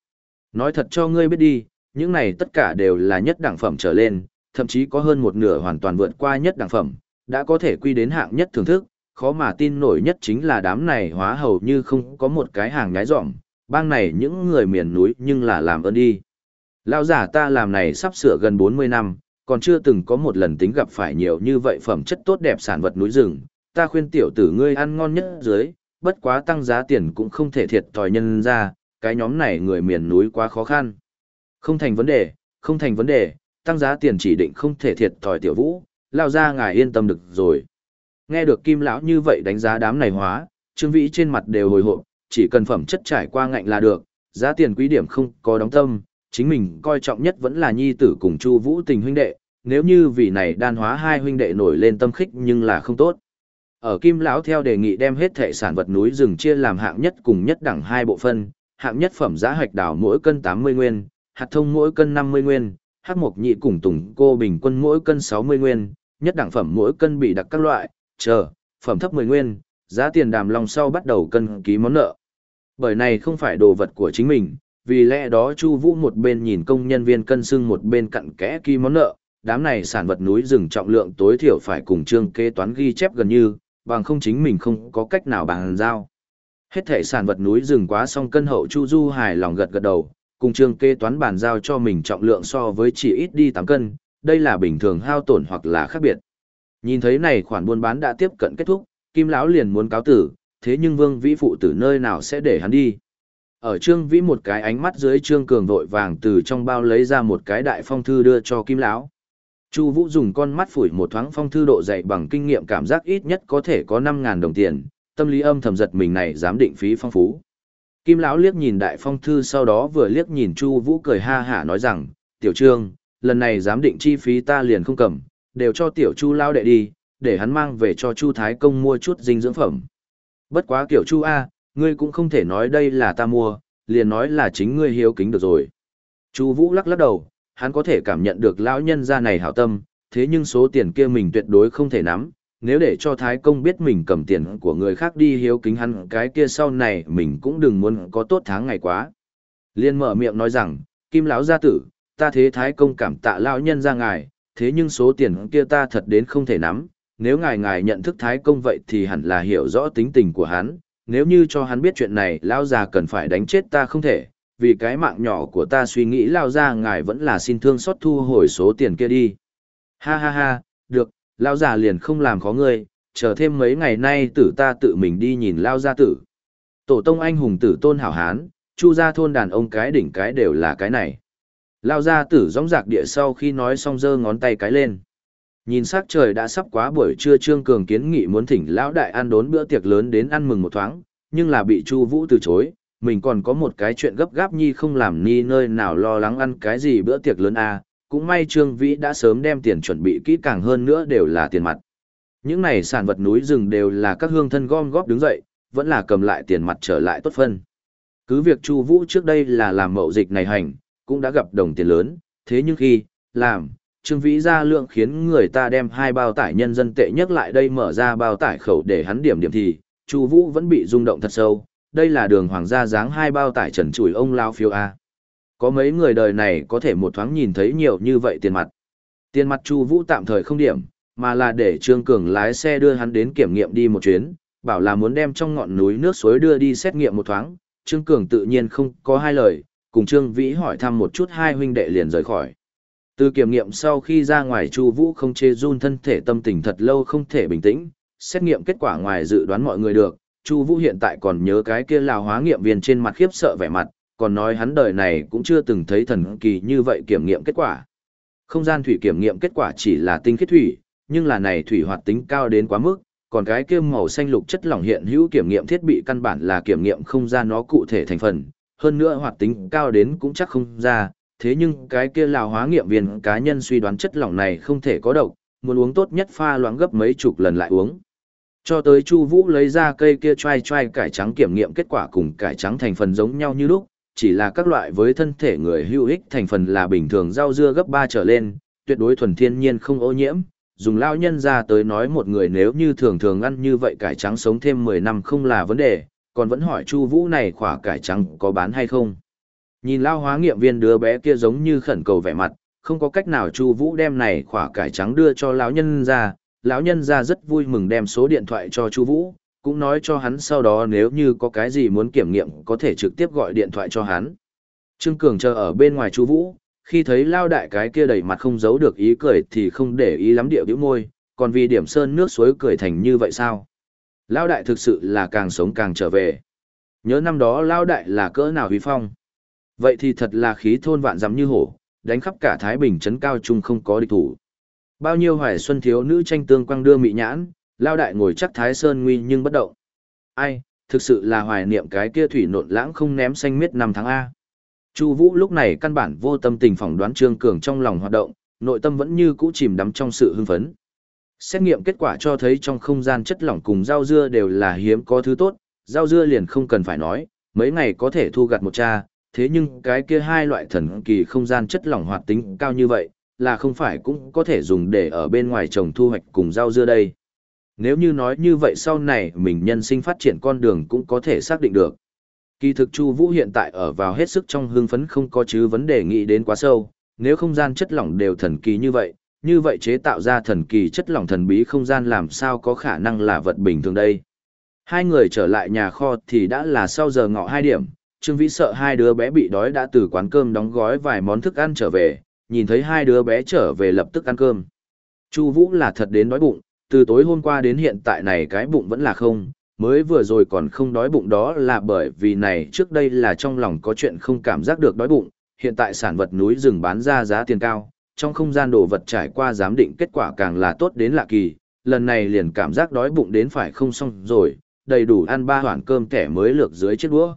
Speaker 1: Nói thật cho ngươi biết đi, những này tất cả đều là nhất đẳng phẩm trở lên, thậm chí có hơn một nửa hoàn toàn vượt qua nhất đẳng phẩm, đã có thể quy đến hạng nhất thưởng thức, khó mà tin nổi nhất chính là đám này hóa hầu như không có một cái hàng nhái dỏm, bang này những người miền núi nhưng là làm ơn đi. Lao giả ta làm này sắp sửa gần 40 năm, còn chưa từng có một lần tính gặp phải nhiều như vậy phẩm chất tốt đẹp sản vật núi rừng, ta khuyên tiểu tử ngươi ăn ngon nhất dưới, bất quá tăng giá tiền cũng không thể thiệt thòi nhân ra, cái nhóm này người miền núi quá khó khăn. Không thành vấn đề, không thành vấn đề, tăng giá tiền chỉ định không thể thiệt thòi tiểu vũ, lao ra ngài yên tâm được rồi. Nghe được kim lão như vậy đánh giá đám này hóa, trương vĩ trên mặt đều hồi hộp, chỉ cần phẩm chất trải qua ngạnh là được, giá tiền quý điểm không có đóng tâm, chính mình coi trọng nhất vẫn là nhi tử cùng chu vũ tình huynh đệ, nếu như vì này đan hóa hai huynh đệ nổi lên tâm khích nhưng là không tốt. Ở Kim lão theo đề nghị đem hết thể sản vật núi rừng chia làm hạng nhất cùng nhất đẳng hai bộ phân, hạng nhất phẩm giá hạch đào mỗi cân 80 nguyên, hạt thông mỗi cân 50 nguyên, hắc mộc nhị cùng tùng cô bình quân mỗi cân 60 nguyên, nhất đẳng phẩm mỗi cân bị đặc các loại, chờ, phẩm thấp 10 nguyên, giá tiền đàm lòng sau bắt đầu cân ký món nợ. Bởi này không phải đồ vật của chính mình, vì lẽ đó Chu Vũ một bên nhìn công nhân viên cân xưng một bên cặn kẽ ký món nợ, đám này sản vật núi rừng trọng lượng tối thiểu phải cùng trương kế toán ghi chép gần như, bằng không chính mình không có cách nào bàn giao. Hết thể sản vật núi rừng quá xong cân hậu Chu Du hài lòng gật gật đầu, cùng trương kê toán bàn giao cho mình trọng lượng so với chỉ ít đi 8 cân, đây là bình thường hao tổn hoặc là khác biệt. Nhìn thấy này khoản buôn bán đã tiếp cận kết thúc, Kim lão liền muốn cáo tử, thế nhưng Vương Vĩ phụ tử nơi nào sẽ để hắn đi. Ở Trương Vĩ một cái ánh mắt dưới Trương Cường vội vàng từ trong bao lấy ra một cái đại phong thư đưa cho Kim lão. Chu Vũ dùng con mắt phủi một thoáng phong thư độ dày bằng kinh nghiệm cảm giác ít nhất có thể có 5000 đồng tiền, tâm lý âm thầm giật mình này dám định phí phong phú. Kim lão liếc nhìn đại phong thư sau đó vừa liếc nhìn Chu Vũ cười ha hả nói rằng, "Tiểu Trương, lần này dám định chi phí ta liền không cầm, đều cho tiểu Chu lão đệ đi, để hắn mang về cho Chu Thái công mua chút dinh dưỡng phẩm." Bất quá tiểu Chu a, ngươi cũng không thể nói đây là ta mua, liền nói là chính ngươi hiếu kính được rồi. Chu Vũ lắc lắc đầu, hắn có thể cảm nhận được lão nhân gia này hảo tâm, thế nhưng số tiền kia mình tuyệt đối không thể nắm, nếu để cho Thái Công biết mình cầm tiền của người khác đi hiếu kính hắn cái kia sau này mình cũng đừng muốn có tốt tháng ngày quá. Liên mở miệng nói rằng, Kim lão gia tử, ta thế Thái Công cảm tạ lão nhân gia ngài, thế nhưng số tiền kia ta thật đến không thể nắm, nếu ngài ngài nhận thức thái công vậy thì hẳn là hiểu rõ tính tình của hắn, nếu như cho hắn biết chuyện này lao già cần phải đánh chết ta không thể, vì cái mạng nhỏ của ta suy nghĩ lao ra ngài vẫn là xin thương xót thu hồi số tiền kia đi. Ha ha ha, được, lao già liền không làm khó ngươi, chờ thêm mấy ngày nay tử ta tự mình đi nhìn lao gia tử. Tổ tông anh hùng tử tôn hảo hán, chu gia thôn đàn ông cái đỉnh cái đều là cái này. Lao gia tử gióng giạc địa sau khi nói xong giơ ngón tay cái lên. Nhìn sắc trời đã sắp quá buổi trưa Trương Cường kiến nghị muốn thỉnh lão đại ăn đốn bữa tiệc lớn đến ăn mừng một thoáng, nhưng là bị Chu Vũ từ chối, mình còn có một cái chuyện gấp gáp nhi không làm ni nơi nào lo lắng ăn cái gì bữa tiệc lớn a, à. cũng may Trương Vĩ đã sớm đem tiền chuẩn bị kỹ càng hơn nữa đều là tiền mặt. Những này sản vật núi rừng đều là các hương thân gom góp đứng dậy, vẫn là cầm lại tiền mặt trở lại tốt phân. Cứ việc Chu Vũ trước đây là làm mậu dịch này hành, cũng đã gặp đồng tiền lớn, thế nhưng khi làm, Trương Vĩ ra lượng khiến người ta đem hai bao tải nhân dân tệ nhất lại đây mở ra bao tải khẩu để hắn điểm điểm thì, Chu Vũ vẫn bị rung động thật sâu, đây là đường hoàng gia dáng hai bao tải trần trụi ông lao phiêu a. Có mấy người đời này có thể một thoáng nhìn thấy nhiều như vậy tiền mặt. Tiền mặt Chu Vũ tạm thời không điểm, mà là để Trương Cường lái xe đưa hắn đến kiểm nghiệm đi một chuyến, bảo là muốn đem trong ngọn núi nước suối đưa đi xét nghiệm một thoáng. Trương Cường tự nhiên không có hai lời, cùng Trương Vĩ hỏi thăm một chút hai huynh đệ liền rời khỏi. Từ kiểm nghiệm sau khi ra ngoài Chu Vũ không chê run thân thể tâm tình thật lâu không thể bình tĩnh, xét nghiệm kết quả ngoài dự đoán mọi người được, Chu Vũ hiện tại còn nhớ cái kia lão hóa nghiệm viên trên mặt khiếp sợ vẻ mặt, còn nói hắn đời này cũng chưa từng thấy thần kỳ như vậy kiểm nghiệm kết quả. Không gian thủy kiểm nghiệm kết quả chỉ là tinh khiết thủy, nhưng là này thủy hoạt tính cao đến quá mức, còn cái kia màu xanh lục chất lỏng hiện hữu kiểm nghiệm thiết bị căn bản là kiểm nghiệm không ra nó cụ thể thành phần, hơn nữa hoạt tính cao đến cũng chắc không ra, thế nhưng cái kia lào hóa nghiệm viên cá nhân suy đoán chất lỏng này không thể có độc, muốn uống tốt nhất pha loãng gấp mấy chục lần lại uống. Cho tới Chu Vũ lấy ra cây kia trai trai cải trắng kiểm nghiệm kết quả cùng cải trắng thành phần giống nhau như lúc, chỉ là các loại với thân thể người hữu ích thành phần là bình thường rau dưa gấp 3 trở lên, tuyệt đối thuần thiên nhiên không ô nhiễm. Dùng lao nhân ra tới nói một người nếu như thường thường ăn như vậy cải trắng sống thêm 10 năm không là vấn đề, còn vẫn hỏi Chu Vũ này quả cải trắng có bán hay không. Nhìn lao hóa nghiệm viên đứa bé kia giống như khẩn cầu vẻ mặt, không có cách nào Chu Vũ đem này quả cải trắng đưa cho lão nhân ra, lão nhân ra rất vui mừng đem số điện thoại cho Chu Vũ, cũng nói cho hắn sau đó nếu như có cái gì muốn kiểm nghiệm có thể trực tiếp gọi điện thoại cho hắn. Trương Cường chờ ở bên ngoài Chu Vũ, khi thấy lao đại cái kia đầy mặt không giấu được ý cười thì không để ý lắm điệu bĩu môi, còn vì điểm sơn nước suối cười thành như vậy sao? Lao đại thực sự là càng sống càng trở về. Nhớ năm đó lao đại là cỡ nào huy phong. Vậy thì thật là khí thôn vạn dám như hổ, đánh khắp cả Thái Bình trấn cao trung không có địch thủ. Bao nhiêu hoài xuân thiếu nữ tranh tương quang đưa mị nhãn, lao đại ngồi chắc thái sơn nguy nhưng bất động. Ai, thực sự là hoài niệm cái kia thủy nộn lãng không ném xanh miết năm tháng A. Chu Vũ lúc này căn bản vô tâm tình phỏng đoán Trương Cường trong lòng hoạt động, nội tâm vẫn như cũ chìm đắm trong sự hưng phấn. Xét nghiệm kết quả cho thấy trong không gian chất lỏng cùng rau dưa đều là hiếm có thứ tốt, rau dưa liền không cần phải nói, mấy ngày có thể thu gặt một cha, thế nhưng cái kia hai loại thần kỳ không gian chất lỏng hoạt tính cao như vậy, là không phải cũng có thể dùng để ở bên ngoài trồng thu hoạch cùng rau dưa đây. Nếu như nói như vậy sau này mình nhân sinh phát triển con đường cũng có thể xác định được. Kỳ thực Chu Vũ hiện tại ở vào hết sức trong hưng phấn không có chứ vấn đề nghĩ đến quá sâu, nếu không gian chất lỏng đều thần kỳ như vậy, như vậy chế tạo ra thần kỳ chất lỏng thần bí không gian làm sao có khả năng là vật bình thường đây. Hai người trở lại nhà kho thì đã là sau giờ ngọ hai điểm, Trương Vĩ sợ hai đứa bé bị đói đã từ quán cơm đóng gói vài món thức ăn trở về, nhìn thấy hai đứa bé trở về lập tức ăn cơm. Chu Vũ là thật đến đói bụng, từ tối hôm qua đến hiện tại này cái bụng vẫn là không, mới vừa rồi còn không đói bụng đó là bởi vì này trước đây là trong lòng có chuyện không cảm giác được đói bụng, hiện tại sản vật núi rừng bán ra giá tiền cao, trong không gian đồ vật trải qua giám định kết quả càng là tốt đến lạ kỳ, lần này liền cảm giác đói bụng đến phải không xong rồi, đầy đủ ăn ba hoàn cơm kẻ mới lược dưới chiếc đũa.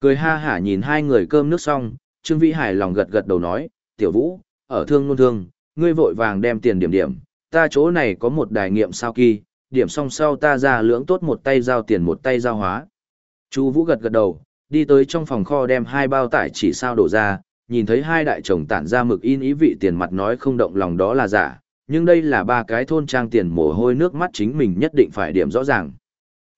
Speaker 1: Cười ha hả nhìn hai người cơm nước xong, Trương Vĩ Hải lòng gật gật đầu nói, tiểu vũ, ở thương nôn thương, ngươi vội vàng đem tiền điểm điểm, ta chỗ này có một đài nghiệm sao kỳ, điểm xong sau ta ra lưỡng tốt một tay giao tiền một tay giao hóa. Chu Vũ gật gật đầu, đi tới trong phòng kho đem hai bao tải chỉ sao đổ ra, nhìn thấy hai đại chồng tản ra mực in ý vị tiền mặt nói không động lòng đó là giả, nhưng đây là ba cái thôn trang tiền mồ hôi nước mắt chính mình nhất định phải điểm rõ ràng.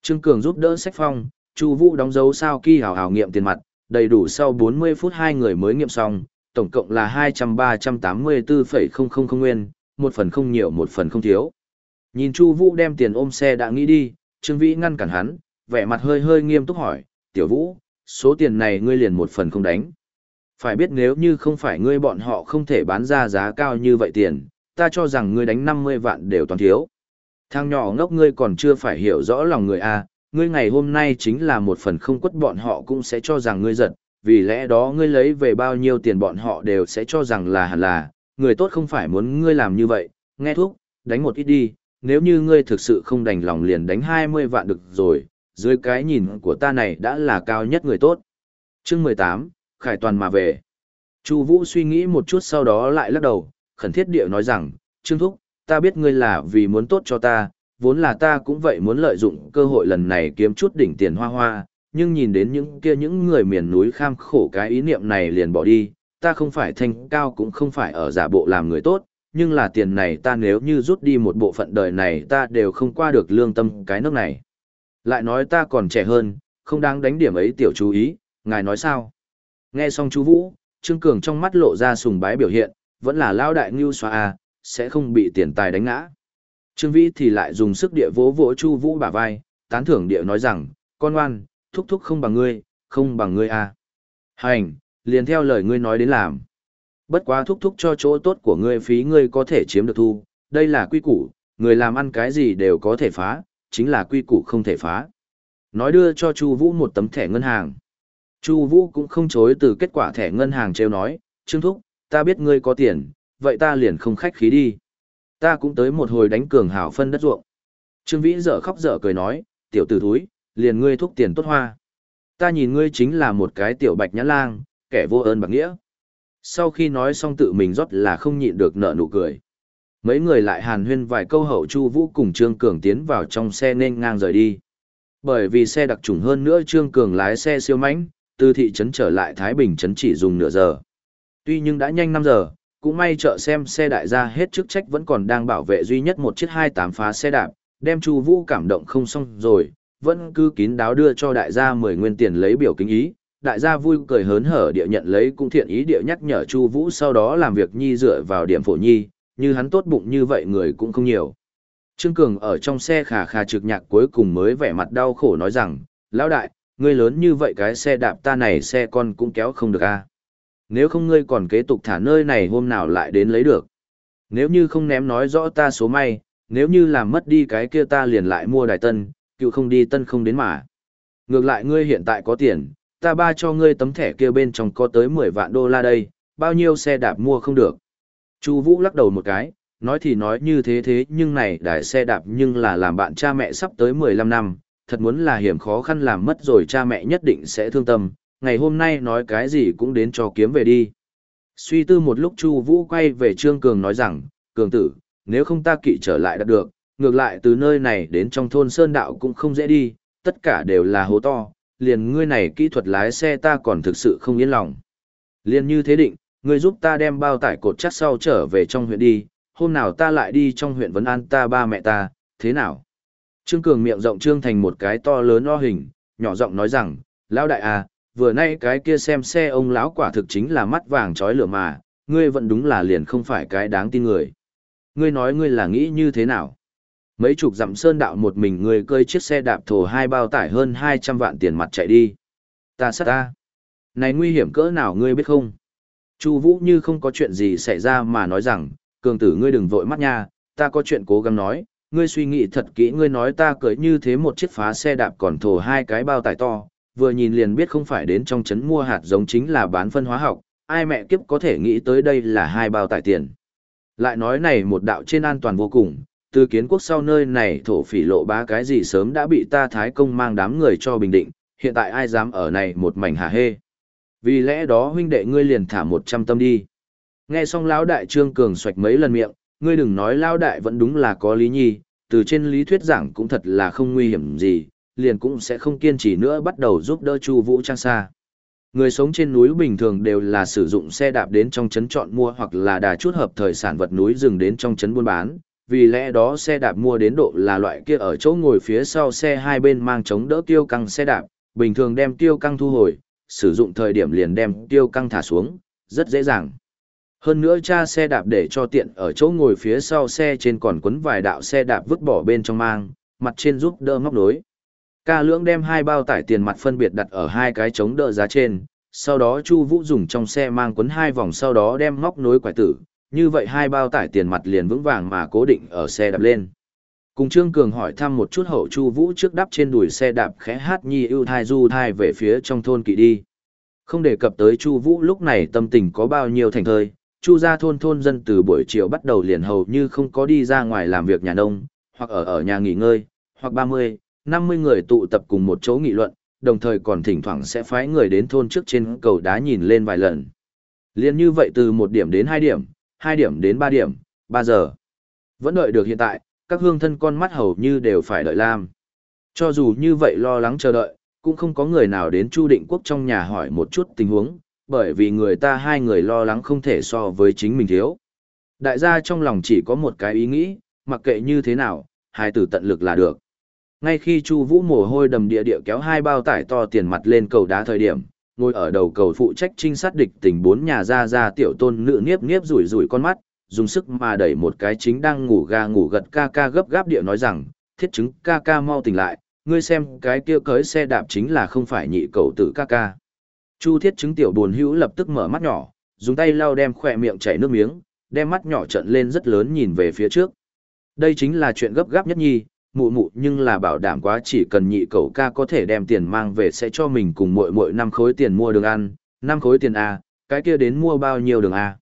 Speaker 1: Trương Cường giúp đỡ sách phong, Chu Vũ đóng dấu sao kỳ hào hào nghiệm tiền mặt, đầy đủ sau 40 phút hai người mới nghiệm xong, tổng cộng là 200-384,000 nguyên, một phần không nhiều một phần không thiếu. Nhìn Chu Vũ đem tiền ôm xe đã nghĩ đi, Trương Vĩ ngăn cản hắn, vẻ mặt hơi hơi nghiêm túc hỏi, "Tiểu Vũ, số tiền này ngươi liền một phần không đánh. Phải biết nếu như không phải ngươi bọn họ không thể bán ra giá cao như vậy tiền, ta cho rằng ngươi đánh 50 vạn đều toàn thiếu. Thằng nhỏ ngốc ngươi còn chưa phải hiểu rõ lòng người a, ngươi ngày hôm nay chính là một phần không quất bọn họ cũng sẽ cho rằng ngươi giật, vì lẽ đó ngươi lấy về bao nhiêu tiền bọn họ đều sẽ cho rằng là hẳn là, người tốt không phải muốn ngươi làm như vậy, nghe thuốc, đánh một ít đi, nếu như ngươi thực sự không đành lòng liền đánh 20 vạn được rồi, dưới cái nhìn của ta này đã là cao nhất người tốt. Chương 18, Khải Toàn mà về. Chu Vũ suy nghĩ một chút sau đó lại lắc đầu, khẩn thiết địa nói rằng, Trương Thúc, ta biết ngươi là vì muốn tốt cho ta, vốn là ta cũng vậy muốn lợi dụng cơ hội lần này kiếm chút đỉnh tiền hoa hoa, nhưng nhìn đến những kia những người miền núi kham khổ cái ý niệm này liền bỏ đi, ta không phải thanh cao cũng không phải ở giả bộ làm người tốt, nhưng là tiền này ta nếu như rút đi một bộ phận đời này ta đều không qua được lương tâm cái nước này. Lại nói ta còn trẻ hơn, không đáng đánh điểm ấy tiểu chú ý, ngài nói sao? Nghe xong chú Vũ, Trương Cường trong mắt lộ ra sùng bái biểu hiện, vẫn là lao đại ngưu xoa a, sẽ không bị tiền tài đánh ngã. Trương Vĩ thì lại dùng sức địa vỗ vỗ Chu Vũ bả vai, tán thưởng địa nói rằng, con ngoan, thúc thúc không bằng ngươi, không bằng ngươi a. Hành, liền theo lời ngươi nói đến làm. Bất quá thúc thúc cho chỗ tốt của ngươi phí ngươi có thể chiếm được thu, đây là quy củ, người làm ăn cái gì đều có thể phá, chính là quy củ không thể phá. Nói đưa cho Chu Vũ một tấm thẻ ngân hàng. Chu Vũ cũng không chối từ kết quả thẻ ngân hàng treo nói, "Trương thúc, ta biết ngươi có tiền, vậy ta liền không khách khí đi. Ta cũng tới một hồi đánh cường hảo phân đất ruộng." Trương Vĩ dở khóc dở cười nói, "Tiểu tử thúi, liền ngươi thúc tiền tốt hoa. Ta nhìn ngươi chính là một cái tiểu bạch nhã lang, kẻ vô ơn bạc nghĩa." Sau khi nói xong tự mình rót là không nhịn được nợ nụ cười. Mấy người lại hàn huyên vài câu hậu Chu Vũ cùng Trương Cường tiến vào trong xe nên ngang rời đi. Bởi vì xe đặc trùng hơn nữa Trương Cường lái xe siêu mãnh, từ thị trấn trở lại Thái Bình trấn chỉ dùng nửa giờ. Tuy nhưng đã nhanh 5 giờ, cũng may chợ xem xe đại gia hết chức trách vẫn còn đang bảo vệ duy nhất một chiếc 28 phá xe đạp, đem Chu Vũ cảm động không xong rồi, vẫn cứ kín đáo đưa cho đại gia 10 nguyên tiền lấy biểu kính ý, đại gia vui cười hớn hở địa nhận lấy cũng thiện ý địa nhắc nhở Chu Vũ sau đó làm việc nhi dựa vào điểm phổ nhi, như hắn tốt bụng như vậy người cũng không nhiều. Trương Cường ở trong xe khà khà trực nhạc cuối cùng mới vẻ mặt đau khổ nói rằng, lão đại, ngươi lớn như vậy cái xe đạp ta này xe con cũng kéo không được a. Nếu không ngươi còn kế tục thả nơi này hôm nào lại đến lấy được. Nếu như không ném nói rõ ta số may, nếu như làm mất đi cái kia ta liền lại mua đài tân, cựu không đi tân không đến mà. Ngược lại ngươi hiện tại có tiền, ta ba cho ngươi tấm thẻ kia bên trong có tới 10 vạn đô la đây, bao nhiêu xe đạp mua không được. Chu Vũ lắc đầu một cái, nói thì nói như thế thế nhưng này đài xe đạp nhưng là làm bạn cha mẹ sắp tới 15 năm, thật muốn là hiểm khó khăn làm mất rồi cha mẹ nhất định sẽ thương tâm, ngày hôm nay nói cái gì cũng đến cho kiếm về đi. Suy tư một lúc Chu Vũ quay về Trương Cường nói rằng, Cường tử, nếu không ta kỵ trở lại đã được, ngược lại từ nơi này đến trong thôn Sơn Đạo cũng không dễ đi, tất cả đều là hố to, liền ngươi này kỹ thuật lái xe ta còn thực sự không yên lòng. Liên như thế định, ngươi giúp ta đem bao tải cột chắc sau trở về trong huyện đi, hôm nào ta lại đi trong huyện vấn an ta ba mẹ ta, thế nào? Trương Cường miệng rộng trương thành một cái to lớn o hình, nhỏ giọng nói rằng, lão đại à, vừa nay cái kia xem xe ông lão quả thực chính là mắt vàng trói lửa mà, ngươi vẫn đúng là liền không phải cái đáng tin người. Ngươi nói ngươi là nghĩ như thế nào? Mấy chục dặm sơn đạo một mình ngươi cơi chiếc xe đạp thổ hai bao tải hơn 200 vạn tiền mặt chạy đi. Ta sát ta. Này nguy hiểm cỡ nào ngươi biết không? Chu Vũ như không có chuyện gì xảy ra mà nói rằng, cường tử ngươi đừng vội mắt nha, ta có chuyện cố gắng nói, ngươi suy nghĩ thật kỹ ngươi nói ta cưới như thế một chiếc phá xe đạp còn thổ hai cái bao tải to, vừa nhìn liền biết không phải đến trong trấn mua hạt giống chính là bán phân hóa học, ai mẹ kiếp có thể nghĩ tới đây là hai bao tải tiền. Lại nói này một đạo trên an toàn vô cùng, từ kiến quốc sau nơi này thổ phỉ lộ ba cái gì sớm đã bị ta thái công mang đám người cho bình định, hiện tại ai dám ở này một mảnh hà hê. Vì lẽ đó huynh đệ ngươi liền thả một trăm tâm đi. Nghe xong lão đại trương cường xoạch mấy lần miệng, ngươi đừng nói lão đại vẫn đúng là có lý nhi, từ trên lý thuyết giảng cũng thật là không nguy hiểm gì, liền cũng sẽ không kiên trì nữa bắt đầu giúp đỡ Chu Vũ Trang xa. Người sống trên núi bình thường đều là sử dụng xe đạp đến trong trấn chọn mua hoặc là đà chút hợp thời sản vật núi rừng đến trong trấn buôn bán, vì lẽ đó xe đạp mua đến độ là loại kia ở chỗ ngồi phía sau xe hai bên mang chống đỡ tiêu căng xe đạp, bình thường đem tiêu căng thu hồi, sử dụng thời điểm liền đem tiêu căng thả xuống, rất dễ dàng. Hơn nữa cha xe đạp để cho tiện ở chỗ ngồi phía sau xe trên còn quấn vài đạo xe đạp vứt bỏ bên trong mang, mặt trên giúp đỡ móc nối. Ca lưỡng đem hai bao tải tiền mặt phân biệt đặt ở hai cái chống đỡ giá trên, sau đó Chu Vũ dùng trong xe mang quấn hai vòng sau đó đem móc nối quải tử, như vậy hai bao tải tiền mặt liền vững vàng mà cố định ở xe đạp lên. Cùng Trương Cường hỏi thăm một chút hậu Chu Vũ trước đắp trên đùi xe đạp khẽ hát nhi ưu thai du thai về phía trong thôn kỵ đi. Không đề cập tới Chu Vũ lúc này tâm tình có bao nhiêu thành thơi, Chu gia thôn thôn dân từ buổi chiều bắt đầu liền hầu như không có đi ra ngoài làm việc nhà nông, hoặc ở ở nhà nghỉ ngơi, hoặc 30, 50 người tụ tập cùng một chỗ nghị luận, đồng thời còn thỉnh thoảng sẽ phái người đến thôn trước trên cầu đá nhìn lên vài lần. Liên như vậy từ một điểm đến hai điểm, hai điểm đến ba điểm, ba giờ. Vẫn đợi được hiện tại, các hương thân con mắt hầu như đều phải đợi lam. Cho dù như vậy lo lắng chờ đợi, cũng không có người nào đến Chu Định Quốc trong nhà hỏi một chút tình huống, bởi vì người ta hai người lo lắng không thể so với chính mình thiếu. Đại gia trong lòng chỉ có một cái ý nghĩ, mặc kệ như thế nào, hai tử tận lực là được. Ngay khi Chu Vũ mồ hôi đầm địa địa kéo hai bao tải to tiền mặt lên cầu đá thời điểm, ngồi ở đầu cầu phụ trách trinh sát địch tình bốn nhà ra ra tiểu tôn nữ niếp niếp rủi rủi con mắt, dùng sức mà đẩy một cái chính đang ngủ ga ngủ gật ca ca gấp gáp địa nói rằng, thiết chứng ca ca mau tỉnh lại, ngươi xem cái kia cưới xe đạp chính là không phải nhị cầu tử ca ca. Chu thiết chứng tiểu buồn hữu lập tức mở mắt nhỏ, dùng tay lau đem khỏe miệng chảy nước miếng, đem mắt nhỏ trận lên rất lớn nhìn về phía trước. Đây chính là chuyện gấp gáp nhất nhi, mụ mụ nhưng là bảo đảm quá chỉ cần nhị cậu ca có thể đem tiền mang về sẽ cho mình cùng mội mội năm khối tiền mua đường ăn, năm khối tiền A, cái kia đến mua bao nhiêu đường A.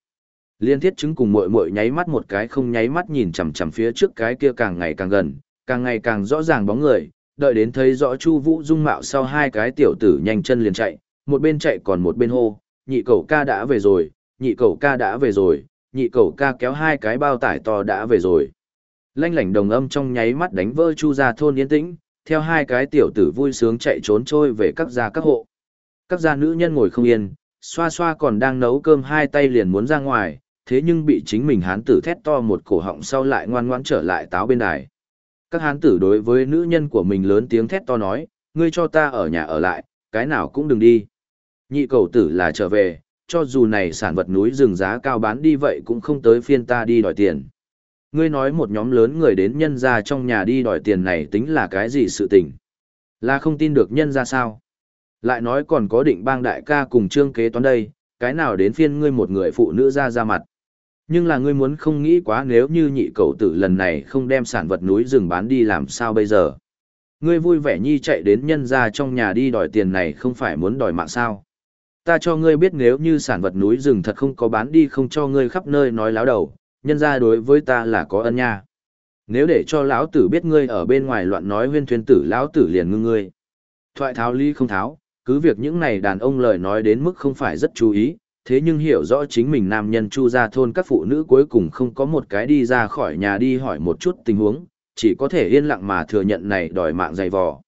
Speaker 1: Liên thiết chứng cùng mội mội nháy mắt một cái không nháy mắt nhìn chằm chằm phía trước cái kia càng ngày càng gần, càng ngày càng rõ ràng bóng người, đợi đến thấy rõ Chu Vũ dung mạo sau hai cái tiểu tử nhanh chân liền chạy, một bên chạy còn một bên hô, nhị cậu ca đã về rồi, nhị cậu ca đã về rồi, nhị cậu ca kéo hai cái bao tải to đã về rồi. Lanh lảnh đồng âm trong nháy mắt đánh vỡ chu gia thôn yên tĩnh, theo hai cái tiểu tử vui sướng chạy trốn trôi về các gia các hộ. Các gia nữ nhân ngồi không yên, xoa xoa còn đang nấu cơm hai tay liền muốn ra ngoài, thế nhưng bị chính mình hán tử thét to một cổ họng sau lại ngoan ngoãn trở lại táo bên đài. Các hán tử đối với nữ nhân của mình lớn tiếng thét to nói, ngươi cho ta ở nhà ở lại, cái nào cũng đừng đi. Nhị cầu tử là trở về, cho dù này sản vật núi rừng giá cao bán đi vậy cũng không tới phiên ta đi đòi tiền. Ngươi nói một nhóm lớn người đến nhân ra trong nhà đi đòi tiền này tính là cái gì sự tình? Là không tin được nhân ra sao? Lại nói còn có định bang đại ca cùng trương kế toán đây, cái nào đến phiên ngươi một người phụ nữ ra ra mặt. Nhưng là ngươi muốn không nghĩ quá nếu như nhị cậu tử lần này không đem sản vật núi rừng bán đi làm sao bây giờ. Ngươi vui vẻ nhi chạy đến nhân ra trong nhà đi đòi tiền này không phải muốn đòi mạng sao. Ta cho ngươi biết nếu như sản vật núi rừng thật không có bán đi không cho ngươi khắp nơi nói láo đầu, nhân ra đối với ta là có ân nha. Nếu để cho lão tử biết ngươi ở bên ngoài loạn nói huyên thuyên tử lão tử liền ngưng ngươi. Thoại tháo ly không tháo, cứ việc những này đàn ông lời nói đến mức không phải rất chú ý, thế nhưng hiểu rõ chính mình nam nhân chu ra thôn các phụ nữ cuối cùng không có một cái đi ra khỏi nhà đi hỏi một chút tình huống, chỉ có thể yên lặng mà thừa nhận này đòi mạng dày vò.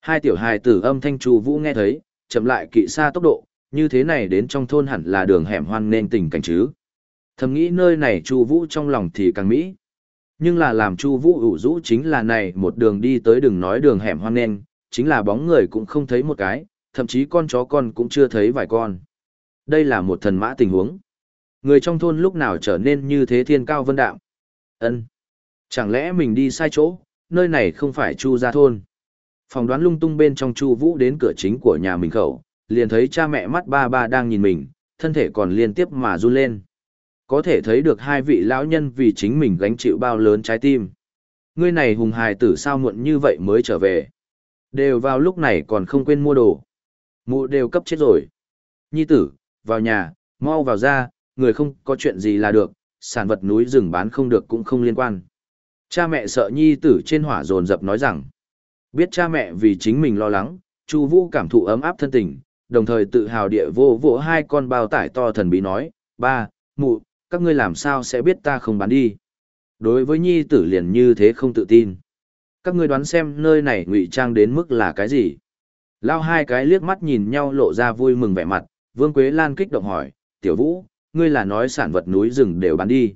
Speaker 1: Hai tiểu hài tử âm thanh chu vũ nghe thấy, chậm lại kỵ xa tốc độ, như thế này đến trong thôn hẳn là đường hẻm hoang nên tình cảnh chứ. Thầm nghĩ nơi này Chu Vũ trong lòng thì càng mỹ. Nhưng là làm Chu Vũ ủ rũ chính là này một đường đi tới đừng nói đường hẻm hoang nên, chính là bóng người cũng không thấy một cái, thậm chí con chó con cũng chưa thấy vài con. Đây là một thần mã tình huống. Người trong thôn lúc nào trở nên như thế thiên cao vân đạo Ân, Chẳng lẽ mình đi sai chỗ, nơi này không phải Chu gia thôn? Phòng đoán lung tung bên trong Chu Vũ đến cửa chính của nhà mình khẩu, liền thấy cha mẹ mắt ba ba đang nhìn mình, thân thể còn liên tiếp mà run lên. Có thể thấy được hai vị lão nhân vì chính mình gánh chịu bao lớn trái tim. Ngươi này hùng hài tử sao muộn như vậy mới trở về. Đều vào lúc này còn không quên mua đồ. Mụ đều cấp chết rồi. Nhi tử, vào nhà, mau vào ra, người không có chuyện gì là được, sản vật núi rừng bán không được cũng không liên quan. Cha mẹ sợ nhi tử trên hỏa dồn dập nói rằng, biết cha mẹ vì chính mình lo lắng, Chu Vũ cảm thụ ấm áp thân tình, đồng thời tự hào địa vô vỗ hai con bao tải to thần bí nói, ba, mụ, các ngươi làm sao sẽ biết ta không bán đi. Đối với nhi tử liền như thế không tự tin. Các ngươi đoán xem nơi này ngụy trang đến mức là cái gì. Lao hai cái liếc mắt nhìn nhau lộ ra vui mừng vẻ mặt, Vương Quế Lan kích động hỏi, tiểu vũ, ngươi là nói sản vật núi rừng đều bán đi.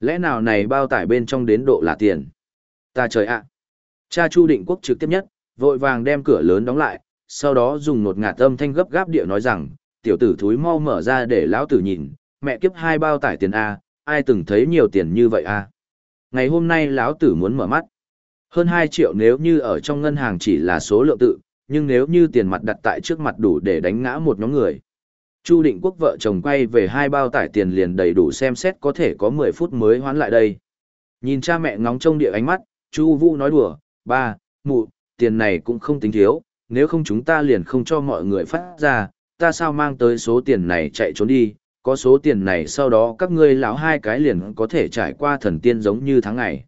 Speaker 1: Lẽ nào này bao tải bên trong đến độ là tiền? Ta trời ạ! Cha Chu Định Quốc trực tiếp nhất, vội vàng đem cửa lớn đóng lại, sau đó dùng một ngạt âm thanh gấp gáp địa nói rằng, tiểu tử thúi mau mở ra để lão tử nhìn, mẹ kiếp hai bao tải tiền A, ai từng thấy nhiều tiền như vậy A. Ngày hôm nay lão tử muốn mở mắt. Hơn hai triệu nếu như ở trong ngân hàng chỉ là số lượng tự, nhưng nếu như tiền mặt đặt tại trước mặt đủ để đánh ngã một nhóm người. Chu Định Quốc vợ chồng quay về hai bao tải tiền liền đầy đủ xem xét có thể có 10 phút mới hoán lại đây. Nhìn cha mẹ ngóng trông địa ánh mắt, Chu Vũ nói đùa, ba, mụ, tiền này cũng không tính thiếu, nếu không chúng ta liền không cho mọi người phát ra, ta sao mang tới số tiền này chạy trốn đi, có số tiền này sau đó các ngươi lão hai cái liền có thể trải qua thần tiên giống như tháng ngày.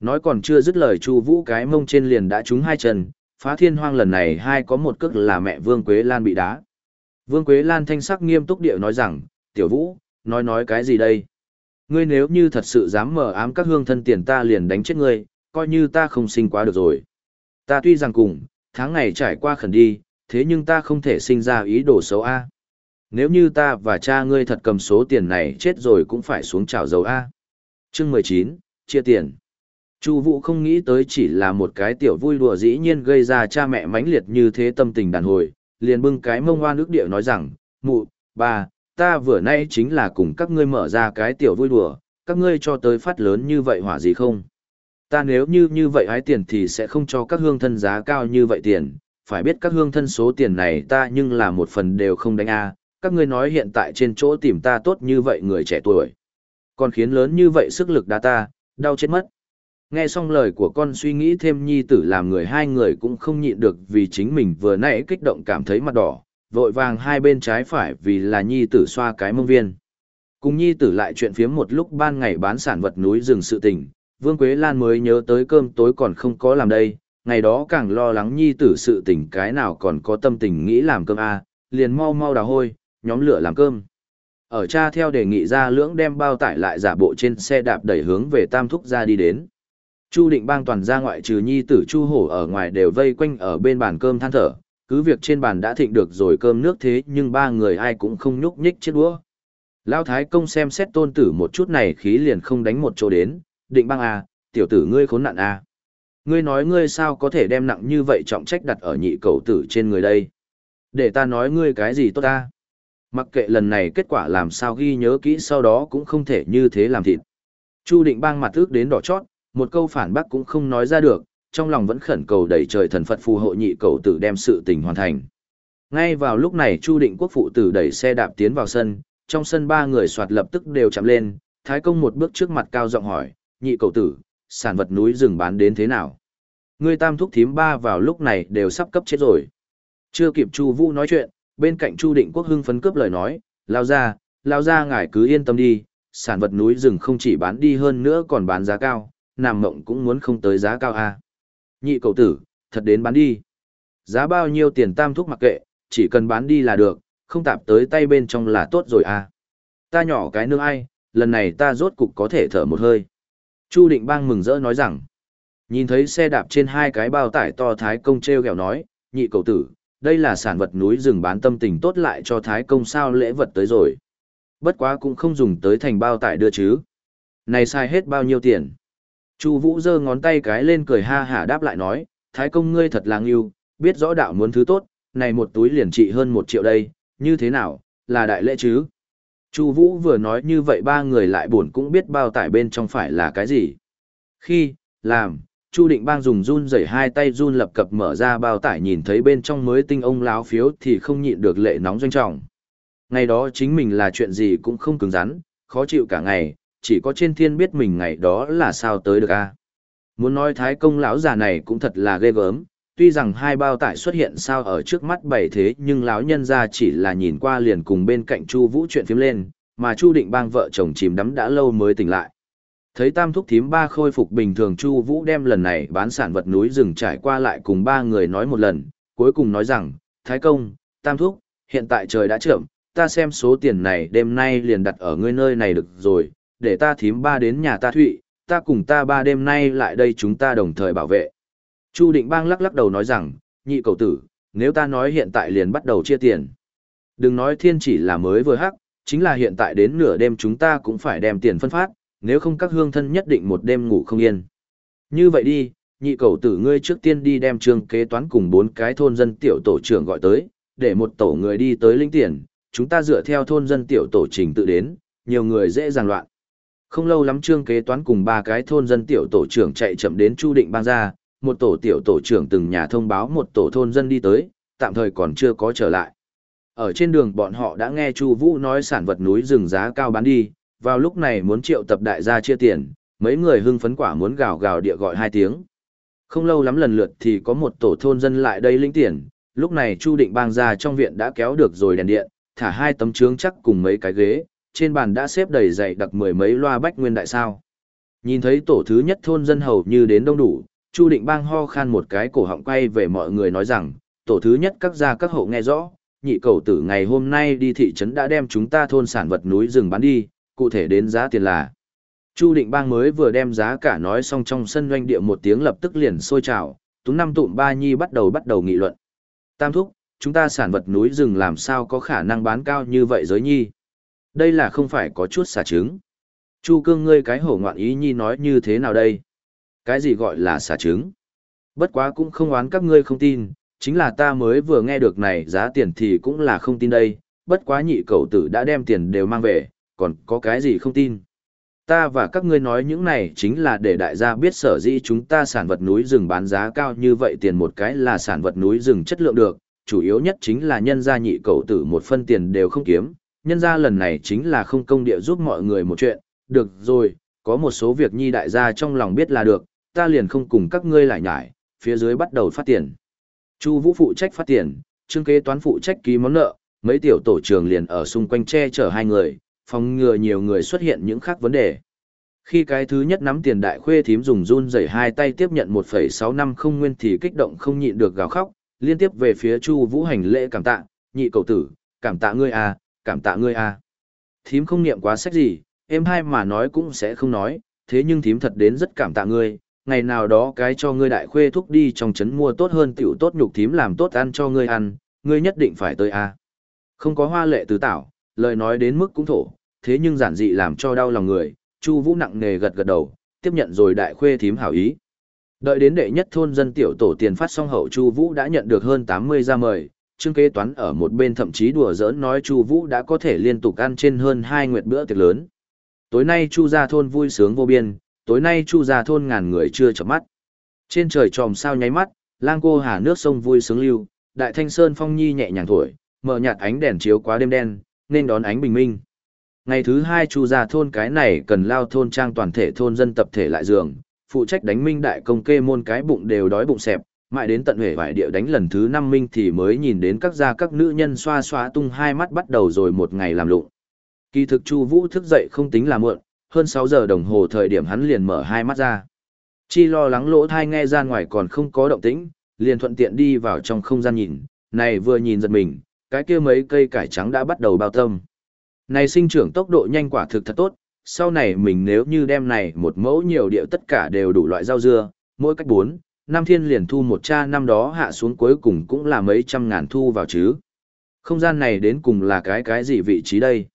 Speaker 1: Nói còn chưa dứt lời Chu Vũ cái mông trên liền đã trúng hai chân, phá thiên hoang lần này hai có một cước là mẹ Vương Quế Lan bị đá. Vương Quế Lan thanh sắc nghiêm túc địa nói rằng, tiểu vũ, nói nói cái gì đây? Ngươi nếu như thật sự dám mở ám các hương thân tiền ta liền đánh chết ngươi, coi như ta không sinh quá được rồi. Ta tuy rằng cùng, tháng ngày trải qua khẩn đi, thế nhưng ta không thể sinh ra ý đồ xấu A. Nếu như ta và cha ngươi thật cầm số tiền này chết rồi cũng phải xuống trào dầu A. Chương mười chín chia tiền. Chu Vũ không nghĩ tới chỉ là một cái tiểu vui đùa dĩ nhiên gây ra cha mẹ mãnh liệt như thế tâm tình đàn hồi, liền bưng cái mông oan nước địa nói rằng, mụ, ba, ta vừa nay chính là cùng các ngươi mở ra cái tiểu vui đùa, các ngươi cho tới phát lớn như vậy hỏa gì không? Ta nếu như như vậy hái tiền thì sẽ không cho các hương thân giá cao như vậy tiền, phải biết các hương thân số tiền này ta nhưng là một phần đều không đánh a các ngươi nói hiện tại trên chỗ tìm ta tốt như vậy người trẻ tuổi. Còn khiến lớn như vậy sức lực đá ta, đau chết mất. Nghe xong lời của con suy nghĩ thêm nhi tử làm người hai người cũng không nhịn được vì chính mình vừa nãy kích động cảm thấy mặt đỏ, vội vàng hai bên trái phải vì là nhi tử xoa cái mông viên. Cùng nhi tử lại chuyện phiếm một lúc ban ngày bán sản vật núi rừng sự tình, Vương Quế Lan mới nhớ tới cơm tối còn không có làm đây, ngày đó càng lo lắng nhi tử sự tình cái nào còn có tâm tình nghĩ làm cơm a liền mau mau đào hôi, nhóm lửa làm cơm. Ở cha theo đề nghị ra lưỡng đem bao tải lại giả bộ trên xe đạp đẩy hướng về Tam Thúc ra đi đến. Chu định bang toàn ra ngoại trừ nhi tử Chu hổ ở ngoài đều vây quanh ở bên bàn cơm than thở, cứ việc trên bàn đã thịnh được rồi cơm nước thế nhưng ba người ai cũng không nhúc nhích chiếc đũa. lão Thái Công xem xét tôn tử một chút này khí liền không đánh một chỗ đến, định băng à, tiểu tử ngươi khốn nạn à. Ngươi nói ngươi sao có thể đem nặng như vậy trọng trách đặt ở nhị cầu tử trên người đây. Để ta nói ngươi cái gì tốt ta. Mặc kệ lần này kết quả làm sao ghi nhớ kỹ sau đó cũng không thể như thế làm thịt. Chu định bang mặt ước đến đỏ chót, một câu phản bác cũng không nói ra được, trong lòng vẫn khẩn cầu đẩy trời thần Phật phù hộ nhị cầu tử đem sự tình hoàn thành. Ngay vào lúc này Chu Định Quốc phụ tử đẩy xe đạp tiến vào sân, trong sân ba người soạt lập tức đều chạm lên, Thái công một bước trước mặt cao giọng hỏi, nhị cầu tử, sản vật núi rừng bán đến thế nào? Người tam thúc thím ba vào lúc này đều sắp cấp chết rồi. Chưa kịp Chu Vũ nói chuyện, bên cạnh Chu Định Quốc hưng phấn cướp lời nói, lao ra, lao ra ngài cứ yên tâm đi, sản vật núi rừng không chỉ bán đi hơn nữa còn bán giá cao, nằm mộng cũng muốn không tới giá cao a. À. Nhị cầu tử, thật đến bán đi. Giá bao nhiêu tiền tam thúc mặc kệ, chỉ cần bán đi là được, không tạp tới tay bên trong là tốt rồi à. Ta nhỏ cái nương ai, lần này ta rốt cục có thể thở một hơi. Chu định bang mừng rỡ nói rằng, nhìn thấy xe đạp trên hai cái bao tải to thái công treo gẹo nói, nhị cầu tử, đây là sản vật núi rừng bán tâm tình tốt lại cho thái công sao lễ vật tới rồi. Bất quá cũng không dùng tới thành bao tải đưa chứ. Này sai hết bao nhiêu tiền. Chu Vũ giơ ngón tay cái lên cười ha hả đáp lại nói, Thái công ngươi thật là ngưu, biết rõ đạo muốn thứ tốt, này một túi liền trị hơn một triệu đây, như thế nào, là đại lễ chứ? Chu Vũ vừa nói như vậy ba người lại buồn cũng biết bao tải bên trong phải là cái gì. Khi, làm, Chu Định Bang dùng run rẩy hai tay run lập cập mở ra bao tải nhìn thấy bên trong mới tinh ông láo phiếu thì không nhịn được lệ nóng doanh trọng. Ngày đó chính mình là chuyện gì cũng không cứng rắn, khó chịu cả ngày, chỉ có trên thiên biết mình ngày đó là sao tới được a muốn nói thái công lão già này cũng thật là ghê gớm tuy rằng hai bao tải xuất hiện sao ở trước mắt bảy thế nhưng lão nhân ra chỉ là nhìn qua liền cùng bên cạnh chu vũ chuyện phím lên mà chu định bang vợ chồng chìm đắm đã lâu mới tỉnh lại thấy tam thúc thím ba khôi phục bình thường chu vũ đem lần này bán sản vật núi rừng trải qua lại cùng ba người nói một lần cuối cùng nói rằng thái công tam thúc hiện tại trời đã trượm ta xem số tiền này đêm nay liền đặt ở ngươi nơi này được rồi để ta thím ba đến nhà ta thụy, ta cùng ta ba đêm nay lại đây chúng ta đồng thời bảo vệ. Chu Định Bang lắc lắc đầu nói rằng, nhị cầu tử, nếu ta nói hiện tại liền bắt đầu chia tiền. Đừng nói thiên chỉ là mới vừa hắc, chính là hiện tại đến nửa đêm chúng ta cũng phải đem tiền phân phát, nếu không các hương thân nhất định một đêm ngủ không yên. Như vậy đi, nhị cầu tử ngươi trước tiên đi đem trường kế toán cùng bốn cái thôn dân tiểu tổ trưởng gọi tới, để một tổ người đi tới lĩnh tiền, chúng ta dựa theo thôn dân tiểu tổ trình tự đến, nhiều người dễ dàng loạn. Không lâu lắm trương kế toán cùng ba cái thôn dân tiểu tổ trưởng chạy chậm đến Chu Định Bang ra, một tổ tiểu tổ trưởng từng nhà thông báo một tổ thôn dân đi tới, tạm thời còn chưa có trở lại. Ở trên đường bọn họ đã nghe Chu Vũ nói sản vật núi rừng giá cao bán đi, vào lúc này muốn triệu tập đại gia chia tiền, mấy người hưng phấn quả muốn gào gào địa gọi hai tiếng. Không lâu lắm lần lượt thì có một tổ thôn dân lại đây lĩnh tiền, lúc này Chu Định Bang ra trong viện đã kéo được rồi đèn điện, thả hai tấm trướng chắc cùng mấy cái ghế, trên bàn đã xếp đầy dày đặc mười mấy loa bách nguyên đại sao. Nhìn thấy tổ thứ nhất thôn dân hầu như đến đông đủ, Chu Định Bang ho khan một cái cổ họng quay về mọi người nói rằng, tổ thứ nhất các gia các hộ nghe rõ, nhị cầu tử ngày hôm nay đi thị trấn đã đem chúng ta thôn sản vật núi rừng bán đi, cụ thể đến giá tiền là. Chu Định Bang mới vừa đem giá cả nói xong trong sân doanh địa một tiếng lập tức liền sôi trào, tú năm tụm ba nhi bắt đầu bắt đầu nghị luận. Tam thúc, chúng ta sản vật núi rừng làm sao có khả năng bán cao như vậy giới nhi. Đây là không phải có chút xả trứng. Chu cương ngươi cái hổ ngoạn ý nhi nói như thế nào đây? Cái gì gọi là xả trứng? Bất quá cũng không oán các ngươi không tin, chính là ta mới vừa nghe được này giá tiền thì cũng là không tin đây, bất quá nhị cậu tử đã đem tiền đều mang về, còn có cái gì không tin. Ta và các ngươi nói những này chính là để đại gia biết sở dĩ chúng ta sản vật núi rừng bán giá cao như vậy tiền một cái là sản vật núi rừng chất lượng được, chủ yếu nhất chính là nhân gia nhị cậu tử một phân tiền đều không kiếm, nhân gia lần này chính là không công địa giúp mọi người một chuyện, được rồi, có một số việc nhi đại gia trong lòng biết là được, ta liền không cùng các ngươi lại nhải, phía dưới bắt đầu phát tiền. Chu Vũ phụ trách phát tiền, Trương Kế toán phụ trách ký món nợ, mấy tiểu tổ trưởng liền ở xung quanh che chở hai người, phòng ngừa nhiều người xuất hiện những khác vấn đề. Khi cái thứ nhất nắm tiền đại khuê thím dùng run rẩy hai tay tiếp nhận 1,650 nguyên thì kích động không nhịn được gào khóc, liên tiếp về phía Chu Vũ hành lễ cảm tạ, nhị cầu tử, cảm tạ ngươi a, cảm tạ ngươi a. Thím không niệm quá sách gì, em hai mà nói cũng sẽ không nói, thế nhưng thím thật đến rất cảm tạ ngươi, ngày nào đó cái cho ngươi đại khuê thúc đi trong trấn mua tốt hơn tiểu tốt nhục thím làm tốt ăn cho ngươi ăn, ngươi nhất định phải tới a. Không có hoa lệ tứ tảo, lời nói đến mức cũng thổ, thế nhưng giản dị làm cho đau lòng người, Chu Vũ nặng nề gật gật đầu, tiếp nhận rồi đại khuê thím hảo ý. Đợi đến đệ nhất thôn dân tiểu tổ tiền phát xong hậu Chu Vũ đã nhận được hơn 80 gia mời, Trương Kế Toán ở một bên thậm chí đùa giỡn nói Chu Vũ đã có thể liên tục ăn trên hơn 2 nguyệt bữa tiệc lớn. Tối nay Chu gia thôn vui sướng vô biên, tối nay Chu gia thôn ngàn người chưa chợp mắt. Trên trời tròm sao nháy mắt, lang cô hà nước sông vui sướng lưu, đại thanh sơn phong nhi nhẹ nhàng thổi, mở nhạt ánh đèn chiếu quá đêm đen, nên đón ánh bình minh. Ngày thứ hai Chu gia thôn cái này cần lao thôn trang toàn thể thôn dân tập thể lại giường, phụ trách đánh minh đại công kê môn cái bụng đều đói bụng xẹp, mãi đến tận huệ vải địa đánh lần thứ năm minh thì mới nhìn đến các gia các nữ nhân xoa xoa tung hai mắt bắt đầu rồi một ngày làm lụng. Kỳ thực Chu Vũ thức dậy không tính là muộn, hơn 6 giờ đồng hồ thời điểm hắn liền mở hai mắt ra. Chi lo lắng lỗ thai nghe ra ngoài còn không có động tĩnh, liền thuận tiện đi vào trong không gian nhìn, này vừa nhìn giật mình, cái kia mấy cây cải trắng đã bắt đầu bao tâm. Này sinh trưởng tốc độ nhanh quả thực thật tốt, sau này mình nếu như đem này một mẫu nhiều địa tất cả đều đủ loại rau dưa, mỗi cách 4, năm thiên liền thu một cha năm đó hạ xuống cuối cùng cũng là mấy trăm ngàn thu vào chứ. Không gian này đến cùng là cái cái gì vị trí đây?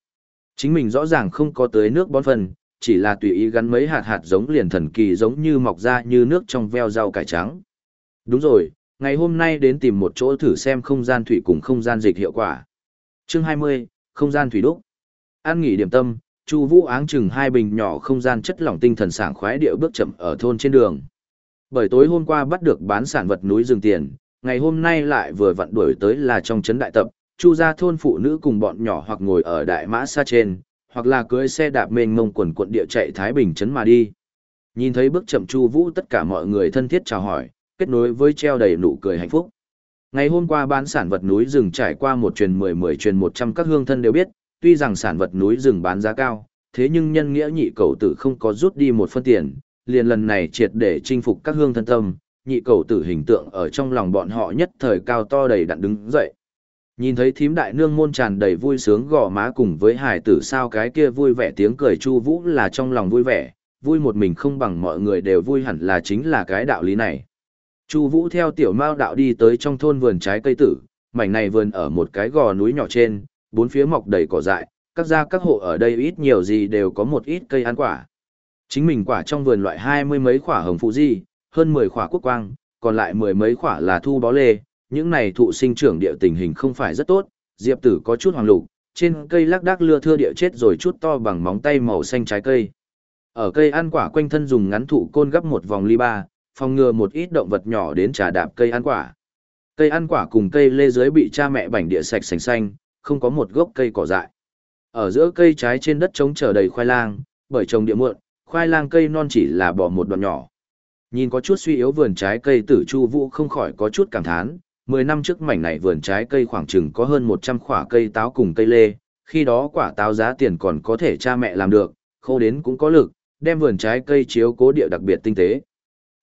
Speaker 1: Chính mình rõ ràng không có tới nước bón phần, chỉ là tùy ý gắn mấy hạt hạt giống liền thần kỳ giống như mọc ra như nước trong veo rau cải trắng. Đúng rồi, ngày hôm nay đến tìm một chỗ thử xem không gian thủy cùng không gian dịch hiệu quả. Chương 20, không gian thủy đúc. An nghỉ điểm tâm, Chu Vũ áng chừng hai bình nhỏ không gian chất lỏng tinh thần sảng khoái điệu bước chậm ở thôn trên đường. Bởi tối hôm qua bắt được bán sản vật núi rừng tiền, ngày hôm nay lại vừa vặn đuổi tới là trong trấn đại tập, Chu gia thôn phụ nữ cùng bọn nhỏ hoặc ngồi ở đại mã xa trên, hoặc là cưỡi xe đạp mênh mông quần quận địa chạy Thái Bình trấn mà đi. Nhìn thấy bước chậm Chu Vũ tất cả mọi người thân thiết chào hỏi, kết nối với treo đầy nụ cười hạnh phúc. Ngày hôm qua bán sản vật núi rừng trải qua một truyền mười mười truyền một trăm các hương thân đều biết, tuy rằng sản vật núi rừng bán giá cao, thế nhưng nhân nghĩa nhị cầu tử không có rút đi một phân tiền, liền lần này triệt để chinh phục các hương thân tâm, nhị cầu tử hình tượng ở trong lòng bọn họ nhất thời cao to đầy đặn đứng dậy. Nhìn thấy thím đại nương môn tràn đầy vui sướng gò má cùng với hải tử sao cái kia vui vẻ tiếng cười chu vũ là trong lòng vui vẻ, vui một mình không bằng mọi người đều vui hẳn là chính là cái đạo lý này. Chu vũ theo tiểu mao đạo đi tới trong thôn vườn trái cây tử, mảnh này vườn ở một cái gò núi nhỏ trên, bốn phía mọc đầy cỏ dại, các gia các hộ ở đây ít nhiều gì đều có một ít cây ăn quả. Chính mình quả trong vườn loại hai mươi mấy quả hồng phụ di, hơn mười quả quốc quang, còn lại mười mấy quả là thu bó lê, những này thụ sinh trưởng địa tình hình không phải rất tốt, diệp tử có chút hoàng lục, trên cây lác đác lưa thưa địa chết rồi chút to bằng móng tay màu xanh trái cây. Ở cây ăn quả quanh thân dùng ngắn thụ côn gấp một vòng ly ba, phòng ngừa một ít động vật nhỏ đến trà đạp cây ăn quả. Cây ăn quả cùng cây lê dưới bị cha mẹ bảnh địa sạch sành xanh, không có một gốc cây cỏ dại. Ở giữa cây trái trên đất trống trở đầy khoai lang, bởi trồng địa muộn, khoai lang cây non chỉ là bỏ một đoạn nhỏ. Nhìn có chút suy yếu vườn trái cây tử chu vũ không khỏi có chút cảm thán, Mười năm trước mảnh này vườn trái cây khoảng chừng có hơn một trăm quả cây táo cùng cây lê, khi đó quả táo giá tiền còn có thể cha mẹ làm được, khô đến cũng có lực, đem vườn trái cây chiếu cố địa đặc biệt tinh tế.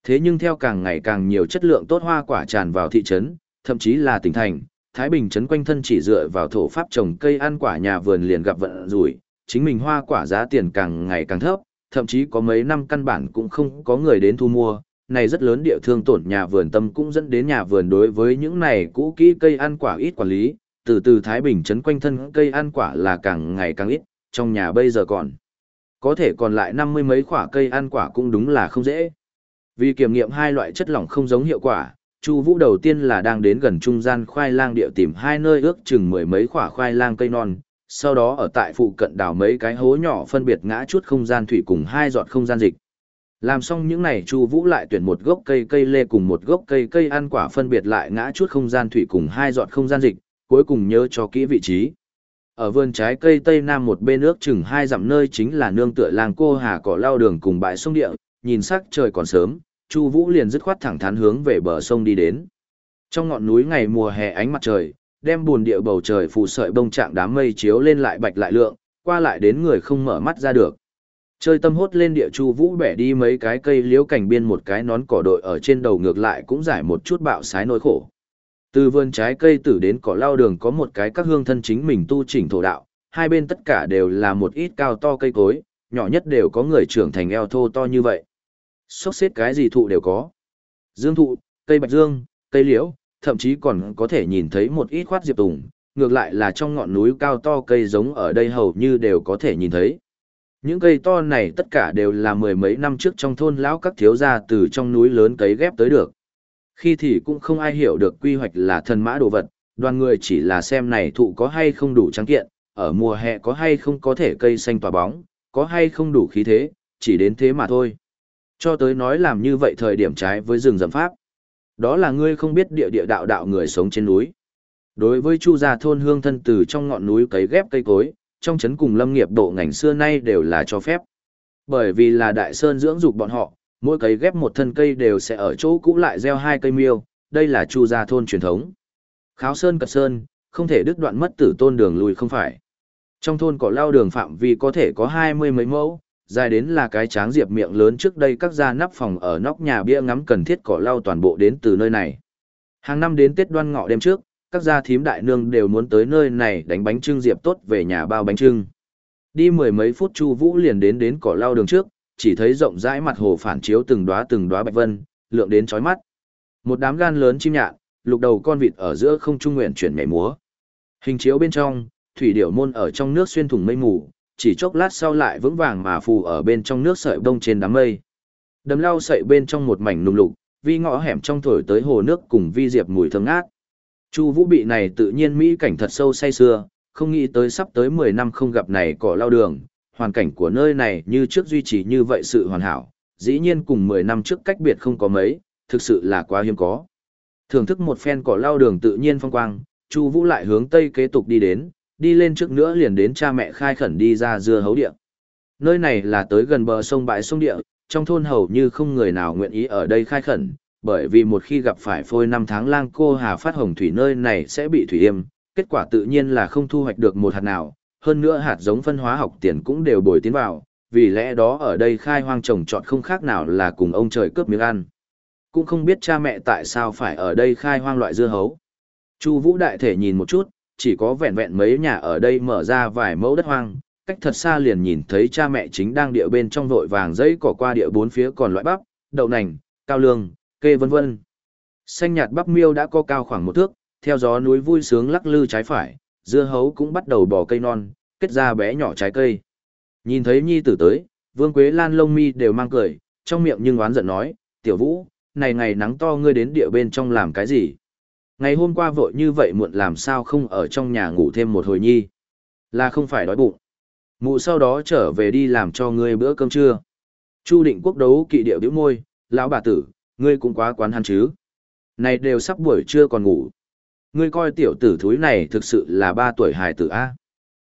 Speaker 1: Thế nhưng theo càng ngày càng nhiều chất lượng tốt hoa quả tràn vào thị trấn, thậm chí là tỉnh thành, Thái Bình trấn quanh thân chỉ dựa vào thổ pháp trồng cây ăn quả nhà vườn liền gặp vận rủi, chính mình hoa quả giá tiền càng ngày càng thấp, thậm chí có mấy năm căn bản cũng không có người đến thu mua, này rất lớn địa thương tổn nhà vườn tâm cũng dẫn đến nhà vườn đối với những này cũ kỹ cây ăn quả ít quản lý, từ từ Thái Bình trấn quanh thân cây ăn quả là càng ngày càng ít, trong nhà bây giờ còn có thể còn lại năm mươi mấy quả cây ăn quả cũng đúng là không dễ. Vì kiểm nghiệm hai loại chất lỏng không giống hiệu quả, Chu Vũ đầu tiên là đang đến gần trung gian khoai lang địa tìm hai nơi ước chừng mười mấy quả khoai lang cây non, sau đó ở tại phụ cận đào mấy cái hố nhỏ phân biệt ngã chút không gian thủy cùng hai giọt không gian dịch. Làm xong những này Chu Vũ lại tuyển một gốc cây cây lê cùng một gốc cây cây ăn quả phân biệt lại ngã chút không gian thủy cùng hai giọt không gian dịch, cuối cùng nhớ cho kỹ vị trí. Ở vườn trái cây tây nam một bên nước chừng hai dặm nơi chính là nương tựa làng cô hà cỏ lao đường cùng bãi sông địa, nhìn sắc trời còn sớm, Chu Vũ liền dứt khoát thẳng thắn hướng về bờ sông đi đến. Trong ngọn núi ngày mùa hè ánh mặt trời, đem buồn địa bầu trời phủ sợi bông trạng đám mây chiếu lên lại bạch lại lượng, qua lại đến người không mở mắt ra được. Chơi tâm hốt lên địa chu vũ bẻ đi mấy cái cây liễu cảnh biên một cái nón cỏ đội ở trên đầu ngược lại cũng giải một chút bạo sái nỗi khổ. Từ vườn trái cây tử đến cỏ lao đường có một cái các hương thân chính mình tu chỉnh thổ đạo, hai bên tất cả đều là một ít cao to cây cối, nhỏ nhất đều có người trưởng thành eo thô to như vậy. Xốc xếp cái gì thụ đều có. Dương thụ, cây bạch dương, cây liễu, thậm chí còn có thể nhìn thấy một ít khoát diệp tùng, ngược lại là trong ngọn núi cao to cây giống ở đây hầu như đều có thể nhìn thấy. Những cây to này tất cả đều là mười mấy năm trước trong thôn lão các thiếu gia từ trong núi lớn cấy ghép tới được. Khi thì cũng không ai hiểu được quy hoạch là thần mã đồ vật, đoàn người chỉ là xem này thụ có hay không đủ trắng kiện, ở mùa hè có hay không có thể cây xanh tỏa bóng, có hay không đủ khí thế, chỉ đến thế mà thôi. Cho tới nói làm như vậy thời điểm trái với rừng rậm pháp. Đó là ngươi không biết địa địa đạo đạo người sống trên núi. Đối với chu gia thôn hương thân từ trong ngọn núi cấy ghép cây cối, trong chấn cùng lâm nghiệp độ ngành xưa nay đều là cho phép. Bởi vì là đại sơn dưỡng dục bọn họ, mỗi cấy ghép một thân cây đều sẽ ở chỗ cũ lại gieo hai cây miêu, đây là chu gia thôn truyền thống. Kháo sơn cật sơn, không thể đứt đoạn mất tử tôn đường lùi không phải. Trong thôn có lao đường phạm vi có thể có hai mươi mấy mẫu, dài đến là cái tráng diệp miệng lớn trước đây các gia nắp phòng ở nóc nhà bia ngắm cần thiết cỏ lau toàn bộ đến từ nơi này. Hàng năm đến Tết đoan ngọ đêm trước, các gia thím đại nương đều muốn tới nơi này đánh bánh trưng diệp tốt về nhà bao bánh trưng. Đi mười mấy phút Chu Vũ liền đến đến cỏ lau đường trước, chỉ thấy rộng rãi mặt hồ phản chiếu từng đóa từng đóa bạch vân, lượng đến chói mắt. Một đám gan lớn chim nhạn, lục đầu con vịt ở giữa không trung nguyện chuyển nhảy múa. Hình chiếu bên trong, thủy điểu môn ở trong nước xuyên thủng mây mù, chỉ chốc lát sau lại vững vàng mà phù ở bên trong nước sợi bông trên đám mây. Đầm lau sợi bên trong một mảnh nùng lục, vi ngõ hẻm trong thổi tới hồ nước cùng vi diệp mùi thơm ngát. Chu Vũ bị này tự nhiên mỹ cảnh thật sâu say xưa, không nghĩ tới sắp tới 10 năm không gặp này cỏ lau đường, hoàn cảnh của nơi này như trước duy trì như vậy sự hoàn hảo, dĩ nhiên cùng 10 năm trước cách biệt không có mấy, thực sự là quá hiếm có. Thưởng thức một phen cỏ lau đường tự nhiên phong quang, Chu Vũ lại hướng tây kế tục đi đến, đi lên trước nữa liền đến cha mẹ khai khẩn đi ra dưa hấu địa. Nơi này là tới gần bờ sông bãi sông địa, trong thôn hầu như không người nào nguyện ý ở đây khai khẩn, bởi vì một khi gặp phải phôi năm tháng lang cô hà phát hồng thủy nơi này sẽ bị thủy yêm, kết quả tự nhiên là không thu hoạch được một hạt nào, hơn nữa hạt giống phân hóa học tiền cũng đều bồi tiến vào, vì lẽ đó ở đây khai hoang trồng trọt không khác nào là cùng ông trời cướp miếng ăn. Cũng không biết cha mẹ tại sao phải ở đây khai hoang loại dưa hấu. Chu Vũ đại thể nhìn một chút, chỉ có vẹn vẹn mấy nhà ở đây mở ra vài mẫu đất hoang, cách thật xa liền nhìn thấy cha mẹ chính đang địa bên trong vội vàng dây cỏ qua địa bốn phía còn loại bắp, đậu nành, cao lương, kê vân vân. Xanh nhạt bắp miêu đã có cao khoảng một thước, theo gió núi vui sướng lắc lư trái phải, dưa hấu cũng bắt đầu bỏ cây non, kết ra bé nhỏ trái cây. Nhìn thấy nhi tử tới, Vương Quế Lan lông mi đều mang cười, trong miệng nhưng oán giận nói, "Tiểu Vũ, này ngày nắng to ngươi đến địa bên trong làm cái gì?" Ngày hôm qua vội như vậy muộn làm sao không ở trong nhà ngủ thêm một hồi nhi. Là không phải đói bụng. Mụ sau đó trở về đi làm cho ngươi bữa cơm trưa. Chu định quốc đấu kỵ điệu điệu môi, lão bà tử, ngươi cũng quá quán hắn chứ. Này đều sắp buổi trưa còn ngủ. Ngươi coi tiểu tử thúi này thực sự là ba tuổi hài tử A.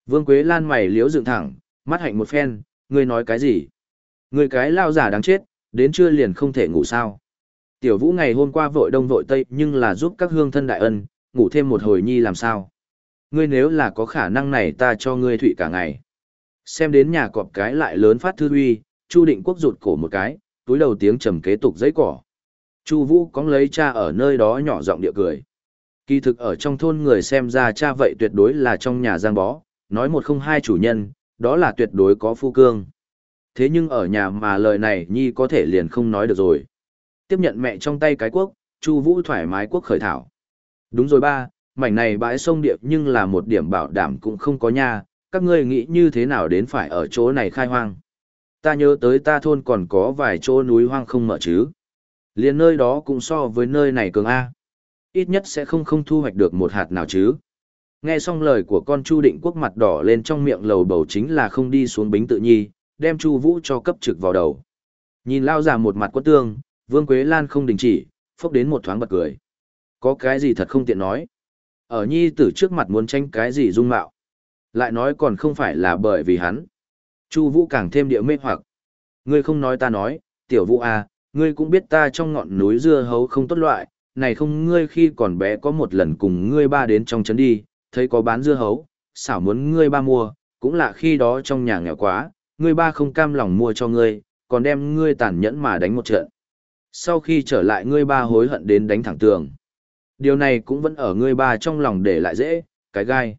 Speaker 1: Vương Quế Lan mày liếu dựng thẳng, mắt hạnh một phen, ngươi nói cái gì? Ngươi cái lao giả đáng chết, đến trưa liền không thể ngủ sao. Tiểu vũ ngày hôm qua vội đông vội tây nhưng là giúp các hương thân đại ân, ngủ thêm một hồi nhi làm sao. Ngươi nếu là có khả năng này ta cho ngươi thụy cả ngày. Xem đến nhà cọp cái lại lớn phát thư huy, Chu định quốc rụt cổ một cái, túi đầu tiếng trầm kế tục giấy cỏ. Chu vũ cóng lấy cha ở nơi đó nhỏ giọng địa cười. Kỳ thực ở trong thôn người xem ra cha vậy tuyệt đối là trong nhà giang bó, nói một không hai chủ nhân, đó là tuyệt đối có phu cương. Thế nhưng ở nhà mà lời này nhi có thể liền không nói được rồi. Tiếp nhận mẹ trong tay cái quốc, Chu Vũ thoải mái quốc khởi thảo. Đúng rồi ba, mảnh này bãi sông điệp nhưng là một điểm bảo đảm cũng không có nha, các ngươi nghĩ như thế nào đến phải ở chỗ này khai hoang. Ta nhớ tới ta thôn còn có vài chỗ núi hoang không mở chứ. Liên nơi đó cũng so với nơi này cường A. Ít nhất sẽ không không thu hoạch được một hạt nào chứ. Nghe xong lời của con Chu Định Quốc mặt đỏ lên trong miệng lầu bầu chính là không đi xuống bính tự nhi, đem Chu Vũ cho cấp trực vào đầu. Nhìn lao già một mặt quất tương, Vương Quế Lan không đình chỉ, phốc đến một thoáng bật cười. Có cái gì thật không tiện nói. Ở nhi tử trước mặt muốn tranh cái gì dung mạo. Lại nói còn không phải là bởi vì hắn. Chu Vũ càng thêm địa mê hoặc. Ngươi không nói ta nói, tiểu Vũ à, ngươi cũng biết ta trong ngọn núi dưa hấu không tốt loại, này không ngươi khi còn bé có một lần cùng ngươi ba đến trong trấn đi, thấy có bán dưa hấu, xảo muốn ngươi ba mua, cũng là khi đó trong nhà nghèo quá, ngươi ba không cam lòng mua cho ngươi, còn đem ngươi tàn nhẫn mà đánh một trận. Sau khi trở lại ngươi ba hối hận đến đánh thẳng tường. Điều này cũng vẫn ở ngươi ba trong lòng để lại dễ, cái gai.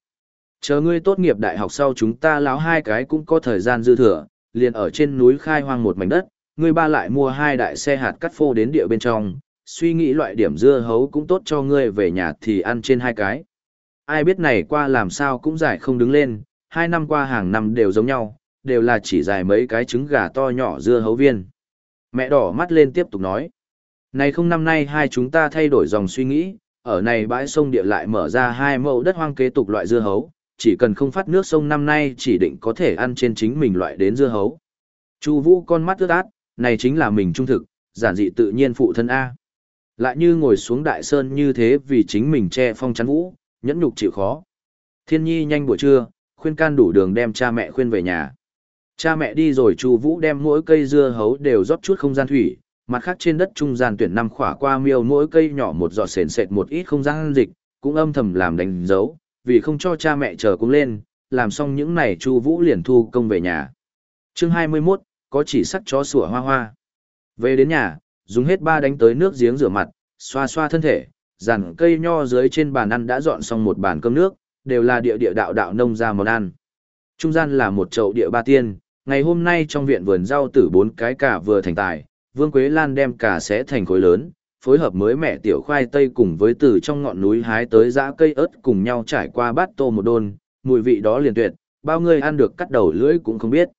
Speaker 1: Chờ ngươi tốt nghiệp đại học sau chúng ta láo hai cái cũng có thời gian dư thừa, liền ở trên núi khai hoang một mảnh đất, ngươi ba lại mua hai đại xe hạt cắt phô đến địa bên trong, suy nghĩ loại điểm dưa hấu cũng tốt cho ngươi về nhà thì ăn trên hai cái. Ai biết này qua làm sao cũng giải không đứng lên, hai năm qua hàng năm đều giống nhau, đều là chỉ dài mấy cái trứng gà to nhỏ dưa hấu viên. Mẹ đỏ mắt lên tiếp tục nói. Này không năm nay hai chúng ta thay đổi dòng suy nghĩ, ở này bãi sông địa lại mở ra hai mẫu đất hoang kế tục loại dưa hấu, chỉ cần không phát nước sông năm nay chỉ định có thể ăn trên chính mình loại đến dưa hấu. Chu Vũ con mắt ướt át, này chính là mình trung thực, giản dị tự nhiên phụ thân A. Lại như ngồi xuống đại sơn như thế vì chính mình che phong chắn vũ, nhẫn nhục chịu khó. Thiên nhi nhanh buổi trưa, khuyên can đủ đường đem cha mẹ khuyên về nhà. Cha mẹ đi rồi Chu Vũ đem mỗi cây dưa hấu đều rót chút không gian thủy, mặt khác trên đất trung gian tuyển năm khỏa qua miêu mỗi cây nhỏ một giọt sền sệt một ít không gian dịch, cũng âm thầm làm đánh dấu, vì không cho cha mẹ chờ cũng lên, làm xong những này Chu Vũ liền thu công về nhà. Chương 21, có chỉ sắc chó sủa hoa hoa. Về đến nhà, dùng hết ba đánh tới nước giếng rửa mặt, xoa xoa thân thể, dàn cây nho dưới trên bàn ăn đã dọn xong một bàn cơm nước, đều là địa địa đạo đạo nông ra món ăn. Trung gian là một chậu địa ba tiên, ngày hôm nay trong viện vườn rau tử bốn cái cả vừa thành tài, Vương Quế Lan đem cả sẽ thành khối lớn, phối hợp mới mẹ tiểu khoai tây cùng với từ trong ngọn núi hái tới dã cây ớt cùng nhau trải qua bát tô một đôn, mùi vị đó liền tuyệt, bao người ăn được cắt đầu lưỡi cũng không biết.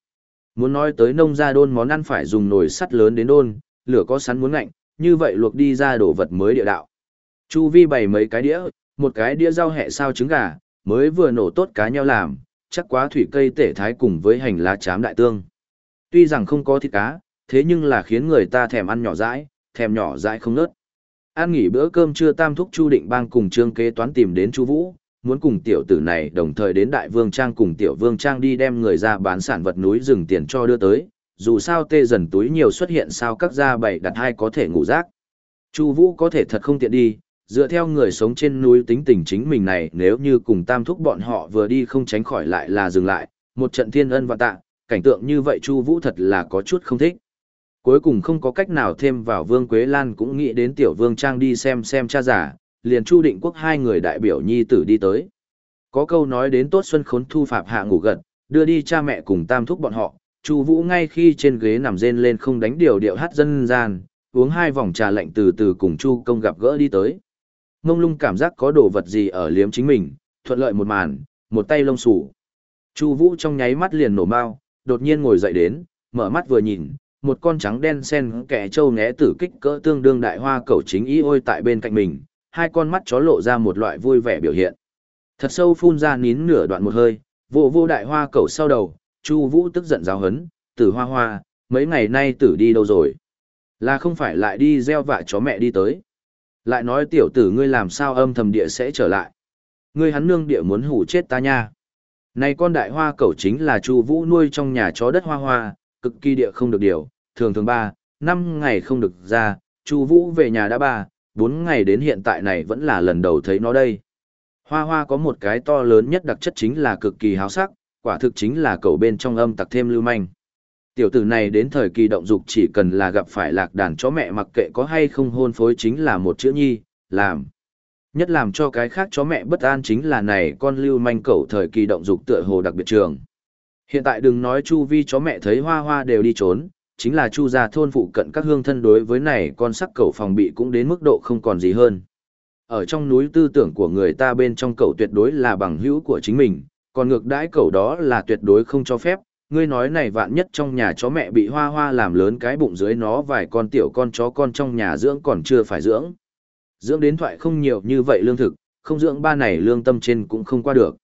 Speaker 1: Muốn nói tới nông gia đôn món ăn phải dùng nồi sắt lớn đến đôn, lửa có sắn muốn ngạnh, như vậy luộc đi ra đồ vật mới địa đạo. Chu vi bày mấy cái đĩa, một cái đĩa rau hẹ sao trứng gà, mới vừa nổ tốt cá nhau làm, chắc quá thủy cây tể thái cùng với hành lá chám đại tương. Tuy rằng không có thịt cá, thế nhưng là khiến người ta thèm ăn nhỏ dãi, thèm nhỏ dãi không nớt. Ăn nghỉ bữa cơm trưa tam thúc Chu Định Bang cùng Trương Kế Toán tìm đến Chu Vũ, muốn cùng tiểu tử này đồng thời đến Đại Vương Trang cùng tiểu Vương Trang đi đem người ra bán sản vật núi rừng tiền cho đưa tới, dù sao tê dần túi nhiều xuất hiện sao các gia bày đặt hai có thể ngủ rác. Chu Vũ có thể thật không tiện đi, dựa theo người sống trên núi tính tình chính mình này nếu như cùng tam thúc bọn họ vừa đi không tránh khỏi lại là dừng lại, một trận thiên ân và tạ, cảnh tượng như vậy Chu Vũ thật là có chút không thích. Cuối cùng không có cách nào thêm vào Vương Quế Lan cũng nghĩ đến tiểu Vương Trang đi xem xem cha giả, liền Chu Định Quốc hai người đại biểu nhi tử đi tới. Có câu nói đến tốt xuân khốn thu phạm hạ ngủ gật, đưa đi cha mẹ cùng tam thúc bọn họ, Chu Vũ ngay khi trên ghế nằm rên lên không đánh điều điệu hát dân gian, uống hai vòng trà lạnh từ từ cùng Chu công gặp gỡ đi tới. Mông lung cảm giác có đồ vật gì ở liếm chính mình, thuận lợi một màn, một tay lông sủ. Chu Vũ trong nháy mắt liền nổ mao, đột nhiên ngồi dậy đến, mở mắt vừa nhìn, một con trắng đen sen kẻ trâu né tử kích cỡ tương đương đại hoa cẩu chính ý ôi tại bên cạnh mình, hai con mắt chó lộ ra một loại vui vẻ biểu hiện. Thật sâu phun ra nín nửa đoạn một hơi, Vô vô đại hoa cẩu sau đầu, Chu Vũ tức giận giáo hấn, tử hoa hoa, mấy ngày nay tử đi đâu rồi? Là không phải lại đi gieo vạ chó mẹ đi tới. Lại nói tiểu tử ngươi làm sao âm thầm địa sẽ trở lại. Ngươi hắn nương địa muốn hủ chết ta nha. Này con đại hoa cẩu chính là Chu Vũ nuôi trong nhà chó đất hoa hoa, cực kỳ địa không được điều, thường thường ba, năm ngày không được ra, Chu Vũ về nhà đã ba, bốn ngày đến hiện tại này vẫn là lần đầu thấy nó đây. Hoa hoa có một cái to lớn nhất đặc chất chính là cực kỳ háo sắc, quả thực chính là cậu bên trong âm tặc thêm lưu manh. Tiểu tử này đến thời kỳ động dục chỉ cần là gặp phải lạc đàn chó mẹ mặc kệ có hay không hôn phối chính là một chữ nhi, làm. Nhất làm cho cái khác chó mẹ bất an chính là này con lưu manh cẩu thời kỳ động dục tựa hồ đặc biệt trường. Hiện tại đừng nói chu vi chó mẹ thấy hoa hoa đều đi trốn, chính là chu gia thôn phụ cận các hương thân đối với này con sắc cẩu phòng bị cũng đến mức độ không còn gì hơn. Ở trong núi tư tưởng của người ta bên trong cẩu tuyệt đối là bằng hữu của chính mình, còn ngược đãi cẩu đó là tuyệt đối không cho phép. Ngươi nói này vạn nhất trong nhà chó mẹ bị hoa hoa làm lớn cái bụng dưới nó vài con tiểu con chó con trong nhà dưỡng còn chưa phải dưỡng. Dưỡng đến thoại không nhiều như vậy lương thực, không dưỡng ba này lương tâm trên cũng không qua được.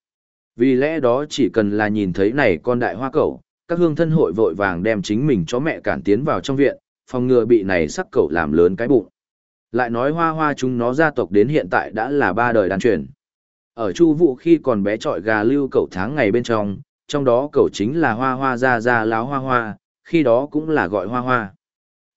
Speaker 1: Vì lẽ đó chỉ cần là nhìn thấy này con đại hoa cẩu, các hương thân hội vội vàng đem chính mình chó mẹ cản tiến vào trong viện, phòng ngừa bị này sắc cẩu làm lớn cái bụng. Lại nói hoa hoa chúng nó gia tộc đến hiện tại đã là ba đời đàn truyền. Ở Chu vụ khi còn bé trọi gà lưu cẩu tháng ngày bên trong, trong đó cậu chính là hoa hoa ra ra láo hoa hoa, khi đó cũng là gọi hoa hoa.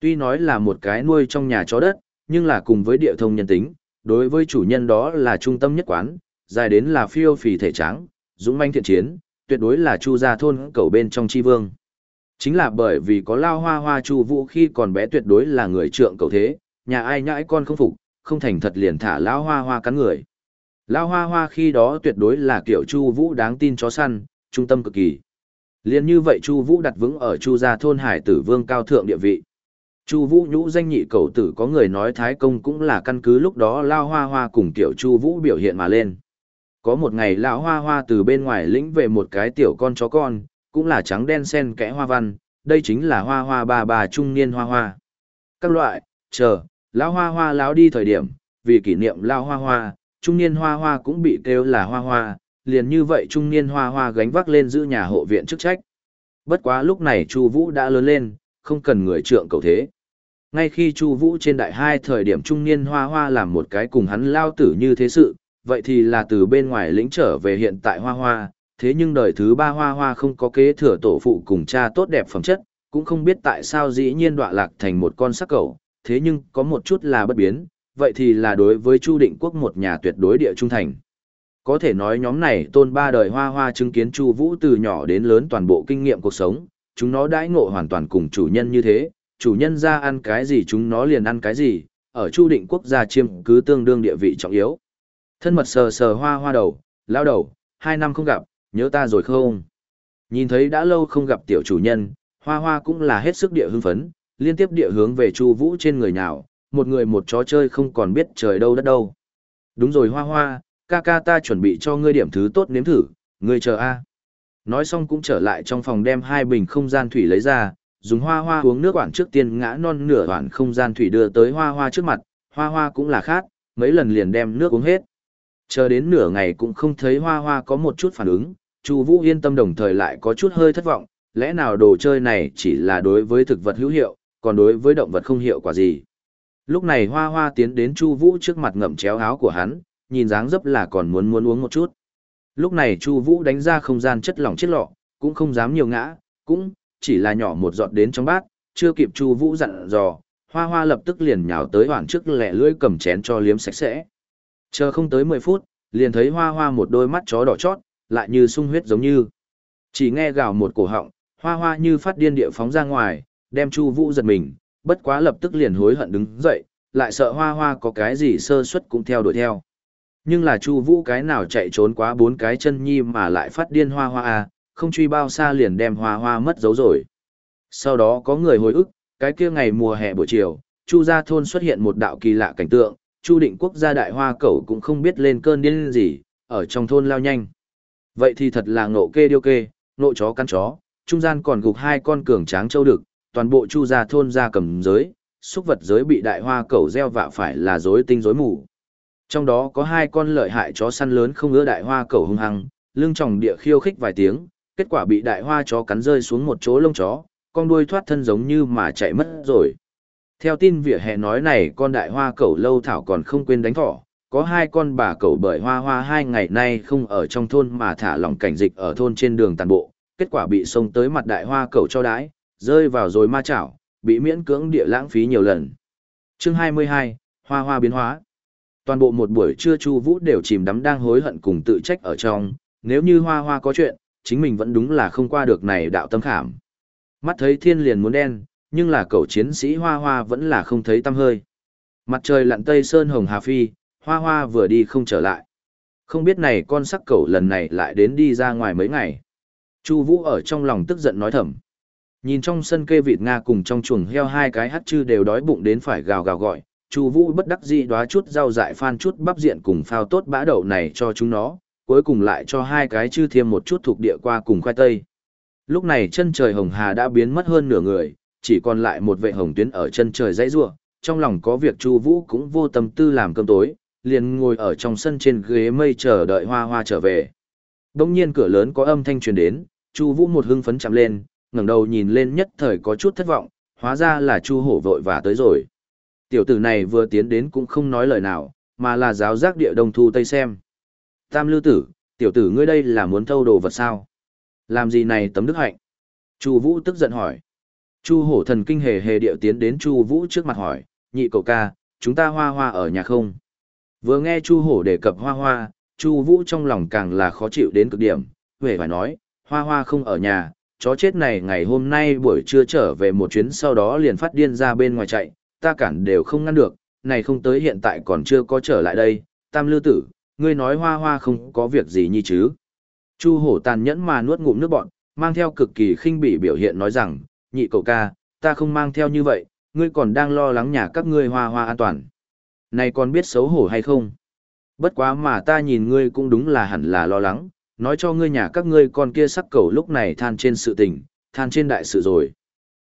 Speaker 1: Tuy nói là một cái nuôi trong nhà chó đất, nhưng là cùng với địa thông nhân tính, đối với chủ nhân đó là trung tâm nhất quán, dài đến là phiêu phì thể trắng, dũng manh thiện chiến, tuyệt đối là chu gia thôn cậu bên trong chi vương. Chính là bởi vì có lao hoa hoa chu vũ khi còn bé tuyệt đối là người trượng cậu thế, nhà ai nhãi con không phục, không thành thật liền thả lao hoa hoa cắn người. Lao hoa hoa khi đó tuyệt đối là kiểu Chu Vũ đáng tin chó săn, trung tâm cực kỳ. Liên như vậy Chu Vũ đặt vững ở Chu gia thôn Hải Tử Vương cao thượng địa vị. Chu Vũ nhũ danh nhị cầu tử có người nói Thái công cũng là căn cứ lúc đó Lao Hoa Hoa cùng tiểu Chu Vũ biểu hiện mà lên. Có một ngày lão Hoa Hoa từ bên ngoài lĩnh về một cái tiểu con chó con, cũng là trắng đen xen kẽ hoa văn, đây chính là Hoa Hoa bà bà trung niên Hoa Hoa. Các loại, chờ, lão Hoa Hoa lão đi thời điểm, vì kỷ niệm lão Hoa Hoa, trung niên hoa hoa cũng bị kêu là hoa hoa, liền như vậy trung niên hoa hoa gánh vác lên giữ nhà hộ viện chức trách. Bất quá lúc này Chu Vũ đã lớn lên, không cần người trượng cầu thế. Ngay khi Chu Vũ trên đại hai thời điểm trung niên hoa hoa làm một cái cùng hắn lao tử như thế sự, vậy thì là từ bên ngoài lĩnh trở về hiện tại hoa hoa, thế nhưng đời thứ ba hoa hoa không có kế thừa tổ phụ cùng cha tốt đẹp phẩm chất, cũng không biết tại sao dĩ nhiên đọa lạc thành một con sắc cẩu, thế nhưng có một chút là bất biến, vậy thì là đối với Chu Định Quốc một nhà tuyệt đối địa trung thành. Có thể nói nhóm này tôn ba đời hoa hoa chứng kiến Chu Vũ từ nhỏ đến lớn toàn bộ kinh nghiệm cuộc sống, chúng nó đãi ngộ hoàn toàn cùng chủ nhân như thế, chủ nhân ra ăn cái gì chúng nó liền ăn cái gì, ở Chu Định Quốc gia chiêm cứ tương đương địa vị trọng yếu. Thân mật sờ sờ hoa hoa đầu, lao đầu, hai năm không gặp, nhớ ta rồi không? Nhìn thấy đã lâu không gặp tiểu chủ nhân, hoa hoa cũng là hết sức địa hưng phấn, liên tiếp địa hướng về Chu Vũ trên người nào, một người một chó chơi không còn biết trời đâu đất đâu. Đúng rồi hoa hoa, ca ca ta chuẩn bị cho ngươi điểm thứ tốt nếm thử, ngươi chờ a. Nói xong cũng trở lại trong phòng đem hai bình không gian thủy lấy ra, dùng hoa hoa uống nước quản trước tiên ngã non nửa đoạn không gian thủy đưa tới hoa hoa trước mặt, hoa hoa cũng là khát, mấy lần liền đem nước uống hết. Chờ đến nửa ngày cũng không thấy hoa hoa có một chút phản ứng, Chu Vũ yên tâm đồng thời lại có chút hơi thất vọng, lẽ nào đồ chơi này chỉ là đối với thực vật hữu hiệu, còn đối với động vật không hiệu quả gì. Lúc này hoa hoa tiến đến Chu Vũ trước mặt ngậm chéo áo của hắn, nhìn dáng dấp là còn muốn muốn uống một chút. Lúc này Chu Vũ đánh ra không gian chất lỏng chiếc lọ, cũng không dám nhiều ngã, cũng chỉ là nhỏ một giọt đến trong bát, chưa kịp Chu Vũ dặn dò, Hoa Hoa lập tức liền nhào tới hoàn trước lẻ lưỡi cầm chén cho liếm sạch sẽ. Chờ không tới 10 phút, liền thấy Hoa Hoa một đôi mắt chó đỏ chót, lại như sung huyết giống như. Chỉ nghe gào một cổ họng, Hoa Hoa như phát điên địa phóng ra ngoài, đem Chu Vũ giật mình, bất quá lập tức liền hối hận đứng dậy, lại sợ hoa hoa có cái gì sơ suất cũng theo đuổi theo. Nhưng là Chu Vũ cái nào chạy trốn quá bốn cái chân nhi mà lại phát điên hoa hoa à, không truy bao xa liền đem hoa hoa mất dấu rồi. Sau đó có người hồi ức, cái kia ngày mùa hè buổi chiều, Chu gia thôn xuất hiện một đạo kỳ lạ cảnh tượng, Chu Định Quốc gia đại hoa cẩu cũng không biết lên cơn điên gì, ở trong thôn lao nhanh. Vậy thì thật là ngộ kê điêu kê, ngộ chó căn chó, trung gian còn gục hai con cường tráng châu đực, toàn bộ chu gia thôn gia cầm giới, xúc vật giới bị đại hoa cẩu gieo vạ phải là rối tinh rối mù. Trong đó có hai con lợi hại chó săn lớn không ưa đại hoa cẩu hung hăng, lưng tròng địa khiêu khích vài tiếng, kết quả bị đại hoa chó cắn rơi xuống một chỗ lông chó, con đuôi thoát thân giống như mà chạy mất rồi. Theo tin vỉa hè nói này con đại hoa cẩu lâu thảo còn không quên đánh thỏ, có hai con bà cẩu bởi hoa hoa hai ngày nay không ở trong thôn mà thả lỏng cảnh dịch ở thôn trên đường tàn bộ, kết quả bị xông tới mặt đại hoa cẩu cho đái, rơi vào rồi ma chảo, bị miễn cưỡng địa lãng phí nhiều lần. Chương 22, Hoa hoa biến hóa. Toàn bộ một buổi trưa Chu Vũ đều chìm đắm đang hối hận cùng tự trách ở trong, nếu như hoa hoa có chuyện, chính mình vẫn đúng là không qua được này đạo tâm khảm. Mắt thấy thiên liền muốn đen, nhưng là cậu chiến sĩ hoa hoa vẫn là không thấy tâm hơi. Mặt trời lặn tây sơn hồng hà phi, hoa hoa vừa đi không trở lại. Không biết này con sắc cẩu lần này lại đến đi ra ngoài mấy ngày. Chu Vũ ở trong lòng tức giận nói thầm. Nhìn trong sân kê vịt Nga cùng trong chuồng heo hai cái hắt chư đều đói bụng đến phải gào gào gọi, Chu Vũ bất đắc dĩ đóa chút rau dại phan chút bắp diện cùng phao tốt bã đậu này cho chúng nó, cuối cùng lại cho hai cái chư thêm một chút thuộc địa qua cùng khoai tây. Lúc này chân trời hồng hà đã biến mất hơn nửa người, chỉ còn lại một vệ hồng tuyến ở chân trời dãy rủa, trong lòng có việc Chu Vũ cũng vô tâm tư làm cơm tối, liền ngồi ở trong sân trên ghế mây chờ đợi Hoa Hoa trở về. Đột nhiên cửa lớn có âm thanh truyền đến, Chu Vũ một hưng phấn chạm lên, ngẩng đầu nhìn lên nhất thời có chút thất vọng, hóa ra là Chu Hổ vội vã tới rồi. Tiểu tử này vừa tiến đến cũng không nói lời nào, mà là giáo giác địa đông thu tây xem. Tam lưu tử, tiểu tử ngươi đây là muốn thâu đồ vật sao? Làm gì này tấm đức hạnh? Chu Vũ tức giận hỏi. Chu hổ thần kinh hề hề điệu tiến đến Chu Vũ trước mặt hỏi, nhị cậu ca, chúng ta hoa hoa ở nhà không? Vừa nghe Chu hổ đề cập hoa hoa, Chu Vũ trong lòng càng là khó chịu đến cực điểm, huệ phải nói, hoa hoa không ở nhà, chó chết này ngày hôm nay buổi trưa trở về một chuyến sau đó liền phát điên ra bên ngoài chạy, ta cản đều không ngăn được, này không tới hiện tại còn chưa có trở lại đây, tam lưu tử, ngươi nói hoa hoa không có việc gì nhi chứ. Chu hổ tàn nhẫn mà nuốt ngụm nước bọn, mang theo cực kỳ khinh bỉ biểu hiện nói rằng, nhị cậu ca, ta không mang theo như vậy, ngươi còn đang lo lắng nhà các ngươi hoa hoa an toàn. Này còn biết xấu hổ hay không? Bất quá mà ta nhìn ngươi cũng đúng là hẳn là lo lắng, nói cho ngươi nhà các ngươi con kia sắc cầu lúc này than trên sự tình, than trên đại sự rồi.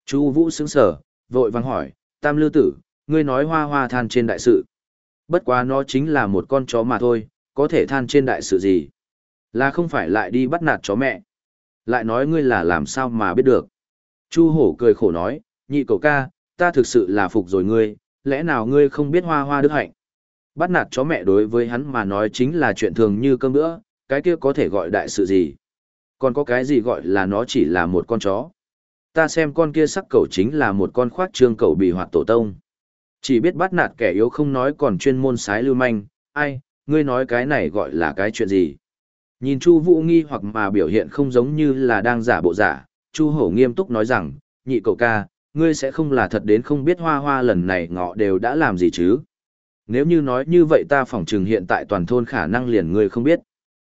Speaker 1: Chu Vũ sững sờ, vội vàng hỏi, Tam Lư Tử, ngươi nói hoa hoa than trên đại sự. Bất quá nó chính là một con chó mà thôi, có thể than trên đại sự gì. Là không phải lại đi bắt nạt chó mẹ. Lại nói ngươi là làm sao mà biết được. Chu hổ cười khổ nói, nhị cậu ca, ta thực sự là phục rồi ngươi, lẽ nào ngươi không biết hoa hoa đức hạnh. Bắt nạt chó mẹ đối với hắn mà nói chính là chuyện thường như cơm bữa, cái kia có thể gọi đại sự gì. Còn có cái gì gọi là nó chỉ là một con chó. Ta xem con kia sắc cầu chính là một con khoác trương cầu bị hoạt tổ tông. Chỉ biết bắt nạt kẻ yếu không nói còn chuyên môn sái lưu manh, ai, ngươi nói cái này gọi là cái chuyện gì. Nhìn Chu Vũ nghi hoặc mà biểu hiện không giống như là đang giả bộ giả, Chu Hổ nghiêm túc nói rằng, nhị cậu ca, ngươi sẽ không là thật đến không biết hoa hoa lần này ngọ đều đã làm gì chứ. Nếu như nói như vậy ta phỏng chừng hiện tại toàn thôn khả năng liền ngươi không biết.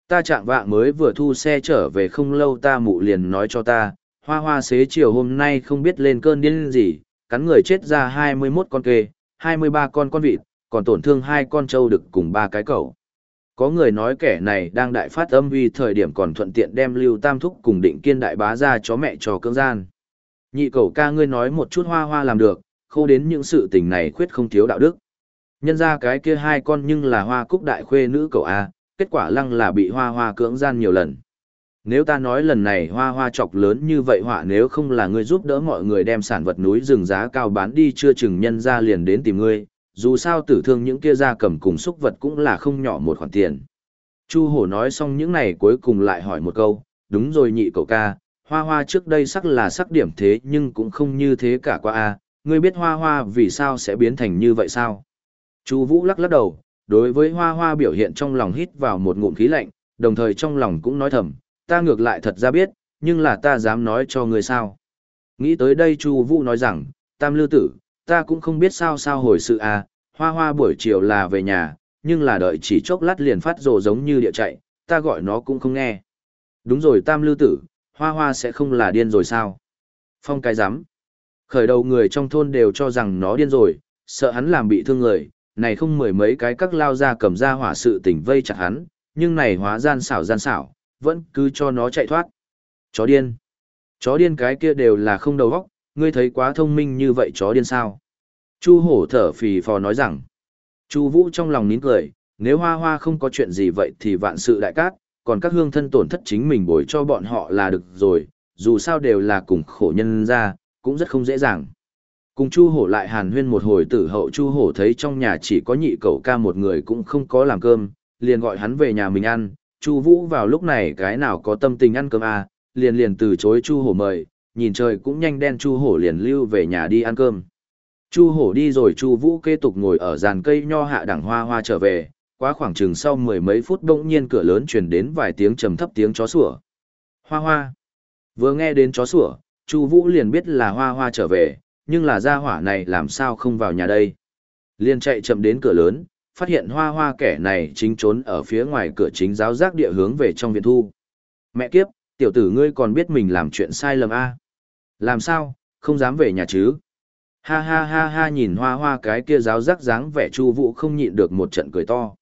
Speaker 1: Ta chạm vạng mới vừa thu xe trở về không lâu ta mụ liền nói cho ta, hoa hoa xế chiều hôm nay không biết lên cơn điên gì, cắn người chết ra 21 con kê, 23 con con vịt, còn tổn thương hai con trâu đực cùng ba cái cẩu. Có người nói kẻ này đang đại phát âm uy thời điểm còn thuận tiện đem lưu tam thúc cùng định kiên đại bá ra chó mẹ cho cưỡng gian. Nhị cậu ca ngươi nói một chút hoa hoa làm được, khô đến những sự tình này khuyết không thiếu đạo đức. Nhân ra cái kia hai con nhưng là hoa cúc đại khuê nữ cậu A, kết quả lăng là bị hoa hoa cưỡng gian nhiều lần. Nếu ta nói lần này hoa hoa chọc lớn như vậy họa nếu không là ngươi giúp đỡ mọi người đem sản vật núi rừng giá cao bán đi chưa chừng nhân ra liền đến tìm ngươi, dù sao tử thương những kia gia cầm cùng xúc vật cũng là không nhỏ một khoản tiền. Chu hổ nói xong những này cuối cùng lại hỏi một câu, đúng rồi nhị cậu ca, hoa hoa trước đây sắc là sắc điểm thế nhưng cũng không như thế cả qua a ngươi biết hoa hoa vì sao sẽ biến thành như vậy sao? Chu vũ lắc lắc đầu, đối với hoa hoa biểu hiện trong lòng hít vào một ngụm khí lạnh, đồng thời trong lòng cũng nói thầm, ta ngược lại thật ra biết, nhưng là ta dám nói cho ngươi sao. Nghĩ tới đây Chu Vũ nói rằng, Tam Lư Tử, ta cũng không biết sao sao hồi sự à, hoa hoa buổi chiều là về nhà, nhưng là đợi chỉ chốc lát liền phát rồ giống như địa chạy, ta gọi nó cũng không nghe. Đúng rồi Tam Lư Tử, hoa hoa sẽ không là điên rồi sao? Phong cái rắm Khởi đầu người trong thôn đều cho rằng nó điên rồi, sợ hắn làm bị thương người, này không mười mấy cái các lao ra cầm ra hỏa sự tình vây chặt hắn, nhưng này hóa gian xảo gian xảo, vẫn cứ cho nó chạy thoát. Chó điên. Chó điên cái kia đều là không đầu óc, ngươi thấy quá thông minh như vậy chó điên sao? Chu hổ thở phì phò nói rằng. Chu vũ trong lòng nín cười, nếu hoa hoa không có chuyện gì vậy thì vạn sự đại cát, còn các hương thân tổn thất chính mình bồi cho bọn họ là được rồi, dù sao đều là cùng khổ nhân ra, cũng rất không dễ dàng. Cùng Chu Hổ lại hàn huyên một hồi tử hậu Chu Hổ thấy trong nhà chỉ có nhị cậu ca một người cũng không có làm cơm, liền gọi hắn về nhà mình ăn. Chu Vũ vào lúc này cái nào có tâm tình ăn cơm à, liền liền từ chối Chu Hổ mời, nhìn trời cũng nhanh đen Chu Hổ liền lưu về nhà đi ăn cơm. Chu Hổ đi rồi Chu Vũ kế tục ngồi ở dàn cây nho hạ đẳng hoa hoa trở về, quá khoảng chừng sau mười mấy phút bỗng nhiên cửa lớn truyền đến vài tiếng trầm thấp tiếng chó sủa. Hoa hoa. Vừa nghe đến chó sủa, Chu Vũ liền biết là hoa hoa trở về, nhưng là gia hỏa này làm sao không vào nhà đây. Liền chạy chậm đến cửa lớn, phát hiện hoa hoa kẻ này chính trốn ở phía ngoài cửa chính giáo giác địa hướng về trong viện thu. Mẹ kiếp, tiểu tử ngươi còn biết mình làm chuyện sai lầm a à? Làm sao, không dám về nhà chứ? Ha ha ha ha nhìn hoa hoa cái kia giáo giác dáng vẻ chu vụ không nhịn được một trận cười to.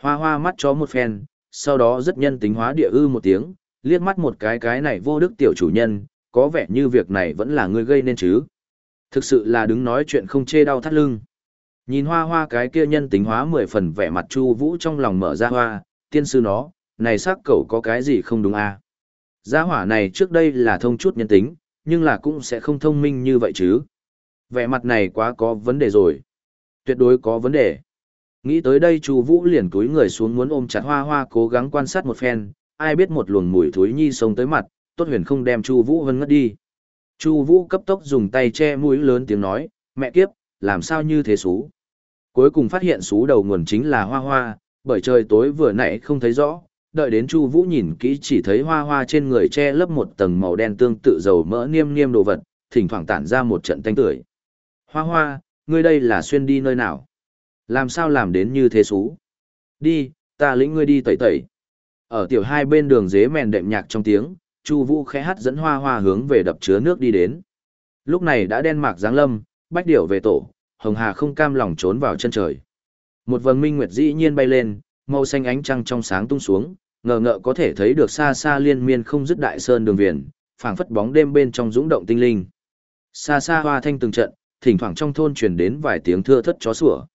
Speaker 1: Hoa hoa mắt chó một phen, sau đó rất nhân tính hóa địa ư một tiếng, liếc mắt một cái cái này vô đức tiểu chủ nhân, có vẻ như việc này vẫn là ngươi gây nên chứ. Thực sự là đứng nói chuyện không chê đau thắt lưng. Nhìn hoa hoa cái kia nhân tính hóa mười phần vẻ mặt chu vũ trong lòng mở ra hoa, tiên sư nó, này xác cậu có cái gì không đúng à? Gia hỏa này trước đây là thông chút nhân tính, nhưng là cũng sẽ không thông minh như vậy chứ. Vẻ mặt này quá có vấn đề rồi. Tuyệt đối có vấn đề. Nghĩ tới đây Chu Vũ liền cúi người xuống muốn ôm chặt Hoa Hoa cố gắng quan sát một phen, ai biết một luồng mùi thối nhi xông tới mặt, Tốt Huyền không đem Chu Vũ vân ngất đi. Chu Vũ cấp tốc dùng tay che mũi lớn tiếng nói, "Mẹ kiếp, làm sao như thế sú?" Cuối cùng phát hiện xú đầu nguồn chính là Hoa Hoa, bởi trời tối vừa nãy không thấy rõ, đợi đến Chu Vũ nhìn kỹ chỉ thấy Hoa Hoa trên người che lấp một tầng màu đen tương tự dầu mỡ niêm niêm đồ vật, thỉnh thoảng tản ra một trận tanh tưởi. "Hoa Hoa, ngươi đây là xuyên đi nơi nào?" Làm sao làm đến như thế xú? Đi, ta lĩnh ngươi đi tẩy tẩy. Ở tiểu hai bên đường dế mèn đệm nhạc trong tiếng, Chu Vũ khẽ hát dẫn hoa hoa hướng về đập chứa nước đi đến. Lúc này đã đen mạc giáng lâm, bách điểu về tổ, Hồng Hà không cam lòng trốn vào chân trời. Một vầng minh nguyệt dĩ nhiên bay lên, màu xanh ánh trăng trong sáng tung xuống, ngờ ngợ có thể thấy được xa xa liên miên không dứt đại sơn đường viền, phảng phất bóng đêm bên trong dũng động tinh linh. Xa xa hoa thanh từng trận, thỉnh thoảng trong thôn truyền đến vài tiếng thưa thất chó sủa.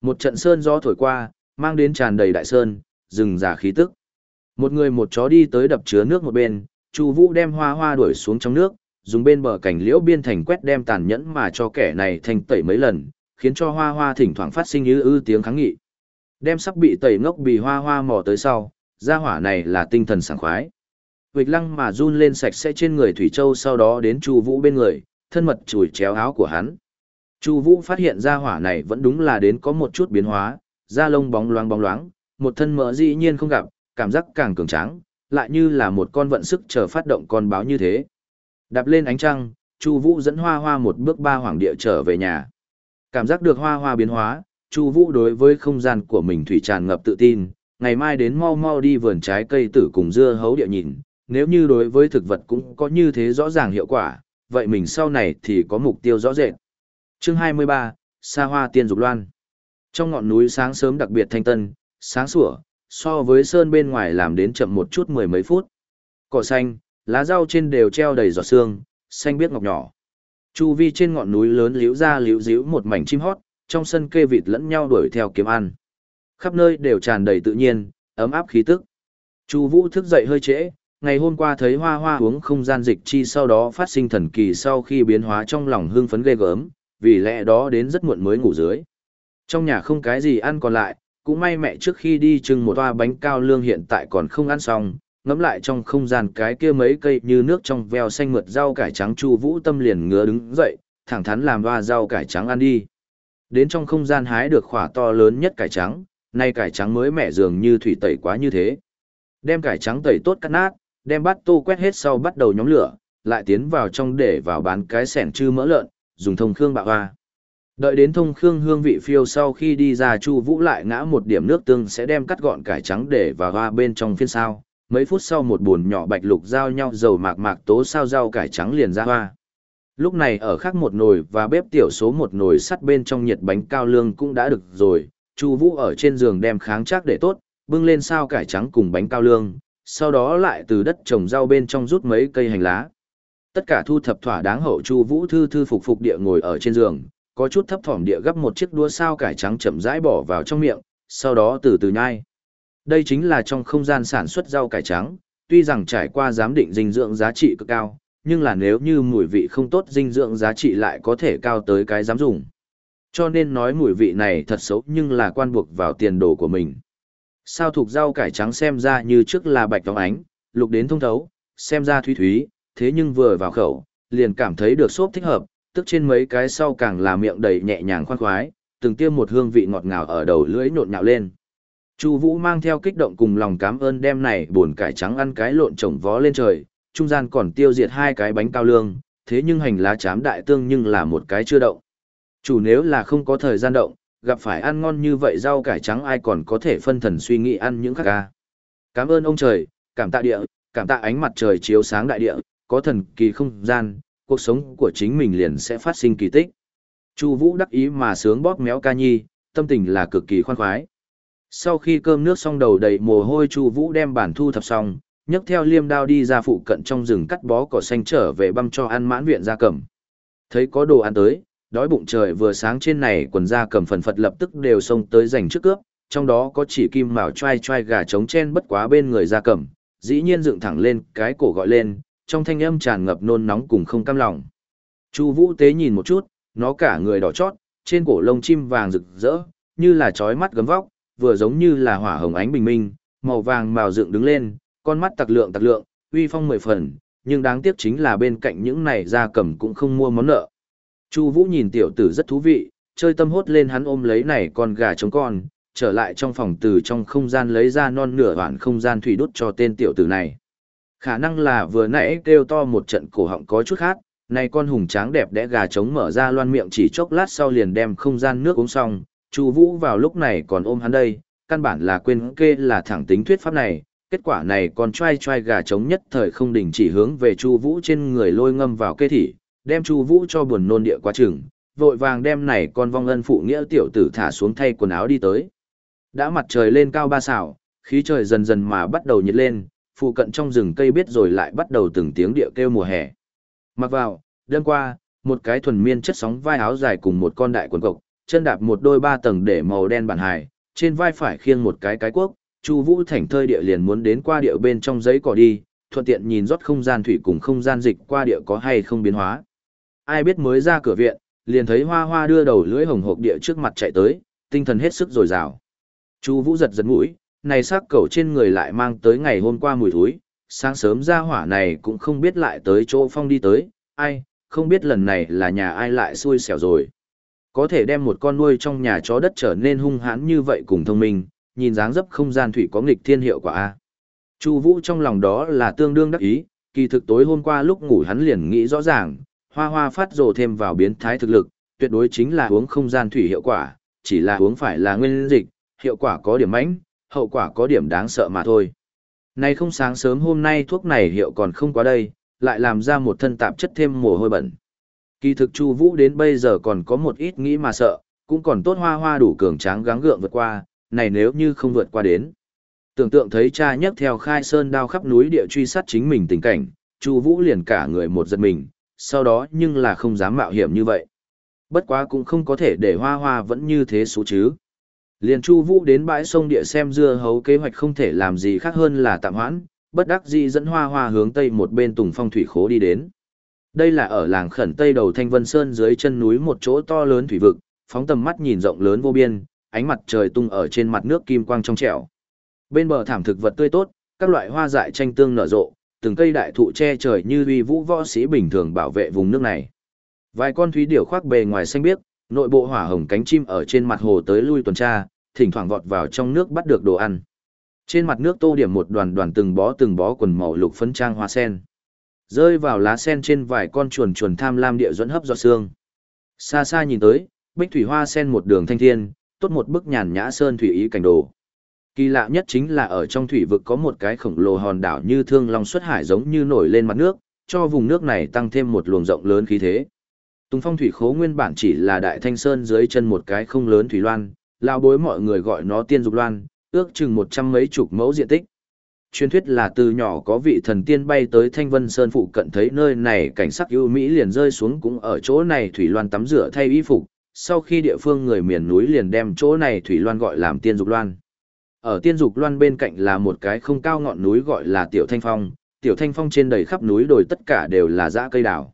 Speaker 1: Một trận sơn gió thổi qua, mang đến tràn đầy đại sơn, rừng già khí tức. Một người một chó đi tới đập chứa nước một bên, Chu Vũ đem hoa hoa đuổi xuống trong nước, dùng bên bờ cảnh liễu biên thành quét đem tàn nhẫn mà cho kẻ này thành tẩy mấy lần, khiến cho hoa hoa thỉnh thoảng phát sinh ư ư tiếng kháng nghị. Đem sắp bị tẩy ngốc bì hoa hoa mò tới sau, gia hỏa này là tinh thần sảng khoái. Vịch lăng mà run lên sạch sẽ trên người Thủy Châu sau đó đến Chu Vũ bên người, thân mật chùi chéo áo của hắn. Chu Vũ phát hiện ra hỏa này vẫn đúng là đến có một chút biến hóa, da lông bóng loáng bóng loáng, một thân mỡ dĩ nhiên không gặp, cảm giác càng cường tráng, lại như là một con vận sức chờ phát động con báo như thế. Đạp lên ánh trăng, Chu Vũ dẫn Hoa Hoa một bước ba hoàng địa trở về nhà. Cảm giác được Hoa Hoa biến hóa, Chu Vũ đối với không gian của mình thủy tràn ngập tự tin, ngày mai đến mau mau đi vườn trái cây tử cùng dưa hấu địa nhìn, nếu như đối với thực vật cũng có như thế rõ ràng hiệu quả, vậy mình sau này thì có mục tiêu rõ rệt chương 23, Sa Hoa Tiên Dục Loan. Trong ngọn núi sáng sớm đặc biệt thanh tân, sáng sủa, so với sơn bên ngoài làm đến chậm một chút mười mấy phút. Cỏ xanh, lá rau trên đều treo đầy giọt sương, xanh biếc ngọc nhỏ. Chu vi trên ngọn núi lớn liễu ra liễu díu một mảnh chim hót, trong sân kê vịt lẫn nhau đuổi theo kiếm ăn. Khắp nơi đều tràn đầy tự nhiên, ấm áp khí tức. Chu Vũ thức dậy hơi trễ, ngày hôm qua thấy hoa hoa uống không gian dịch chi sau đó phát sinh thần kỳ sau khi biến hóa trong lòng hưng phấn ghê gớm, vì lẽ đó đến rất muộn mới ngủ dưới. Trong nhà không cái gì ăn còn lại, cũng may mẹ trước khi đi trưng một toa bánh cao lương hiện tại còn không ăn xong, ngẫm lại trong không gian cái kia mấy cây như nước trong veo xanh mượt rau cải trắng chu vũ tâm liền ngứa đứng dậy, thẳng thắn làm toa rau cải trắng ăn đi. Đến trong không gian hái được khỏa to lớn nhất cải trắng, nay cải trắng mới mẻ dường như thủy tẩy quá như thế. Đem cải trắng tẩy tốt cắt nát, đem bát tô quét hết sau bắt đầu nhóm lửa, lại tiến vào trong để vào bán cái sẻn chư mỡ lợn, dùng thông khương bạo hoa. Đợi đến thông khương hương vị phiêu sau khi đi ra Chu Vũ lại ngã một điểm nước tương sẽ đem cắt gọn cải trắng để vào hoa bên trong phiên sao. Mấy phút sau một bùn nhỏ bạch lục giao nhau dầu mạc mạc tố sao rau cải trắng liền ra hoa. Lúc này ở khác một nồi và bếp tiểu số một nồi sắt bên trong nhiệt bánh cao lương cũng đã được rồi. Chu Vũ ở trên giường đem kháng chắc để tốt, bưng lên sao cải trắng cùng bánh cao lương, sau đó lại từ đất trồng rau bên trong rút mấy cây hành lá, Tất cả thu thập thỏa đáng hậu Chu Vũ thư thư phục phục địa ngồi ở trên giường, có chút thấp thỏm địa gấp một chiếc đũa sao cải trắng chậm rãi bỏ vào trong miệng, sau đó từ từ nhai. Đây chính là trong không gian sản xuất rau cải trắng, tuy rằng trải qua giám định dinh dưỡng giá trị cực cao, nhưng là nếu như mùi vị không tốt dinh dưỡng giá trị lại có thể cao tới cái dám dùng. Cho nên nói mùi vị này thật xấu nhưng là quan buộc vào tiền đồ của mình. Sao thuộc rau cải trắng xem ra như trước là bạch tóng ánh, lục đến thông thấu, xem ra thúy thúy, thế nhưng vừa vào khẩu, liền cảm thấy được xốp thích hợp, tức trên mấy cái sau càng là miệng đầy nhẹ nhàng khoan khoái, từng tiêm một hương vị ngọt ngào ở đầu lưỡi nhộn nhạo lên. Chu Vũ mang theo kích động cùng lòng cảm ơn đem này buồn cải trắng ăn cái lộn trồng vó lên trời, trung gian còn tiêu diệt hai cái bánh cao lương, thế nhưng hành lá chám đại tương nhưng là một cái chưa động. Chủ nếu là không có thời gian động, gặp phải ăn ngon như vậy rau cải trắng ai còn có thể phân thần suy nghĩ ăn những khác ca. Cảm ơn ông trời, cảm tạ địa, cảm tạ ánh mặt trời chiếu sáng đại địa, có thần kỳ không gian, cuộc sống của chính mình liền sẽ phát sinh kỳ tích. Chu Vũ đắc ý mà sướng bóp méo ca nhi, tâm tình là cực kỳ khoan khoái. Sau khi cơm nước xong đầu đầy mồ hôi Chu Vũ đem bản thu thập xong, nhấc theo liêm đao đi ra phụ cận trong rừng cắt bó cỏ xanh trở về băm cho ăn mãn viện gia cầm. Thấy có đồ ăn tới, đói bụng trời vừa sáng trên này quần gia cầm phần phật lập tức đều xông tới giành trước cướp, trong đó có chỉ kim mào trai trai gà trống chen bất quá bên người gia cầm, dĩ nhiên dựng thẳng lên, cái cổ gọi lên, trong thanh âm tràn ngập nôn nóng cùng không cam lòng. Chu Vũ tế nhìn một chút, nó cả người đỏ chót, trên cổ lông chim vàng rực rỡ, như là chói mắt gấm vóc, vừa giống như là hỏa hồng ánh bình minh, màu vàng màu dựng đứng lên, con mắt tặc lượng tặc lượng, uy phong mười phần, nhưng đáng tiếc chính là bên cạnh những này gia cầm cũng không mua món nợ. Chu Vũ nhìn tiểu tử rất thú vị, chơi tâm hốt lên hắn ôm lấy này con gà trống con, trở lại trong phòng từ trong không gian lấy ra non nửa hoàn không gian thủy đốt cho tên tiểu tử này. Khả năng là vừa nãy kêu to một trận cổ họng có chút khác, này con hùng tráng đẹp đẽ gà trống mở ra loan miệng chỉ chốc lát sau liền đem không gian nước uống xong, Chu Vũ vào lúc này còn ôm hắn đây, căn bản là quên kê là thẳng tính thuyết pháp này, kết quả này còn trai trai gà trống nhất thời không đình chỉ hướng về Chu Vũ trên người lôi ngâm vào kê thể, đem Chu Vũ cho buồn nôn địa quá chừng, vội vàng đem này con vong ân phụ nghĩa tiểu tử thả xuống thay quần áo đi tới. Đã mặt trời lên cao ba xảo, khí trời dần dần mà bắt đầu nhiệt lên, phụ cận trong rừng cây biết rồi lại bắt đầu từng tiếng địa kêu mùa hè. Mặc vào, đêm qua, một cái thuần miên chất sóng vai áo dài cùng một con đại quần cộc, chân đạp một đôi ba tầng để màu đen bản hài, trên vai phải khiêng một cái cái cuốc, Chu Vũ Thành thơi địa liền muốn đến qua địa bên trong giấy cỏ đi, thuận tiện nhìn rót không gian thủy cùng không gian dịch qua địa có hay không biến hóa. Ai biết mới ra cửa viện, liền thấy Hoa Hoa đưa đầu lưỡi hồng hộc địa trước mặt chạy tới, tinh thần hết sức dồi dào. Chu Vũ giật giật mũi, này xác cẩu trên người lại mang tới ngày hôm qua mùi thối, sáng sớm ra hỏa này cũng không biết lại tới chỗ phong đi tới, ai, không biết lần này là nhà ai lại xui xẻo rồi. Có thể đem một con nuôi trong nhà chó đất trở nên hung hãn như vậy cùng thông minh, nhìn dáng dấp không gian thủy có nghịch thiên hiệu quả a. Chu Vũ trong lòng đó là tương đương đắc ý, kỳ thực tối hôm qua lúc ngủ hắn liền nghĩ rõ ràng, hoa hoa phát rồ thêm vào biến thái thực lực, tuyệt đối chính là uống không gian thủy hiệu quả, chỉ là uống phải là nguyên dịch, hiệu quả có điểm mãnh, hậu quả có điểm đáng sợ mà thôi. nay không sáng sớm hôm nay thuốc này hiệu còn không quá đây, lại làm ra một thân tạp chất thêm mồ hôi bẩn. Kỳ thực Chu Vũ đến bây giờ còn có một ít nghĩ mà sợ, cũng còn tốt hoa hoa đủ cường tráng gắng gượng vượt qua, này nếu như không vượt qua đến. Tưởng tượng thấy cha nhấc theo khai sơn đao khắp núi địa truy sát chính mình tình cảnh, Chu Vũ liền cả người một giật mình, sau đó nhưng là không dám mạo hiểm như vậy. Bất quá cũng không có thể để hoa hoa vẫn như thế số chứ. Liền Chu Vũ đến bãi sông địa xem dưa hấu kế hoạch không thể làm gì khác hơn là tạm hoãn, bất đắc dĩ dẫn hoa hoa hướng tây một bên Tùng Phong thủy khố đi đến. Đây là ở làng khẩn tây đầu Thanh Vân Sơn dưới chân núi một chỗ to lớn thủy vực, phóng tầm mắt nhìn rộng lớn vô biên, ánh mặt trời tung ở trên mặt nước kim quang trong trẻo. Bên bờ thảm thực vật tươi tốt, các loại hoa dại tranh tương nở rộ, từng cây đại thụ che trời như uy vũ võ sĩ bình thường bảo vệ vùng nước này. Vài con thúy điểu khoác bề ngoài xanh biếc, nội bộ hỏa hồng cánh chim ở trên mặt hồ tới lui tuần tra, thỉnh thoảng vọt vào trong nước bắt được đồ ăn. Trên mặt nước tô điểm một đoàn đoàn từng bó từng bó quần màu lục phấn trang hoa sen. Rơi vào lá sen trên vài con chuồn chuồn tham lam địa dẫn hấp giọt xương. Xa xa nhìn tới, bích thủy hoa sen một đường thanh thiên, tốt một bức nhàn nhã sơn thủy ý cảnh đồ. Kỳ lạ nhất chính là ở trong thủy vực có một cái khổng lồ hòn đảo như thương long xuất hải giống như nổi lên mặt nước, cho vùng nước này tăng thêm một luồng rộng lớn khí thế. Tùng phong thủy khố nguyên bản chỉ là đại thanh sơn dưới chân một cái không lớn thủy loan, lao bối mọi người gọi nó tiên dục loan, ước chừng một trăm mấy chục mẫu diện tích. Truyền thuyết là từ nhỏ có vị thần tiên bay tới Thanh Vân Sơn phụ cận thấy nơi này cảnh sắc ưu mỹ liền rơi xuống cũng ở chỗ này thủy loan tắm rửa thay y phục, sau khi địa phương người miền núi liền đem chỗ này thủy loan gọi làm tiên dục loan. Ở tiên dục loan bên cạnh là một cái không cao ngọn núi gọi là Tiểu Thanh Phong, Tiểu Thanh Phong trên đầy khắp núi đồi tất cả đều là dã cây đào.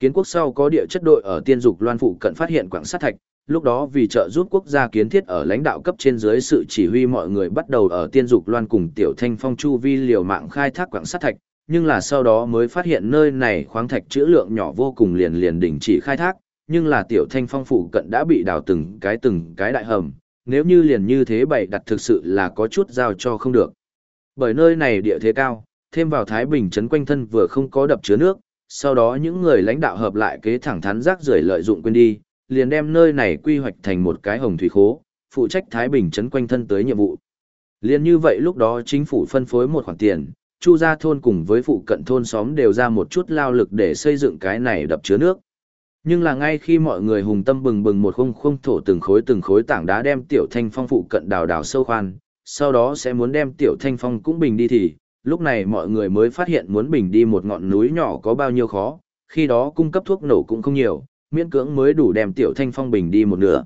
Speaker 1: Kiến quốc sau có địa chất đội ở tiên dục loan phụ cận phát hiện quặng sắt thạch, lúc đó vì trợ giúp quốc gia kiến thiết ở lãnh đạo cấp trên dưới sự chỉ huy mọi người bắt đầu ở tiên dục loan cùng Tiểu Thanh Phong chu vi liều mạng khai thác quặng sắt thạch, nhưng là sau đó mới phát hiện nơi này khoáng thạch trữ lượng nhỏ vô cùng liền liền đình chỉ khai thác, nhưng là Tiểu Thanh Phong phụ cận đã bị đào từng cái từng cái đại hầm, nếu như liền như thế bày đặt thực sự là có chút giao cho không được. Bởi nơi này địa thế cao, thêm vào Thái Bình trấn quanh thân vừa không có đập chứa nước, sau đó những người lãnh đạo hợp lại kế thẳng thắn rác rưởi lợi dụng quên đi, liền đem nơi này quy hoạch thành một cái hồng thủy khố, phụ trách Thái Bình trấn quanh thân tới nhiệm vụ. Liên như vậy lúc đó chính phủ phân phối một khoản tiền, Chu gia thôn cùng với phụ cận thôn xóm đều ra một chút lao lực để xây dựng cái này đập chứa nước. Nhưng là ngay khi mọi người hùng tâm bừng bừng một khung khung thổ từng khối từng khối tảng đá đem tiểu thanh phong phụ cận đào đào sâu khoan, sau đó sẽ muốn đem tiểu thanh phong cũng bình đi thì, lúc này mọi người mới phát hiện muốn bình đi một ngọn núi nhỏ có bao nhiêu khó, khi đó cung cấp thuốc nổ cũng không nhiều, miễn cưỡng mới đủ đem tiểu thanh phong bình đi một nửa.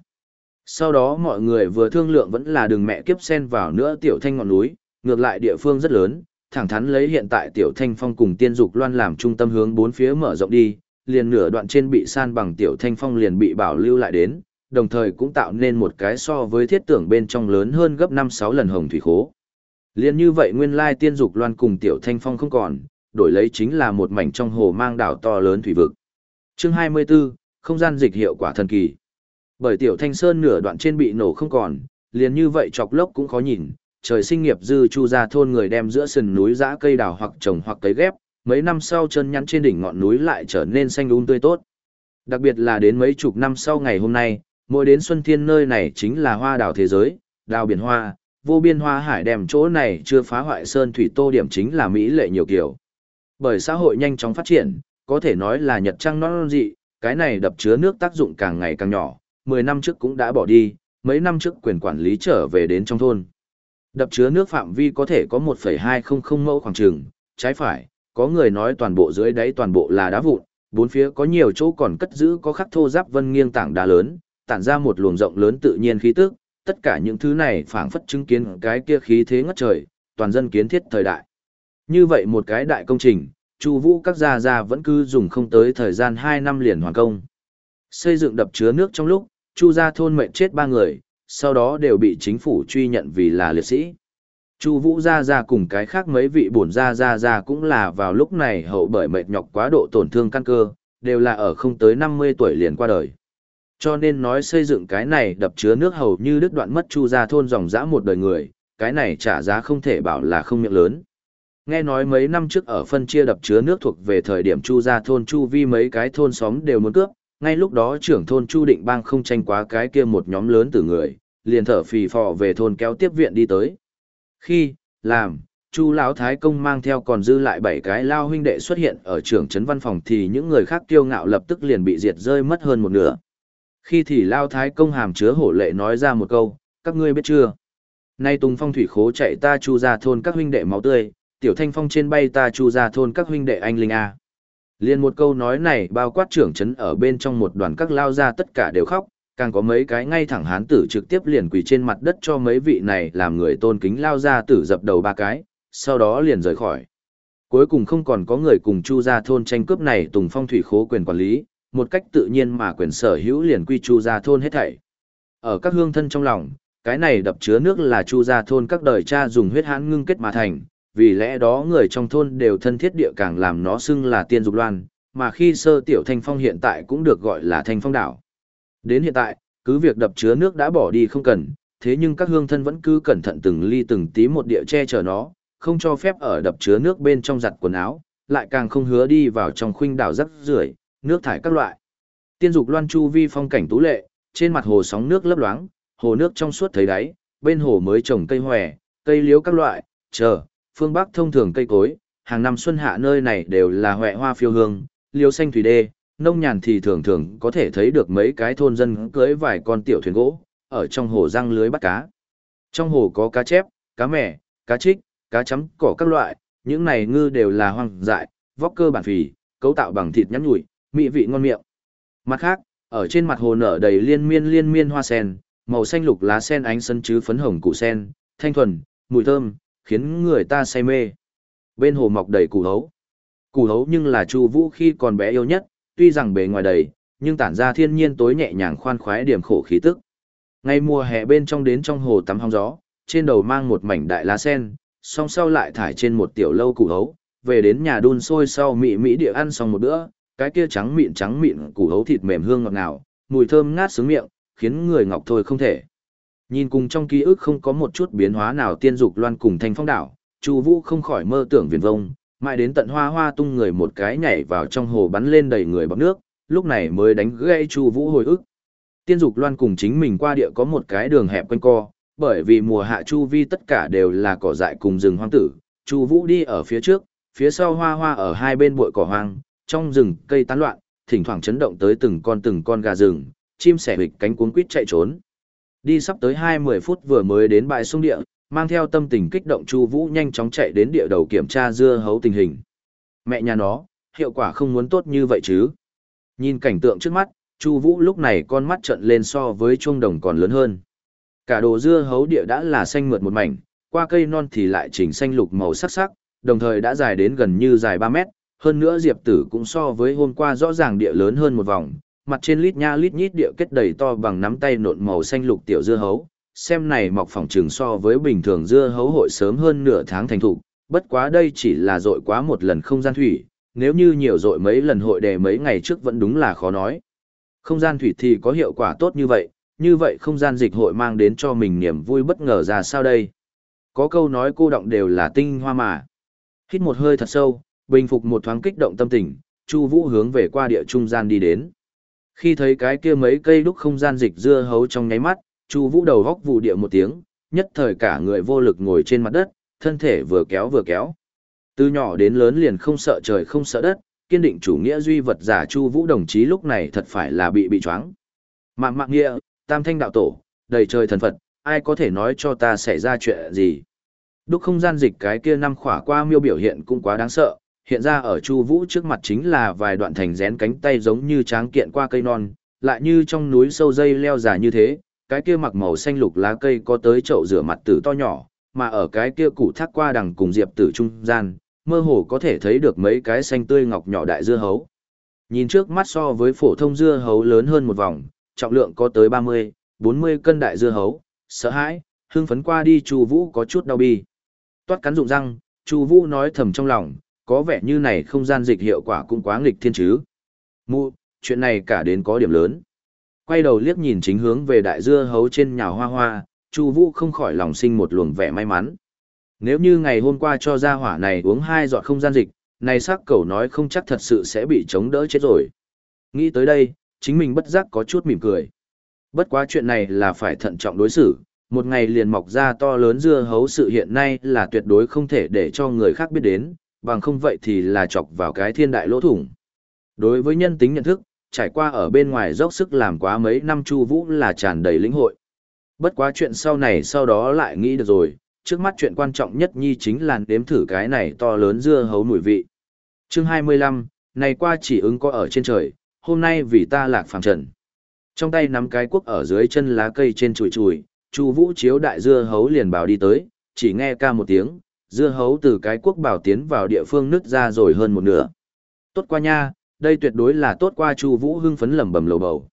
Speaker 1: Sau đó mọi người vừa thương lượng vẫn là đường mẹ kiếp sen vào nữa tiểu thanh ngọn núi, ngược lại địa phương rất lớn, thẳng thắn lấy hiện tại tiểu thanh phong cùng tiên dục loan làm trung tâm hướng bốn phía mở rộng đi, liền nửa đoạn trên bị san bằng tiểu thanh phong liền bị bảo lưu lại đến, đồng thời cũng tạo nên một cái so với thiết tưởng bên trong lớn hơn gấp 5-6 lần hồng thủy khố. Liên như vậy nguyên lai tiên dục loan cùng tiểu thanh phong không còn, đổi lấy chính là một mảnh trong hồ mang đảo to lớn thủy vực. Chương 24, không gian dịch hiệu quả thần kỳ. Bởi tiểu thanh sơn nửa đoạn trên bị nổ không còn, liền như vậy chọc lốc cũng khó nhìn, trời sinh nghiệp dư chu ra thôn người đem giữa sườn núi dã cây đào hoặc trồng hoặc cấy ghép, mấy năm sau chân nhắn trên đỉnh ngọn núi lại trở nên xanh um tươi tốt. Đặc biệt là đến mấy chục năm sau ngày hôm nay, mỗi đến xuân thiên nơi này chính là hoa đào thế giới, đào biển hoa, vô biên hoa hải đem chỗ này chưa phá hoại sơn thủy tô điểm chính là mỹ lệ nhiều kiểu. Bởi xã hội nhanh chóng phát triển, có thể nói là nhật trăng non dị, cái này đập chứa nước tác dụng càng ngày càng nhỏ, 10 năm trước cũng đã bỏ đi, mấy năm trước quyền quản lý trở về đến trong thôn. Đập chứa nước phạm vi có thể có 1,200 mẫu khoảng trường, trái phải, có người nói toàn bộ dưới đáy toàn bộ là đá vụn, bốn phía có nhiều chỗ còn cất giữ có khắc thô giáp vân nghiêng tảng đá lớn, tản ra một luồng rộng lớn tự nhiên khí tức, tất cả những thứ này phảng phất chứng kiến cái kia khí thế ngất trời, toàn dân kiến thiết thời đại. Như vậy một cái đại công trình, Chu Vũ các gia gia vẫn cứ dùng không tới thời gian 2 năm liền hoàn công. Xây dựng đập chứa nước trong lúc, Chu gia thôn mệnh chết 3 người, sau đó đều bị chính phủ truy nhận vì là liệt sĩ. Chu Vũ gia gia cùng cái khác mấy vị bổn gia gia gia cũng là vào lúc này hậu bởi mệt nhọc quá độ tổn thương căn cơ, đều là ở không tới 50 tuổi liền qua đời. Cho nên nói xây dựng cái này đập chứa nước hầu như đứt đoạn mất Chu gia thôn dòng dã một đời người, cái này trả giá không thể bảo là không miệng lớn. Nghe nói mấy năm trước ở phân chia đập chứa nước thuộc về thời điểm Chu ra thôn Chu vi mấy cái thôn xóm đều muốn cướp, ngay lúc đó trưởng thôn Chu Định Bang không tranh quá cái kia một nhóm lớn từ người, liền thở phì phò về thôn kéo tiếp viện đi tới. Khi, làm, Chu lão thái công mang theo còn dư lại bảy cái lao huynh đệ xuất hiện ở trưởng trấn văn phòng thì những người khác kiêu ngạo lập tức liền bị diệt rơi mất hơn một nửa. Khi thì lao thái công hàm chứa hổ lệ nói ra một câu, các ngươi biết chưa? Nay Tùng Phong thủy khố chạy ta Chu ra thôn các huynh đệ máu tươi, tiểu thanh phong trên bay ta Chu ra thôn các huynh đệ anh linh a. Liên một câu nói này bao quát trưởng trấn ở bên trong một đoàn các lao ra tất cả đều khóc, càng có mấy cái ngay thẳng hán tử trực tiếp liền quỳ trên mặt đất cho mấy vị này làm người tôn kính lao ra tử dập đầu ba cái, sau đó liền rời khỏi. Cuối cùng không còn có người cùng chu ra thôn tranh cướp này tùng phong thủy khố quyền quản lý, một cách tự nhiên mà quyền sở hữu liền quy chu ra thôn hết thảy. Ở các hương thân trong lòng, cái này đập chứa nước là chu ra thôn các đời cha dùng huyết hãn ngưng kết mà thành, vì lẽ đó người trong thôn đều thân thiết địa càng làm nó xưng là tiên dục loan, mà khi sơ tiểu thanh phong hiện tại cũng được gọi là thanh phong đảo. Đến hiện tại, cứ việc đập chứa nước đã bỏ đi không cần, thế nhưng các hương thân vẫn cứ cẩn thận từng ly từng tí một địa che chở nó, không cho phép ở đập chứa nước bên trong giặt quần áo, lại càng không hứa đi vào trong khuynh đảo rắc rưởi, nước thải các loại. Tiên dục loan chu vi phong cảnh tú lệ, trên mặt hồ sóng nước lấp loáng, hồ nước trong suốt thấy đáy, bên hồ mới trồng cây hòe, cây liễu các loại, chờ, phương Bắc thông thường cây cối, hàng năm xuân hạ nơi này đều là hoẹ hoa phiêu hương, liễu xanh thủy đê, nông nhàn thì thường thường có thể thấy được mấy cái thôn dân cưới vài con tiểu thuyền gỗ, ở trong hồ răng lưới bắt cá. Trong hồ có cá chép, cá mẻ, cá trích, cá chấm cỏ các loại, những này ngư đều là hoang dại, vóc cơ bản phì, cấu tạo bằng thịt nhắn nhủi, mỹ vị ngon miệng. Mặt khác, ở trên mặt hồ nở đầy liên miên liên miên hoa sen, màu xanh lục lá sen ánh sân chứ phấn hồng củ sen, thanh thuần, mùi thơm, khiến người ta say mê. Bên hồ mọc đầy củ hấu. Củ hấu nhưng là Chu Vũ khi còn bé yêu nhất, tuy rằng bề ngoài đầy, nhưng tản ra thiên nhiên tối nhẹ nhàng khoan khoái điểm khổ khí tức. Ngay mùa hè bên trong đến trong hồ tắm hóng gió, trên đầu mang một mảnh đại lá sen, song sau lại thải trên một tiểu lâu củ hấu, về đến nhà đun sôi sau mị mỹ địa ăn xong một bữa, cái kia trắng mịn trắng mịn củ hấu thịt mềm hương ngọt ngào, mùi thơm ngát sướng miệng, khiến người ngọc thôi không thể. Nhìn cùng trong ký ức không có một chút biến hóa nào tiên dục loan cùng thanh phong đảo, Chu Vũ không khỏi mơ tưởng viền vông, mãi đến tận hoa hoa tung người một cái nhảy vào trong hồ bắn lên đầy người bọt nước, lúc này mới đánh gãy Chu Vũ hồi ức. Tiên dục loan cùng chính mình qua địa có một cái đường hẹp quanh co, bởi vì mùa hạ chu vi tất cả đều là cỏ dại cùng rừng hoang tử, Chu Vũ đi ở phía trước, phía sau hoa hoa ở hai bên bụi cỏ hoang, trong rừng cây tán loạn, thỉnh thoảng chấn động tới từng con từng con gà rừng, chim sẻ hịch cánh cuống quýt chạy trốn. Đi sắp tới 20 phút vừa mới đến bãi sông địa, mang theo tâm tình kích động Chu Vũ nhanh chóng chạy đến địa đầu kiểm tra dưa hấu tình hình. Mẹ nhà nó, hiệu quả không muốn tốt như vậy chứ? Nhìn cảnh tượng trước mắt, Chu Vũ lúc này con mắt trợn lên so với chuông đồng còn lớn hơn. Cả đồ dưa hấu địa đã là xanh mượt một mảnh, qua cây non thì lại chỉnh xanh lục màu sắc sắc, đồng thời đã dài đến gần như dài 3 mét, hơn nữa diệp tử cũng so với hôm qua rõ ràng địa lớn hơn một vòng, mặt trên lít nha lít nhít địa kết đầy to bằng nắm tay nộn màu xanh lục tiểu dưa hấu, xem này mọc phòng trừng so với bình thường dưa hấu hội sớm hơn nửa tháng thành thục, bất quá đây chỉ là dội quá một lần không gian thủy, nếu như nhiều dội mấy lần hội đề mấy ngày trước vẫn đúng là khó nói. Không gian thủy thì có hiệu quả tốt như vậy, như vậy không gian dịch hội mang đến cho mình niềm vui bất ngờ ra sao đây. Có câu nói cô động đều là tinh hoa mà. Hít một hơi thật sâu, bình phục một thoáng kích động tâm tình, Chu Vũ hướng về qua địa trung gian đi đến. Khi thấy cái kia mấy cây đúc không gian dịch dưa hấu trong nháy mắt, Chu Vũ đầu góc vụ địa một tiếng, nhất thời cả người vô lực ngồi trên mặt đất, thân thể vừa kéo vừa kéo. Từ nhỏ đến lớn liền không sợ trời không sợ đất, kiên định chủ nghĩa duy vật giả Chu Vũ đồng chí lúc này thật phải là bị bị choáng. Mạng mạng nghĩa, tam thanh đạo tổ, đầy trời thần Phật, ai có thể nói cho ta xảy ra chuyện gì? Đúc không gian dịch cái kia năm khỏa qua miêu biểu hiện cũng quá đáng sợ, hiện ra ở Chu Vũ trước mặt chính là vài đoạn thành rén cánh tay giống như tráng kiện qua cây non, lại như trong núi sâu dây leo dài như thế, cái kia mặc màu xanh lục lá cây có tới chậu rửa mặt tử to nhỏ, mà ở cái kia củ thác qua đằng cùng diệp tử trung gian, mơ hồ có thể thấy được mấy cái xanh tươi ngọc nhỏ đại dưa hấu. Nhìn trước mắt so với phổ thông dưa hấu lớn hơn một vòng, trọng lượng có tới 30, 40 cân đại dưa hấu, sợ hãi, hưng phấn qua đi Chu Vũ có chút đau bi. Toát cắn rụng răng, Chu Vũ nói thầm trong lòng, có vẻ như này không gian dịch hiệu quả cũng quá nghịch thiên chứ. Mụ, chuyện này cả đến có điểm lớn. Quay đầu liếc nhìn chính hướng về đại dưa hấu trên nhà hoa hoa, Chu Vũ không khỏi lòng sinh một luồng vẻ may mắn. Nếu như ngày hôm qua cho gia hỏa này uống hai giọt không gian dịch, này sắc cẩu nói không chắc thật sự sẽ bị chống đỡ chết rồi. Nghĩ tới đây, chính mình bất giác có chút mỉm cười. Bất quá chuyện này là phải thận trọng đối xử, một ngày liền mọc ra to lớn dưa hấu sự hiện nay là tuyệt đối không thể để cho người khác biết đến, bằng không vậy thì là chọc vào cái thiên đại lỗ thủng. Đối với nhân tính nhận thức, trải qua ở bên ngoài dốc sức làm quá mấy năm Chu Vũ là tràn đầy lĩnh hội. Bất quá chuyện sau này sau đó lại nghĩ được rồi, trước mắt chuyện quan trọng nhất nhi chính là đếm thử cái này to lớn dưa hấu mùi vị. Chương 25, này qua chỉ ứng có ở trên trời, hôm nay vì ta lạc phàm trần. Trong tay nắm cái cuốc ở dưới chân lá cây trên chùi chùi, Chu Vũ chiếu đại dưa hấu liền bảo đi tới, chỉ nghe ca một tiếng, dưa hấu từ cái cuốc bảo tiến vào địa phương nứt ra rồi hơn một nửa. Tốt qua nha, đây tuyệt đối là tốt qua Chu Vũ hưng phấn lẩm bẩm lầu bầu.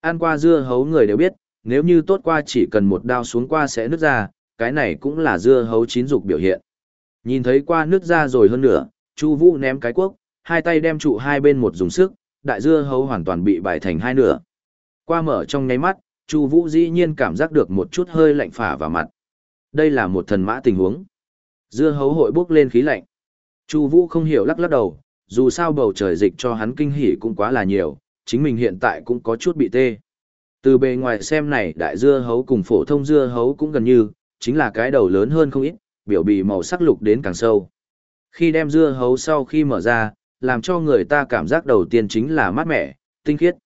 Speaker 1: Ăn qua dưa hấu người đều biết, nếu như tốt qua chỉ cần một đao xuống qua sẽ nứt ra, cái này cũng là dưa hấu chín dục biểu hiện. Nhìn thấy qua nứt ra rồi hơn nửa, Chu Vũ ném cái cuốc, hai tay đem trụ hai bên một dùng sức, đại dưa hấu hoàn toàn bị bài thành hai nửa. Qua mở trong nháy mắt, Chu Vũ dĩ nhiên cảm giác được một chút hơi lạnh phả vào mặt. Đây là một thần mã tình huống. Dưa hấu hội bốc lên khí lạnh. Chu Vũ không hiểu lắc lắc đầu, dù sao bầu trời dịch cho hắn kinh hỉ cũng quá là nhiều, chính mình hiện tại cũng có chút bị tê. Từ bề ngoài xem này đại dưa hấu cùng phổ thông dưa hấu cũng gần như, chính là cái đầu lớn hơn không ít, biểu bì màu sắc lục đến càng sâu. Khi đem dưa hấu sau khi mở ra, làm cho người ta cảm giác đầu tiên chính là mát mẻ, tinh khiết.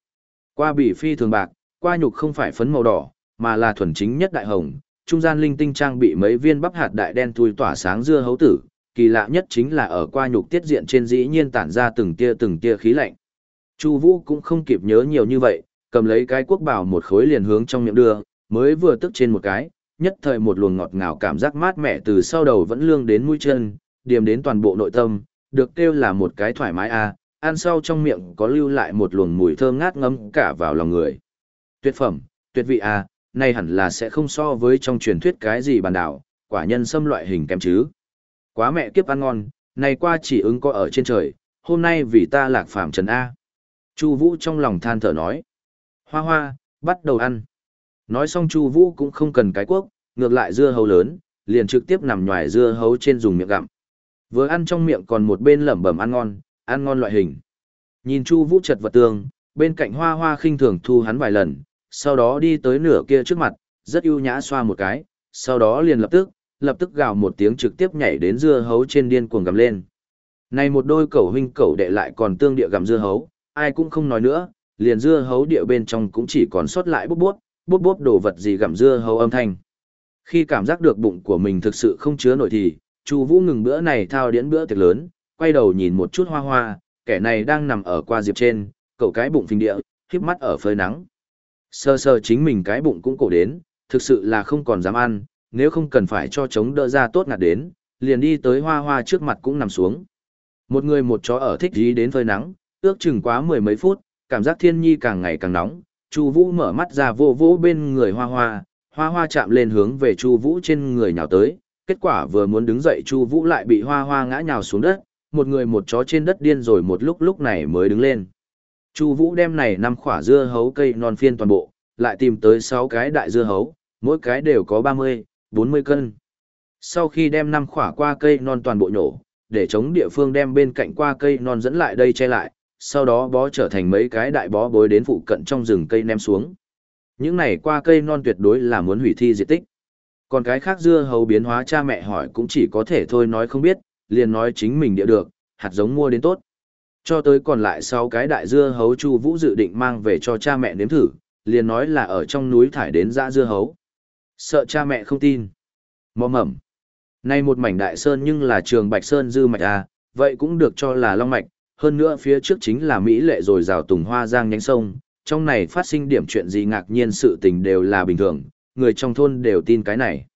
Speaker 1: Qua bì phi thường bạc, qua nhục không phải phấn màu đỏ, mà là thuần chính nhất đại hồng, trung gian linh tinh trang bị mấy viên bắp hạt đại đen thui tỏa sáng dưa hấu tử, kỳ lạ nhất chính là ở qua nhục tiết diện trên dĩ nhiên tản ra từng tia từng tia khí lạnh. Chu Vũ cũng không kịp nhớ nhiều như vậy, cầm lấy cái quốc bảo một khối liền hướng trong miệng đưa, mới vừa tức trên một cái, nhất thời một luồng ngọt ngào cảm giác mát mẻ từ sau đầu vẫn lương đến mũi chân, điểm đến toàn bộ nội tâm, được kêu là một cái thoải mái a, ăn sau trong miệng có lưu lại một luồng mùi thơm ngát ngấm cả vào lòng người. Tuyệt phẩm, tuyệt vị a, này hẳn là sẽ không so với trong truyền thuyết cái gì bàn đảo, quả nhân xâm loại hình kém chứ. Quá mẹ kiếp ăn ngon, này qua chỉ ứng có ở trên trời, hôm nay vì ta lạc phạm trần A. Chu Vũ trong lòng than thở nói. Hoa hoa, bắt đầu ăn. Nói xong Chu Vũ cũng không cần cái cuốc, ngược lại dưa hấu lớn, liền trực tiếp nằm nhòi dưa hấu trên dùng miệng gặm. Vừa ăn trong miệng còn một bên lẩm bẩm ăn ngon, ăn ngon loại hình. Nhìn Chu Vũ chật vật tường, bên cạnh Hoa Hoa khinh thường thu hắn vài lần, sau đó đi tới nửa kia trước mặt, rất ưu nhã xoa một cái, sau đó liền lập tức, lập tức gào một tiếng trực tiếp nhảy đến dưa hấu trên điên cuồng gầm lên. Này một đôi cẩu huynh cẩu đệ lại còn tương địa gầm dưa hấu, ai cũng không nói nữa, liền dưa hấu địa bên trong cũng chỉ còn sót lại bút bút, bút bút đồ vật gì gặm dưa hấu âm thanh. Khi cảm giác được bụng của mình thực sự không chứa nổi thì, Chu Vũ ngừng bữa này thao điễn bữa tiệc lớn, quay đầu nhìn một chút hoa hoa, kẻ này đang nằm ở qua diệp trên, cậu cái bụng phình địa, híp mắt ở phơi nắng. Sơ sơ chính mình cái bụng cũng cổ đến, thực sự là không còn dám ăn, nếu không cần phải cho chống đỡ ra tốt ngạt đến, liền đi tới hoa hoa trước mặt cũng nằm xuống. Một người một chó ở thích gì đến phơi nắng, ước chừng quá mười mấy phút, cảm giác thiên nhi càng ngày càng nóng, Chu Vũ mở mắt ra vô vô bên người hoa hoa, hoa hoa chạm lên hướng về Chu Vũ trên người nhào tới, kết quả vừa muốn đứng dậy Chu Vũ lại bị hoa hoa ngã nhào xuống đất, một người một chó trên đất điên rồi một lúc lúc này mới đứng lên. Chu Vũ đem này năm quả dưa hấu cây non phiên toàn bộ, lại tìm tới 6 cái đại dưa hấu, mỗi cái đều có 30, 40 cân. Sau khi đem năm quả qua cây non toàn bộ nhổ, để chống địa phương đem bên cạnh qua cây non dẫn lại đây che lại, sau đó bó trở thành mấy cái đại bó bối đến phụ cận trong rừng cây ném xuống. Những này qua cây non tuyệt đối là muốn hủy thi diệt tích. Còn cái khác dưa hấu biến hóa cha mẹ hỏi cũng chỉ có thể thôi nói không biết, liền nói chính mình địa được, hạt giống mua đến tốt. Cho tới còn lại 6 cái đại dưa hấu Chu Vũ dự định mang về cho cha mẹ nếm thử, liền nói là ở trong núi thải đến dã dưa hấu. Sợ cha mẹ không tin. Mò mẩm. Nay một mảnh đại sơn nhưng là trường Bạch Sơn dư mạch à, vậy cũng được cho là long mạch, hơn nữa phía trước chính là Mỹ lệ rồi rào tùng hoa giang nhánh sông, trong này phát sinh điểm chuyện gì ngạc nhiên sự tình đều là bình thường, người trong thôn đều tin cái này.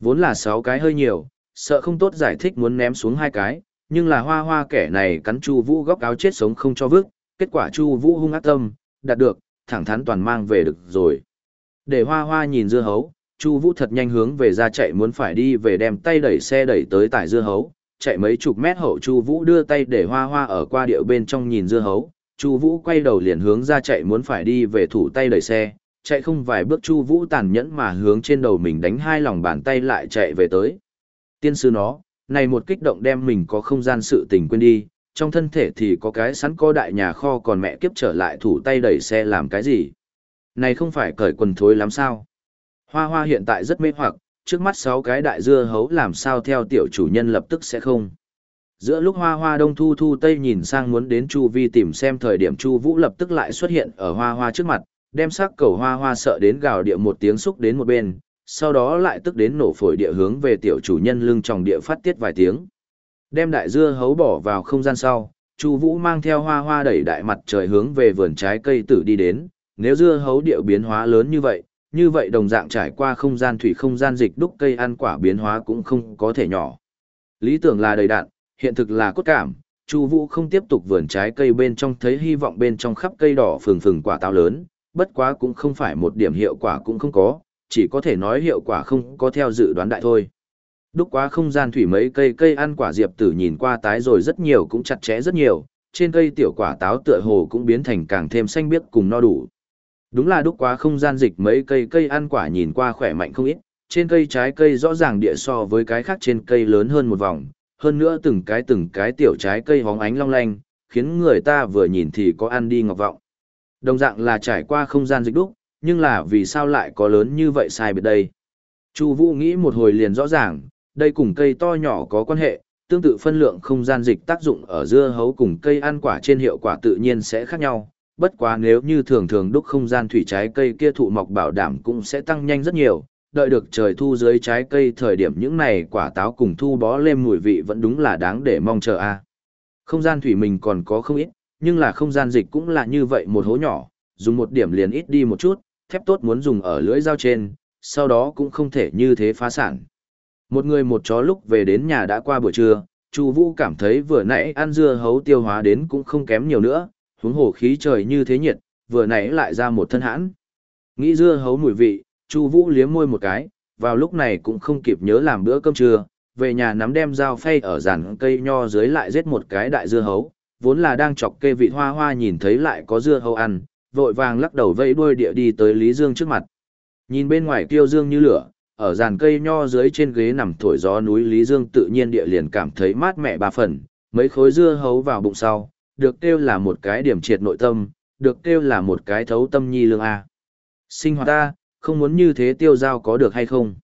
Speaker 1: Vốn là sáu cái hơi nhiều, sợ không tốt giải thích muốn ném xuống hai cái, nhưng là hoa hoa kẻ này cắn Chu Vũ góc áo chết sống không cho vứt, kết quả Chu Vũ hung ác tâm, đạt được, thẳng thắn toàn mang về được rồi. Để hoa hoa nhìn dưa hấu, Chu Vũ thật nhanh hướng về ra chạy muốn phải đi về đem tay đẩy xe đẩy tới tải dưa hấu, chạy mấy chục mét hậu Chu Vũ đưa tay để hoa hoa ở qua điệu bên trong nhìn dưa hấu, Chu Vũ quay đầu liền hướng ra chạy muốn phải đi về thủ tay đẩy xe, chạy không vài bước Chu Vũ tàn nhẫn mà hướng trên đầu mình đánh hai lòng bàn tay lại chạy về tới. Tiên sư nó, này một kích động đem mình có không gian sự tình quên đi, trong thân thể thì có cái sẵn có đại nhà kho còn mẹ kiếp trở lại thủ tay đẩy xe làm cái gì. Này không phải cởi quần thối lắm sao. Hoa hoa hiện tại rất mê hoặc, trước mắt sáu cái đại dưa hấu làm sao theo tiểu chủ nhân lập tức sẽ không. Giữa lúc hoa hoa đông thu thu tây nhìn sang muốn đến Chu Vi tìm xem thời điểm Chu Vũ lập tức lại xuất hiện ở hoa hoa trước mặt, đem sắc cầu hoa hoa sợ đến gào địa một tiếng xúc đến một bên, sau đó lại tức đến nổ phổi địa hướng về tiểu chủ nhân lưng tròng địa phát tiết vài tiếng. Đem đại dưa hấu bỏ vào không gian sau, Chu Vũ mang theo hoa hoa đẩy đại mặt trời hướng về vườn trái cây tử đi đến, nếu dưa hấu điệu biến hóa lớn như vậy, như vậy đồng dạng trải qua không gian thủy không gian dịch đúc cây ăn quả biến hóa cũng không có thể nhỏ. Lý tưởng là đầy đạn, hiện thực là cốt cảm, Chu Vũ không tiếp tục vườn trái cây bên trong thấy hy vọng bên trong khắp cây đỏ phừng phừng quả táo lớn, bất quá cũng không phải một điểm hiệu quả cũng không có, chỉ có thể nói hiệu quả không có theo dự đoán đại thôi. Đúc quá không gian thủy mấy cây cây ăn quả diệp tử nhìn qua tái rồi rất nhiều cũng chặt chẽ rất nhiều, trên cây tiểu quả táo tựa hồ cũng biến thành càng thêm xanh biếc cùng no đủ. Đúng là đúc quá không gian dịch mấy cây cây ăn quả nhìn qua khỏe mạnh không ít, trên cây trái cây rõ ràng địa so với cái khác trên cây lớn hơn một vòng, hơn nữa từng cái từng cái tiểu trái cây hóng ánh long lanh, khiến người ta vừa nhìn thì có ăn đi ngọc vọng. Đồng dạng là trải qua không gian dịch đúc, nhưng là vì sao lại có lớn như vậy sai biệt đây? Chu Vũ nghĩ một hồi liền rõ ràng, đây cùng cây to nhỏ có quan hệ, tương tự phân lượng không gian dịch tác dụng ở dưa hấu cùng cây ăn quả trên hiệu quả tự nhiên sẽ khác nhau, bất quá nếu như thường thường đúc không gian thủy trái cây kia thụ mọc bảo đảm cũng sẽ tăng nhanh rất nhiều, đợi được trời thu dưới trái cây thời điểm những này quả táo cùng thu bó lên mùi vị vẫn đúng là đáng để mong chờ a. Không gian thủy mình còn có không ít, nhưng là không gian dịch cũng là như vậy một hố nhỏ, dùng một điểm liền ít đi một chút, thép tốt muốn dùng ở lưỡi dao trên, sau đó cũng không thể như thế phá sản. Một người một chó lúc về đến nhà đã qua buổi trưa, Chu Vũ cảm thấy vừa nãy ăn dưa hấu tiêu hóa đến cũng không kém nhiều nữa, huống hồ khí trời như thế nhiệt, vừa nãy lại ra một thân hãn. Nghĩ dưa hấu mùi vị, Chu Vũ liếm môi một cái, vào lúc này cũng không kịp nhớ làm bữa cơm trưa, về nhà nắm đem dao phay ở giàn cây nho dưới lại giết một cái đại dưa hấu, vốn là đang chọc kê vị hoa hoa nhìn thấy lại có dưa hấu ăn, vội vàng lắc đầu vẫy đuôi địa đi tới Lý Dương trước mặt. Nhìn bên ngoài kiêu dương như lửa, ở dàn cây nho dưới trên ghế nằm thổi gió núi Lý Dương tự nhiên địa liền cảm thấy mát mẻ ba phần, mấy khối dưa hấu vào bụng sau, được kêu là một cái điểm triệt nội tâm, được kêu là một cái thấu tâm nhi lương A. Sinh hoạt ta, không muốn như thế tiêu giao có được hay không?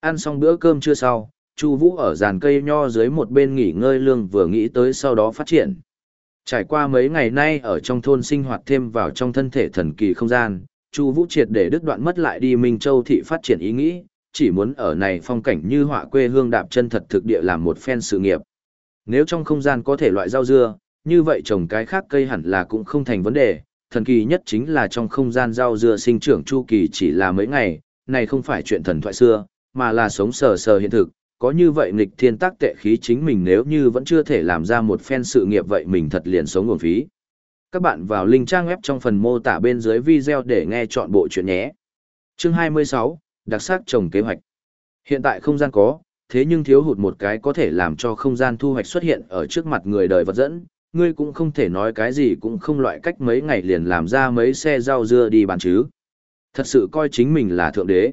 Speaker 1: Ăn xong bữa cơm chưa sau, Chu Vũ ở dàn cây nho dưới một bên nghỉ ngơi lương vừa nghĩ tới sau đó phát triển. Trải qua mấy ngày nay ở trong thôn sinh hoạt thêm vào trong thân thể thần kỳ không gian, Chu Vũ triệt để đứt đoạn mất lại đi Minh Châu thị phát triển ý nghĩ, chỉ muốn ở này phong cảnh như họa quê hương đạp chân thật thực địa làm một phen sự nghiệp. Nếu trong không gian có thể loại rau dưa, như vậy trồng cái khác cây hẳn là cũng không thành vấn đề, thần kỳ nhất chính là trong không gian rau dưa sinh trưởng chu kỳ chỉ là mấy ngày, này không phải chuyện thần thoại xưa, mà là sống sờ sờ hiện thực, có như vậy nghịch thiên tác tệ khí chính mình nếu như vẫn chưa thể làm ra một phen sự nghiệp vậy mình thật liền sống nguồn phí. Các bạn vào link trang web trong phần mô tả bên dưới video để nghe chọn bộ chuyện nhé. Chương 26, đặc sắc trồng kế hoạch. Hiện tại không gian có, thế nhưng thiếu hụt một cái có thể làm cho không gian thu hoạch xuất hiện ở trước mặt người đời vật dẫn, ngươi cũng không thể nói cái gì cũng không loại cách mấy ngày liền làm ra mấy xe rau dưa đi bán chứ. Thật sự coi chính mình là thượng đế.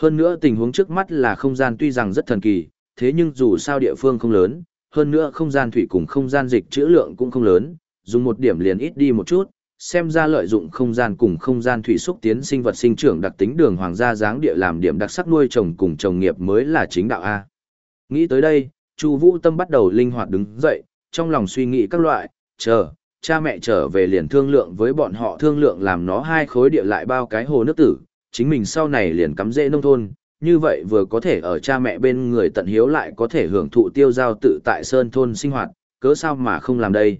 Speaker 1: Hơn nữa tình huống trước mắt là không gian tuy rằng rất thần kỳ, thế nhưng dù sao địa phương không lớn, hơn nữa không gian thủy cùng không gian dịch trữ lượng cũng không lớn, dùng một điểm liền ít đi một chút, xem ra lợi dụng không gian cùng không gian thủy xúc tiến sinh vật sinh trưởng đặc tính đường hoàng gia dáng địa làm điểm đặc sắc nuôi trồng cùng trồng nghiệp mới là chính đạo A. Nghĩ tới đây, Chu Vũ Tâm bắt đầu linh hoạt đứng dậy, trong lòng suy nghĩ các loại, chờ, cha mẹ trở về liền thương lượng với bọn họ thương lượng làm nó hai khối địa lại bao cái hồ nước tử, chính mình sau này liền cắm rễ nông thôn, như vậy vừa có thể ở cha mẹ bên người tận hiếu lại có thể hưởng thụ tiêu giao tự tại sơn thôn sinh hoạt, cớ sao mà không làm đây.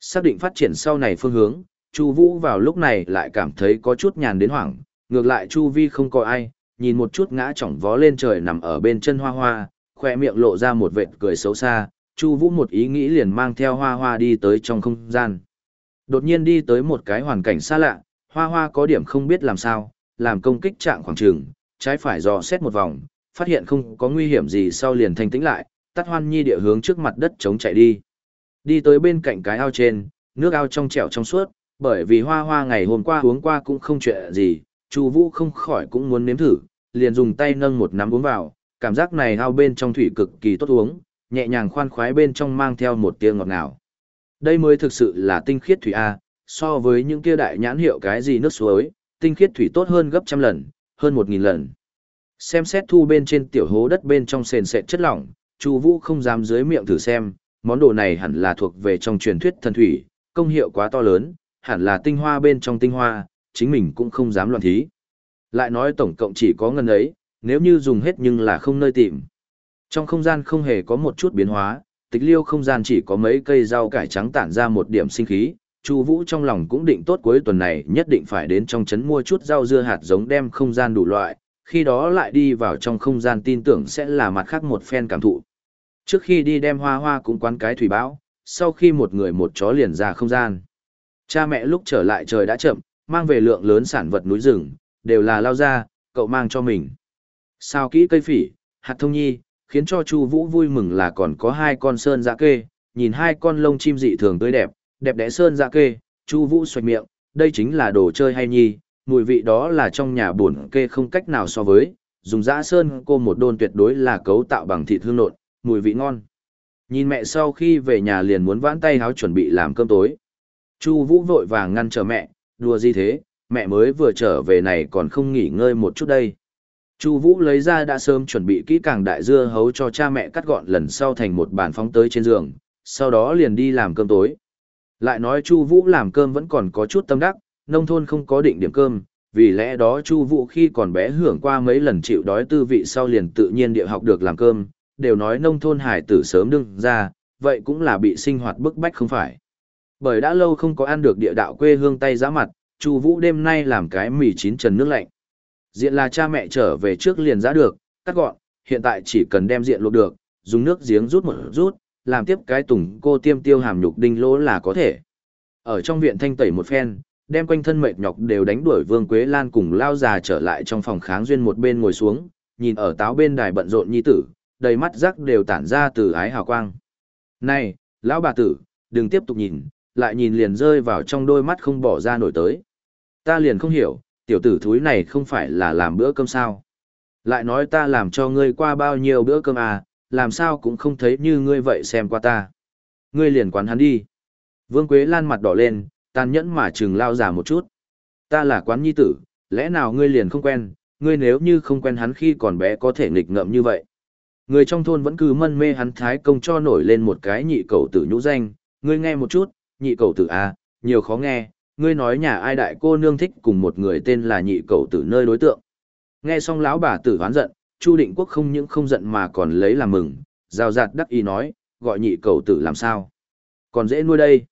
Speaker 1: Xác định phát triển sau này phương hướng, Chu Vũ vào lúc này lại cảm thấy có chút nhàn đến hoảng, ngược lại Chu Vi không có ai, nhìn một chút ngã chỏng vó lên trời nằm ở bên chân hoa hoa, khoe miệng lộ ra một vệt cười xấu xa, Chu Vũ một ý nghĩ liền mang theo hoa hoa đi tới trong không gian. Đột nhiên đi tới một cái hoàn cảnh xa lạ, hoa hoa có điểm không biết làm sao, làm công kích trạng khoảng trường, trái phải dò xét một vòng, phát hiện không có nguy hiểm gì sau liền thanh tĩnh lại, tắt hoan nhi địa hướng trước mặt đất chống chạy đi. Đi tới bên cạnh cái ao trên, nước ao trong trẻo trong suốt, bởi vì hoa hoa ngày hôm qua uống qua cũng không chuyện gì, Chu Vũ không khỏi cũng muốn nếm thử, liền dùng tay nâng một nắm uống vào, cảm giác này ao bên trong thủy cực kỳ tốt uống, nhẹ nhàng khoan khoái bên trong mang theo một tia ngọt ngào. Đây mới thực sự là tinh khiết thủy a, so với những kia đại nhãn hiệu cái gì nước suối, tinh khiết thủy tốt hơn gấp trăm lần, hơn một nghìn lần. Xem xét thu bên trên tiểu hố đất bên trong sền sệt chất lỏng, Chu Vũ không dám dưới miệng thử xem, món đồ này hẳn là thuộc về trong truyền thuyết thần thủy, công hiệu quá to lớn, hẳn là tinh hoa bên trong tinh hoa, chính mình cũng không dám loạn thí. Lại nói tổng cộng chỉ có ngân ấy, nếu như dùng hết nhưng là không nơi tìm. Trong không gian không hề có một chút biến hóa, tịch liêu không gian chỉ có mấy cây rau cải trắng tản ra một điểm sinh khí. Chu Vũ trong lòng cũng định tốt cuối tuần này nhất định phải đến trong trấn mua chút rau dưa hạt giống đem không gian đủ loại, khi đó lại đi vào trong không gian tin tưởng sẽ là mặt khác một phen cảm thụ. Trước khi đi đem hoa hoa cũng quán cái thủy bão, sau khi một người một chó liền ra không gian. Cha mẹ lúc trở lại trời đã chậm, mang về lượng lớn sản vật núi rừng, đều là lao ra, cậu mang cho mình. Sao kỹ cây phỉ, hạt thông nhi, khiến cho Chu Vũ vui mừng là còn có hai con sơn dạ kê, nhìn hai con lông chim dị thường tươi đẹp, đẹp đẽ sơn dạ kê, Chu Vũ xoạch miệng, đây chính là đồ chơi hay nhi, mùi vị đó là trong nhà buồn kê không cách nào so với, dùng dã sơn cô một đôn tuyệt đối là cấu tạo bằng thịt hương nộn, mùi vị ngon. Nhìn mẹ sau khi về nhà liền muốn vãn tay háo chuẩn bị làm cơm tối. Chu Vũ vội vàng ngăn trở mẹ, đùa gì thế, mẹ mới vừa trở về này còn không nghỉ ngơi một chút đây. Chu Vũ lấy ra đã sớm chuẩn bị kỹ càng đại dưa hấu cho cha mẹ cắt gọn lần sau thành một bàn phóng tới trên giường, sau đó liền đi làm cơm tối. Lại nói Chu Vũ làm cơm vẫn còn có chút tâm đắc, nông thôn không có định điểm cơm, vì lẽ đó Chu Vũ khi còn bé hưởng qua mấy lần chịu đói tư vị sau liền tự nhiên địa học được làm cơm, đều nói nông thôn hải tử sớm đương ra, vậy cũng là bị sinh hoạt bức bách không phải. Bởi đã lâu không có ăn được địa đạo quê hương tay giá mặt, Chu Vũ đêm nay làm cái mì chín trần nước lạnh. Diện là cha mẹ trở về trước liền ra được, cắt gọn, hiện tại chỉ cần đem diện luộc được, dùng nước giếng rút một rút, làm tiếp cái tùng cô tiêm tiêu hàm nhục đinh lỗ là có thể. Ở trong viện thanh tẩy một phen, đem quanh thân mệt nhọc đều đánh đuổi Vương Quế Lan cùng lao già trở lại trong phòng kháng duyên một bên ngồi xuống, nhìn ở táo bên đài bận rộn nhi tử, đầy mắt rắc đều tản ra từ ái hào quang. Này, lão bà tử, đừng tiếp tục nhìn, lại nhìn liền rơi vào trong đôi mắt không bỏ ra nổi tới. Ta liền không hiểu, tiểu tử thúi này không phải là làm bữa cơm sao. Lại nói ta làm cho ngươi qua bao nhiêu bữa cơm à, làm sao cũng không thấy như ngươi vậy xem qua ta. Ngươi liền quán hắn đi. Vương Quế Lan mặt đỏ lên, tàn nhẫn mà chừng lao giả một chút. Ta là quán nhi tử, lẽ nào ngươi liền không quen, ngươi nếu như không quen hắn khi còn bé có thể nghịch ngợm như vậy. Người trong thôn vẫn cứ mân mê hắn thái công cho nổi lên một cái nhị cầu tử nhũ danh, ngươi nghe một chút, nhị cầu tử à, nhiều khó nghe, ngươi nói nhà ai đại cô nương thích cùng một người tên là nhị cầu tử nơi đối tượng. Nghe xong lão bà tử hoán giận, Chu Định Quốc không những không giận mà còn lấy làm mừng, rào rạt đắc ý nói, gọi nhị cầu tử làm sao. Còn dễ nuôi đây.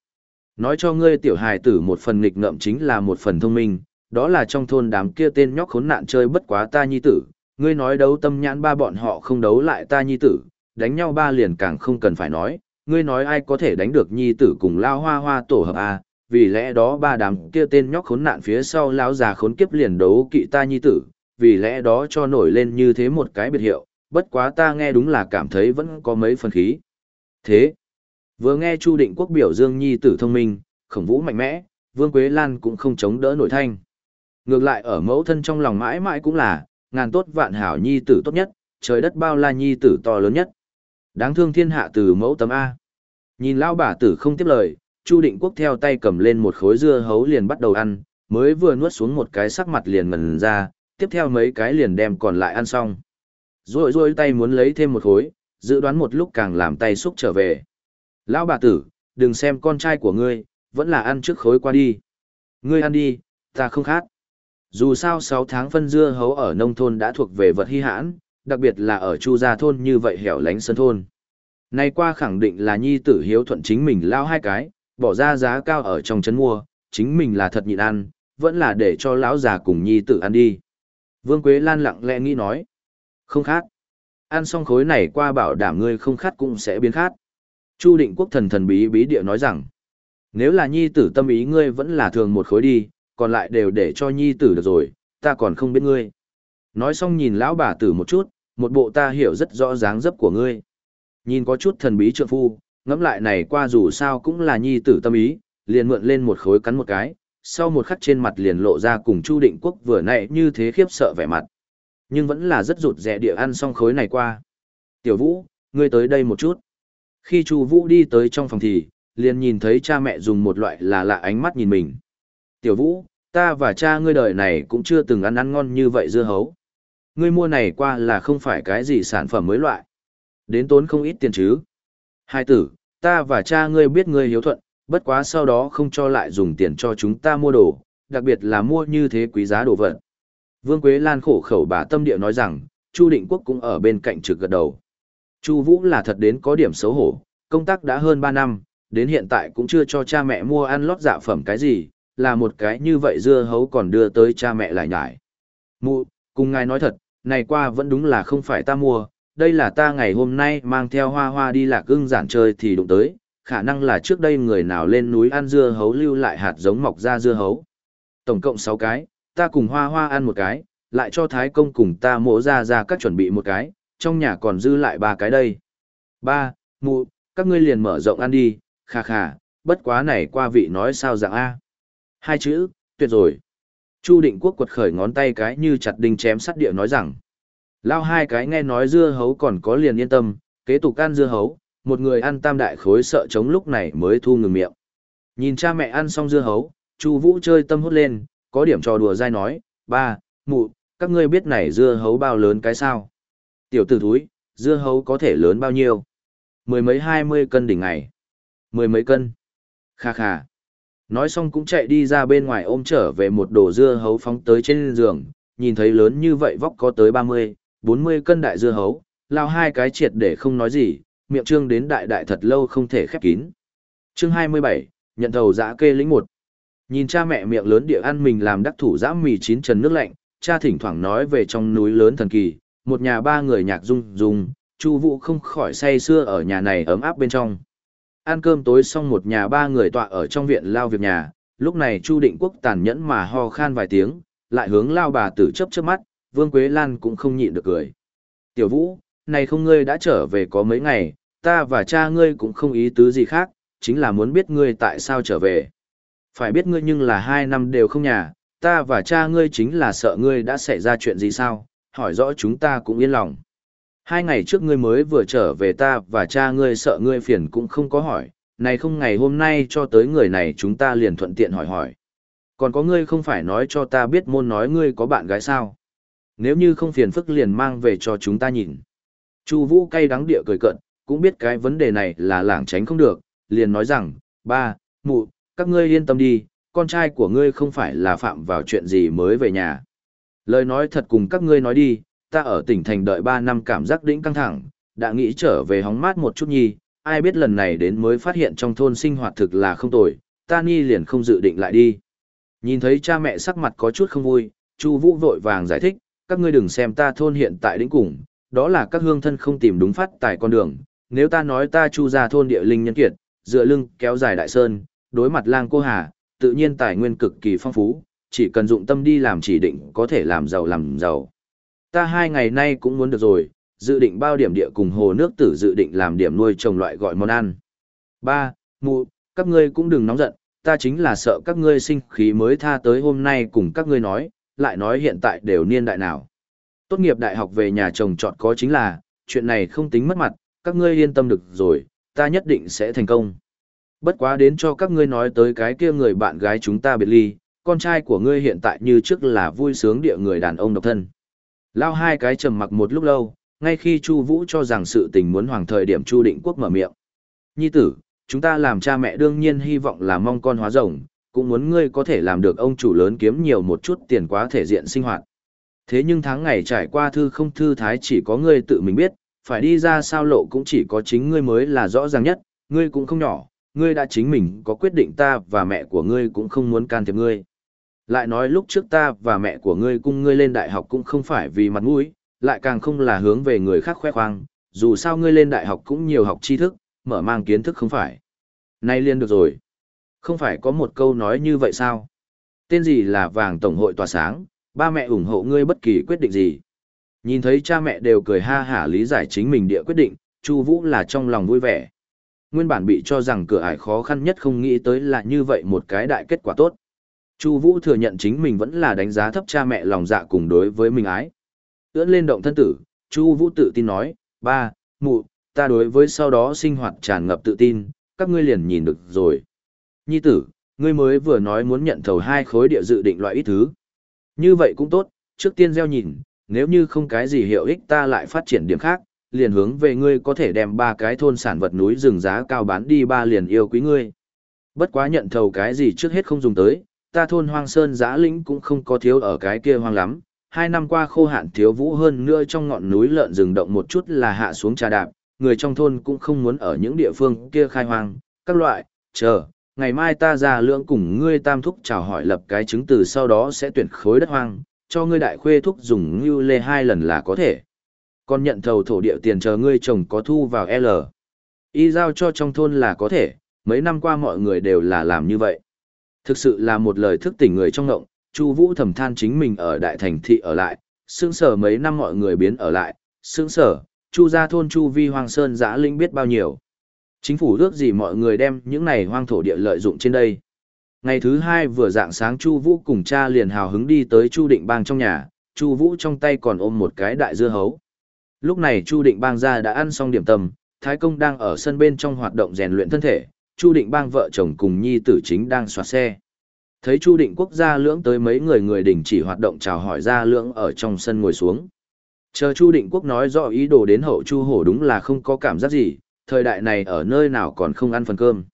Speaker 1: Nói cho ngươi tiểu hài tử một phần nghịch ngợm chính là một phần thông minh, đó là trong thôn đám kia tên nhóc khốn nạn chơi bất quá ta nhi tử, ngươi nói đấu tâm nhãn ba bọn họ không đấu lại ta nhi tử, đánh nhau ba liền càng không cần phải nói, ngươi nói ai có thể đánh được nhi tử cùng lao hoa hoa tổ hợp a vì lẽ đó ba đám kia tên nhóc khốn nạn phía sau lão già khốn kiếp liền đấu kỵ ta nhi tử, vì lẽ đó cho nổi lên như thế một cái biệt hiệu, bất quá ta nghe đúng là cảm thấy vẫn có mấy phần khí. Thế, vừa nghe Chu Định Quốc biểu dương nhi tử thông minh, khổng vũ mạnh mẽ, Vương Quế Lan cũng không chống đỡ nổi thanh. Ngược lại ở mẫu thân trong lòng mãi mãi cũng là, ngàn tốt vạn hảo nhi tử tốt nhất, trời đất bao la nhi tử to lớn nhất. Đáng thương thiên hạ từ mẫu tấm A. Nhìn lao bà tử không tiếp lời, Chu Định Quốc theo tay cầm lên một khối dưa hấu liền bắt đầu ăn, mới vừa nuốt xuống một cái sắc mặt liền ngần ra, tiếp theo mấy cái liền đem còn lại ăn xong. Rồi rồi tay muốn lấy thêm một khối, dự đoán một lúc càng làm tay xúc trở về. Lão bà tử, đừng xem con trai của ngươi, vẫn là ăn trước khối qua đi. Ngươi ăn đi, ta không khát. Dù sao 6 tháng phân dưa hấu ở nông thôn đã thuộc về vật hy hãn, đặc biệt là ở Chu Gia thôn như vậy hẻo lánh sân thôn. Nay qua khẳng định là nhi tử hiếu thuận chính mình lao hai cái, bỏ ra giá cao ở trong trấn mua, chính mình là thật nhịn ăn, vẫn là để cho lão già cùng nhi tử ăn đi. Vương Quế Lan lặng lẽ nghĩ nói. Không khát. Ăn xong khối này qua bảo đảm ngươi không khát cũng sẽ biến khát. Chu định quốc thần thần bí bí địa nói rằng. Nếu là nhi tử tâm ý ngươi vẫn là thường một khối đi, còn lại đều để cho nhi tử được rồi, ta còn không biết ngươi. Nói xong nhìn lão bà tử một chút, một bộ ta hiểu rất rõ dáng dấp của ngươi. Nhìn có chút thần bí trượng phu, ngẫm lại này qua dù sao cũng là nhi tử tâm ý, liền mượn lên một khối cắn một cái, sau một khắc trên mặt liền lộ ra cùng Chu Định Quốc vừa nãy như thế khiếp sợ vẻ mặt. Nhưng vẫn là rất rụt rẻ địa ăn xong khối này qua. Tiểu Vũ, ngươi tới đây một chút. Khi Chu Vũ đi tới trong phòng thì, liền nhìn thấy cha mẹ dùng một loại là lạ ánh mắt nhìn mình. Tiểu Vũ, ta và cha ngươi đời này cũng chưa từng ăn ăn ngon như vậy dưa hấu. Ngươi mua này qua là không phải cái gì sản phẩm mới loại. Đến tốn không ít tiền chứ. Hai tử, ta và cha ngươi biết ngươi hiếu thuận, bất quá sau đó không cho lại dùng tiền cho chúng ta mua đồ, đặc biệt là mua như thế quý giá đồ vật. Vương Quế Lan khổ khẩu bà tâm địa nói rằng, Chu Định Quốc cũng ở bên cạnh trực gật đầu. Chu Vũ là thật đến có điểm xấu hổ, công tác đã hơn 3 năm, đến hiện tại cũng chưa cho cha mẹ mua ăn lót dạ phẩm cái gì, là một cái như vậy dưa hấu còn đưa tới cha mẹ lại nhải. Mụ, cùng ngài nói thật, này qua vẫn đúng là không phải ta mua, đây là ta ngày hôm nay mang theo hoa hoa đi lạc ưng giản chơi thì đụng tới, khả năng là trước đây người nào lên núi ăn dưa hấu lưu lại hạt giống mọc ra dưa hấu. Tổng cộng 6 cái, ta cùng hoa hoa ăn một cái, lại cho thái công cùng ta mổ ra ra các chuẩn bị một cái, trong nhà còn dư lại ba cái đây. Ba, mụ, các ngươi liền mở rộng ăn đi, Khà khà. bất quá này qua vị nói sao dạng A. Hai chữ, tuyệt rồi. Chu định quốc quật khởi ngón tay cái như chặt đinh chém sắt địa nói rằng. Lao hai cái nghe nói dưa hấu còn có liền yên tâm, kế tục ăn dưa hấu, một người ăn tam đại khối sợ chống lúc này mới thu ngừng miệng. Nhìn cha mẹ ăn xong dưa hấu, Chu Vũ chơi tâm hút lên, có điểm trò đùa dai nói, ba, mụ, các ngươi biết này dưa hấu bao lớn cái sao? Tiểu tử thúi, dưa hấu có thể lớn bao nhiêu? Mười mấy hai mươi cân đỉnh ngày. Mười mấy cân. Kha kha. Nói xong cũng chạy đi ra bên ngoài ôm trở về một đồ dưa hấu phóng tới trên giường, nhìn thấy lớn như vậy vóc có tới ba mươi, bốn mươi cân đại dưa hấu, lao hai cái triệt để không nói gì, miệng trương đến đại đại thật lâu không thể khép kín. Chương 27, nhận thầu giã kê lĩnh một. Nhìn cha mẹ miệng lớn địa ăn mình làm đắc thủ giã mì chín trần nước lạnh, cha thỉnh thoảng nói về trong núi lớn thần kỳ, một nhà ba người nhạc rung rung, Chu Vũ không khỏi say sưa ở nhà này ấm áp bên trong. Ăn cơm tối xong một nhà ba người tọa ở trong viện lao việc nhà, lúc này Chu Định Quốc tàn nhẫn mà ho khan vài tiếng, lại hướng lao bà tử chấp chớp mắt, Vương Quế Lan cũng không nhịn được cười. Tiểu Vũ, này không ngươi đã trở về có mấy ngày, ta và cha ngươi cũng không ý tứ gì khác, chính là muốn biết ngươi tại sao trở về. Phải biết ngươi nhưng là hai năm đều không nhà, ta và cha ngươi chính là sợ ngươi đã xảy ra chuyện gì sao, hỏi rõ chúng ta cũng yên lòng. Hai ngày trước ngươi mới vừa trở về ta và cha ngươi sợ ngươi phiền cũng không có hỏi, này không ngày hôm nay cho tới người này chúng ta liền thuận tiện hỏi hỏi. Còn có ngươi không phải nói cho ta biết môn nói ngươi có bạn gái sao? Nếu như không phiền phức liền mang về cho chúng ta nhìn. Chu Vũ cay đắng địa cười cận, cũng biết cái vấn đề này là lảng tránh không được, liền nói rằng, ba, mụ, các ngươi yên tâm đi, con trai của ngươi không phải là phạm vào chuyện gì mới về nhà. Lời nói thật cùng các ngươi nói đi, ta ở tỉnh thành đợi 3 năm cảm giác đỉnh căng thẳng, đã nghĩ trở về hóng mát một chút nhi, ai biết lần này đến mới phát hiện trong thôn sinh hoạt thực là không tồi, ta ni liền không dự định lại đi. Nhìn thấy cha mẹ sắc mặt có chút không vui, Chu Vũ vội vàng giải thích, các ngươi đừng xem ta thôn hiện tại đỉnh cùng, đó là các hương thân không tìm đúng phát tài con đường, nếu ta nói ta Chu gia thôn địa linh nhân kiệt, dựa lưng kéo dài đại sơn, đối mặt lang cô hà, tự nhiên tài nguyên cực kỳ phong phú, chỉ cần dụng tâm đi làm chỉ định có thể làm giàu làm giàu. Ta hai ngày nay cũng muốn được rồi, dự định bao điểm địa cùng hồ nước tử dự định làm điểm nuôi trồng loại gọi món ăn. Ba, mụ, các ngươi cũng đừng nóng giận, ta chính là sợ các ngươi sinh khí mới tha tới hôm nay cùng các ngươi nói, lại nói hiện tại đều niên đại nào. Tốt nghiệp đại học về nhà chồng chọn có chính là, chuyện này không tính mất mặt, các ngươi yên tâm được rồi, ta nhất định sẽ thành công. Bất quá đến cho các ngươi nói tới cái kia người bạn gái chúng ta biệt ly, con trai của ngươi hiện tại như trước là vui sướng địa người đàn ông độc thân. Lao hai cái trầm mặc một lúc lâu, ngay khi Chu Vũ cho rằng sự tình muốn hoàng thời điểm Chu Định Quốc mở miệng. Nhi tử, chúng ta làm cha mẹ đương nhiên hy vọng là mong con hóa rồng, cũng muốn ngươi có thể làm được ông chủ lớn kiếm nhiều một chút tiền quá thể diện sinh hoạt. Thế nhưng tháng ngày trải qua thư không thư thái chỉ có ngươi tự mình biết, phải đi ra sao lộ cũng chỉ có chính ngươi mới là rõ ràng nhất, ngươi cũng không nhỏ, ngươi đã chính mình có quyết định ta và mẹ của ngươi cũng không muốn can thiệp ngươi. Lại nói lúc trước ta và mẹ của ngươi cùng ngươi lên đại học cũng không phải vì mặt mũi, lại càng không là hướng về người khác khoe khoang, dù sao ngươi lên đại học cũng nhiều học tri thức, mở mang kiến thức không phải. Nay liên được rồi. Không phải có một câu nói như vậy sao? Tên gì là vàng tổng hội tỏa sáng, ba mẹ ủng hộ ngươi bất kỳ quyết định gì. Nhìn thấy cha mẹ đều cười ha hả lý giải chính mình địa quyết định, Chu Vũ là trong lòng vui vẻ. Nguyên bản bị cho rằng cửa ải khó khăn nhất không nghĩ tới là như vậy một cái đại kết quả tốt. Chu Vũ thừa nhận chính mình vẫn là đánh giá thấp cha mẹ lòng dạ cùng đối với mình ái. Ưỡn lên động thân tử, Chu Vũ tự tin nói, ba, mụ, ta đối với sau đó sinh hoạt tràn ngập tự tin, các ngươi liền nhìn được rồi. Nhi tử, ngươi mới vừa nói muốn nhận thầu hai khối địa dự định loại ít thứ. Như vậy cũng tốt, trước tiên gieo nhìn, nếu như không cái gì hiệu ích ta lại phát triển điểm khác, liền hướng về ngươi có thể đem ba cái thôn sản vật núi rừng giá cao bán đi ba liền yêu quý ngươi. Bất quá nhận thầu cái gì trước hết không dùng tới, ta thôn hoang sơn giá lĩnh cũng không có thiếu ở cái kia hoang lắm. Hai năm qua khô hạn thiếu vũ hơn nữa trong ngọn núi lợn rừng động một chút là hạ xuống trà đạp, người trong thôn cũng không muốn ở những địa phương kia khai hoang, các loại, chờ, ngày mai ta ra lượng cùng ngươi tam thúc chào hỏi lập cái chứng từ sau đó sẽ tuyển khối đất hoang, cho ngươi đại khuê thúc dùng như lê hai lần là có thể. Còn nhận thầu thổ địa tiền chờ ngươi chồng có thu vào L. Y giao cho trong thôn là có thể, mấy năm qua mọi người đều là làm như vậy. Thực sự là một lời thức tỉnh người trong ngộng, Chu Vũ thầm than chính mình ở đại thành thị ở lại, sững sở mấy năm mọi người biến ở lại, sững sở, Chu gia thôn Chu Vi Hoàng Sơn giã linh biết bao nhiêu. Chính phủ ước gì mọi người đem những này hoang thổ địa lợi dụng trên đây. Ngày thứ hai vừa dạng sáng Chu Vũ cùng cha liền hào hứng đi tới Chu Định Bang trong nhà, Chu Vũ trong tay còn ôm một cái đại dưa hấu. Lúc này Chu Định Bang ra đã ăn xong điểm tâm, Thái Công đang ở sân bên trong hoạt động rèn luyện thân thể, Chu Định Bang vợ chồng cùng nhi tử chính đang xoạt xe. Thấy Chu Định Quốc gia lưỡng tới mấy người người đình chỉ hoạt động chào hỏi gia lưỡng ở trong sân ngồi xuống. Chờ Chu Định Quốc nói rõ ý đồ đến hậu Chu Hổ đúng là không có cảm giác gì, thời đại này ở nơi nào còn không ăn phần cơm.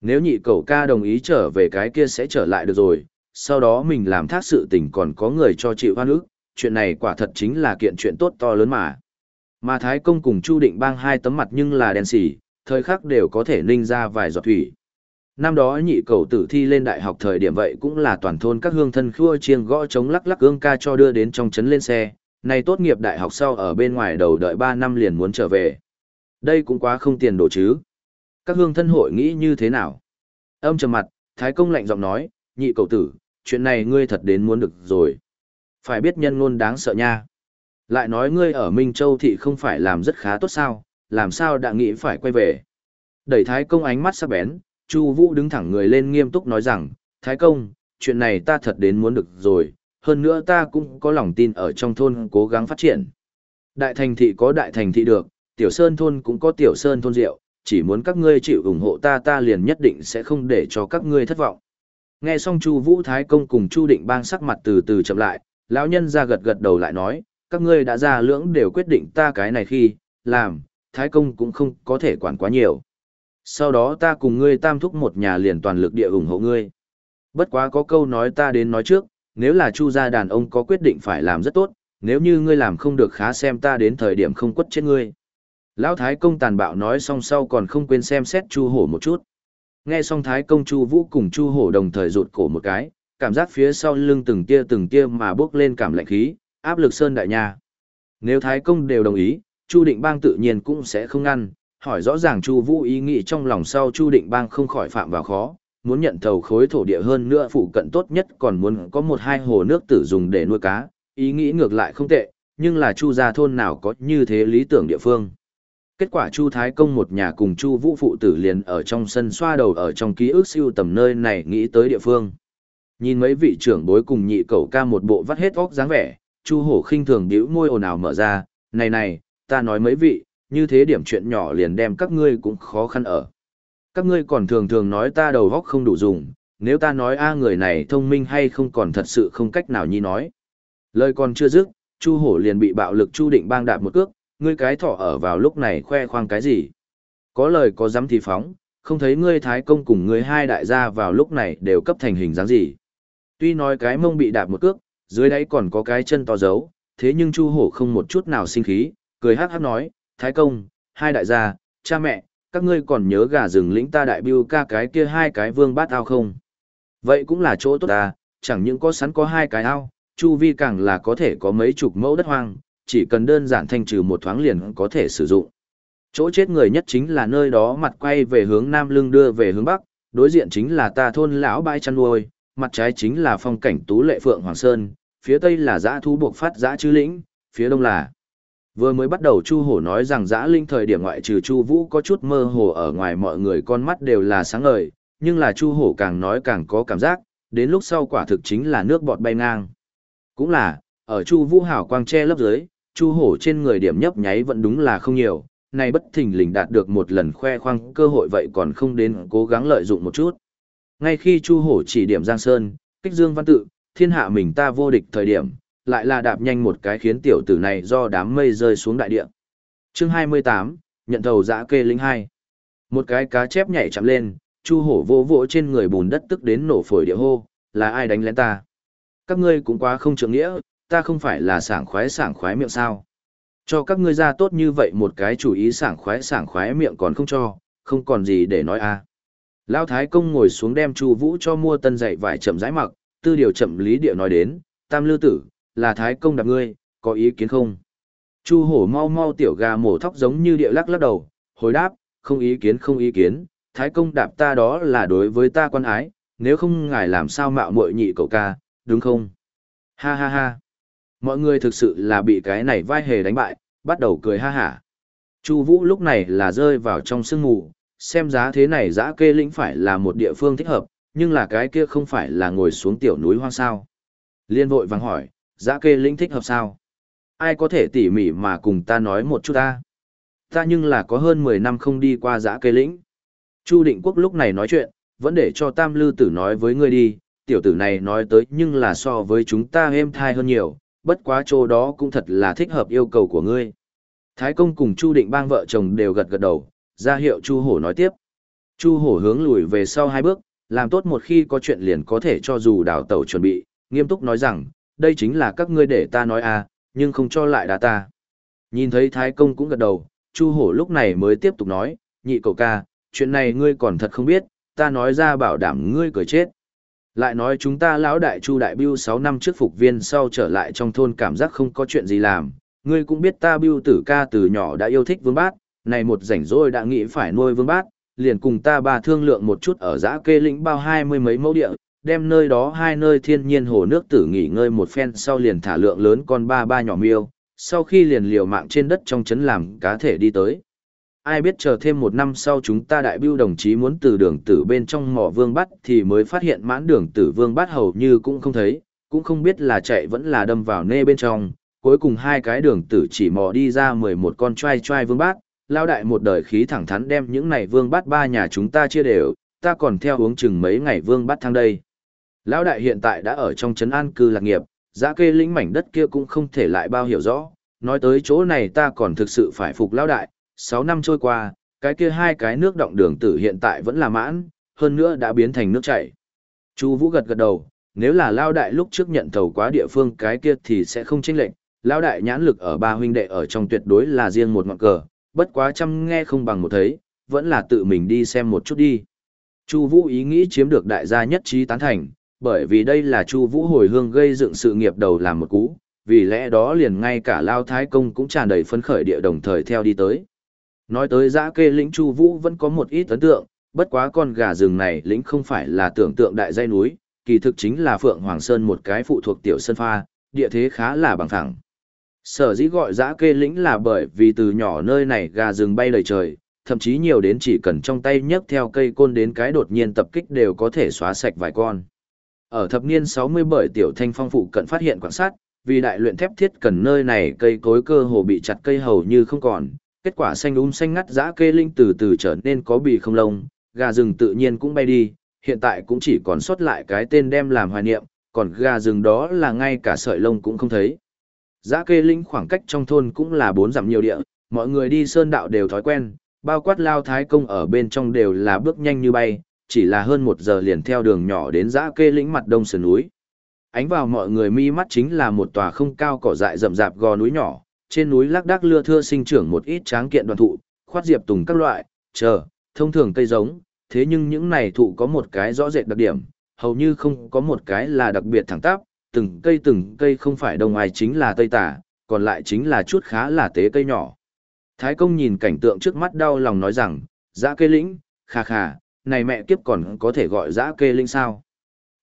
Speaker 1: Nếu nhị cậu ca đồng ý trở về cái kia sẽ trở lại được rồi, sau đó mình làm thác sự tình còn có người cho chịu hoan ức, chuyện này quả thật chính là kiện chuyện tốt to lớn mà. Mà Thái Công cùng Chu Định bang hai tấm mặt nhưng là đen xỉ, thời khắc đều có thể ninh ra vài giọt thủy. Năm đó nhị cầu tử thi lên đại học thời điểm vậy cũng là toàn thôn các hương thân khua chiêng gõ chống lắc lắc gương ca cho đưa đến trong trấn lên xe, này tốt nghiệp đại học sau ở bên ngoài đầu đợi 3 năm liền muốn trở về. Đây cũng quá không tiền đồ chứ. Các hương thân hội nghĩ như thế nào? Âm trầm mặt, Thái Công lạnh giọng nói, nhị cầu tử, chuyện này ngươi thật đến muốn được rồi. Phải biết nhân ngôn đáng sợ nha. Lại nói ngươi ở Minh Châu thị không phải làm rất khá tốt sao, làm sao đã nghĩ phải quay về. Đẩy Thái Công ánh mắt sắc bén, Chu Vũ đứng thẳng người lên nghiêm túc nói rằng, Thái Công, chuyện này ta thật đến muốn được rồi, hơn nữa ta cũng có lòng tin ở trong thôn cố gắng phát triển. Đại thành thị có đại thành thị được, tiểu sơn thôn cũng có tiểu sơn thôn rượu, chỉ muốn các ngươi chịu ủng hộ ta ta liền nhất định sẽ không để cho các ngươi thất vọng. Nghe xong Chu Vũ Thái công cùng Chu Định Bang sắc mặt từ từ chậm lại, lão nhân ra gật gật đầu lại nói, các ngươi đã ra lưỡng đều quyết định ta cái này khi làm, Thái công cũng không có thể quản quá nhiều. Sau đó ta cùng ngươi tam thúc một nhà liền toàn lực địa ủng hộ ngươi. Bất quá có câu nói ta đến nói trước, nếu là Chu gia đàn ông có quyết định phải làm rất tốt, nếu như ngươi làm không được khá xem ta đến thời điểm không quất chết ngươi. Lão Thái công tàn bạo nói xong sau còn không quên xem xét Chu Hổ một chút. Nghe xong Thái công Chu Vũ cùng Chu Hổ đồng thời rụt cổ một cái, cảm giác phía sau lưng từng tia từng tia mà bước lên cảm lạnh khí, áp lực sơn đại nha. Nếu Thái công đều đồng ý, Chu Định Bang tự nhiên cũng sẽ không ngăn, hỏi rõ ràng Chu Vũ ý nghĩ trong lòng sau Chu Định Bang không khỏi phạm vào khó, muốn nhận thầu khối thổ địa hơn nữa phụ cận tốt nhất còn muốn có một hai hồ nước tử dùng để nuôi cá, ý nghĩ ngược lại không tệ, nhưng là Chu gia thôn nào có như thế lý tưởng địa phương. Kết quả Chu Thái Công một nhà cùng Chu Vũ phụ tử liền ở trong sân xoa đầu ở trong ký ức siêu tầm nơi này nghĩ tới địa phương. Nhìn mấy vị trưởng bối cùng nhị cậu ca một bộ vắt hết óc dáng vẻ, Chu Hổ khinh thường bĩu môi ồn ào mở ra, "Này này, ta nói mấy vị, như thế điểm chuyện nhỏ liền đem các ngươi cũng khó khăn ở. Các ngươi còn thường thường nói ta đầu óc không đủ dùng, nếu ta nói a người này thông minh hay không còn thật sự không cách nào nhi nói." Lời còn chưa dứt, Chu Hổ liền bị bạo lực Chu Định bang đạp một cước, ngươi cái thỏ ở vào lúc này khoe khoang cái gì? Có lời có dám thì phóng, không thấy ngươi thái công cùng ngươi hai đại gia vào lúc này đều cấp thành hình dáng gì. Tuy nói cái mông bị đạp một cước, dưới đáy còn có cái chân to dấu, thế nhưng Chu Hổ không một chút nào sinh khí, cười hát hát nói, thái công, hai đại gia, cha mẹ, các ngươi còn nhớ gà rừng lĩnh ta đại biêu ca cái kia hai cái vương bát ao không? Vậy cũng là chỗ tốt ta, chẳng những có sẵn có hai cái ao, chu vi càng là có thể có mấy chục mẫu đất hoang, chỉ cần đơn giản thanh trừ một thoáng liền có thể sử dụng. Chỗ chết người nhất chính là nơi đó mặt quay về hướng nam lưng đưa về hướng bắc, đối diện chính là ta thôn lão bãi chăn nuôi, mặt trái chính là phong cảnh tú lệ phượng hoàng sơn, phía tây là dã thú buộc phát dã chư lĩnh, phía đông là Vừa mới bắt đầu Chu Hổ nói rằng dã linh thời điểm ngoại trừ Chu Vũ có chút mơ hồ ở ngoài mọi người con mắt đều là sáng ngời, nhưng là Chu Hổ càng nói càng có cảm giác, đến lúc sau quả thực chính là nước bọt bay ngang. Cũng là, ở Chu Vũ hảo quang che lấp dưới, Chu Hổ trên người điểm nhấp nháy vẫn đúng là không nhiều, Nay bất thình lình đạt được một lần khoe khoang cơ hội vậy còn không đến cố gắng lợi dụng một chút. Ngay khi Chu Hổ chỉ điểm Giang Sơn, kích Dương Văn Tự, thiên hạ mình ta vô địch thời điểm, lại là đạp nhanh một cái khiến tiểu tử này do đám mây rơi xuống đại địa. Chương 28, nhận thầu dã kê linh 2. Một cái cá chép nhảy chậm lên, Chu Hổ vô vỗ trên người bùn đất tức đến nổ phổi địa hô, là ai đánh lén ta? Các ngươi cũng quá không trưởng nghĩa, ta không phải là sảng khoái sảng khoái miệng sao. Cho các ngươi ra tốt như vậy một cái chủ ý sảng khoái sảng khoái miệng còn không cho, không còn gì để nói a. À. Lão Thái Công ngồi xuống đem Chu Vũ cho mua tân dạy vải chậm rãi mặc, tư điều chậm lý địa nói đến, tam lư tử, là Thái Công đạp ngươi, có ý kiến không? Chu hổ mau mau tiểu gà mổ thóc giống như địa lắc lắc đầu, hồi đáp, không ý kiến không ý kiến, Thái Công đạp ta đó là đối với ta quan ái, nếu không ngài làm sao mạo muội nhị cậu ca, đúng không? Ha ha ha. Mọi người thực sự là bị cái này vai hề đánh bại, bắt đầu cười ha hả. Chu Vũ lúc này là rơi vào trong sương mù, xem giá thế này dã kê lĩnh phải là một địa phương thích hợp, nhưng là cái kia không phải là ngồi xuống tiểu núi hoang sao. Liên vội vàng hỏi, dã kê lĩnh thích hợp sao? Ai có thể tỉ mỉ mà cùng ta nói một chút ta? Ta nhưng là có hơn 10 năm không đi qua dã kê lĩnh. Chu Định Quốc lúc này nói chuyện, vẫn để cho Tam Lư Tử nói với ngươi đi, tiểu tử này nói tới nhưng là so với chúng ta êm thai hơn nhiều, bất quá chỗ đó cũng thật là thích hợp yêu cầu của ngươi. Thái công cùng Chu Định bang vợ chồng đều gật gật đầu, ra hiệu Chu Hổ nói tiếp. Chu Hổ hướng lùi về sau hai bước, làm tốt một khi có chuyện liền có thể cho dù đào tẩu chuẩn bị, nghiêm túc nói rằng, đây chính là các ngươi để ta nói à, nhưng không cho lại đá ta. Nhìn thấy Thái công cũng gật đầu, Chu Hổ lúc này mới tiếp tục nói, nhị cậu ca, chuyện này ngươi còn thật không biết, ta nói ra bảo đảm ngươi cười chết. Lại nói chúng ta lão đại chu đại biêu 6 năm trước phục viên sau trở lại trong thôn cảm giác không có chuyện gì làm, ngươi cũng biết ta biêu tử ca từ nhỏ đã yêu thích vương bát, này một rảnh rỗi đã nghĩ phải nuôi vương bát, liền cùng ta bà thương lượng một chút ở giã kê lĩnh bao hai mươi mấy mẫu địa, đem nơi đó hai nơi thiên nhiên hồ nước tử nghỉ ngơi một phen sau liền thả lượng lớn con ba ba nhỏ miêu, sau khi liền liều mạng trên đất trong trấn làm cá thể đi tới. Ai biết chờ thêm một năm sau chúng ta đại biêu đồng chí muốn từ đường tử bên trong mỏ vương bắt thì mới phát hiện mãn đường tử vương bắt hầu như cũng không thấy, cũng không biết là chạy vẫn là đâm vào nê bên trong, cuối cùng hai cái đường tử chỉ mò đi ra mười một con trai trai vương bát, lao đại một đời khí thẳng thắn đem những này vương bát ba nhà chúng ta chia đều, ta còn theo uống chừng mấy ngày vương bát thang đây. Lão đại hiện tại đã ở trong trấn an cư lạc nghiệp, giá kê lĩnh mảnh đất kia cũng không thể lại bao hiểu rõ, nói tới chỗ này ta còn thực sự phải phục lão đại, 6 năm trôi qua, cái kia hai cái nước động đường tử hiện tại vẫn là mãn, hơn nữa đã biến thành nước chảy. Chu Vũ gật gật đầu, nếu là lão đại lúc trước nhận thầu quá địa phương cái kia thì sẽ không chênh lệch, lão đại nhãn lực ở ba huynh đệ ở trong tuyệt đối là riêng một ngọn cờ, bất quá chăm nghe không bằng một thấy, vẫn là tự mình đi xem một chút đi. Chu Vũ ý nghĩ chiếm được đại gia nhất trí tán thành, bởi vì đây là Chu Vũ hồi hương gây dựng sự nghiệp đầu làm một cú, vì lẽ đó liền ngay cả Lao Thái Công cũng tràn đầy phấn khởi địa đồng thời theo đi tới. Nói tới giã kê lĩnh Chu Vũ vẫn có một ít ấn tượng, bất quá con gà rừng này lĩnh không phải là tưởng tượng đại dây núi, kỳ thực chính là Phượng Hoàng Sơn một cái phụ thuộc tiểu sơn pha, địa thế khá là bằng phẳng. Sở dĩ gọi giã kê lĩnh là bởi vì từ nhỏ nơi này gà rừng bay đầy trời, thậm chí nhiều đến chỉ cần trong tay nhấc theo cây côn đến cái đột nhiên tập kích đều có thể xóa sạch vài con. Ở thập niên 60 bởi tiểu thanh phong phụ cận phát hiện quan sát, vì đại luyện thép thiết cần nơi này cây cối cơ hồ bị chặt cây hầu như không còn, kết quả xanh um xanh ngắt dã kê linh từ từ trở nên có bì không lông, gà rừng tự nhiên cũng bay đi, hiện tại cũng chỉ còn sót lại cái tên đem làm hoài niệm, còn gà rừng đó là ngay cả sợi lông cũng không thấy. Dã kê linh khoảng cách trong thôn cũng là bốn dặm nhiều địa, mọi người đi sơn đạo đều thói quen, bao quát lao thái công ở bên trong đều là bước nhanh như bay, chỉ là hơn một giờ liền theo đường nhỏ đến dã kê lĩnh mặt đông sườn núi. Ánh vào mọi người mi mắt chính là một tòa không cao cỏ dại rậm rạp gò núi nhỏ, trên núi lác đác lưa thưa sinh trưởng một ít tráng kiện đoàn thụ, khoát diệp tùng các loại, chờ, thông thường cây giống, thế nhưng những này thụ có một cái rõ rệt đặc điểm, hầu như không có một cái là đặc biệt thẳng tắp, từng cây từng cây không phải đông ai chính là tây tả, còn lại chính là chút khá là tế cây nhỏ. Thái công nhìn cảnh tượng trước mắt đau lòng nói rằng, dã cây lĩnh, kha kha, này mẹ kiếp còn có thể gọi dã kê lĩnh sao.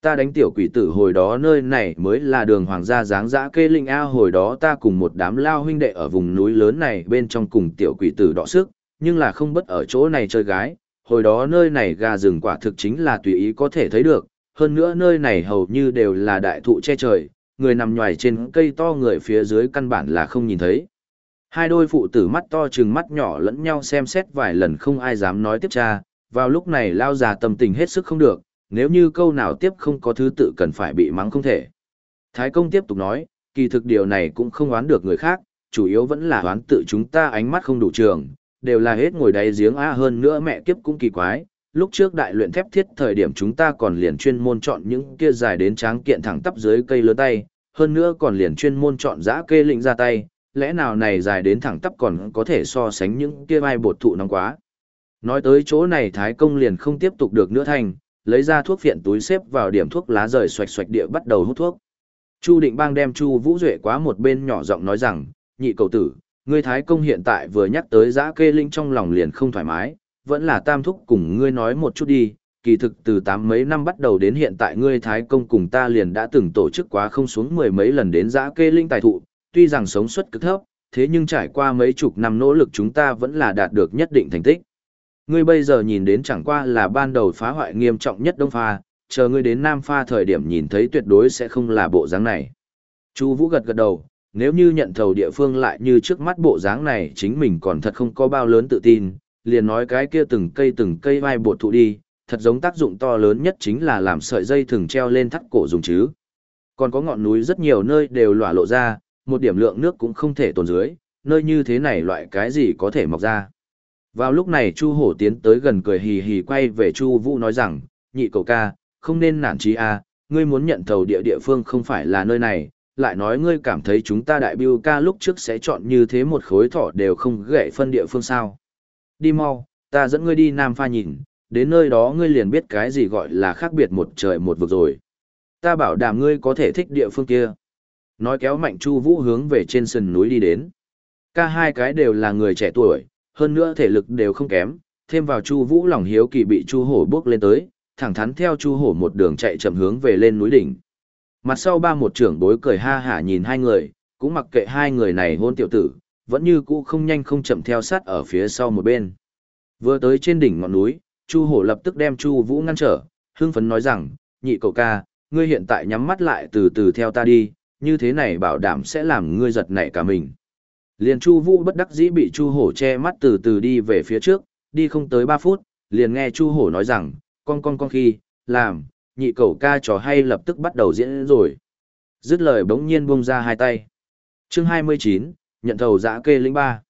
Speaker 1: Ta đánh tiểu quỷ tử hồi đó nơi này mới là đường hoàng gia dáng dã kê linh A hồi đó ta cùng một đám lao huynh đệ ở vùng núi lớn này bên trong cùng tiểu quỷ tử đọ sức, nhưng là không bất ở chỗ này chơi gái, hồi đó nơi này gà rừng quả thực chính là tùy ý có thể thấy được, hơn nữa nơi này hầu như đều là đại thụ che trời, người nằm nhoài trên cây to người phía dưới căn bản là không nhìn thấy. Hai đôi phụ tử mắt to chừng mắt nhỏ lẫn nhau xem xét vài lần không ai dám nói tiếp cha, vào lúc này lao già tâm tình hết sức không được, nếu như câu nào tiếp không có thứ tự cần phải bị mắng không thể. Thái công tiếp tục nói, kỳ thực điều này cũng không oán được người khác, chủ yếu vẫn là oán tự chúng ta ánh mắt không đủ trường, đều là hết ngồi đáy giếng a hơn nữa mẹ kiếp cũng kỳ quái. Lúc trước đại luyện thép thiết thời điểm chúng ta còn liền chuyên môn chọn những kia dài đến tráng kiện thẳng tắp dưới cây lớn tay, hơn nữa còn liền chuyên môn chọn giã kê lĩnh ra tay, lẽ nào này dài đến thẳng tắp còn có thể so sánh những kia mai bột thụ nóng quá. Nói tới chỗ này Thái Công liền không tiếp tục được nữa thành, lấy ra thuốc phiện túi xếp vào điểm thuốc lá rời xoạch xoạch địa bắt đầu hút thuốc. Chu Định Bang đem Chu Vũ Duệ quá một bên nhỏ giọng nói rằng, nhị cầu tử, ngươi Thái Công hiện tại vừa nhắc tới Dã kê linh trong lòng liền không thoải mái, vẫn là tam thúc cùng ngươi nói một chút đi, kỳ thực từ tám mấy năm bắt đầu đến hiện tại ngươi Thái Công cùng ta liền đã từng tổ chức quá không xuống mười mấy lần đến giã kê linh tài thụ, tuy rằng sống suất cực thấp, thế nhưng trải qua mấy chục năm nỗ lực chúng ta vẫn là đạt được nhất định thành tích. Ngươi bây giờ nhìn đến chẳng qua là ban đầu phá hoại nghiêm trọng nhất Đông Pha, chờ ngươi đến Nam Pha thời điểm nhìn thấy tuyệt đối sẽ không là bộ dáng này. Chu Vũ gật gật đầu, nếu như nhận thầu địa phương lại như trước mắt bộ dáng này chính mình còn thật không có bao lớn tự tin, liền nói cái kia từng cây từng cây vai bột thụ đi, thật giống tác dụng to lớn nhất chính là làm sợi dây thường treo lên thắt cổ dùng chứ. Còn có ngọn núi rất nhiều nơi đều lỏa lộ ra, một điểm lượng nước cũng không thể tồn dưới, nơi như thế này loại cái gì có thể mọc ra. Vào lúc này Chu Hổ tiến tới gần cười hì hì quay về Chu Vũ nói rằng, nhị cậu ca, không nên nản chí a, ngươi muốn nhận thầu địa địa phương không phải là nơi này, lại nói ngươi cảm thấy chúng ta đại biêu ca lúc trước sẽ chọn như thế một khối thỏ đều không gậy phân địa phương sao. Đi mau, ta dẫn ngươi đi Nam Pha nhìn, đến nơi đó ngươi liền biết cái gì gọi là khác biệt một trời một vực rồi. Ta bảo đảm ngươi có thể thích địa phương kia. Nói kéo mạnh Chu Vũ hướng về trên sườn núi đi đến. Cả hai cái đều là người trẻ tuổi, hơn nữa thể lực đều không kém, thêm vào Chu Vũ lòng hiếu kỳ bị Chu Hổ bước lên tới, thẳng thắn theo Chu Hổ một đường chạy chậm hướng về lên núi đỉnh. Mặt sau ba một trưởng bối cười ha hả nhìn hai người, cũng mặc kệ hai người này hôn tiểu tử, vẫn như cũ không nhanh không chậm theo sát ở phía sau một bên. Vừa tới trên đỉnh ngọn núi, Chu Hổ lập tức đem Chu Vũ ngăn trở, hưng phấn nói rằng, nhị cậu ca, ngươi hiện tại nhắm mắt lại từ từ theo ta đi, như thế này bảo đảm sẽ làm ngươi giật nảy cả mình. Liền Chu Vũ bất đắc dĩ bị Chu Hổ che mắt từ từ đi về phía trước, đi không tới 3 phút, liền nghe Chu Hổ nói rằng, con con con khi, làm, nhị cầu ca trò hay lập tức bắt đầu diễn rồi. Dứt lời bỗng nhiên buông ra hai tay. Chương 29, nhận thầu dã kê linh ba.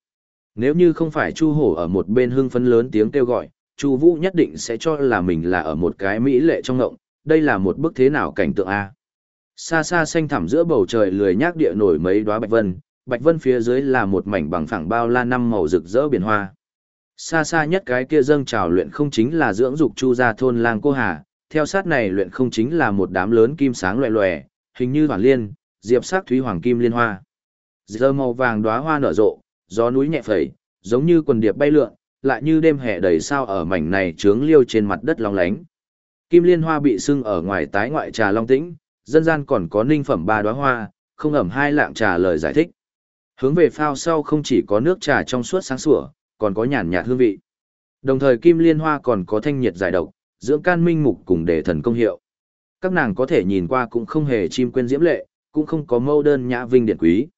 Speaker 1: Nếu như không phải Chu Hổ ở một bên hưng phấn lớn tiếng kêu gọi, Chu Vũ nhất định sẽ cho là mình là ở một cái mỹ lệ trong ngộng, đây là một bức thế nào cảnh tượng a. Xa xa xanh thẳm giữa bầu trời lười nhác địa nổi mấy đóa bạch vân, bạch vân phía dưới là một mảnh bằng phẳng bao la năm màu rực rỡ biển hoa. Xa xa nhất cái kia dâng trào luyện không chính là dưỡng dục chu gia thôn lang cô hà, theo sát này luyện không chính là một đám lớn kim sáng loè loè, hình như hoàn liên, diệp sắc thúy hoàng kim liên hoa. Giờ màu vàng đóa hoa nở rộ, gió núi nhẹ phẩy, giống như quần điệp bay lượn, lại như đêm hè đầy sao ở mảnh này trướng liêu trên mặt đất long lánh. Kim liên hoa bị sưng ở ngoài tái ngoại trà long tĩnh, dân gian còn có ninh phẩm ba đóa hoa, không ẩm hai lạng trà lời giải thích. Hướng về phao sau không chỉ có nước trà trong suốt sáng sủa, còn có nhàn nhạt hương vị. Đồng thời kim liên hoa còn có thanh nhiệt giải độc, dưỡng can minh mục cùng để thần công hiệu. Các nàng có thể nhìn qua cũng không hề chim quên diễm lệ, cũng không có mâu đơn nhã vinh điện quý.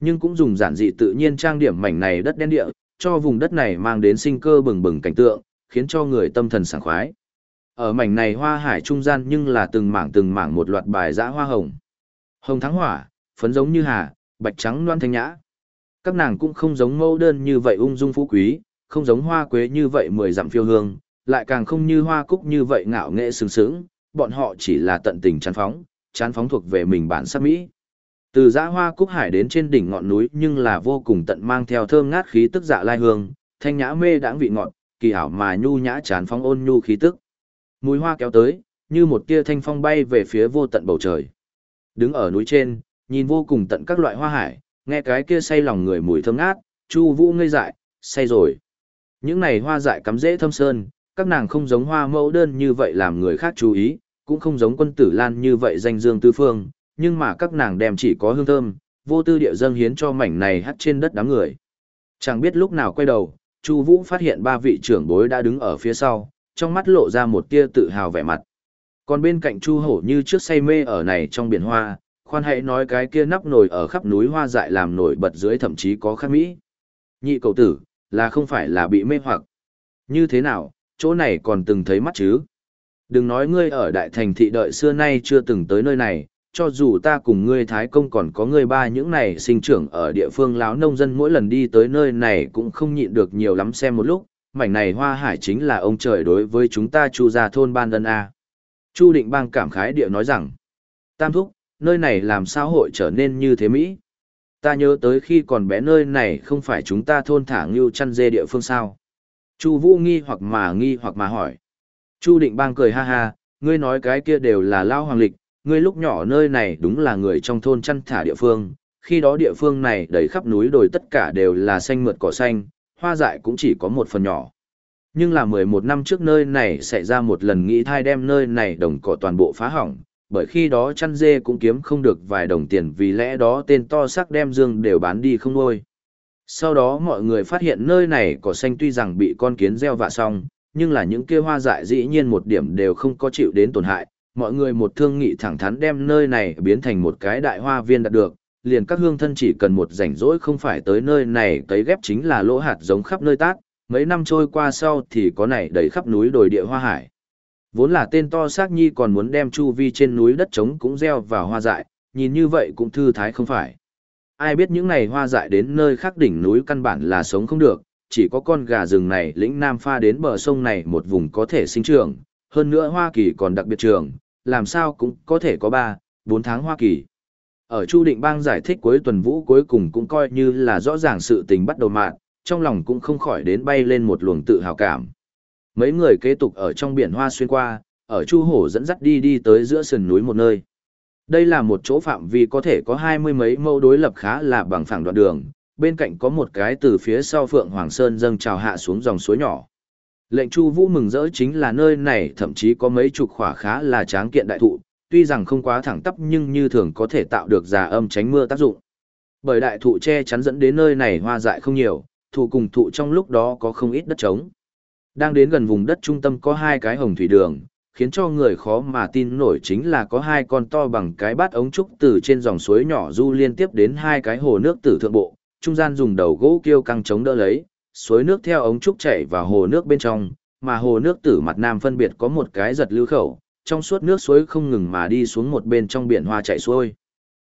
Speaker 1: Nhưng cũng dùng giản dị tự nhiên trang điểm mảnh này đất đen địa, cho vùng đất này mang đến sinh cơ bừng bừng cảnh tượng, khiến cho người tâm thần sảng khoái. Ở mảnh này hoa hải trung gian nhưng là từng mảng từng mảng một loạt bài dã hoa hồng. Hồng thắng hỏa, phấn giống như hà, bạch trắng loan thanh nhã. Các nàng cũng không giống mẫu đơn như vậy ung dung phú quý, không giống hoa quế như vậy mười dặm phiêu hương, lại càng không như hoa cúc như vậy ngạo nghệ sướng sướng, bọn họ chỉ là tận tình chán phóng, chán phóng thuộc về mình bản sắc Mỹ. Từ giã hoa cúc hải đến trên đỉnh ngọn núi nhưng là vô cùng tận mang theo thơm ngát khí tức dạ lai hương, thanh nhã mê đãng vị ngọt, kỳ ảo mà nhu nhã chán phóng ôn nhu khí tức. Mùi hoa kéo tới, như một tia thanh phong bay về phía vô tận bầu trời. Đứng ở núi trên, nhìn vô cùng tận các loại hoa hải, nghe cái kia say lòng người mùi thơm ngát, Chu Vũ ngây dại, say rồi. Những này hoa dại cắm dễ thâm sơn, các nàng không giống hoa mẫu đơn như vậy làm người khác chú ý, cũng không giống quân tử lan như vậy danh dương tứ phương, nhưng mà các nàng đem chỉ có hương thơm, vô tư địa dâng hiến cho mảnh này hắt trên đất đám người. Chẳng biết lúc nào quay đầu, Chu Vũ phát hiện ba vị trưởng bối đã đứng ở phía sau, trong mắt lộ ra một tia tự hào vẻ mặt. Còn bên cạnh Chu Hổ như trước say mê ở này trong biển hoa, khoan hãy nói cái kia nắp nồi ở khắp núi hoa dại làm nổi bật dưới thậm chí có khắc mỹ. Nhị cầu tử, là không phải là bị mê hoặc. Như thế nào, chỗ này còn từng thấy mắt chứ? Đừng nói ngươi ở đại thành thị đợi xưa nay chưa từng tới nơi này, cho dù ta cùng ngươi Thái Công còn có ngươi ba những này sinh trưởng ở địa phương láo nông dân mỗi lần đi tới nơi này cũng không nhịn được nhiều lắm xem một lúc, mảnh này hoa hải chính là ông trời đối với chúng ta chu gia thôn ban dân A. Chu định bang cảm khái địa nói rằng, Tam thúc, nơi này làm sao hội trở nên như thế Mỹ? Ta nhớ tới khi còn bé nơi này không phải chúng ta thôn thả ngưu chăn dê địa phương sao? Chu Vũ nghi hoặc mà nghi hoặc mà hỏi. Chu Định Bang cười ha ha, ngươi nói cái kia đều là lao hoàng lịch, ngươi lúc nhỏ nơi này đúng là người trong thôn chăn thả địa phương, khi đó địa phương này đầy khắp núi đồi tất cả đều là xanh mượt cỏ xanh, hoa dại cũng chỉ có một phần nhỏ. Nhưng là 11 năm trước nơi này xảy ra một lần nghĩ thai đem nơi này đồng cỏ toàn bộ phá hỏng, bởi khi đó chăn dê cũng kiếm không được vài đồng tiền vì lẽ đó tên to sắc đem dương đều bán đi không nuôi. Sau đó mọi người phát hiện nơi này cỏ xanh tuy rằng bị con kiến gieo vạ xong, nhưng là những kia hoa dại dĩ nhiên một điểm đều không có chịu đến tổn hại, mọi người một thương nghị thẳng thắn đem nơi này biến thành một cái đại hoa viên đạt được, liền các hương thân chỉ cần một rảnh rỗi không phải tới nơi này cấy ghép chính là lỗ hạt giống khắp nơi tác, mấy năm trôi qua sau thì có này đầy khắp núi đồi địa hoa hải. Vốn là tên to xác nhi còn muốn đem chu vi trên núi đất trống cũng gieo vào hoa dại, nhìn như vậy cũng thư thái không phải. Ai biết những này hoa dại đến nơi khác đỉnh núi căn bản là sống không được, chỉ có con gà rừng này lĩnh nam pha đến bờ sông này một vùng có thể sinh trưởng, hơn nữa Hoa Kỳ còn đặc biệt trường, làm sao cũng có thể có 3, 4 tháng Hoa Kỳ. Ở Chu Định Bang giải thích cuối tuần vũ cuối cùng cũng coi như là rõ ràng sự tình bắt đầu mạng, trong lòng cũng không khỏi đến bay lên một luồng tự hào cảm. Mấy người kế tục ở trong biển hoa xuyên qua, ở Chu Hổ dẫn dắt đi đi tới giữa sườn núi một nơi. Đây là một chỗ phạm vi có thể có hai mươi mấy mẫu đối lập khá là bằng phẳng đoạn đường, bên cạnh có một cái từ phía sau Phượng Hoàng Sơn dâng trào hạ xuống dòng suối nhỏ. Lệnh Chu Vũ mừng rỡ chính là nơi này thậm chí có mấy chục khỏa khá là tráng kiện đại thụ, tuy rằng không quá thẳng tắp nhưng như thường có thể tạo được già âm tránh mưa tác dụng. Bởi đại thụ che chắn dẫn đến nơi này hoa dại không nhiều, thụ cùng thụ trong lúc đó có không ít đất trống. Đang đến gần vùng đất trung tâm có hai cái hồng thủy đường, khiến cho người khó mà tin nổi chính là có hai con to bằng cái bát ống trúc từ trên dòng suối nhỏ du liên tiếp đến hai cái hồ nước tử thượng bộ, trung gian dùng đầu gỗ kêu căng chống đỡ lấy, suối nước theo ống trúc chảy vào hồ nước bên trong, mà hồ nước tử mặt nam phân biệt có một cái giật lưu khẩu, trong suốt nước suối không ngừng mà đi xuống một bên trong biển hoa chảy xuôi.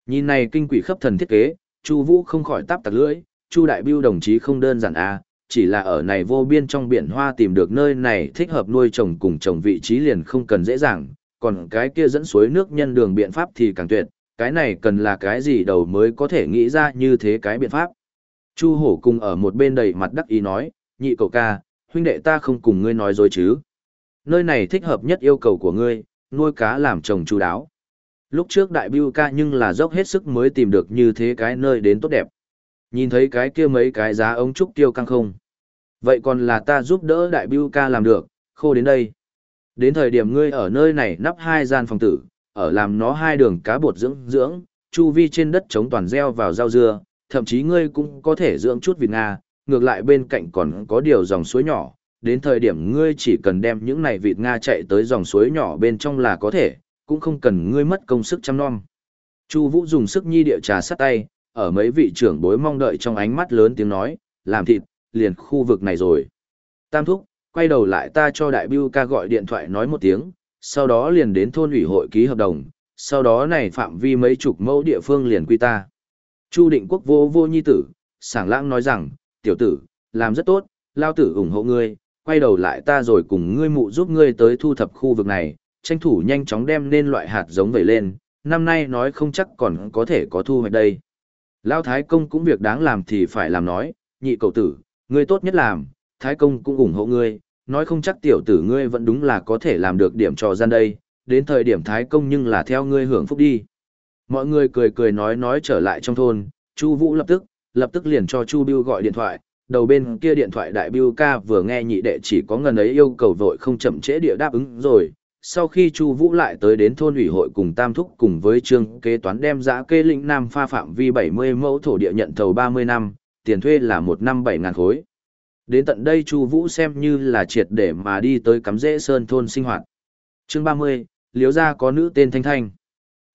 Speaker 1: Nhìn này kinh quỷ khắp thần thiết kế, Chu Vũ không khỏi táp tặc lưỡi, Chu đại bưu đồng chí không đơn giản a, à, chỉ là ở này vô biên trong biển hoa tìm được nơi này thích hợp nuôi trồng cùng trồng vị trí liền không cần dễ dàng, còn cái kia dẫn suối nước nhân đường biện pháp thì càng tuyệt, cái này cần là cái gì đầu mới có thể nghĩ ra như thế cái biện pháp. Chu hổ cùng ở một bên đầy mặt đắc ý nói, nhị cậu ca, huynh đệ ta không cùng ngươi nói dối chứ. Nơi này thích hợp nhất yêu cầu của ngươi, nuôi cá làm trồng chu đáo. Lúc trước đại biêu ca nhưng là dốc hết sức mới tìm được như thế cái nơi đến tốt đẹp. Nhìn thấy cái kia mấy cái giá ống trúc tiêu căng không. Vậy còn là ta giúp đỡ đại biêu ca làm được, khô đến đây. Đến thời điểm ngươi ở nơi này nắp hai gian phòng tử, ở làm nó hai đường cá bột dưỡng dưỡng, chu vi trên đất chống toàn gieo vào rau dưa, thậm chí ngươi cũng có thể dưỡng chút vịt Nga, ngược lại bên cạnh còn có điều dòng suối nhỏ, đến thời điểm ngươi chỉ cần đem những này vịt Nga chạy tới dòng suối nhỏ bên trong là có thể, cũng không cần ngươi mất công sức chăm nom. Chu Vũ dùng sức nhi địa trà sát tay, ở mấy vị trưởng bối mong đợi trong ánh mắt lớn tiếng nói, làm thịt, liền khu vực này rồi. Tam thúc, quay đầu lại ta cho đại biêu ca gọi điện thoại nói một tiếng, sau đó liền đến thôn ủy hội ký hợp đồng, sau đó này phạm vi mấy chục mẫu địa phương liền quy ta. Chu định quốc vô vô nhi tử, sảng lãng nói rằng, tiểu tử, làm rất tốt, lao tử ủng hộ ngươi, quay đầu lại ta rồi cùng ngươi mụ giúp ngươi tới thu thập khu vực này, tranh thủ nhanh chóng đem nên loại hạt giống về lên, năm nay nói không chắc còn có thể có thu hoạch đây. Lao Thái Công cũng việc đáng làm thì phải làm nói, nhị cầu tử, ngươi tốt nhất làm, Thái Công cũng ủng hộ ngươi, nói không chắc tiểu tử ngươi vẫn đúng là có thể làm được điểm trò gian đây, đến thời điểm Thái Công nhưng là theo ngươi hưởng phúc đi. Mọi người cười cười nói nói trở lại trong thôn, Chu Vũ lập tức, lập tức liền cho Chu Bưu gọi điện thoại, đầu bên kia điện thoại đại Bưu ca vừa nghe nhị đệ chỉ có ngần ấy yêu cầu vội không chậm trễ địa đáp ứng rồi. Sau khi Chu Vũ lại tới đến thôn ủy hội cùng Tam Thúc cùng với Trương kế toán đem giá kê lĩnh Nam pha phạm vi 70 mẫu thổ địa nhận thầu 30 năm, tiền thuê là một năm 7 ngàn khối. Đến tận đây Chu Vũ xem như là triệt để mà đi tới cắm rễ sơn thôn sinh hoạt. Chương 30, Liễu gia có nữ tên Thanh Thanh.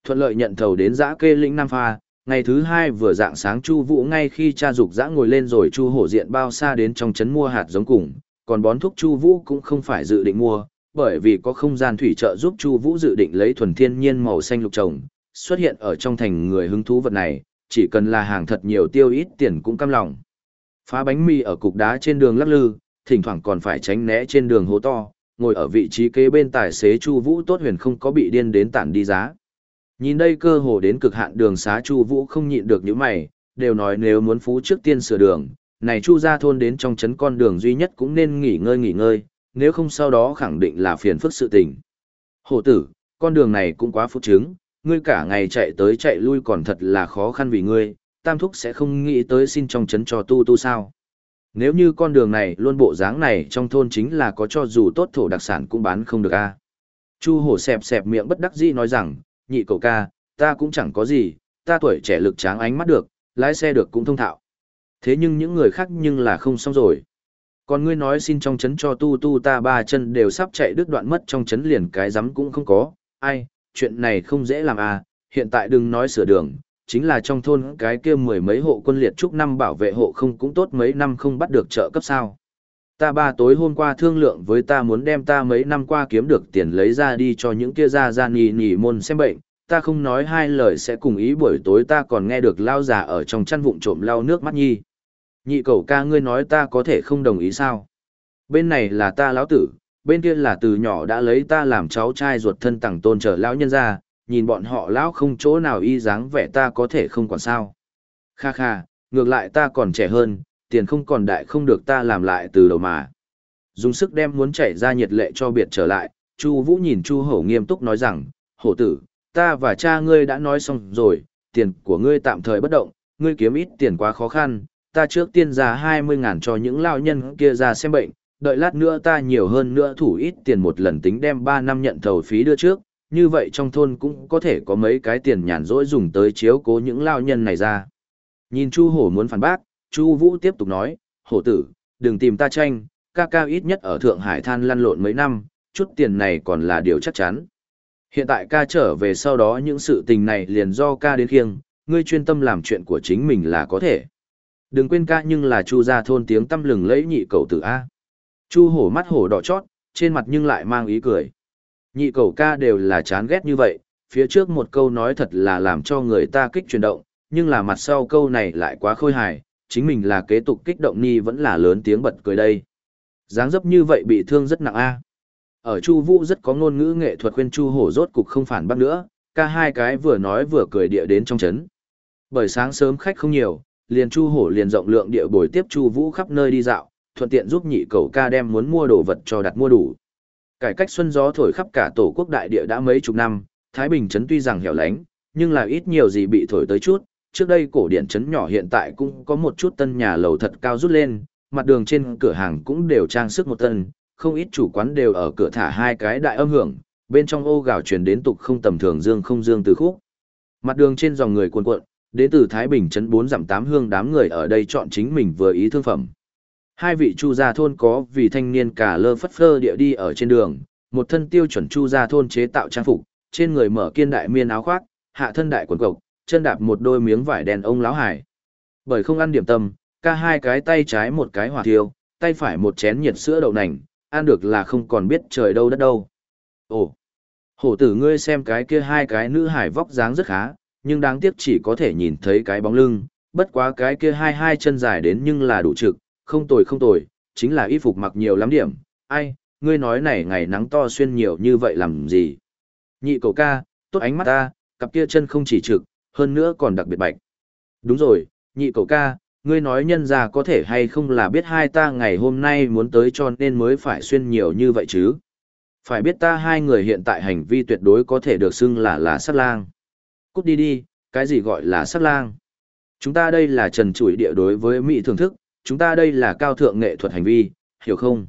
Speaker 1: Thuận lợi nhận thầu đến giá kê lĩnh Nam Pha, ngày thứ hai vừa dạng sáng Chu Vũ ngay khi cha dục dã ngồi lên rồi Chu Hổ diện bao xa đến trong trấn mua hạt giống cùng, còn bón thuốc Chu Vũ cũng không phải dự định mua, bởi vì có không gian thủy trợ giúp Chu Vũ dự định lấy thuần thiên nhiên màu xanh lục trồng, xuất hiện ở trong thành người hứng thú vật này, chỉ cần là hàng thật nhiều tiêu ít tiền cũng cam lòng. Phá bánh mì ở cục đá trên đường lắc lư, thỉnh thoảng còn phải tránh né trên đường hố to, ngồi ở vị trí kế bên tài xế Chu Vũ tốt huyền không có bị điên đến tản đi giá. Nhìn đây cơ hồ đến cực hạn đường xá Chu Vũ không nhịn được những mày, đều nói nếu muốn phú trước tiên sửa đường, này Chu gia thôn đến trong trấn con đường duy nhất cũng nên nghỉ ngơi nghỉ ngơi, nếu không sau đó khẳng định là phiền phức sự tình. Hổ tử, con đường này cũng quá phút chứng, ngươi cả ngày chạy tới chạy lui còn thật là khó khăn vì ngươi, tam thúc sẽ không nghĩ tới xin trong chấn cho tu tu sao. Nếu như con đường này luôn bộ dáng này trong thôn chính là có cho dù tốt thổ đặc sản cũng bán không được a. Chu hổ xẹp xẹp miệng bất đắc dĩ nói rằng, nhị cậu ca, ta cũng chẳng có gì, ta tuổi trẻ lực tráng ánh mắt được, lái xe được cũng thông thạo. Thế nhưng những người khác nhưng là không xong rồi. Còn ngươi nói xin trong chấn cho tu tu ta ba chân đều sắp chạy đứt đoạn mất trong chấn liền cái rắm cũng không có, ai, chuyện này không dễ làm à, hiện tại đừng nói sửa đường, chính là trong thôn cái kia mười mấy hộ quân liệt chúc năm bảo vệ hộ không cũng tốt mấy năm không bắt được trợ cấp sao. Ta ba tối hôm qua thương lượng với ta muốn đem ta mấy năm qua kiếm được tiền lấy ra đi cho những kia ra ra nhì nhì môn xem bệnh, ta không nói hai lời sẽ cùng ý buổi tối ta còn nghe được lao già ở trong chăn vụng trộm lau nước mắt nhi. Nhị cầu ca ngươi nói ta có thể không đồng ý sao? Bên này là ta lão tử, bên kia là từ nhỏ đã lấy ta làm cháu trai ruột thân tặng tôn trở lão nhân ra, nhìn bọn họ lão không chỗ nào y dáng vẻ ta có thể không còn sao. Kha kha, ngược lại ta còn trẻ hơn, tiền không còn đại không được ta làm lại từ đầu mà. dùng sức đem muốn chảy ra nhiệt lệ cho biệt trở lại, Chu Vũ nhìn Chu Hổ nghiêm túc nói rằng, "Hổ tử, ta và cha ngươi đã nói xong rồi, tiền của ngươi tạm thời bất động, ngươi kiếm ít tiền quá khó khăn, ta trước tiên ra 20 ngàn cho những lao nhân kia ra xem bệnh, đợi lát nữa ta nhiều hơn nữa thủ ít tiền một lần tính đem 3 năm nhận thầu phí đưa trước, như vậy trong thôn cũng có thể có mấy cái tiền nhàn rỗi dùng tới chiếu cố những lao nhân này ra. Nhìn Chu Hổ muốn phản bác, Chu Vũ tiếp tục nói, hổ tử, đừng tìm ta tranh, ca ca ít nhất ở Thượng Hải than lăn lộn mấy năm, chút tiền này còn là điều chắc chắn. Hiện tại ca trở về sau đó những sự tình này liền do ca đến khiêng, ngươi chuyên tâm làm chuyện của chính mình là có thể. Đừng quên ca nhưng là Chu gia thôn tiếng tâm lừng lẫy nhị cầu tử A. Chu hổ mắt hổ đỏ chót, trên mặt nhưng lại mang ý cười. Nhị cầu ca đều là chán ghét như vậy, phía trước một câu nói thật là làm cho người ta kích chuyển động, nhưng là mặt sau câu này lại quá khôi hài, chính mình là kế tục kích động ni vẫn là lớn tiếng bật cười đây. dáng dấp như vậy bị thương rất nặng a. Ở Chu Vũ rất có ngôn ngữ nghệ thuật khuyên Chu Hổ rốt cục không phản bác nữa, ca hai cái vừa nói vừa cười địa đến trong trấn. Bởi sáng sớm khách không nhiều, liền Chu Hổ liền rộng lượng địa bồi tiếp Chu Vũ khắp nơi đi dạo, thuận tiện giúp nhị cầu ca đem muốn mua đồ vật cho đặt mua đủ. Cải cách xuân gió thổi khắp cả tổ quốc đại địa đã mấy chục năm, Thái Bình trấn tuy rằng hẻo lánh, nhưng là ít nhiều gì bị thổi tới chút, trước đây cổ điện trấn nhỏ hiện tại cũng có một chút tân nhà lầu thật cao rút lên, mặt đường trên cửa hàng cũng đều trang sức một tân, không ít chủ quán đều ở cửa thả hai cái đại âm hưởng, bên trong ô gạo truyền đến tục không tầm thường dương không dương từ khúc. Mặt đường trên dòng người cuồn cuộn, đến từ Thái Bình trấn bốn dặm tám hương đám người ở đây chọn chính mình vừa ý thương phẩm. Hai vị chu gia thôn có vì thanh niên cả lơ phất phơ địa đi ở trên đường, một thân tiêu chuẩn chu gia thôn chế tạo trang phục, trên người mở kiên đại miên áo khoác, hạ thân đại quần cộc, chân đạp một đôi miếng vải đen ông láo hải. Bởi không ăn điểm tâm, ca hai cái tay trái một cái hỏa thiêu, tay phải một chén nhiệt sữa đậu nành, ăn được là không còn biết trời đâu đất đâu. Ồ, hổ tử ngươi xem cái kia hai cái nữ hải vóc dáng rất khá, nhưng đáng tiếc chỉ có thể nhìn thấy cái bóng lưng, bất quá cái kia hai hai chân dài đến nhưng là đủ trực, không tồi không tồi, chính là y phục mặc nhiều lắm điểm, ai, ngươi nói này ngày nắng to xuyên nhiều như vậy làm gì. Nhị cầu ca, tốt ánh mắt ta, cặp kia chân không chỉ trực, hơn nữa còn đặc biệt bạch. Đúng rồi, nhị cầu ca, ngươi nói nhân ra có thể hay không là biết hai ta ngày hôm nay muốn tới cho nên mới phải xuyên nhiều như vậy chứ. Phải biết ta hai người hiện tại hành vi tuyệt đối có thể được xưng là là sát lang. Cút đi đi, cái gì gọi là sắc lang? Chúng ta đây là trần trụi địa đối với Mỹ thưởng thức, chúng ta đây là cao thượng nghệ thuật hành vi, hiểu không?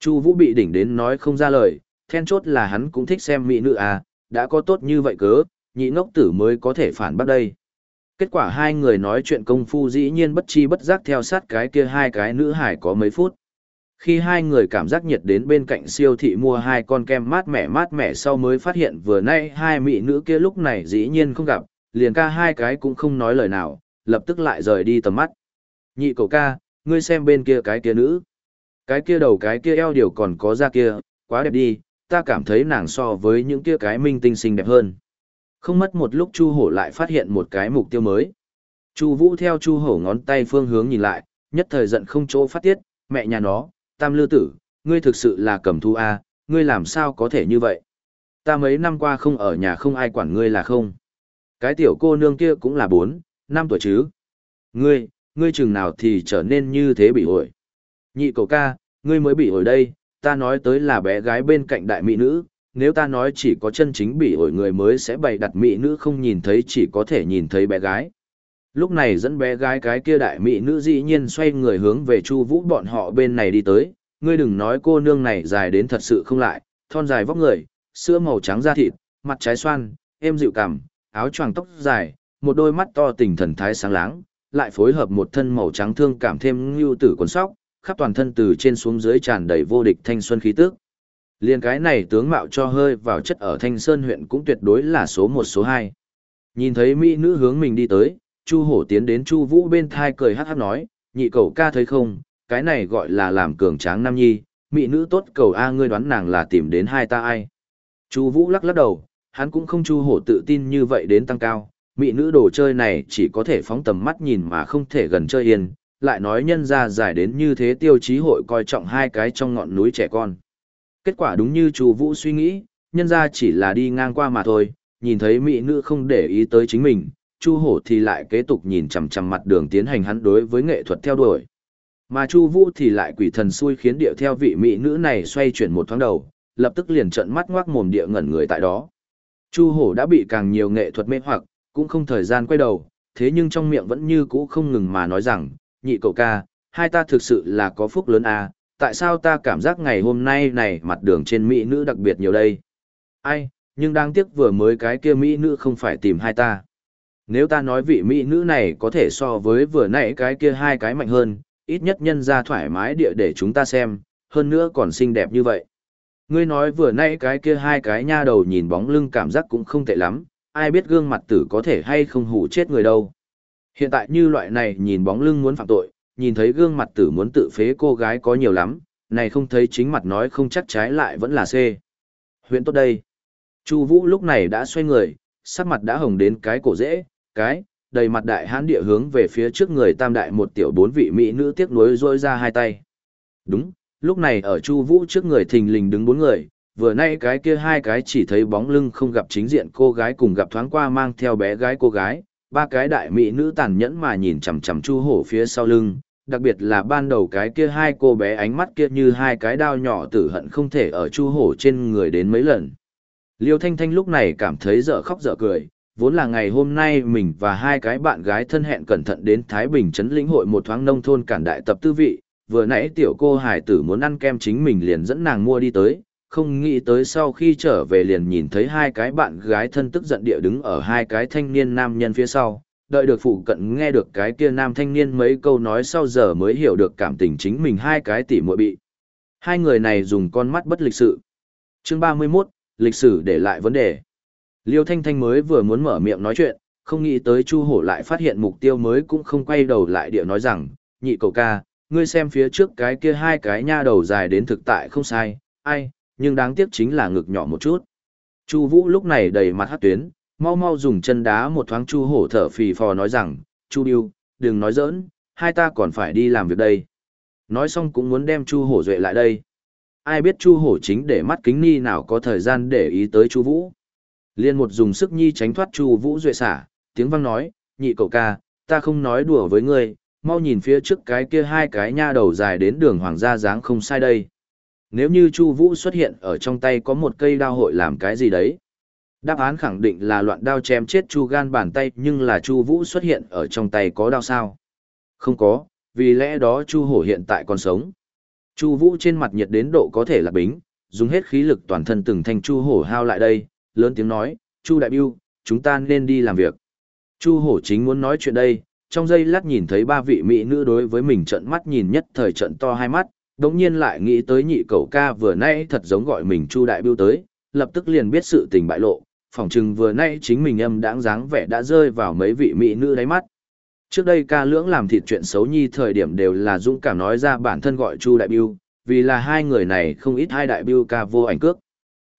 Speaker 1: Chu Vũ bị đỉnh đến nói không ra lời, then chốt là hắn cũng thích xem mỹ nữ à, đã có tốt như vậy cớ, nhị ngốc tử mới có thể phản bác đây. Kết quả hai người nói chuyện công phu dĩ nhiên bất chi bất giác theo sát cái kia hai cái nữ hải có mấy phút. Khi hai người cảm giác nhiệt đến bên cạnh siêu thị mua hai con kem mát mẻ mát mẻ sau mới phát hiện vừa nay hai mỹ nữ kia lúc này dĩ nhiên không gặp, liền ca hai cái cũng không nói lời nào, lập tức lại rời đi tầm mắt. Nhị cậu ca, ngươi xem bên kia cái kia nữ. Cái kia đầu cái kia eo điều còn có da kia, quá đẹp đi, ta cảm thấy nàng so với những kia cái minh tinh xinh đẹp hơn. Không mất một lúc Chu Hổ lại phát hiện một cái mục tiêu mới. Chu Vũ theo Chu Hổ ngón tay phương hướng nhìn lại, nhất thời giận không chỗ phát tiết, mẹ nhà nó, Tam Lư Tử, ngươi thực sự là cầm thú a, ngươi làm sao có thể như vậy? Ta mấy năm qua không ở nhà không ai quản ngươi là không? Cái tiểu cô nương kia cũng là bốn, năm tuổi chứ? Ngươi, ngươi chừng nào thì trở nên như thế bị ổi. Nhị cậu ca, ngươi mới bị ổi đây, ta nói tới là bé gái bên cạnh đại mỹ nữ, nếu ta nói chỉ có chân chính bị ổi người mới sẽ bày đặt mỹ nữ không nhìn thấy chỉ có thể nhìn thấy bé gái. Lúc này dẫn bé gái cái kia đại mỹ nữ dĩ nhiên xoay người hướng về Chu Vũ bọn họ bên này đi tới, ngươi đừng nói cô nương này dài đến thật sự không lại, thon dài vóc người, sữa màu trắng da thịt, mặt trái xoan, êm dịu cằm, áo choàng tóc dài, một đôi mắt to tình thần thái sáng láng, lại phối hợp một thân màu trắng thương cảm thêm lưu tử quần sóc, khắp toàn thân từ trên xuống dưới tràn đầy vô địch thanh xuân khí tức. Liên cái này tướng mạo cho hơi vào chất ở Thanh Sơn huyện cũng tuyệt đối là số một số hai. Nhìn thấy mỹ nữ hướng mình đi tới, Chu Hổ tiến đến Chu Vũ bên thai cười hắc hắc nói, nhị cầu ca thấy không, cái này gọi là làm cường tráng nam nhi, mỹ nữ tốt cầu a ngươi đoán nàng là tìm đến hai ta ai. Chu Vũ lắc lắc đầu, hắn cũng không Chu Hổ tự tin như vậy đến tăng cao, mỹ nữ đồ chơi này chỉ có thể phóng tầm mắt nhìn mà không thể gần chơi yên, lại nói nhân ra giải đến như thế tiêu chí hội coi trọng hai cái trong ngọn núi trẻ con. Kết quả đúng như Chu Vũ suy nghĩ, nhân ra chỉ là đi ngang qua mà thôi, nhìn thấy mỹ nữ không để ý tới chính mình, Chu Hổ thì lại kế tục nhìn chằm chằm mặt đường tiến hành hắn đối với nghệ thuật theo đuổi. Mà Chu Vũ thì lại quỷ thần xui khiến điệu theo vị mỹ nữ này xoay chuyển một thoáng đầu, lập tức liền trợn mắt ngoác mồm địa ngẩn người tại đó. Chu Hổ đã bị càng nhiều nghệ thuật mê hoặc, cũng không thời gian quay đầu, thế nhưng trong miệng vẫn như cũ không ngừng mà nói rằng, nhị cậu ca, hai ta thực sự là có phúc lớn à, tại sao ta cảm giác ngày hôm nay này mặt đường trên mỹ nữ đặc biệt nhiều đây? Ai, nhưng đáng tiếc vừa mới cái kia mỹ nữ không phải tìm hai ta. Nếu ta nói vị mỹ nữ này có thể so với vừa nãy cái kia hai cái mạnh hơn, ít nhất nhân ra thoải mái địa để chúng ta xem, hơn nữa còn xinh đẹp như vậy. Ngươi nói vừa nãy cái kia hai cái nha đầu nhìn bóng lưng cảm giác cũng không tệ lắm, ai biết gương mặt tử có thể hay không hủ chết người đâu. Hiện tại như loại này nhìn bóng lưng muốn phạm tội, nhìn thấy gương mặt tử muốn tự phế cô gái có nhiều lắm, này không thấy chính mặt nói không chắc trái lại vẫn là C. Huyện tốt đây. Chu Vũ lúc này đã xoay người, sắc mặt đã hồng đến cái cổ dễ, cái, đầy mặt đại hán địa hướng về phía trước người tam đại một tiểu bốn vị mỹ nữ tiếc nuối rôi ra hai tay. Đúng, lúc này ở Chu Vũ trước người thình lình đứng bốn người, vừa nay cái kia hai cái chỉ thấy bóng lưng không gặp chính diện cô gái cùng gặp thoáng qua mang theo bé gái cô gái, ba cái đại mỹ nữ tàn nhẫn mà nhìn chằm chằm Chu Hổ phía sau lưng, đặc biệt là ban đầu cái kia hai cô bé ánh mắt kia như hai cái đao nhỏ tử hận không thể ở Chu Hổ trên người đến mấy lần. Liêu Thanh Thanh lúc này cảm thấy dở khóc dở cười, vốn là ngày hôm nay mình và hai cái bạn gái thân hẹn cẩn thận đến Thái Bình trấn lĩnh hội một thoáng nông thôn cản đại tập tư vị, vừa nãy tiểu cô hải tử muốn ăn kem chính mình liền dẫn nàng mua đi tới, không nghĩ tới sau khi trở về liền nhìn thấy hai cái bạn gái thân tức giận địa đứng ở hai cái thanh niên nam nhân phía sau, đợi được phụ cận nghe được cái kia nam thanh niên mấy câu nói sau giờ mới hiểu được cảm tình chính mình hai cái tỉ muội bị. Hai người này dùng con mắt bất lịch sự. Chương 31, lịch sử để lại vấn đề. Liêu Thanh Thanh mới vừa muốn mở miệng nói chuyện, không nghĩ tới Chu Hổ lại phát hiện mục tiêu mới cũng không quay đầu lại địa nói rằng, nhị cầu ca, ngươi xem phía trước cái kia hai cái nha đầu dài đến thực tại không sai, ai, nhưng đáng tiếc chính là ngực nhỏ một chút. Chu Vũ lúc này đầy mặt hát tuyến, mau mau dùng chân đá một thoáng Chu Hổ thở phì phò nói rằng, Chu Điêu, đừng nói giỡn, hai ta còn phải đi làm việc đây. Nói xong cũng muốn đem Chu Hổ duệ lại đây. Ai biết Chu Hổ chính để mắt kính ni nào có thời gian để ý tới Chu Vũ. Liên một dùng sức nhi tránh thoát Chu Vũ duệ xả, tiếng vang nói, nhị cậu ca, ta không nói đùa với ngươi, mau nhìn phía trước cái kia hai cái nha đầu dài đến đường hoàng gia dáng không sai đây. Nếu như Chu Vũ xuất hiện ở trong tay có một cây đao hội làm cái gì đấy? Đáp án khẳng định là loạn đao chém chết Chu Gan bàn tay, nhưng là Chu Vũ xuất hiện ở trong tay có đao sao? Không có, vì lẽ đó Chu Hổ hiện tại còn sống. Chu Vũ trên mặt nhiệt đến độ có thể là bính, dùng hết khí lực toàn thân từng thanh Chu Hổ hao lại đây, lớn tiếng nói, "Chu đại Biêu, chúng ta nên đi làm việc." Chu Hổ chính muốn nói chuyện đây, trong giây lát nhìn thấy ba vị mỹ nữ đối với mình trợn mắt nhìn nhất thời trợn to hai mắt, đống nhiên lại nghĩ tới nhị cậu ca vừa nãy thật giống gọi mình Chu đại Biêu tới, lập tức liền biết sự tình bại lộ, phỏng chừng vừa nãy chính mình âm đãng dáng vẻ đã rơi vào mấy vị mỹ nữ đáy mắt. Trước đây ca lưỡng làm thịt chuyện xấu nhi thời điểm đều là dũng cảm nói ra bản thân gọi Chu đại Biêu, vì là hai người này không ít hai đại Biêu ca vô ảnh cước.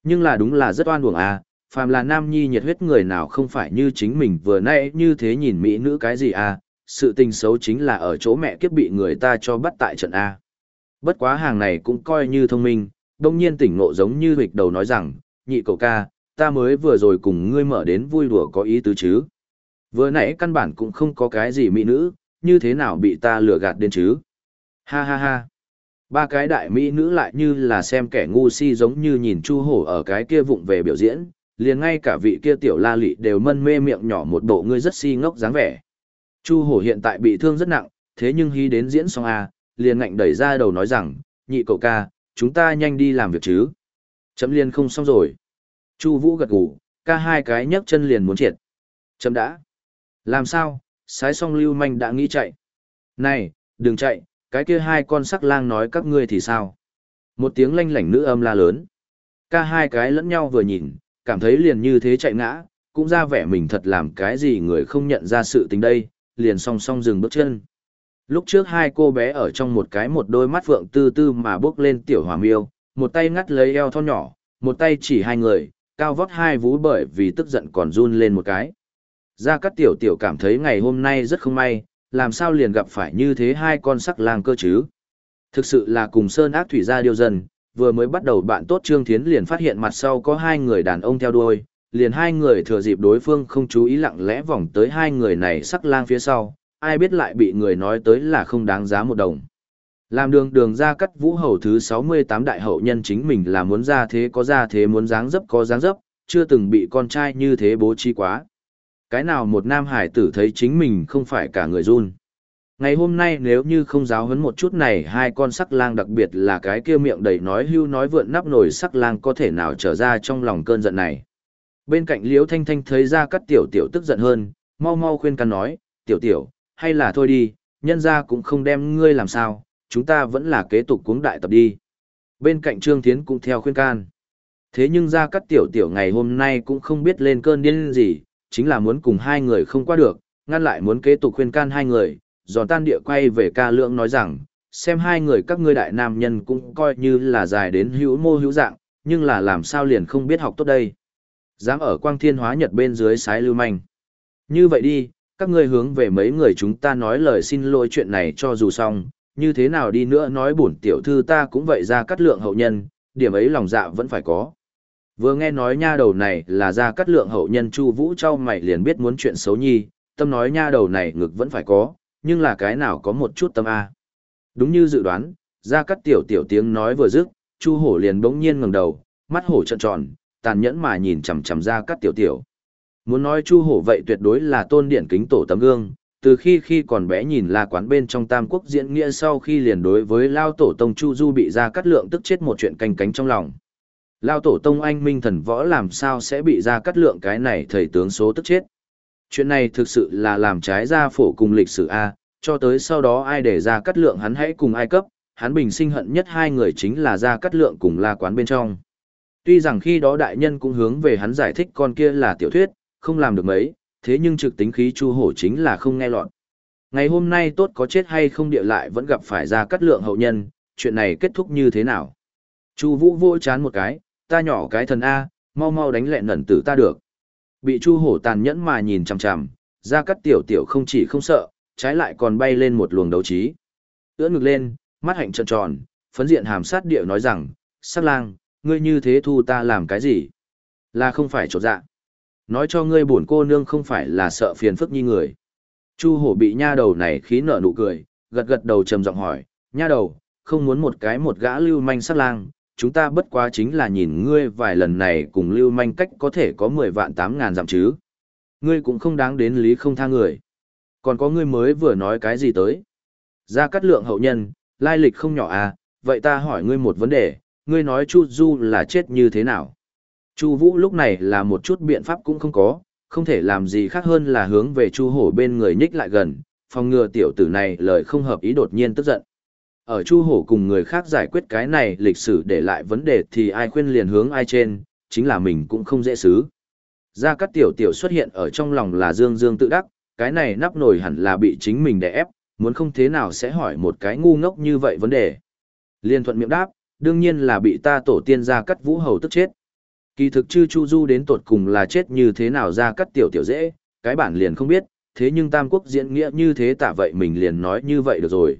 Speaker 1: Nhưng là đúng là rất oan uổng à, phàm là nam nhi nhiệt huyết người nào không phải như chính mình vừa nãy như thế nhìn mỹ nữ cái gì à, sự tình xấu chính là ở chỗ mẹ kiếp bị người ta cho bắt tại trận A. Bất quá hàng này cũng coi như thông minh, đông nhiên tỉnh ngộ giống như hịch đầu nói rằng, nhị cậu ca, ta mới vừa rồi cùng ngươi mở đến vui đùa có ý tứ chứ. Vừa nãy căn bản cũng không có cái gì mỹ nữ, như thế nào bị ta lừa gạt đến chứ. Ha ha ha. Ba cái đại mỹ nữ lại như là xem kẻ ngu si giống như nhìn chu hổ ở cái kia vụng về biểu diễn, liền ngay cả vị kia tiểu la lị đều mân mê miệng nhỏ một bộ ngươi rất si ngốc dáng vẻ. Chu hổ hiện tại bị thương rất nặng, thế nhưng hy đến diễn xong a liền ngạnh đẩy ra đầu nói rằng, nhị cậu ca, chúng ta nhanh đi làm việc chứ. Chấm liền không xong rồi. Chu Vũ gật gù, ca hai cái nhấc chân liền muốn triệt. Chấm đã. Làm sao? Sái song lưu manh đã nghĩ chạy. Này, đừng chạy, cái kia hai con sắc lang nói các ngươi thì sao? Một tiếng lanh lảnh nữ âm la lớn. Ca hai cái lẫn nhau vừa nhìn, cảm thấy liền như thế chạy ngã, cũng ra vẻ mình thật làm cái gì người không nhận ra sự tình đây, liền song song dừng bước chân. Lúc trước hai cô bé ở trong một cái một đôi mắt phượng tư tư mà bước lên tiểu hòa miêu, một tay ngắt lấy eo thon nhỏ, một tay chỉ hai người, cao vót hai vú bởi vì tức giận còn run lên một cái. Gia Cát Tiểu Tiểu cảm thấy ngày hôm nay rất không may, làm sao liền gặp phải như thế hai con sắc lang cơ chứ. Thực sự là cùng Sơn ác thủy gia điều dần, vừa mới bắt đầu bạn tốt Trương Thiến liền phát hiện mặt sau có hai người đàn ông theo đuôi, liền hai người thừa dịp đối phương không chú ý lặng lẽ vòng tới hai người này sắc lang phía sau, ai biết lại bị người nói tới là không đáng giá một đồng. Làm đường đường ra cắt vũ hầu thứ 68 đại hậu nhân chính mình là muốn ra thế có ra thế muốn dáng dấp có dáng dấp, chưa từng bị con trai như thế bố trí quá. Cái nào một nam hải tử thấy chính mình không phải cả người run. Ngày hôm nay nếu như không giáo huấn một chút này hai con sắc lang đặc biệt là cái kia miệng đầy nói hưu nói vượn nắp nổi sắc lang có thể nào trở ra trong lòng cơn giận này. Bên cạnh Liễu Thanh Thanh thấy ra cắt tiểu tiểu tức giận hơn, mau mau khuyên can nói, tiểu tiểu, hay là thôi đi, nhân ra cũng không đem ngươi làm sao, chúng ta vẫn là kế tục cuống đại tập đi. Bên cạnh Trương Thiến cũng theo khuyên can. Thế nhưng ra cắt tiểu tiểu ngày hôm nay cũng không biết lên cơn điên gì, chính là muốn cùng hai người không qua được, ngăn lại muốn kế tục khuyên can hai người, giòn tan địa quay về ca lượng nói rằng, xem hai người các ngươi đại nam nhân cũng coi như là dài đến hữu mô hữu dạng, nhưng là làm sao liền không biết học tốt đây. Dám ở quang thiên hóa nhật bên dưới sái lưu manh. Như vậy đi, các ngươi hướng về mấy người chúng ta nói lời xin lỗi chuyện này cho dù xong, như thế nào đi nữa nói bổn tiểu thư ta cũng vậy ra cắt lượng hậu nhân, điểm ấy lòng dạ vẫn phải có. Vừa nghe nói nha đầu này là ra cắt lượng hậu nhân Chu Vũ trao mày liền biết muốn chuyện xấu nhi, tâm nói nha đầu này ngực vẫn phải có, nhưng là cái nào có một chút tâm a. Đúng như dự đoán, ra cắt tiểu tiểu tiếng nói vừa dứt, Chu Hổ liền bỗng nhiên ngẩng đầu, mắt hổ trợn tròn, tàn nhẫn mà nhìn chằm chằm ra cắt tiểu tiểu. Muốn nói Chu Hổ vậy tuyệt đối là tôn điển kính tổ tấm gương, từ khi khi còn bé nhìn là quán bên trong Tam Quốc diễn nghĩa sau khi liền đối với Lao Tổ Tông Chu Du bị ra cắt lượng tức chết một chuyện canh cánh trong lòng. Lao Tổ Tông anh minh thần võ làm sao sẽ bị ra cắt lượng cái này thầy tướng số tức chết. Chuyện này thực sự là làm trái ra phổ cùng lịch sử A, cho tới sau đó ai để ra cắt lượng hắn hãy cùng ai cấp, hắn bình sinh hận nhất hai người chính là ra cắt lượng cùng la quán bên trong. Tuy rằng khi đó đại nhân cũng hướng về hắn giải thích con kia là tiểu thuyết, không làm được mấy, thế nhưng trực tính khí chu hổ chính là không nghe lọt. Ngày hôm nay tốt có chết hay không địa lại vẫn gặp phải ra cắt lượng hậu nhân, chuyện này kết thúc như thế nào? Chu vũ vô chán một cái, ta nhỏ cái thần A, mau mau đánh lẹn nẩn tử ta được. Bị chu hổ tàn nhẫn mà nhìn chằm chằm, ra cắt tiểu tiểu không chỉ không sợ, trái lại còn bay lên một luồng đấu trí. Ưỡn ngực lên, mắt hạnh trợn tròn, phấn diện hàm sát địa nói rằng, sát lang, ngươi như thế thu ta làm cái gì? Là không phải trột dạ. Nói cho ngươi buồn cô nương không phải là sợ phiền phức như người. Chu hổ bị nha đầu này khí nở nụ cười, gật gật đầu trầm giọng hỏi, nha đầu, không muốn một cái một gã lưu manh sát lang, chúng ta bất quá chính là nhìn ngươi vài lần này cùng lưu manh cách có thể có 10 vạn tám ngàn dặm chứ. Ngươi cũng không đáng đến lý không tha người. Còn có ngươi mới vừa nói cái gì tới? Ra cắt lượng hậu nhân, lai lịch không nhỏ à, vậy ta hỏi ngươi một vấn đề, ngươi nói Chu Du là chết như thế nào? Chu Vũ lúc này là một chút biện pháp cũng không có, không thể làm gì khác hơn là hướng về Chu Hổ bên người nhích lại gần, phòng ngừa tiểu tử này lời không hợp ý đột nhiên tức giận. Ở Chu Hổ cùng người khác giải quyết cái này lịch sử để lại vấn đề thì ai khuyên liền hướng ai trên, chính là mình cũng không dễ xứ. Gia Cát Tiểu Tiểu xuất hiện ở trong lòng là Dương Dương tự đắc, cái này nắp nổi hẳn là bị chính mình đè ép, muốn không thế nào sẽ hỏi một cái ngu ngốc như vậy vấn đề. Liên thuận miệng đáp, đương nhiên là bị ta tổ tiên Gia Cát Vũ Hầu tức chết. Kỳ thực chư Chu Du đến tột cùng là chết như thế nào Gia Cát Tiểu Tiểu dễ, cái bản liền không biết, thế nhưng Tam Quốc diễn nghĩa như thế tả vậy mình liền nói như vậy được rồi.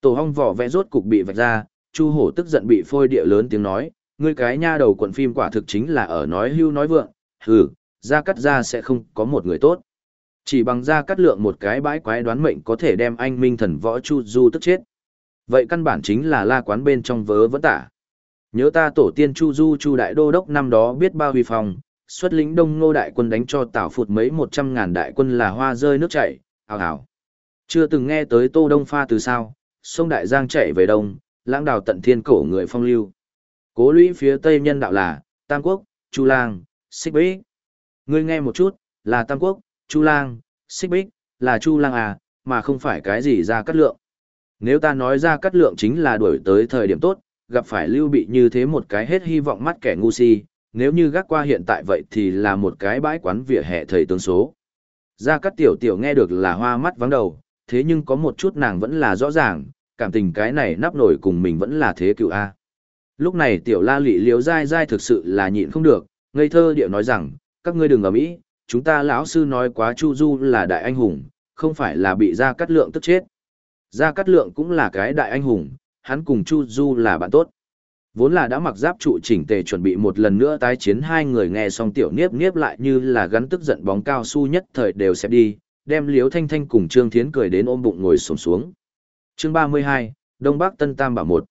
Speaker 1: Tổ hong vỏ vẽ rốt cục bị vạch ra, Chu Hổ tức giận bị phôi địa lớn tiếng nói, ngươi cái nha đầu quận phim quả thực chính là ở nói hưu nói vượng, hừ, ra cắt ra sẽ không có một người tốt. Chỉ bằng ra cắt lượng một cái bãi quái đoán mệnh có thể đem anh minh thần võ Chu Du tức chết. Vậy căn bản chính là la quán bên trong vớ vẫn tả. Nhớ ta tổ tiên Chu Du Chu Đại Đô Đốc năm đó biết bao huy phòng, xuất lính đông ngô đại quân đánh cho tảo phụt mấy một trăm ngàn đại quân là hoa rơi nước chảy, hào hào. Chưa từng nghe tới Tô Đông Pha từ sao, sông Đại Giang chạy về đông, lãng đào tận thiên cổ người phong lưu. Cố lũy phía tây nhân đạo là, Tam Quốc, Chu Lang, Xích Bích. Ngươi nghe một chút, là Tam Quốc, Chu Lang, Xích Bích, là Chu Lang à, mà không phải cái gì ra cắt lượng. Nếu ta nói ra cắt lượng chính là đuổi tới thời điểm tốt, gặp phải lưu bị như thế một cái hết hy vọng mắt kẻ ngu si, nếu như gác qua hiện tại vậy thì là một cái bãi quán vỉa hè thầy tướng số. Gia Cát Tiểu Tiểu nghe được là hoa mắt vắng đầu, thế nhưng có một chút nàng vẫn là rõ ràng, cảm tình cái này nắp nổi cùng mình vẫn là thế cựu A. Lúc này Tiểu La Lị liếu dai dai thực sự là nhịn không được, ngây thơ điệu nói rằng, các ngươi đừng ở mỹ, chúng ta lão sư nói quá Chu Du là đại anh hùng, không phải là bị Gia Cát Lượng tức chết. Gia Cát Lượng cũng là cái đại anh hùng, hắn cùng Chu Du là bạn tốt. Vốn là đã mặc giáp trụ chỉnh tề chuẩn bị một lần nữa tái chiến hai người nghe xong tiểu niếp niếp lại như là gắn tức giận bóng cao su nhất thời đều xếp đi, đem Liếu Thanh Thanh cùng Trương Thiến cười đến ôm bụng ngồi xổm xuống. Chương 32, Đông Bắc Tân Tam Bảo một.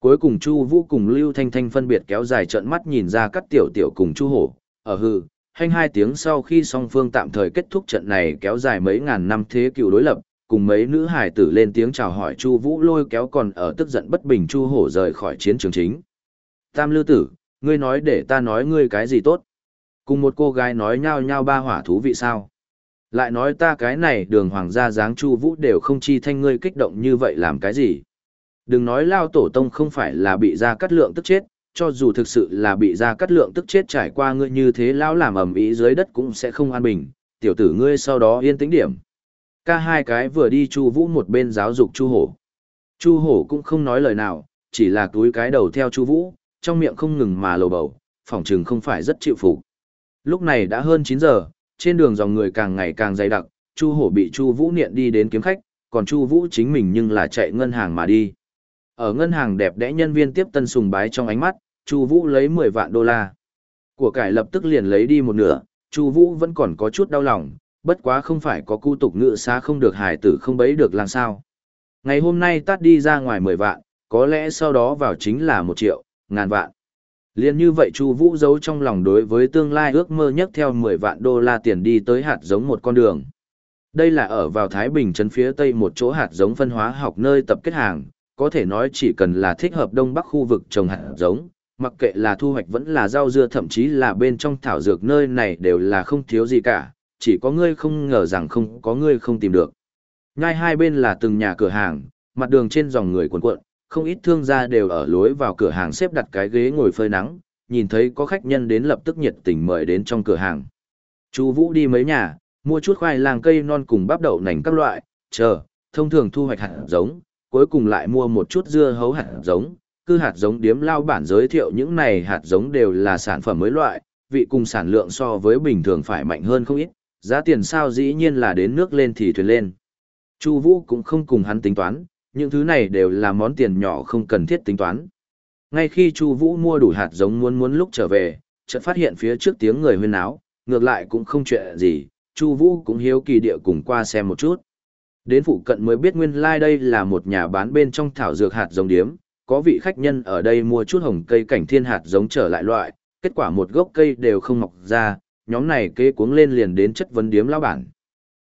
Speaker 1: Cuối cùng Chu Vũ cùng Lưu Thanh Thanh phân biệt kéo dài trợn mắt nhìn ra cắt tiểu tiểu cùng Chu Hổ, ở hư, hành hai tiếng sau khi song phương tạm thời kết thúc trận này kéo dài mấy ngàn năm thế cựu đối lập, cùng mấy nữ hài tử lên tiếng chào hỏi Chu Vũ lôi kéo còn ở tức giận bất bình Chu Hổ rời khỏi chiến trường chính. Tam Lư tử, ngươi nói để ta nói ngươi cái gì tốt? Cùng một cô gái nói nhao nhao ba hỏa thú vị sao? Lại nói ta cái này đường hoàng gia dáng Chu Vũ đều không chi thanh ngươi kích động như vậy làm cái gì? Đừng nói lao tổ tông không phải là bị ra cắt lượng tức chết, cho dù thực sự là bị ra cắt lượng tức chết trải qua ngươi như thế lão làm ầm ĩ dưới đất cũng sẽ không an bình, tiểu tử ngươi sau đó yên tĩnh điểm. Ca hai cái vừa đi Chu Vũ một bên giáo dục Chu Hổ. Chu Hổ cũng không nói lời nào, chỉ là túi cái đầu theo Chu Vũ, trong miệng không ngừng mà lầu bầu, phỏng chừng không phải rất chịu phục. Lúc này đã hơn 9 giờ, trên đường dòng người càng ngày càng dày đặc, Chu Hổ bị Chu Vũ niệm đi đến kiếm khách, còn Chu Vũ chính mình nhưng là chạy ngân hàng mà đi. Ở ngân hàng đẹp đẽ nhân viên tiếp tân sùng bái trong ánh mắt, Chu Vũ lấy 10 vạn đô la. Của cải lập tức liền lấy đi một nửa, Chu Vũ vẫn còn có chút đau lòng, bất quá không phải có cu tục ngự xá không được hài tử không bấy được làm sao. Ngày hôm nay tát đi ra ngoài 10 vạn, có lẽ sau đó vào chính là 1 triệu, ngàn vạn. Liên như vậy Chu Vũ giấu trong lòng đối với tương lai ước mơ nhất theo 10 vạn đô la tiền đi tới hạt giống một con đường. Đây là ở vào Thái Bình trấn phía tây một chỗ hạt giống phân hóa học nơi tập kết hàng, có thể nói chỉ cần là thích hợp đông bắc khu vực trồng hạt giống, mặc kệ là thu hoạch vẫn là rau dưa thậm chí là bên trong thảo dược nơi này đều là không thiếu gì cả, chỉ có ngươi không ngờ rằng không có ngươi không tìm được. Ngay hai bên là từng nhà cửa hàng, mặt đường trên dòng người cuộn cuộn, không ít thương gia đều ở lối vào cửa hàng xếp đặt cái ghế ngồi phơi nắng, nhìn thấy có khách nhân đến lập tức nhiệt tình mời đến trong cửa hàng. Chu Vũ đi mấy nhà, mua chút khoai lang cây non cùng bắp đậu nành các loại, chờ, thông thường thu hoạch hạt giống, cuối cùng lại mua một chút dưa hấu hạt giống, cứ hạt giống điếm lao bản giới thiệu những này hạt giống đều là sản phẩm mới loại, vị cùng sản lượng so với bình thường phải mạnh hơn không ít, giá tiền sao dĩ nhiên là đến nước lên thì thuyền lên. Chu Vũ cũng không cùng hắn tính toán, những thứ này đều là món tiền nhỏ không cần thiết tính toán. Ngay khi Chu Vũ mua đủ hạt giống muốn muốn lúc trở về, chợt phát hiện phía trước tiếng người huyên náo, ngược lại cũng không chuyện gì, Chu Vũ cũng hiếu kỳ địa cùng qua xem một chút. Đến phụ cận mới biết nguyên lai like đây là một nhà bán bên trong thảo dược hạt giống điếm, có vị khách nhân ở đây mua chút hồng cây cảnh thiên hạt giống trở lại loại, kết quả một gốc cây đều không mọc ra, nhóm này kế cuống lên liền đến chất vấn điếm lão bản.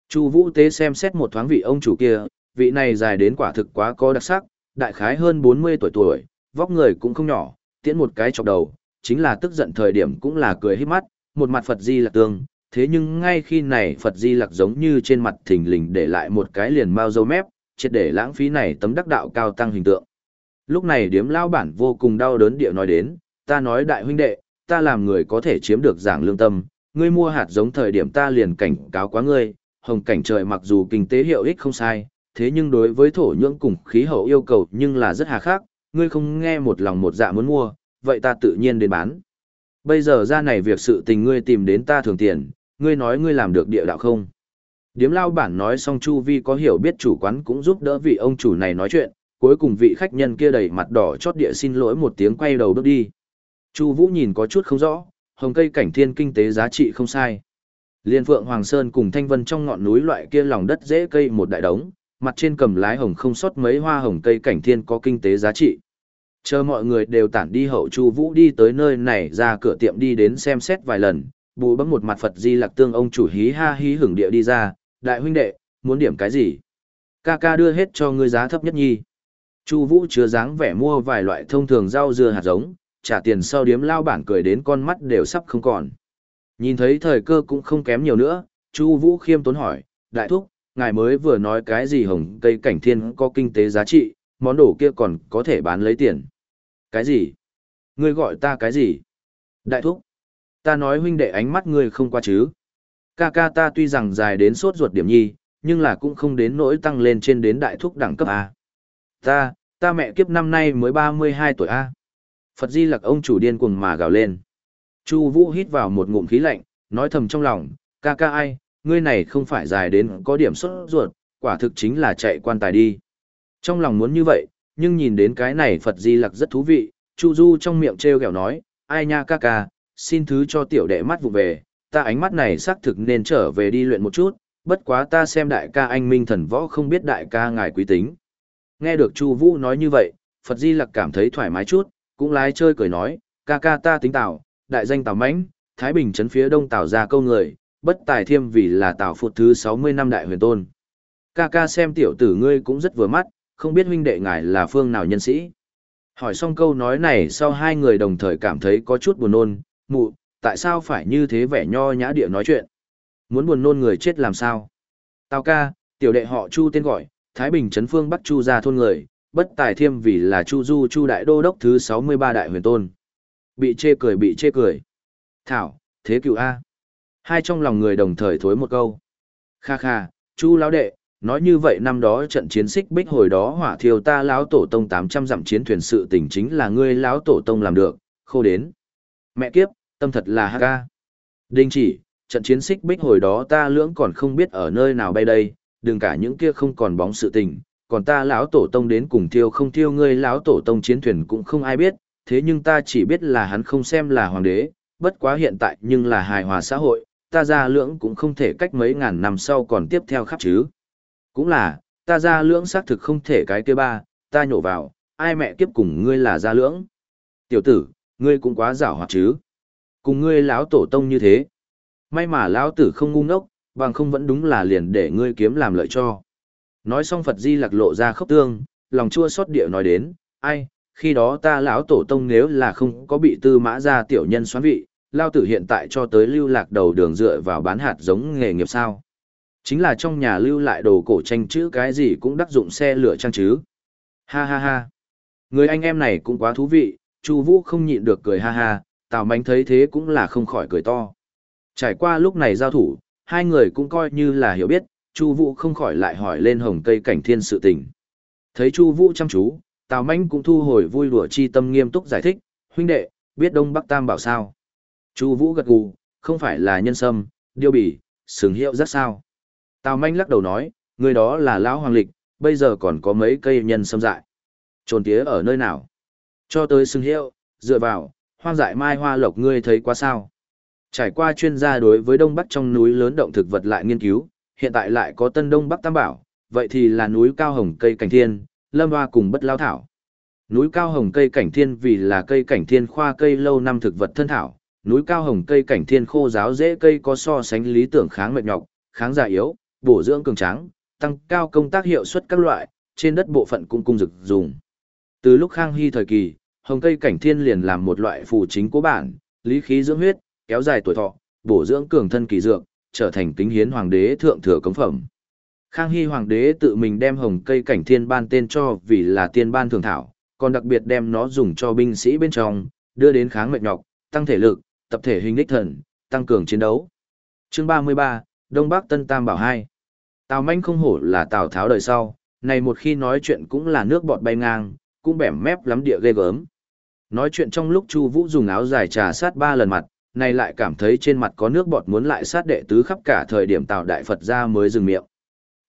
Speaker 1: Chu Vũ Tế xem xét một thoáng vị ông chủ kia, vị này dài đến quả thực quá có đặc sắc, đại khái hơn 40 tuổi tuổi, vóc người cũng không nhỏ, tiễn một cái chọc đầu, chính là tức giận thời điểm cũng là cười híp mắt, một mặt Phật Di Lặc tương, thế nhưng ngay khi này Phật Di Lặc giống như trên mặt thình lình để lại một cái liền mau dâu mép, triệt để lãng phí này tấm đắc đạo cao tăng hình tượng. Lúc này điếm lao bản vô cùng đau đớn địa nói đến, ta nói đại huynh đệ, ta làm người có thể chiếm được giảng lương tâm, ngươi mua hạt giống thời điểm ta liền cảnh cáo quá ngươi, hồng cảnh trời mặc dù kinh tế hiệu ích không sai, thế nhưng đối với thổ nhưỡng cùng khí hậu yêu cầu nhưng là rất hà khắc, ngươi không nghe một lòng một dạ muốn mua, vậy ta tự nhiên đến bán. Bây giờ ra này việc sự tình ngươi tìm đến ta thường tiền, ngươi nói ngươi làm được địa đạo không? Điếm lao bản nói xong Chu Vi có hiểu biết chủ quán cũng giúp đỡ vị ông chủ này nói chuyện, cuối cùng vị khách nhân kia đầy mặt đỏ chót địa xin lỗi một tiếng quay đầu bước đi. Chu Vũ nhìn có chút không rõ, hồng cây cảnh thiên kinh tế giá trị không sai. Liên Phượng Hoàng Sơn cùng Thanh Vân trong ngọn núi loại kia lòng đất dễ cây một đại đống, mặt trên cầm lái hồng không sót mấy hoa hồng cây cảnh thiên có kinh tế giá trị. Chờ mọi người đều tản đi hậu Chu Vũ đi tới nơi này ra cửa tiệm đi đến xem xét vài lần, bù bấm một mặt Phật Di Lặc Tương ông chủ hí ha hí hưởng địa đi ra, đại huynh đệ, muốn điểm cái gì? Ca ca đưa hết cho ngươi giá thấp nhất nhi. Chu Vũ chứa dáng vẻ mua vài loại thông thường rau dưa hạt giống, trả tiền sau điếm lao bản cười đến con mắt đều sắp không còn. Nhìn thấy thời cơ cũng không kém nhiều nữa, Chu Vũ khiêm tốn hỏi, đại thúc, ngài mới vừa nói cái gì hồng cây cảnh thiên có kinh tế giá trị, món đồ kia còn có thể bán lấy tiền. Cái gì? Ngươi gọi ta cái gì? Đại thúc. Ta nói huynh đệ ánh mắt ngươi không qua chứ. Ca ca ta tuy rằng dài đến sốt ruột điểm nhi, nhưng là cũng không đến nỗi tăng lên trên đến đại thúc đẳng cấp A. Ta, ta mẹ kiếp năm nay mới 32 tuổi A. Phật Di Lặc ông chủ điên cuồng mà gào lên. Chu Vũ hít vào một ngụm khí lạnh, nói thầm trong lòng, ca ca ai, ngươi này không phải dài đến có điểm sốt ruột, quả thực chính là chạy quan tài đi. Trong lòng muốn như vậy, nhưng nhìn đến cái này Phật Di Lặc rất thú vị, Chu Du trong miệng treo kẹo nói, ai nha ca ca, xin thứ cho tiểu đệ mắt vụ về, ta ánh mắt này xác thực nên trở về đi luyện một chút, bất quá ta xem đại ca anh minh thần võ không biết đại ca ngài quý tính. Nghe được Chu Vũ nói như vậy, Phật Di Lặc cảm thấy thoải mái chút, cũng lái chơi cười nói, ca ca ta tính tảo, đại danh tảo Mãnh, Thái Bình trấn phía đông tảo ra câu người, bất tài thiêm vì là Tào Phụt thứ 60 năm đại huyền tôn. Ca ca xem tiểu tử ngươi cũng rất vừa mắt, không biết huynh đệ ngài là phương nào nhân sĩ. Hỏi xong câu nói này sau hai người đồng thời cảm thấy có chút buồn nôn, mụ, tại sao phải như thế vẻ nho nhã địa nói chuyện? Muốn buồn nôn người chết làm sao? Tào ca, tiểu đệ họ Chu tên gọi, Thái Bình Trấn Phương Bắc Chu gia thôn người, bất tài thiêm vì là Chu Du Chu Đại Đô Đốc thứ 63 đại huyền tôn. Bị chê cười bị chê cười. Thảo, thế cựu A. Hai trong lòng người đồng thời thối một câu. Kha kha, Chu lão đệ, nói như vậy năm đó trận chiến xích bích hồi đó hỏa thiêu ta lão tổ tông 800 dặm chiến thuyền sự tình chính là ngươi lão tổ tông làm được, khô đến. Mẹ kiếp, tâm thật là ha ca. Đinh chỉ, trận chiến xích bích hồi đó ta lưỡng còn không biết ở nơi nào bay đây, đừng cả những kia không còn bóng sự tình, còn ta lão tổ tông đến cùng thiêu không thiêu ngươi lão tổ tông chiến thuyền cũng không ai biết, thế nhưng ta chỉ biết là hắn không xem là hoàng đế, bất quá hiện tại nhưng là hài hòa xã hội, ta ra lưỡng cũng không thể cách mấy ngàn năm sau còn tiếp theo khắp chứ. Cũng là, ta ra lưỡng xác thực không thể cái kia ba, ta nhổ vào, ai mẹ kiếp cùng ngươi là ra lưỡng. Tiểu tử, ngươi cũng quá giảo hoạt chứ. Cùng ngươi lão tổ tông như thế. May mà lão tử không ngu ngốc, bằng không vẫn đúng là liền để ngươi kiếm làm lợi cho. Nói xong Phật Di Lặc lộ ra khốc tương, lòng chua xót địa nói đến, ai, khi đó ta lão tổ tông nếu là không có bị tư mã ra tiểu nhân xoán vị, lao tử hiện tại cho tới lưu lạc đầu đường dựa vào bán hạt giống nghề nghiệp sao. Chính là trong nhà lưu lại đồ cổ tranh chữ cái gì cũng đắc dụng xe lửa trang chứ. Ha ha ha. Người anh em này cũng quá thú vị, Chu Vũ không nhịn được cười ha ha, Tào Mánh thấy thế cũng là không khỏi cười to. Trải qua lúc này giao thủ, hai người cũng coi như là hiểu biết, Chu Vũ không khỏi lại hỏi lên hồng cây cảnh thiên sự tình. Thấy Chu Vũ chăm chú, Tào Mánh cũng thu hồi vui đùa chi tâm nghiêm túc giải thích, huynh đệ, biết Đông Bắc Tam bảo sao? Chu Vũ gật gù, không phải là nhân sâm, điêu bỉ, sừng hiệu rất sao? Tào Manh lắc đầu nói, người đó là lão hoàng lịch, bây giờ còn có mấy cây nhân sâm dại. Trồn tía ở nơi nào? Cho tới sừng hiệu, dựa vào, hoang dại mai hoa lộc ngươi thấy quá sao? Trải qua chuyên gia đối với Đông Bắc trong núi lớn động thực vật lại nghiên cứu, hiện tại lại có Tân Đông Bắc Tam Bảo, vậy thì là núi cao hồng cây cảnh thiên, lâm hoa cùng bất lao thảo. Núi cao hồng cây cảnh thiên vì là cây cảnh thiên khoa cây lâu năm thực vật thân thảo, núi cao hồng cây cảnh thiên khô giáo dễ cây có so sánh lý tưởng kháng mệt nhọc, kháng già yếu, bổ dưỡng cường tráng, tăng cao công tác hiệu suất các loại, trên đất bộ phận cũng cung dực dùng. Từ lúc Khang Hy thời kỳ, hồng cây cảnh thiên liền làm một loại phù chính cố bản, lý khí dưỡng huyết, kéo dài tuổi thọ, bổ dưỡng cường thân kỳ dược, trở thành kính hiến hoàng đế thượng thừa cống phẩm. Khang Hy hoàng đế tự mình đem hồng cây cảnh thiên ban tên cho vì là tiên ban thường thảo, còn đặc biệt đem nó dùng cho binh sĩ bên trong, đưa đến kháng mệt nhọc, tăng thể lực, tập thể hình đích thần, tăng cường chiến đấu. Chương 33, Đông Bắc Tân Tam Bảo hai. Tào Manh không hổ là Tào Tháo đời sau, này một khi nói chuyện cũng là nước bọt bay ngang, cũng bẻm mép lắm địa ghê gớm. Nói chuyện trong lúc Chu Vũ dùng áo dài trà sát ba lần mặt, này lại cảm thấy trên mặt có nước bọt muốn lại sát đệ tứ khắp cả thời điểm Tào Đại Phật ra mới dừng miệng.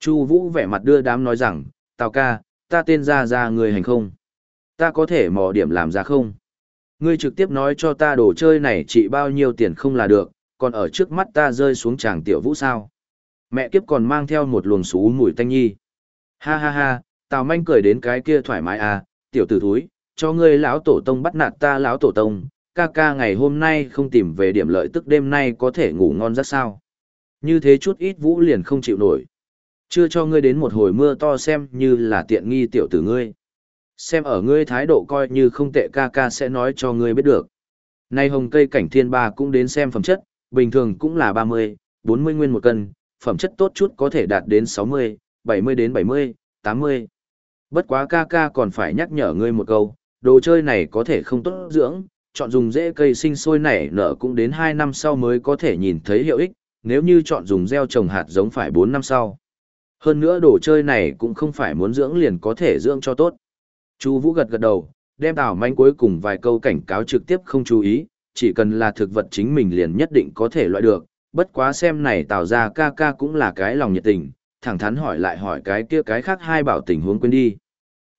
Speaker 1: Chu Vũ vẻ mặt đưa đám nói rằng, Tào ca, ta tên ra ra người hành không? Ta có thể mò điểm làm ra không? Ngươi trực tiếp nói cho ta đồ chơi này trị bao nhiêu tiền không là được, còn ở trước mắt ta rơi xuống chàng tiểu vũ sao. Mẹ kiếp còn mang theo một luồng xú mùi tanh nhi. Ha ha ha, Tào manh cười đến cái kia thoải mái à, tiểu tử thúi, cho ngươi lão tổ tông bắt nạt ta lão tổ tông, ca ca ngày hôm nay không tìm về điểm lợi tức đêm nay có thể ngủ ngon rất sao. Như thế chút ít vũ liền không chịu nổi. Chưa cho ngươi đến một hồi mưa to xem như là tiện nghi tiểu tử ngươi. Xem ở ngươi thái độ coi như không tệ ca ca sẽ nói cho ngươi biết được. Nay hồng cây cảnh thiên ba cũng đến xem phẩm chất, bình thường cũng là 30, 40 nguyên một cân, phẩm chất tốt chút có thể đạt đến 60, 70 đến 70, 80. Bất quá ca ca còn phải nhắc nhở ngươi một câu, đồ chơi này có thể không tốt dưỡng, chọn dùng dễ cây sinh sôi nảy nở cũng đến 2 năm sau mới có thể nhìn thấy hiệu ích, nếu như chọn dùng gieo trồng hạt giống phải 4 năm sau. Hơn nữa đồ chơi này cũng không phải muốn dưỡng liền có thể dưỡng cho tốt. Chu Vũ gật gật đầu, đem Tào Manh cuối cùng vài câu cảnh cáo trực tiếp không chú ý, chỉ cần là thực vật chính mình liền nhất định có thể loại được, bất quá xem này Tào gia ca ca cũng là cái lòng nhiệt tình, thẳng thắn hỏi lại hỏi cái kia cái khác hai bảo tình huống quên đi.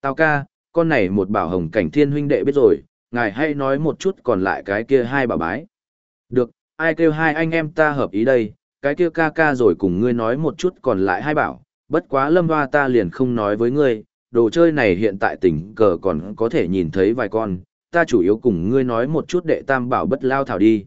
Speaker 1: Tào ca, con này một bảo hồng cảnh thiên huynh đệ biết rồi, ngài hãy nói một chút còn lại cái kia hai bảo bái. Được, ai kêu hai anh em ta hợp ý đây, cái kia ca ca rồi cùng ngươi nói một chút còn lại hai bảo, bất quá lâm hoa ta liền không nói với ngươi, đồ chơi này hiện tại tỉnh cờ còn có thể nhìn thấy vài con, ta chủ yếu cùng ngươi nói một chút đệ tam bảo bất lao thảo đi.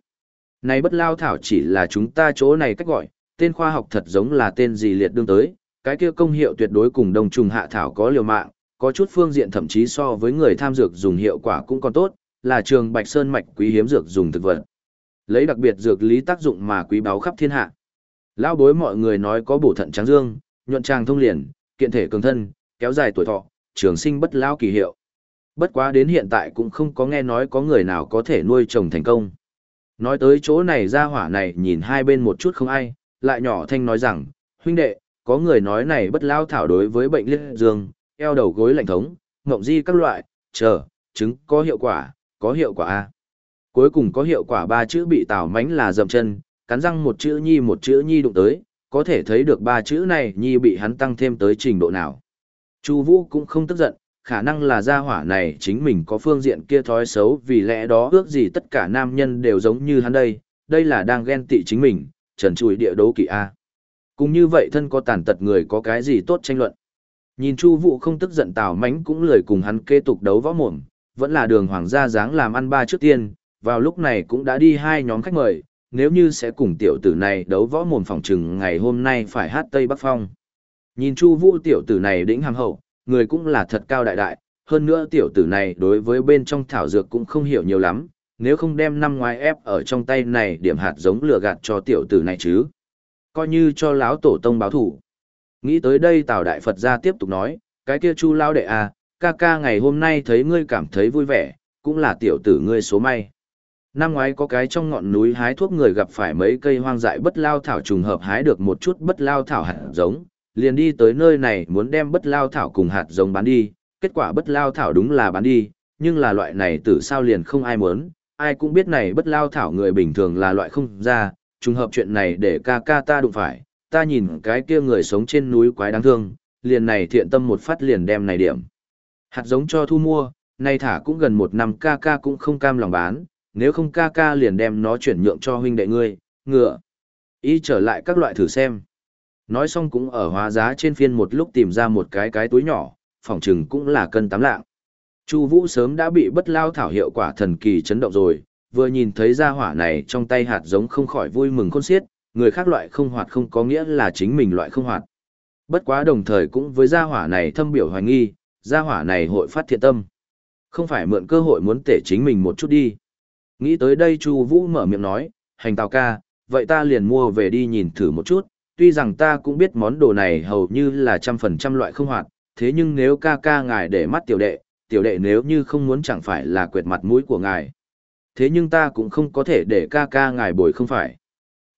Speaker 1: Này bất lao thảo chỉ là chúng ta chỗ này cách gọi, tên khoa học thật giống là tên gì liệt đương tới, cái kia công hiệu tuyệt đối cùng đồng trùng hạ thảo có liều mạng, có chút phương diện thậm chí so với người tham dược dùng hiệu quả cũng còn tốt, là trường Bạch Sơn mạch quý hiếm dược dùng thực vật. Lấy đặc biệt dược lý tác dụng mà quý báu khắp thiên hạ. Lão bối mọi người nói có bổ thận trắng dương, nhuận tràng thông liền, kiện thể cường thân, kéo dài tuổi thọ, trường sinh bất lao kỳ hiệu. Bất quá đến hiện tại cũng không có nghe nói có người nào có thể nuôi trồng thành công. Nói tới chỗ này ra hỏa này nhìn hai bên một chút không ai, lại nhỏ thanh nói rằng, huynh đệ, có người nói này bất lao thảo đối với bệnh liệt dương, eo đầu gối lạnh thống, ngộng di các loại, chờ, chứng có hiệu quả, có hiệu quả A. Cuối cùng có hiệu quả ba chữ bị tảo mánh là dầm chân, cắn răng một chữ nhi một chữ nhi đụng tới, có thể thấy được ba chữ này nhi bị hắn tăng thêm tới trình độ nào. Chu Vũ cũng không tức giận, khả năng là gia hỏa này chính mình có phương diện kia thói xấu vì lẽ đó ước gì tất cả nam nhân đều giống như hắn đây, đây là đang ghen tị chính mình, trần trụi địa đấu kỵ A. Cũng như vậy thân có tàn tật người có cái gì tốt tranh luận. Nhìn Chu Vũ không tức giận Tào Mánh cũng lười cùng hắn kế tục đấu võ mồm, vẫn là đường hoàng gia dáng làm ăn ba trước tiên, vào lúc này cũng đã đi hai nhóm khách mời, nếu như sẽ cùng tiểu tử này đấu võ mồm phòng trừng ngày hôm nay phải hát Tây Bắc Phong. Nhìn Chu Vũ tiểu tử này đĩnh hàng hậu, người cũng là thật cao đại đại, hơn nữa tiểu tử này đối với bên trong thảo dược cũng không hiểu nhiều lắm, nếu không đem năm ngoái ép ở trong tay này điểm hạt giống lừa gạt cho tiểu tử này chứ. Coi như cho lão tổ tông báo thủ. Nghĩ tới đây Tào Đại Phật gia tiếp tục nói, cái kia Chu Lao đệ à, ca ca ngày hôm nay thấy ngươi cảm thấy vui vẻ, cũng là tiểu tử ngươi số may. Năm ngoái có cái trong ngọn núi hái thuốc người gặp phải mấy cây hoang dại bất lao thảo trùng hợp hái được một chút bất lao thảo hạt giống, liền đi tới nơi này muốn đem bất lao thảo cùng hạt giống bán đi, kết quả bất lao thảo đúng là bán đi, nhưng là loại này tử sao liền không ai muốn, ai cũng biết này bất lao thảo người bình thường là loại không ra, trùng hợp chuyện này để ca ca ta đụng phải, ta nhìn cái kia người sống trên núi quái đáng thương, liền này thiện tâm một phát liền đem này điểm. Hạt giống cho thu mua, nay thả cũng gần một năm ca ca cũng không cam lòng bán, nếu không ca ca liền đem nó chuyển nhượng cho huynh đệ ngươi, ngựa. ý trở lại các loại thử xem. Nói xong cũng ở hóa giá trên phiên một lúc tìm ra một cái cái túi nhỏ, phòng trừng cũng là cân tám lạng. Chu Vũ sớm đã bị bất lao thảo hiệu quả thần kỳ chấn động rồi, vừa nhìn thấy gia hỏa này trong tay hạt giống không khỏi vui mừng khôn xiết, người khác loại không hoạt không có nghĩa là chính mình loại không hoạt. Bất quá đồng thời cũng với gia hỏa này thâm biểu hoài nghi, gia hỏa này hội phát thiện tâm. Không phải mượn cơ hội muốn tể chính mình một chút đi. Nghĩ tới đây Chu Vũ mở miệng nói, hành tào ca, vậy ta liền mua về đi nhìn thử một chút, tuy rằng ta cũng biết món đồ này hầu như là trăm phần trăm loại không hoạt, thế nhưng nếu ca ca ngài để mắt tiểu đệ, tiểu đệ nếu như không muốn chẳng phải là quyệt mặt mũi của ngài. Thế nhưng ta cũng không có thể để ca ca ngài bồi không phải.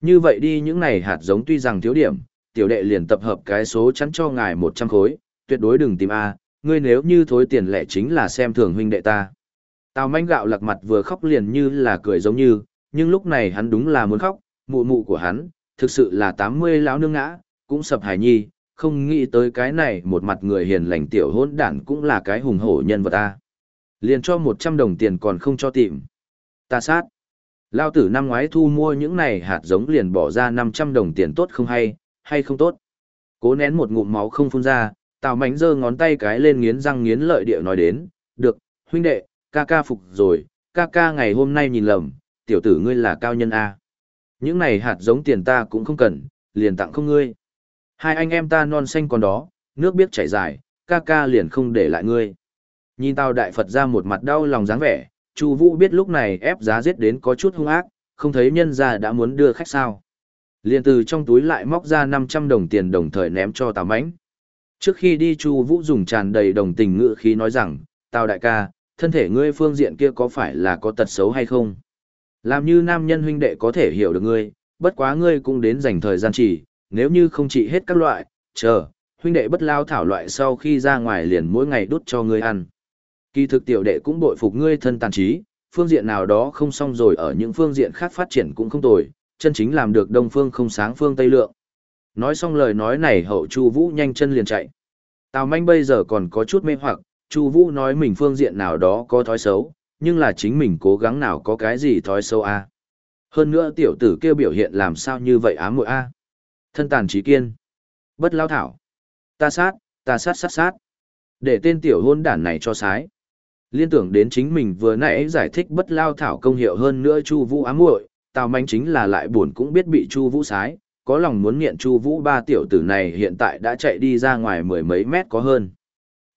Speaker 1: Như vậy đi những này hạt giống tuy rằng thiếu điểm, tiểu đệ liền tập hợp cái số chắn cho ngài 100 khối, tuyệt đối đừng tìm A, ngươi nếu như thối tiền lẻ chính là xem thường huynh đệ ta. Tào manh gạo lặc mặt vừa khóc liền như là cười giống như, nhưng lúc này hắn đúng là muốn khóc, mụ mụ của hắn, thực sự là 80 lão nương ngã, cũng sập hài nhi, không nghĩ tới cái này một mặt người hiền lành tiểu hôn đản cũng là cái hùng hổ nhân vật ta. Liền cho 100 đồng tiền còn không cho tìm. Ta sát. Lao tử năm ngoái thu mua những này hạt giống liền bỏ ra 500 đồng tiền tốt không hay, hay không tốt. Cố nén một ngụm máu không phun ra, Tào Mánh giơ ngón tay cái lên nghiến răng nghiến lợi địa nói đến, được, huynh đệ, ca ca phục rồi, ca ca ngày hôm nay nhìn lầm, tiểu tử ngươi là cao nhân A. Những này hạt giống tiền ta cũng không cần, liền tặng không ngươi. Hai anh em ta non xanh còn đó, nước biết chảy dài, ca ca liền không để lại ngươi. Nhìn tao đại Phật ra một mặt đau lòng dáng vẻ, Chu Vũ biết lúc này ép giá giết đến có chút hung ác, không thấy nhân gia đã muốn đưa khách sao. Liền từ trong túi lại móc ra 500 đồng tiền đồng thời ném cho Tào Mãnh. Trước khi đi Chu Vũ dùng tràn đầy đồng tình ngữ khí nói rằng, "Tào đại ca, thân thể ngươi phương diện kia có phải là có tật xấu hay không? Làm như nam nhân huynh đệ có thể hiểu được ngươi, bất quá ngươi cũng đến dành thời gian chỉ, nếu như không trị hết các loại, chờ, huynh đệ bất lao thảo loại sau khi ra ngoài liền mỗi ngày đút cho ngươi ăn. Kỳ thực tiểu đệ cũng bội phục ngươi thân tàn trí, phương diện nào đó không xong rồi ở những phương diện khác phát triển cũng không tồi, chân chính làm được đông phương không sáng phương tây lượng. Nói xong lời nói này hậu Chu Vũ nhanh chân liền chạy. Tào Manh bây giờ còn có chút mê hoặc, Chu Vũ nói mình phương diện nào đó có thói xấu, nhưng là chính mình cố gắng nào có cái gì thói sâu a. À. Hơn nữa tiểu tử kia biểu hiện làm sao như vậy ám muội a. À. Thân tàn trí kiên. Bất lao thảo. Ta sát, ta sát sát sát. Để tên tiểu hôn đản này cho sái. Liên tưởng đến chính mình vừa nãy giải thích bất lao thảo công hiệu hơn nữa Chu Vũ ám muội, Tào manh chính là lại buồn cũng biết bị Chu Vũ sái, có lòng muốn nghiện Chu Vũ ba tiểu tử này hiện tại đã chạy đi ra ngoài mười mấy mét có hơn.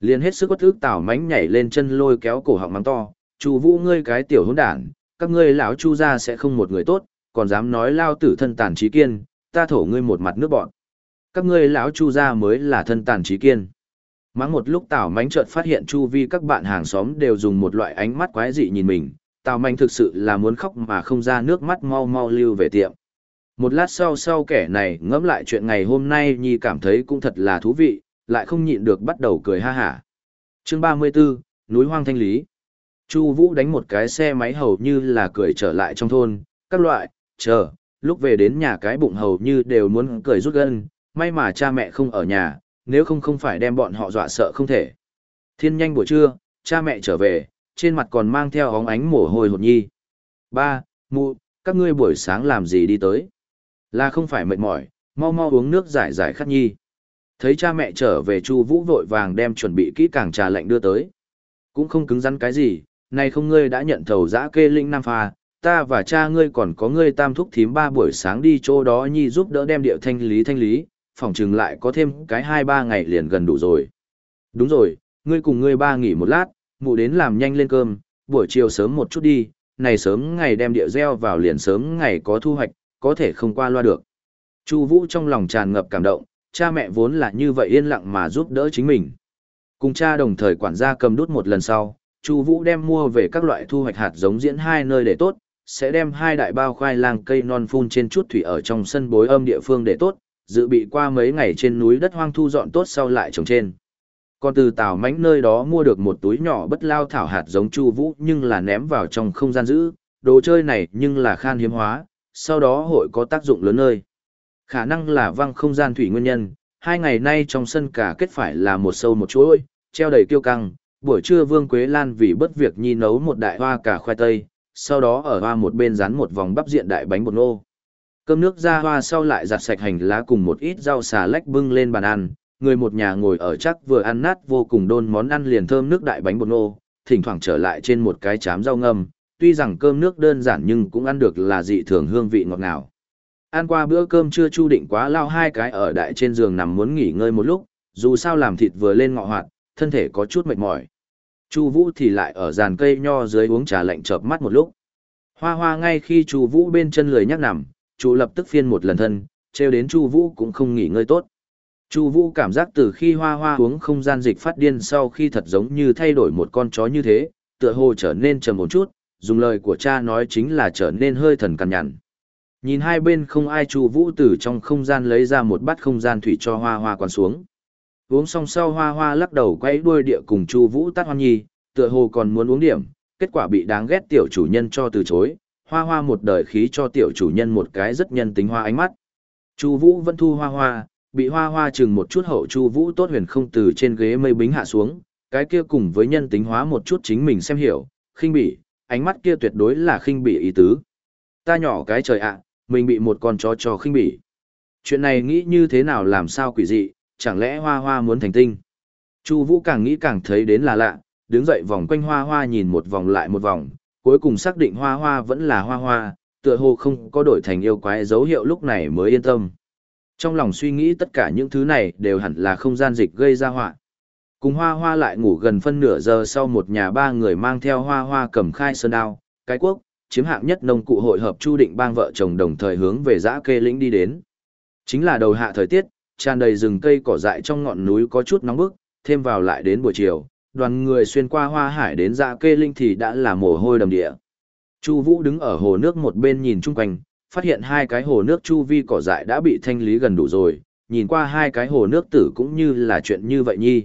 Speaker 1: Liên hết sức bất ức Tào mánh nhảy lên chân lôi kéo cổ họng mắng to, "Chu Vũ ngươi cái tiểu hỗn đản, các ngươi lão Chu gia sẽ không một người tốt, còn dám nói lao tử thân tàn trí kiên, ta thổ ngươi một mặt nước bọn. Các ngươi lão Chu gia mới là thân tàn trí kiên." Mắng một lúc Tào Mạnh chợt phát hiện chu vi các bạn hàng xóm đều dùng một loại ánh mắt quái dị nhìn mình, Tào Mạnh thực sự là muốn khóc mà không ra nước mắt mau mau lưu về tiệm. Một lát sau sau kẻ này ngẫm lại chuyện ngày hôm nay Nhi cảm thấy cũng thật là thú vị, lại không nhịn được bắt đầu cười ha hả. Chương 34, núi hoang thanh lý. Chu Vũ đánh một cái xe máy hầu như là cười trở lại trong thôn, các loại, chờ, lúc về đến nhà cái bụng hầu như đều muốn cười rút gân, may mà cha mẹ không ở nhà, nếu không không phải đem bọn họ dọa sợ không thể. Thiên nhanh buổi trưa, cha mẹ trở về, trên mặt còn mang theo óng ánh mồ hôi hột nhi. Ba, mụ, các ngươi buổi sáng làm gì đi tới? Là không phải mệt mỏi, mau mau uống nước giải giải khát nhi. Thấy cha mẹ trở về Chu Vũ vội vàng đem chuẩn bị kỹ càng trà lạnh đưa tới. Cũng không cứng rắn cái gì, nay không ngươi đã nhận thầu giã kê linh nam pha, ta và cha ngươi còn có ngươi tam thúc thím ba buổi sáng đi chỗ đó nhi giúp đỡ đem điệu thanh lý thanh lý, phòng chừng lại có thêm cái hai ba ngày liền gần đủ rồi. Đúng rồi, ngươi cùng ngươi ba nghỉ một lát, mụ đến làm nhanh lên cơm, buổi chiều sớm một chút đi, này sớm ngày đem địa gieo vào liền sớm ngày có thu hoạch, có thể không qua loa được. Chu Vũ trong lòng tràn ngập cảm động, cha mẹ vốn là như vậy yên lặng mà giúp đỡ chính mình. Cùng cha đồng thời quản gia cầm đút một lần sau, Chu Vũ đem mua về các loại thu hoạch hạt giống diễn hai nơi để tốt, sẽ đem hai đại bao khoai lang cây non phun trên chút thủy ở trong sân bối âm địa phương để tốt, dự bị qua mấy ngày trên núi đất hoang thu dọn tốt sau lại trồng trên. Còn từ tàu mánh nơi đó mua được một túi nhỏ bất lao thảo hạt giống chu vũ nhưng là ném vào trong không gian giữ, đồ chơi này nhưng là khan hiếm hóa, sau đó hội có tác dụng lớn nơi. Khả năng là văng không gian thủy nguyên nhân, hai ngày nay trong sân cả kết phải là một sâu một chuỗi, treo đầy kiêu căng, buổi trưa Vương Quế Lan vì bất việc nhi nấu một đại hoa cả khoai tây, sau đó ở hoa một bên rán một vòng bắp diện đại bánh bột nô. Cơm nước ra hoa sau lại giặt sạch hành lá cùng một ít rau xà lách bưng lên bàn ăn, người một nhà ngồi ở chắc vừa ăn nát vô cùng đôn món ăn liền thơm nước đại bánh bột nô, thỉnh thoảng trở lại trên một cái chám rau ngâm, tuy rằng cơm nước đơn giản nhưng cũng ăn được là dị thường hương vị ngọt ngào. Ăn qua bữa cơm chưa chu định quá lao hai cái ở đại trên giường nằm muốn nghỉ ngơi một lúc, dù sao làm thịt vừa lên ngọ hoạt, thân thể có chút mệt mỏi. Chu Vũ thì lại ở giàn cây nho dưới uống trà lạnh chợp mắt một lúc. Hoa Hoa ngay khi Chu Vũ bên chân lười nhắc nằm, chủ lập tức phiên một lần thân, treo đến Chu Vũ cũng không nghỉ ngơi tốt. Chu Vũ cảm giác từ khi Hoa Hoa uống không gian dịch phát điên sau khi thật giống như thay đổi một con chó như thế, tựa hồ trở nên trầm ổn chút, dùng lời của cha nói chính là trở nên hơi thần cằn nhằn. Nhìn hai bên không ai Chu Vũ từ trong không gian lấy ra một bát không gian thủy cho Hoa Hoa quan xuống. Uống xong sau Hoa Hoa lắc đầu quay đuôi địa cùng Chu Vũ tát hoan nhi, tựa hồ còn muốn uống điểm, kết quả bị đáng ghét tiểu chủ nhân cho từ chối, hoa hoa một đời khí cho tiểu chủ nhân một cái rất nhân tính hoa ánh mắt. Chu Vũ vẫn thu hoa hoa, bị hoa hoa chừng một chút hậu Chu Vũ tốt huyền không từ trên ghế mây bính hạ xuống, cái kia cùng với nhân tính hóa một chút chính mình xem hiểu, khinh bỉ, ánh mắt kia tuyệt đối là khinh bỉ ý tứ. Ta nhỏ cái trời ạ, mình bị một con chó cho khinh bỉ. Chuyện này nghĩ như thế nào làm sao quỷ dị, chẳng lẽ hoa hoa muốn thành tinh. Chu Vũ càng nghĩ càng thấy đến là lạ, đứng dậy vòng quanh hoa hoa nhìn một vòng lại một vòng, cuối cùng xác định hoa hoa vẫn là hoa hoa, tựa hồ không có đổi thành yêu quái dấu hiệu lúc này mới yên tâm. Trong lòng suy nghĩ tất cả những thứ này đều hẳn là không gian dịch gây ra họa. Cùng hoa hoa lại ngủ gần phân nửa giờ sau một nhà ba người mang theo hoa hoa cầm khai sơn đao, cái quốc, chiếm hạng nhất nông cụ hội hợp chu định bang vợ chồng đồng thời hướng về giã kê lĩnh đi đến. Chính là đầu hạ thời tiết, tràn đầy rừng cây cỏ dại trong ngọn núi có chút nóng bức, thêm vào lại đến buổi chiều, đoàn người xuyên qua hoa hải đến dạ kê linh thì đã là mồ hôi đầm địa. Chu Vũ đứng ở hồ nước một bên nhìn chung quanh, phát hiện hai cái hồ nước chu vi cỏ dại đã bị thanh lý gần đủ rồi, nhìn qua hai cái hồ nước tử cũng như là chuyện như vậy nhi.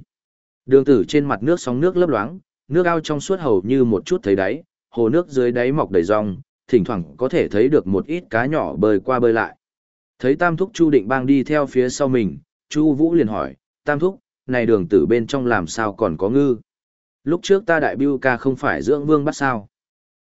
Speaker 1: Đường tử trên mặt nước sóng nước lấp loáng, nước ao trong suốt hầu như một chút thấy đáy, hồ nước dưới đáy mọc đầy rong, thỉnh thoảng có thể thấy được một ít cá nhỏ bơi qua bơi lại. Thấy Tam Thúc Chu Định Bang đi theo phía sau mình, Chu Vũ liền hỏi, Tam Thúc, này đường tử bên trong làm sao còn có ngư. Lúc trước ta đại biêu ca không phải dưỡng vương bắt sao.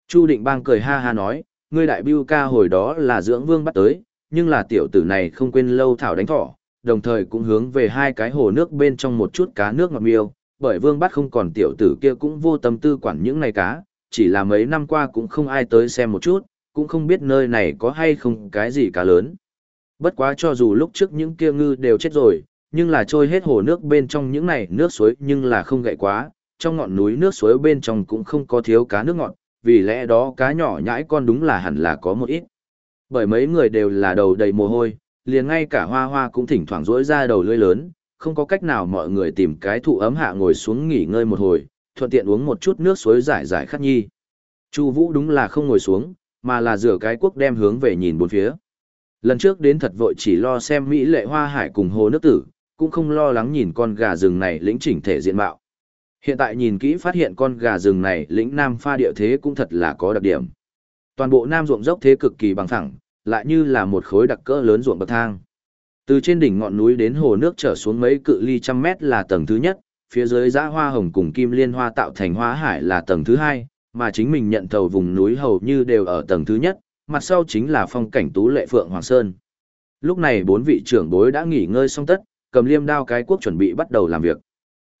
Speaker 1: Chu định bang cười ha ha nói, ngươi đại biêu ca hồi đó là dưỡng vương bắt tới, nhưng là tiểu tử này không quên lâu thảo đánh thỏ, đồng thời cũng hướng về hai cái hồ nước bên trong một chút cá nước ngọt miêu, bởi vương bắt không còn tiểu tử kia cũng vô tâm tư quản những này cá, chỉ là mấy năm qua cũng không ai tới xem một chút, cũng không biết nơi này có hay không cái gì cá lớn. Bất quá cho dù lúc trước những kia ngư đều chết rồi, nhưng là trôi hết hồ nước bên trong những này nước suối nhưng là không gậy quá, trong ngọn núi nước suối bên trong cũng không có thiếu cá nước ngọt, vì lẽ đó cá nhỏ nhãi con đúng là hẳn là có một ít. Bởi mấy người đều là đầu đầy mồ hôi, liền ngay cả hoa hoa cũng thỉnh thoảng rỗi ra đầu lưỡi lớn, không có cách nào mọi người tìm cái thụ ấm hạ ngồi xuống nghỉ ngơi một hồi, thuận tiện uống một chút nước suối giải giải khát nhi. Chu Vũ đúng là không ngồi xuống, mà là rửa cái cuốc đem hướng về nhìn bốn phía. Lần trước đến thật vội chỉ lo xem Mỹ lệ hoa hải cùng hồ nước tử, cũng không lo lắng nhìn con gà rừng này lĩnh chỉnh thể diện mạo. Hiện tại nhìn kỹ phát hiện con gà rừng này lĩnh nam pha địa thế cũng thật là có đặc điểm. Toàn bộ nam ruộng dốc thế cực kỳ bằng phẳng, lại như là một khối đặc cỡ lớn ruộng bậc thang. Từ trên đỉnh ngọn núi đến hồ nước trở xuống mấy cự ly trăm mét là tầng thứ nhất, phía dưới giã hoa hồng cùng kim liên hoa tạo thành hoa hải là tầng thứ hai, mà chính mình nhận thầu vùng núi hầu như đều ở tầng thứ nhất, mặt sau chính là phong cảnh tú lệ phượng hoàng sơn. Lúc này bốn vị trưởng bối đã nghỉ ngơi xong tất, cầm liêm đao cái quốc chuẩn bị bắt đầu làm việc.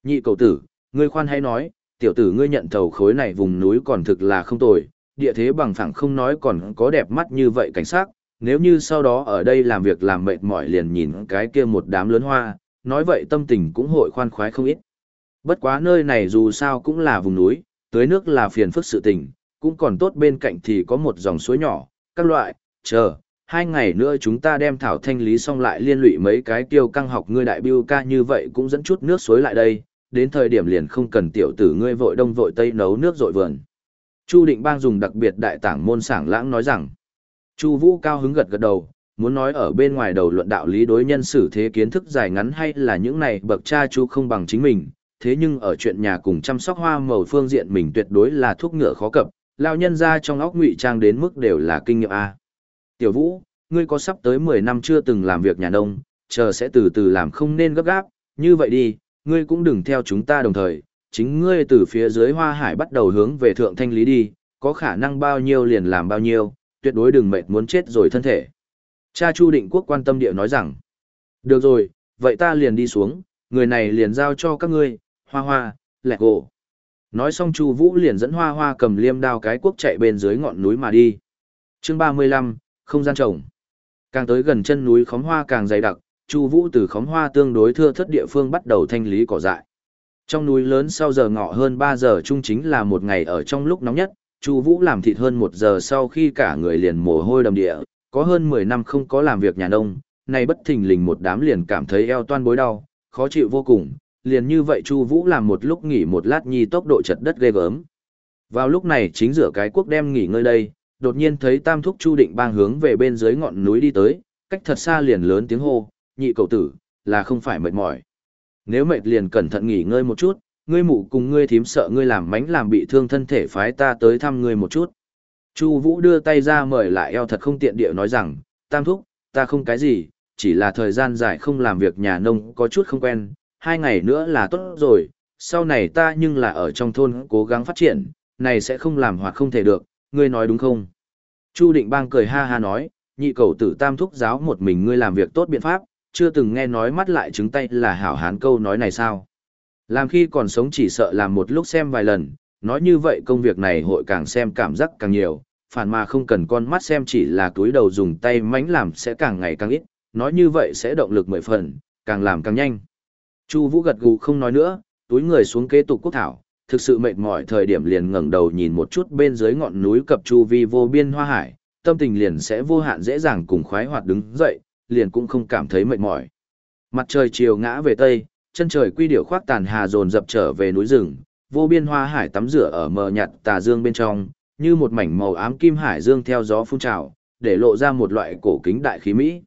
Speaker 1: Nhị cầu tử, ngươi khoan hay nói, tiểu tử ngươi nhận thầu khối này vùng núi còn thực là không tồi, địa thế bằng phẳng không nói còn có đẹp mắt như vậy cảnh sát, nếu như sau đó ở đây làm việc làm mệt mỏi liền nhìn cái kia một đám lớn hoa, nói vậy tâm tình cũng hội khoan khoái không ít. Bất quá nơi này dù sao cũng là vùng núi, tưới nước là phiền phức sự tình, cũng còn tốt bên cạnh thì có một dòng suối nhỏ, các loại, chờ, hai ngày nữa chúng ta đem thảo thanh lý xong lại liên lụy mấy cái tiêu căng học ngươi đại biêu ca như vậy cũng dẫn chút nước suối lại đây, đến thời điểm liền không cần tiểu tử ngươi vội đông vội tây nấu nước rội vườn. Chu Định Bang dùng đặc biệt đại tảng môn sảng lãng nói rằng, Chu Vũ cao hứng gật gật đầu, muốn nói ở bên ngoài đầu luận đạo lý đối nhân xử thế kiến thức dài ngắn hay là những này bậc cha chú không bằng chính mình, thế nhưng ở chuyện nhà cùng chăm sóc hoa màu phương diện mình tuyệt đối là thuốc ngựa khó cập, lão nhân gia trong óc ngụy trang đến mức đều là kinh nghiệm a. Tiểu Vũ, ngươi có sắp tới 10 năm chưa từng làm việc nhà nông, chờ sẽ từ từ làm không nên gấp gáp, như vậy đi, ngươi cũng đừng theo chúng ta đồng thời, chính ngươi từ phía dưới hoa hải bắt đầu hướng về thượng thanh lý đi, có khả năng bao nhiêu liền làm bao nhiêu, tuyệt đối đừng mệt muốn chết rồi thân thể. Cha Chu Định Quốc quan tâm địa nói rằng, được rồi, vậy ta liền đi xuống, người này liền giao cho các ngươi, hoa hoa, lẹt gỗ. Nói xong Chu Vũ liền dẫn hoa hoa cầm liêm đao cái quốc chạy bên dưới ngọn núi mà đi. Chương 35, không gian trồng. Càng tới gần chân núi khóm hoa càng dày đặc, Chu Vũ từ khóm hoa tương đối thưa thớt địa phương bắt đầu thanh lý cỏ dại. Trong núi lớn sau giờ ngọ hơn 3 giờ trung chính là một ngày ở trong lúc nóng nhất, Chu Vũ làm thịt hơn 1 giờ sau khi cả người liền mồ hôi đầm địa, có hơn 10 năm không có làm việc nhà nông, nay bất thình lình một đám liền cảm thấy eo toan bối đau, khó chịu vô cùng, liền như vậy Chu Vũ làm một lúc nghỉ một lát nhi tốc độ chật đất ghê gớm. Vào lúc này chính rửa cái quốc đem nghỉ ngơi đây, đột nhiên thấy Tam Thúc Chu Định bang hướng về bên dưới ngọn núi đi tới, cách thật xa liền lớn tiếng hô, nhị cậu tử, là không phải mệt mỏi. Nếu mệt liền cẩn thận nghỉ ngơi một chút, ngươi mụ cùng ngươi thím sợ ngươi làm mánh làm bị thương thân thể phái ta tới thăm ngươi một chút. Chu Vũ đưa tay ra mời lại eo thật không tiện địa nói rằng, Tam Thúc, ta không cái gì, chỉ là thời gian dài không làm việc nhà nông có chút không quen, hai ngày nữa là tốt rồi, sau này ta nhưng là ở trong thôn cố gắng phát triển, này sẽ không làm hoặc không thể được, ngươi nói đúng không? Chu Định Bang cười ha ha nói, nhị cầu tử tam thúc giáo một mình ngươi làm việc tốt biện pháp, chưa từng nghe nói mắt lại chứng tay là hảo hán câu nói này sao? Làm khi còn sống chỉ sợ làm một lúc xem vài lần, nói như vậy công việc này hội càng xem cảm giác càng nhiều, phản mà không cần con mắt xem chỉ là túi đầu dùng tay mánh làm sẽ càng ngày càng ít, nói như vậy sẽ động lực mười phần, càng làm càng nhanh. Chu Vũ gật gù không nói nữa, túi người xuống kế tục quốc thảo, thực sự mệt mỏi thời điểm liền ngẩng đầu nhìn một chút bên dưới ngọn núi cập chu vi vô biên hoa hải, tâm tình liền sẽ vô hạn dễ dàng cùng khoái hoạt đứng dậy, liền cũng không cảm thấy mệt mỏi. Mặt trời chiều ngã về tây, chân trời quy điểu khoác tàn hà dồn dập trở về núi rừng, vô biên hoa hải tắm rửa ở mờ nhạt tà dương bên trong, như một mảnh màu ám kim hải dương theo gió phun trào, để lộ ra một loại cổ kính đại khí mỹ.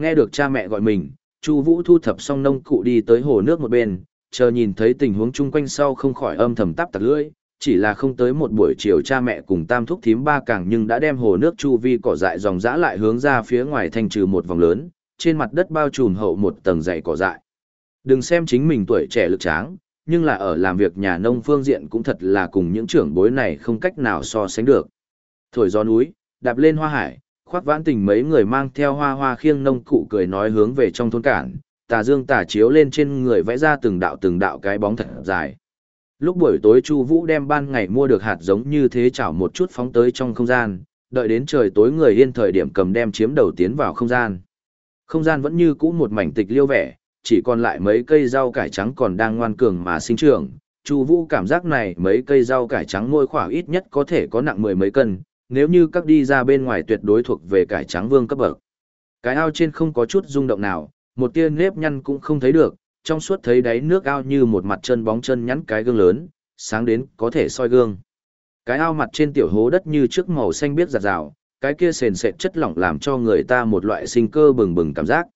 Speaker 1: Nghe được cha mẹ gọi mình, Chu Vũ thu thập xong nông cụ đi tới hồ nước một bên, chờ nhìn thấy tình huống chung quanh sau không khỏi âm thầm tắp tặc lưỡi, chỉ là không tới một buổi chiều cha mẹ cùng tam thúc thím ba càng nhưng đã đem hồ nước chu vi cỏ dại dòng dã lại hướng ra phía ngoài thanh trừ một vòng lớn, trên mặt đất bao trùm hậu một tầng dày cỏ dại. Đừng xem chính mình tuổi trẻ lực tráng, nhưng là ở làm việc nhà nông phương diện cũng thật là cùng những trưởng bối này không cách nào so sánh được. Thổi gió núi, đạp lên hoa hải, khoác vãn tình mấy người mang theo hoa hoa khiêng nông cụ cười nói hướng về trong thôn cản, tà dương tà chiếu lên trên người vẽ ra từng đạo từng đạo cái bóng thật dài. Lúc buổi tối Chu Vũ đem ban ngày mua được hạt giống như thế chảo một chút phóng tới trong không gian, đợi đến trời tối người yên thời điểm cầm đem chiếm đầu tiến vào không gian. Không gian vẫn như cũ một mảnh tịch liêu vẻ, chỉ còn lại mấy cây rau cải trắng còn đang ngoan cường mà sinh trưởng. Chu Vũ cảm giác này mấy cây rau cải trắng ngôi khoảng ít nhất có thể có nặng mười mấy cân, nếu như các đi ra bên ngoài tuyệt đối thuộc về cải trắng vương cấp bậc. Cái ao trên không có chút rung động nào, một tia nếp nhăn cũng không thấy được, trong suốt thấy đáy nước ao như một mặt chân bóng chân nhắn cái gương lớn, sáng đến có thể soi gương. Cái ao mặt trên tiểu hố đất như trước màu xanh biếc giặt rào, cái kia sền sệt chất lỏng làm cho người ta một loại sinh cơ bừng bừng cảm giác.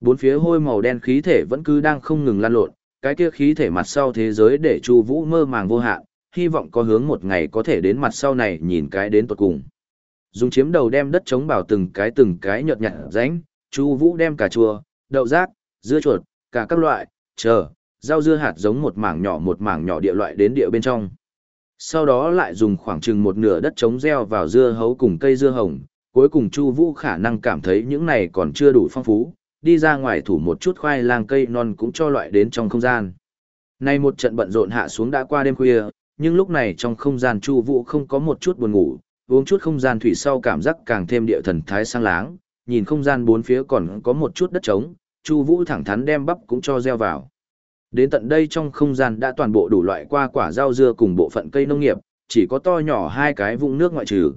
Speaker 1: Bốn phía hôi màu đen khí thể vẫn cứ đang không ngừng lan lộn, cái kia khí thể mặt sau thế giới để Chu Vũ mơ màng vô hạn, hy vọng có hướng một ngày có thể đến mặt sau này nhìn cái đến tận cùng. Dùng chiếm đầu đem đất chống bảo từng cái từng cái nhợt nhạt ránh, Chu Vũ đem cà chua, đậu rác, dưa chuột, cả các loại, chờ, rau dưa hạt giống một mảng nhỏ một mảng nhỏ địa loại đến địa bên trong. Sau đó lại dùng khoảng chừng một nửa đất trống gieo vào dưa hấu cùng cây dưa hồng, cuối cùng Chu Vũ khả năng cảm thấy những này còn chưa đủ phong phú, đi ra ngoài thủ một chút khoai lang cây non cũng cho loại đến trong không gian. Nay một trận bận rộn hạ xuống đã qua đêm khuya, nhưng lúc này trong không gian Chu Vũ không có một chút buồn ngủ, uống chút không gian thủy sau cảm giác càng thêm địa thần thái sang láng, nhìn không gian bốn phía còn có một chút đất trống, Chu Vũ thẳng thắn đem bắp cũng cho gieo vào. Đến tận đây trong không gian đã toàn bộ đủ loại qua quả rau dưa cùng bộ phận cây nông nghiệp, chỉ có to nhỏ hai cái vũng nước ngoại trừ.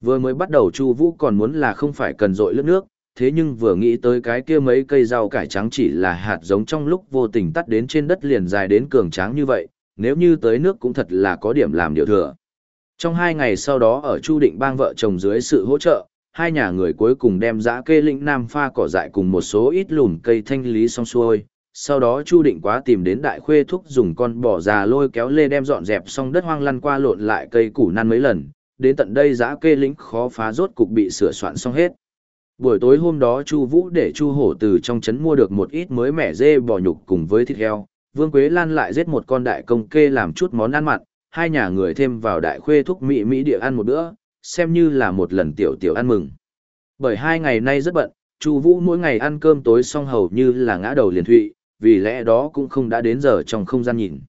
Speaker 1: Vừa mới bắt đầu Chu Vũ còn muốn là không phải cần dội lướt nước, thế nhưng vừa nghĩ tới cái kia mấy cây rau cải trắng chỉ là hạt giống trong lúc vô tình tắt đến trên đất liền dài đến cường tráng như vậy, nếu như tới nước cũng thật là có điểm làm điều thừa. Trong hai ngày sau đó ở Chu Định Bang vợ chồng dưới sự hỗ trợ, hai nhà người cuối cùng đem giã kê lĩnh nam pha cỏ dại cùng một số ít lùm cây thanh lý xong xuôi. Sau đó Chu Định quá tìm đến đại khuê thúc dùng con bò già lôi kéo lê đem dọn dẹp xong đất hoang lăn qua lộn lại cây củ năn mấy lần, đến tận đây giã kê lĩnh khó phá rốt cục bị sửa soạn xong hết. Buổi tối hôm đó Chu Vũ để Chu Hổ từ trong trấn mua được một ít mới mẻ dê bò nhục cùng với thịt heo, Vương Quế Lan lại giết một con đại công kê làm chút món ăn mặn, hai nhà người thêm vào đại khuê thúc mỹ mỹ địa ăn một bữa, xem như là một lần tiểu tiểu ăn mừng. Bởi hai ngày nay rất bận, Chu Vũ mỗi ngày ăn cơm tối xong hầu như là ngã đầu liền thụy, vì lẽ đó cũng không đã đến giờ trong không gian nhìn.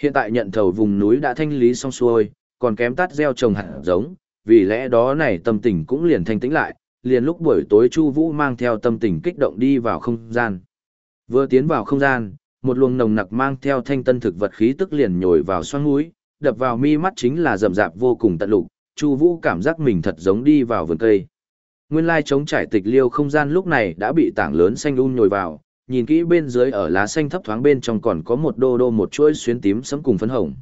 Speaker 1: Hiện tại nhận thầu vùng núi đã thanh lý xong xuôi, còn kém tắt gieo trồng hạt giống, vì lẽ đó này tâm tình cũng liền thanh tĩnh lại, liền lúc buổi tối Chu Vũ mang theo tâm tình kích động đi vào không gian. Vừa tiến vào không gian, một luồng nồng nặc mang theo thanh tân thực vật khí tức liền nhồi vào xoang mũi, đập vào mi mắt chính là rậm rạp vô cùng tận lục, Chu Vũ cảm giác mình thật giống đi vào vườn cây. Nguyên lai trống trải tịch liêu không gian lúc này đã bị tảng lớn xanh um nhồi vào, nhìn kỹ bên dưới ở lá xanh thấp thoáng bên trong còn có một đô đô một chuỗi xuyến tím sẫm cùng phấn hồng.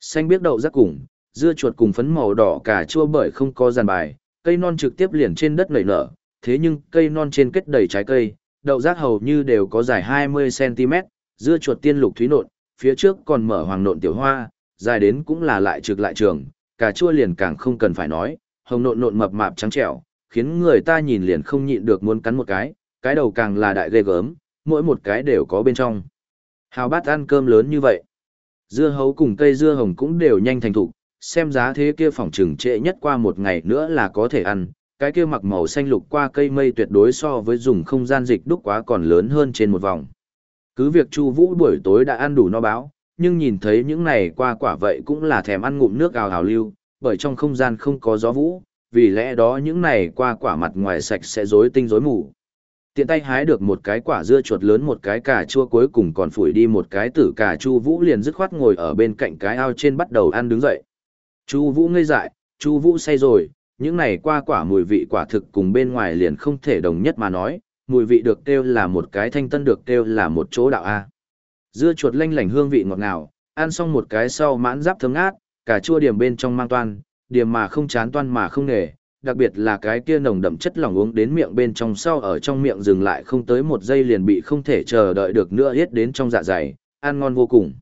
Speaker 1: Xanh biết đậu rắc cùng, dưa chuột cùng phấn màu đỏ cả chua bởi không có giàn bài, cây non trực tiếp liền trên đất nảy nở, thế nhưng cây non trên kết đầy trái cây, đậu rác hầu như đều có dài 20cm, dưa chuột tiên lục thúy nộn, phía trước còn mở hoàng nộn tiểu hoa, dài đến cũng là lại trực lại trường, cà chua liền càng không cần phải nói, hồng nộn nộn mập mạp trắng trẻo, khiến người ta nhìn liền không nhịn được muốn cắn một cái, cái đầu càng là đại ghê gớm, mỗi một cái đều có bên trong. Hào bát ăn cơm lớn như vậy. Dưa hấu cùng cây dưa hồng cũng đều nhanh thành thục, xem giá thế kia phòng trừng trễ nhất qua một ngày nữa là có thể ăn, cái kia mặc màu xanh lục qua cây mây tuyệt đối so với dùng không gian dịch đúc quá còn lớn hơn trên một vòng. Cứ việc Chu Vũ buổi tối đã ăn đủ no báo, nhưng nhìn thấy những này qua quả vậy cũng là thèm ăn ngụm nước ào ào lưu, bởi trong không gian không có gió vũ, vì lẽ đó những này qua quả mặt ngoài sạch sẽ rối tinh rối mù. Tiện tay hái được một cái quả dưa chuột lớn một cái cà chua cuối cùng còn phủi đi một cái tử cà chu vũ liền dứt khoát ngồi ở bên cạnh cái ao trên bắt đầu ăn đứng dậy. Chu vũ ngây dại, chu vũ say rồi, những này qua quả mùi vị quả thực cùng bên ngoài liền không thể đồng nhất mà nói, mùi vị được kêu là một cái thanh tân được kêu là một chỗ đạo A. Dưa chuột lanh lảnh hương vị ngọt ngào, ăn xong một cái sau mãn giáp thơm ngát, cả chua điểm bên trong mang toan, điểm mà không chán toan mà không nghề, đặc biệt là cái kia nồng đậm chất lỏng uống đến miệng bên trong sau ở trong miệng dừng lại không tới một giây liền bị không thể chờ đợi được nữa hết đến trong dạ dày, ăn ngon vô cùng.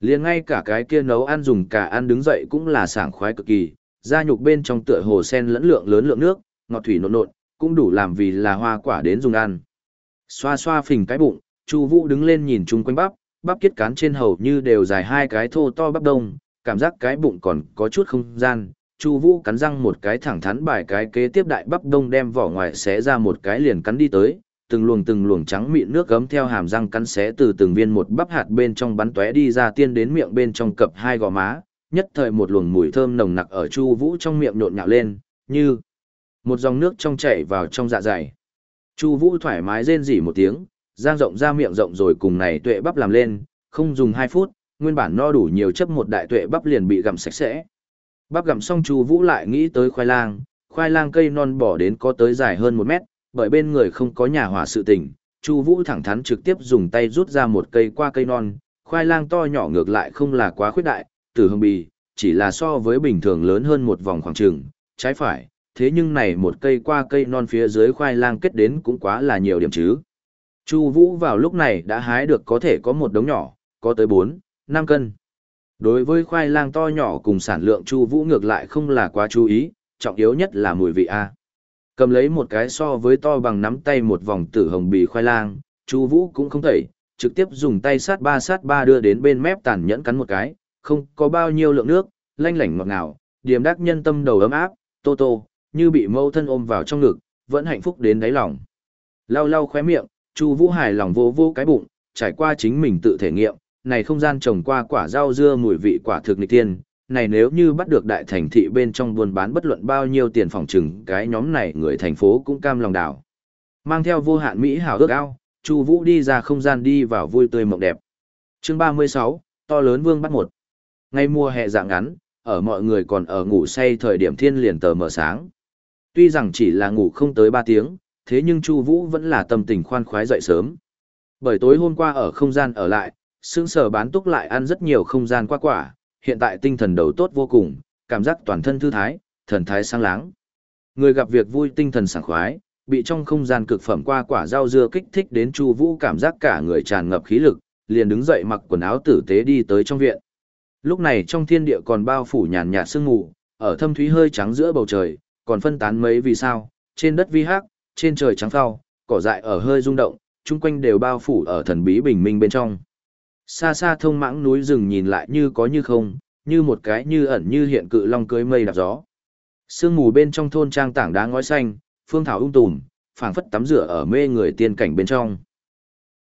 Speaker 1: Liền ngay cả cái kia nấu ăn dùng cả ăn đứng dậy cũng là sảng khoái cực kỳ, da nhục bên trong tựa hồ sen lẫn lượng lớn lượng nước, ngọt thủy nộn nộn, cũng đủ làm vì là hoa quả đến dùng ăn. Xoa xoa phình cái bụng, Chu Vũ đứng lên nhìn chung quanh bắp, bắp kết cán trên hầu như đều dài hai cái thô to bắp đông, cảm giác cái bụng còn có chút không gian. Chu Vũ cắn răng một cái thẳng thắn bài cái kế tiếp đại bắp đông đem vỏ ngoài xé ra một cái liền cắn đi tới, từng luồng từng luồng trắng mịn nước gấm theo hàm răng cắn xé từ từng viên một bắp hạt bên trong bắn tóe đi ra tiên đến miệng bên trong cập hai gò má, nhất thời một luồng mùi thơm nồng nặc ở Chu Vũ trong miệng nhộn nhạo lên, như một dòng nước trong chảy vào trong dạ dày. Chu Vũ thoải mái rên rỉ một tiếng, giang rộng ra miệng rộng rồi cùng này tuệ bắp làm lên, không dùng 2 phút, nguyên bản no đủ nhiều chấp một đại tuệ bắp liền bị gặm sạch sẽ. Bắp gặm xong Chu Vũ lại nghĩ tới khoai lang, khoai lang cây non bỏ đến có tới dài hơn 1 mét, bởi bên người không có nhà hỏa sự tình, Chu Vũ thẳng thắn trực tiếp dùng tay rút ra một cây qua cây non, khoai lang to nhỏ ngược lại không là quá khuyết đại, từ hương bì, chỉ là so với bình thường lớn hơn một vòng khoảng trường, trái phải, thế nhưng này một cây qua cây non phía dưới khoai lang kết đến cũng quá là nhiều điểm chứ. Chu Vũ vào lúc này đã hái được có thể có một đống nhỏ, có tới 4, 5 cân. Đối với khoai lang to nhỏ cùng sản lượng Chu Vũ ngược lại không là quá chú ý, trọng yếu nhất là mùi vị a. Cầm lấy một cái so với to bằng nắm tay một vòng tử hồng bì khoai lang, Chu Vũ cũng không thể trực tiếp dùng tay sát ba sát ba đưa đến bên mép tàn nhẫn cắn một cái, không có bao nhiêu lượng nước, lanh lảnh ngọt ngào, điềm đắc nhân tâm đầu ấm áp, tô tô, như bị mâu thân ôm vào trong ngực, vẫn hạnh phúc đến đáy lòng. Lau lau khóe miệng, Chu Vũ hài lòng vô vô cái bụng, trải qua chính mình tự thể nghiệm, này không gian trồng qua quả rau dưa mùi vị quả thực nghịch tiên, này nếu như bắt được đại thành thị bên trong buôn bán bất luận bao nhiêu tiền phòng trừng, cái nhóm này người thành phố cũng cam lòng đảo. Mang theo vô hạn mỹ hảo ước ao, Chu Vũ đi ra không gian đi vào vui tươi mộng đẹp. Chương 36, to lớn vương bắt một. Ngay mùa hè dạng ngắn, ở mọi người còn ở ngủ say thời điểm thiên liền tờ mờ sáng. Tuy rằng chỉ là ngủ không tới 3 tiếng, thế nhưng Chu Vũ vẫn là tâm tình khoan khoái dậy sớm. Bởi tối hôm qua ở không gian ở lại, sững sờ bán túc lại ăn rất nhiều không gian qua quả, hiện tại tinh thần đầu tốt vô cùng, cảm giác toàn thân thư thái, thần thái sáng láng. Người gặp việc vui tinh thần sảng khoái, bị trong không gian cực phẩm qua quả rau dưa kích thích đến Chu Vũ cảm giác cả người tràn ngập khí lực, liền đứng dậy mặc quần áo tử tế đi tới trong viện. Lúc này trong thiên địa còn bao phủ nhàn nhạt sương mù, ở thâm thúy hơi trắng giữa bầu trời, còn phân tán mấy vì sao, trên đất vi hắc, trên trời trắng phao, cỏ dại ở hơi rung động, chung quanh đều bao phủ ở thần bí bình minh bên trong. Xa xa thông mãng núi rừng nhìn lại như có như không, như một cái như ẩn như hiện cự long cưới mây đạp gió. Sương mù bên trong thôn trang tảng đá ngói xanh, phương thảo ung tùm, phảng phất tắm rửa ở mê người tiên cảnh bên trong.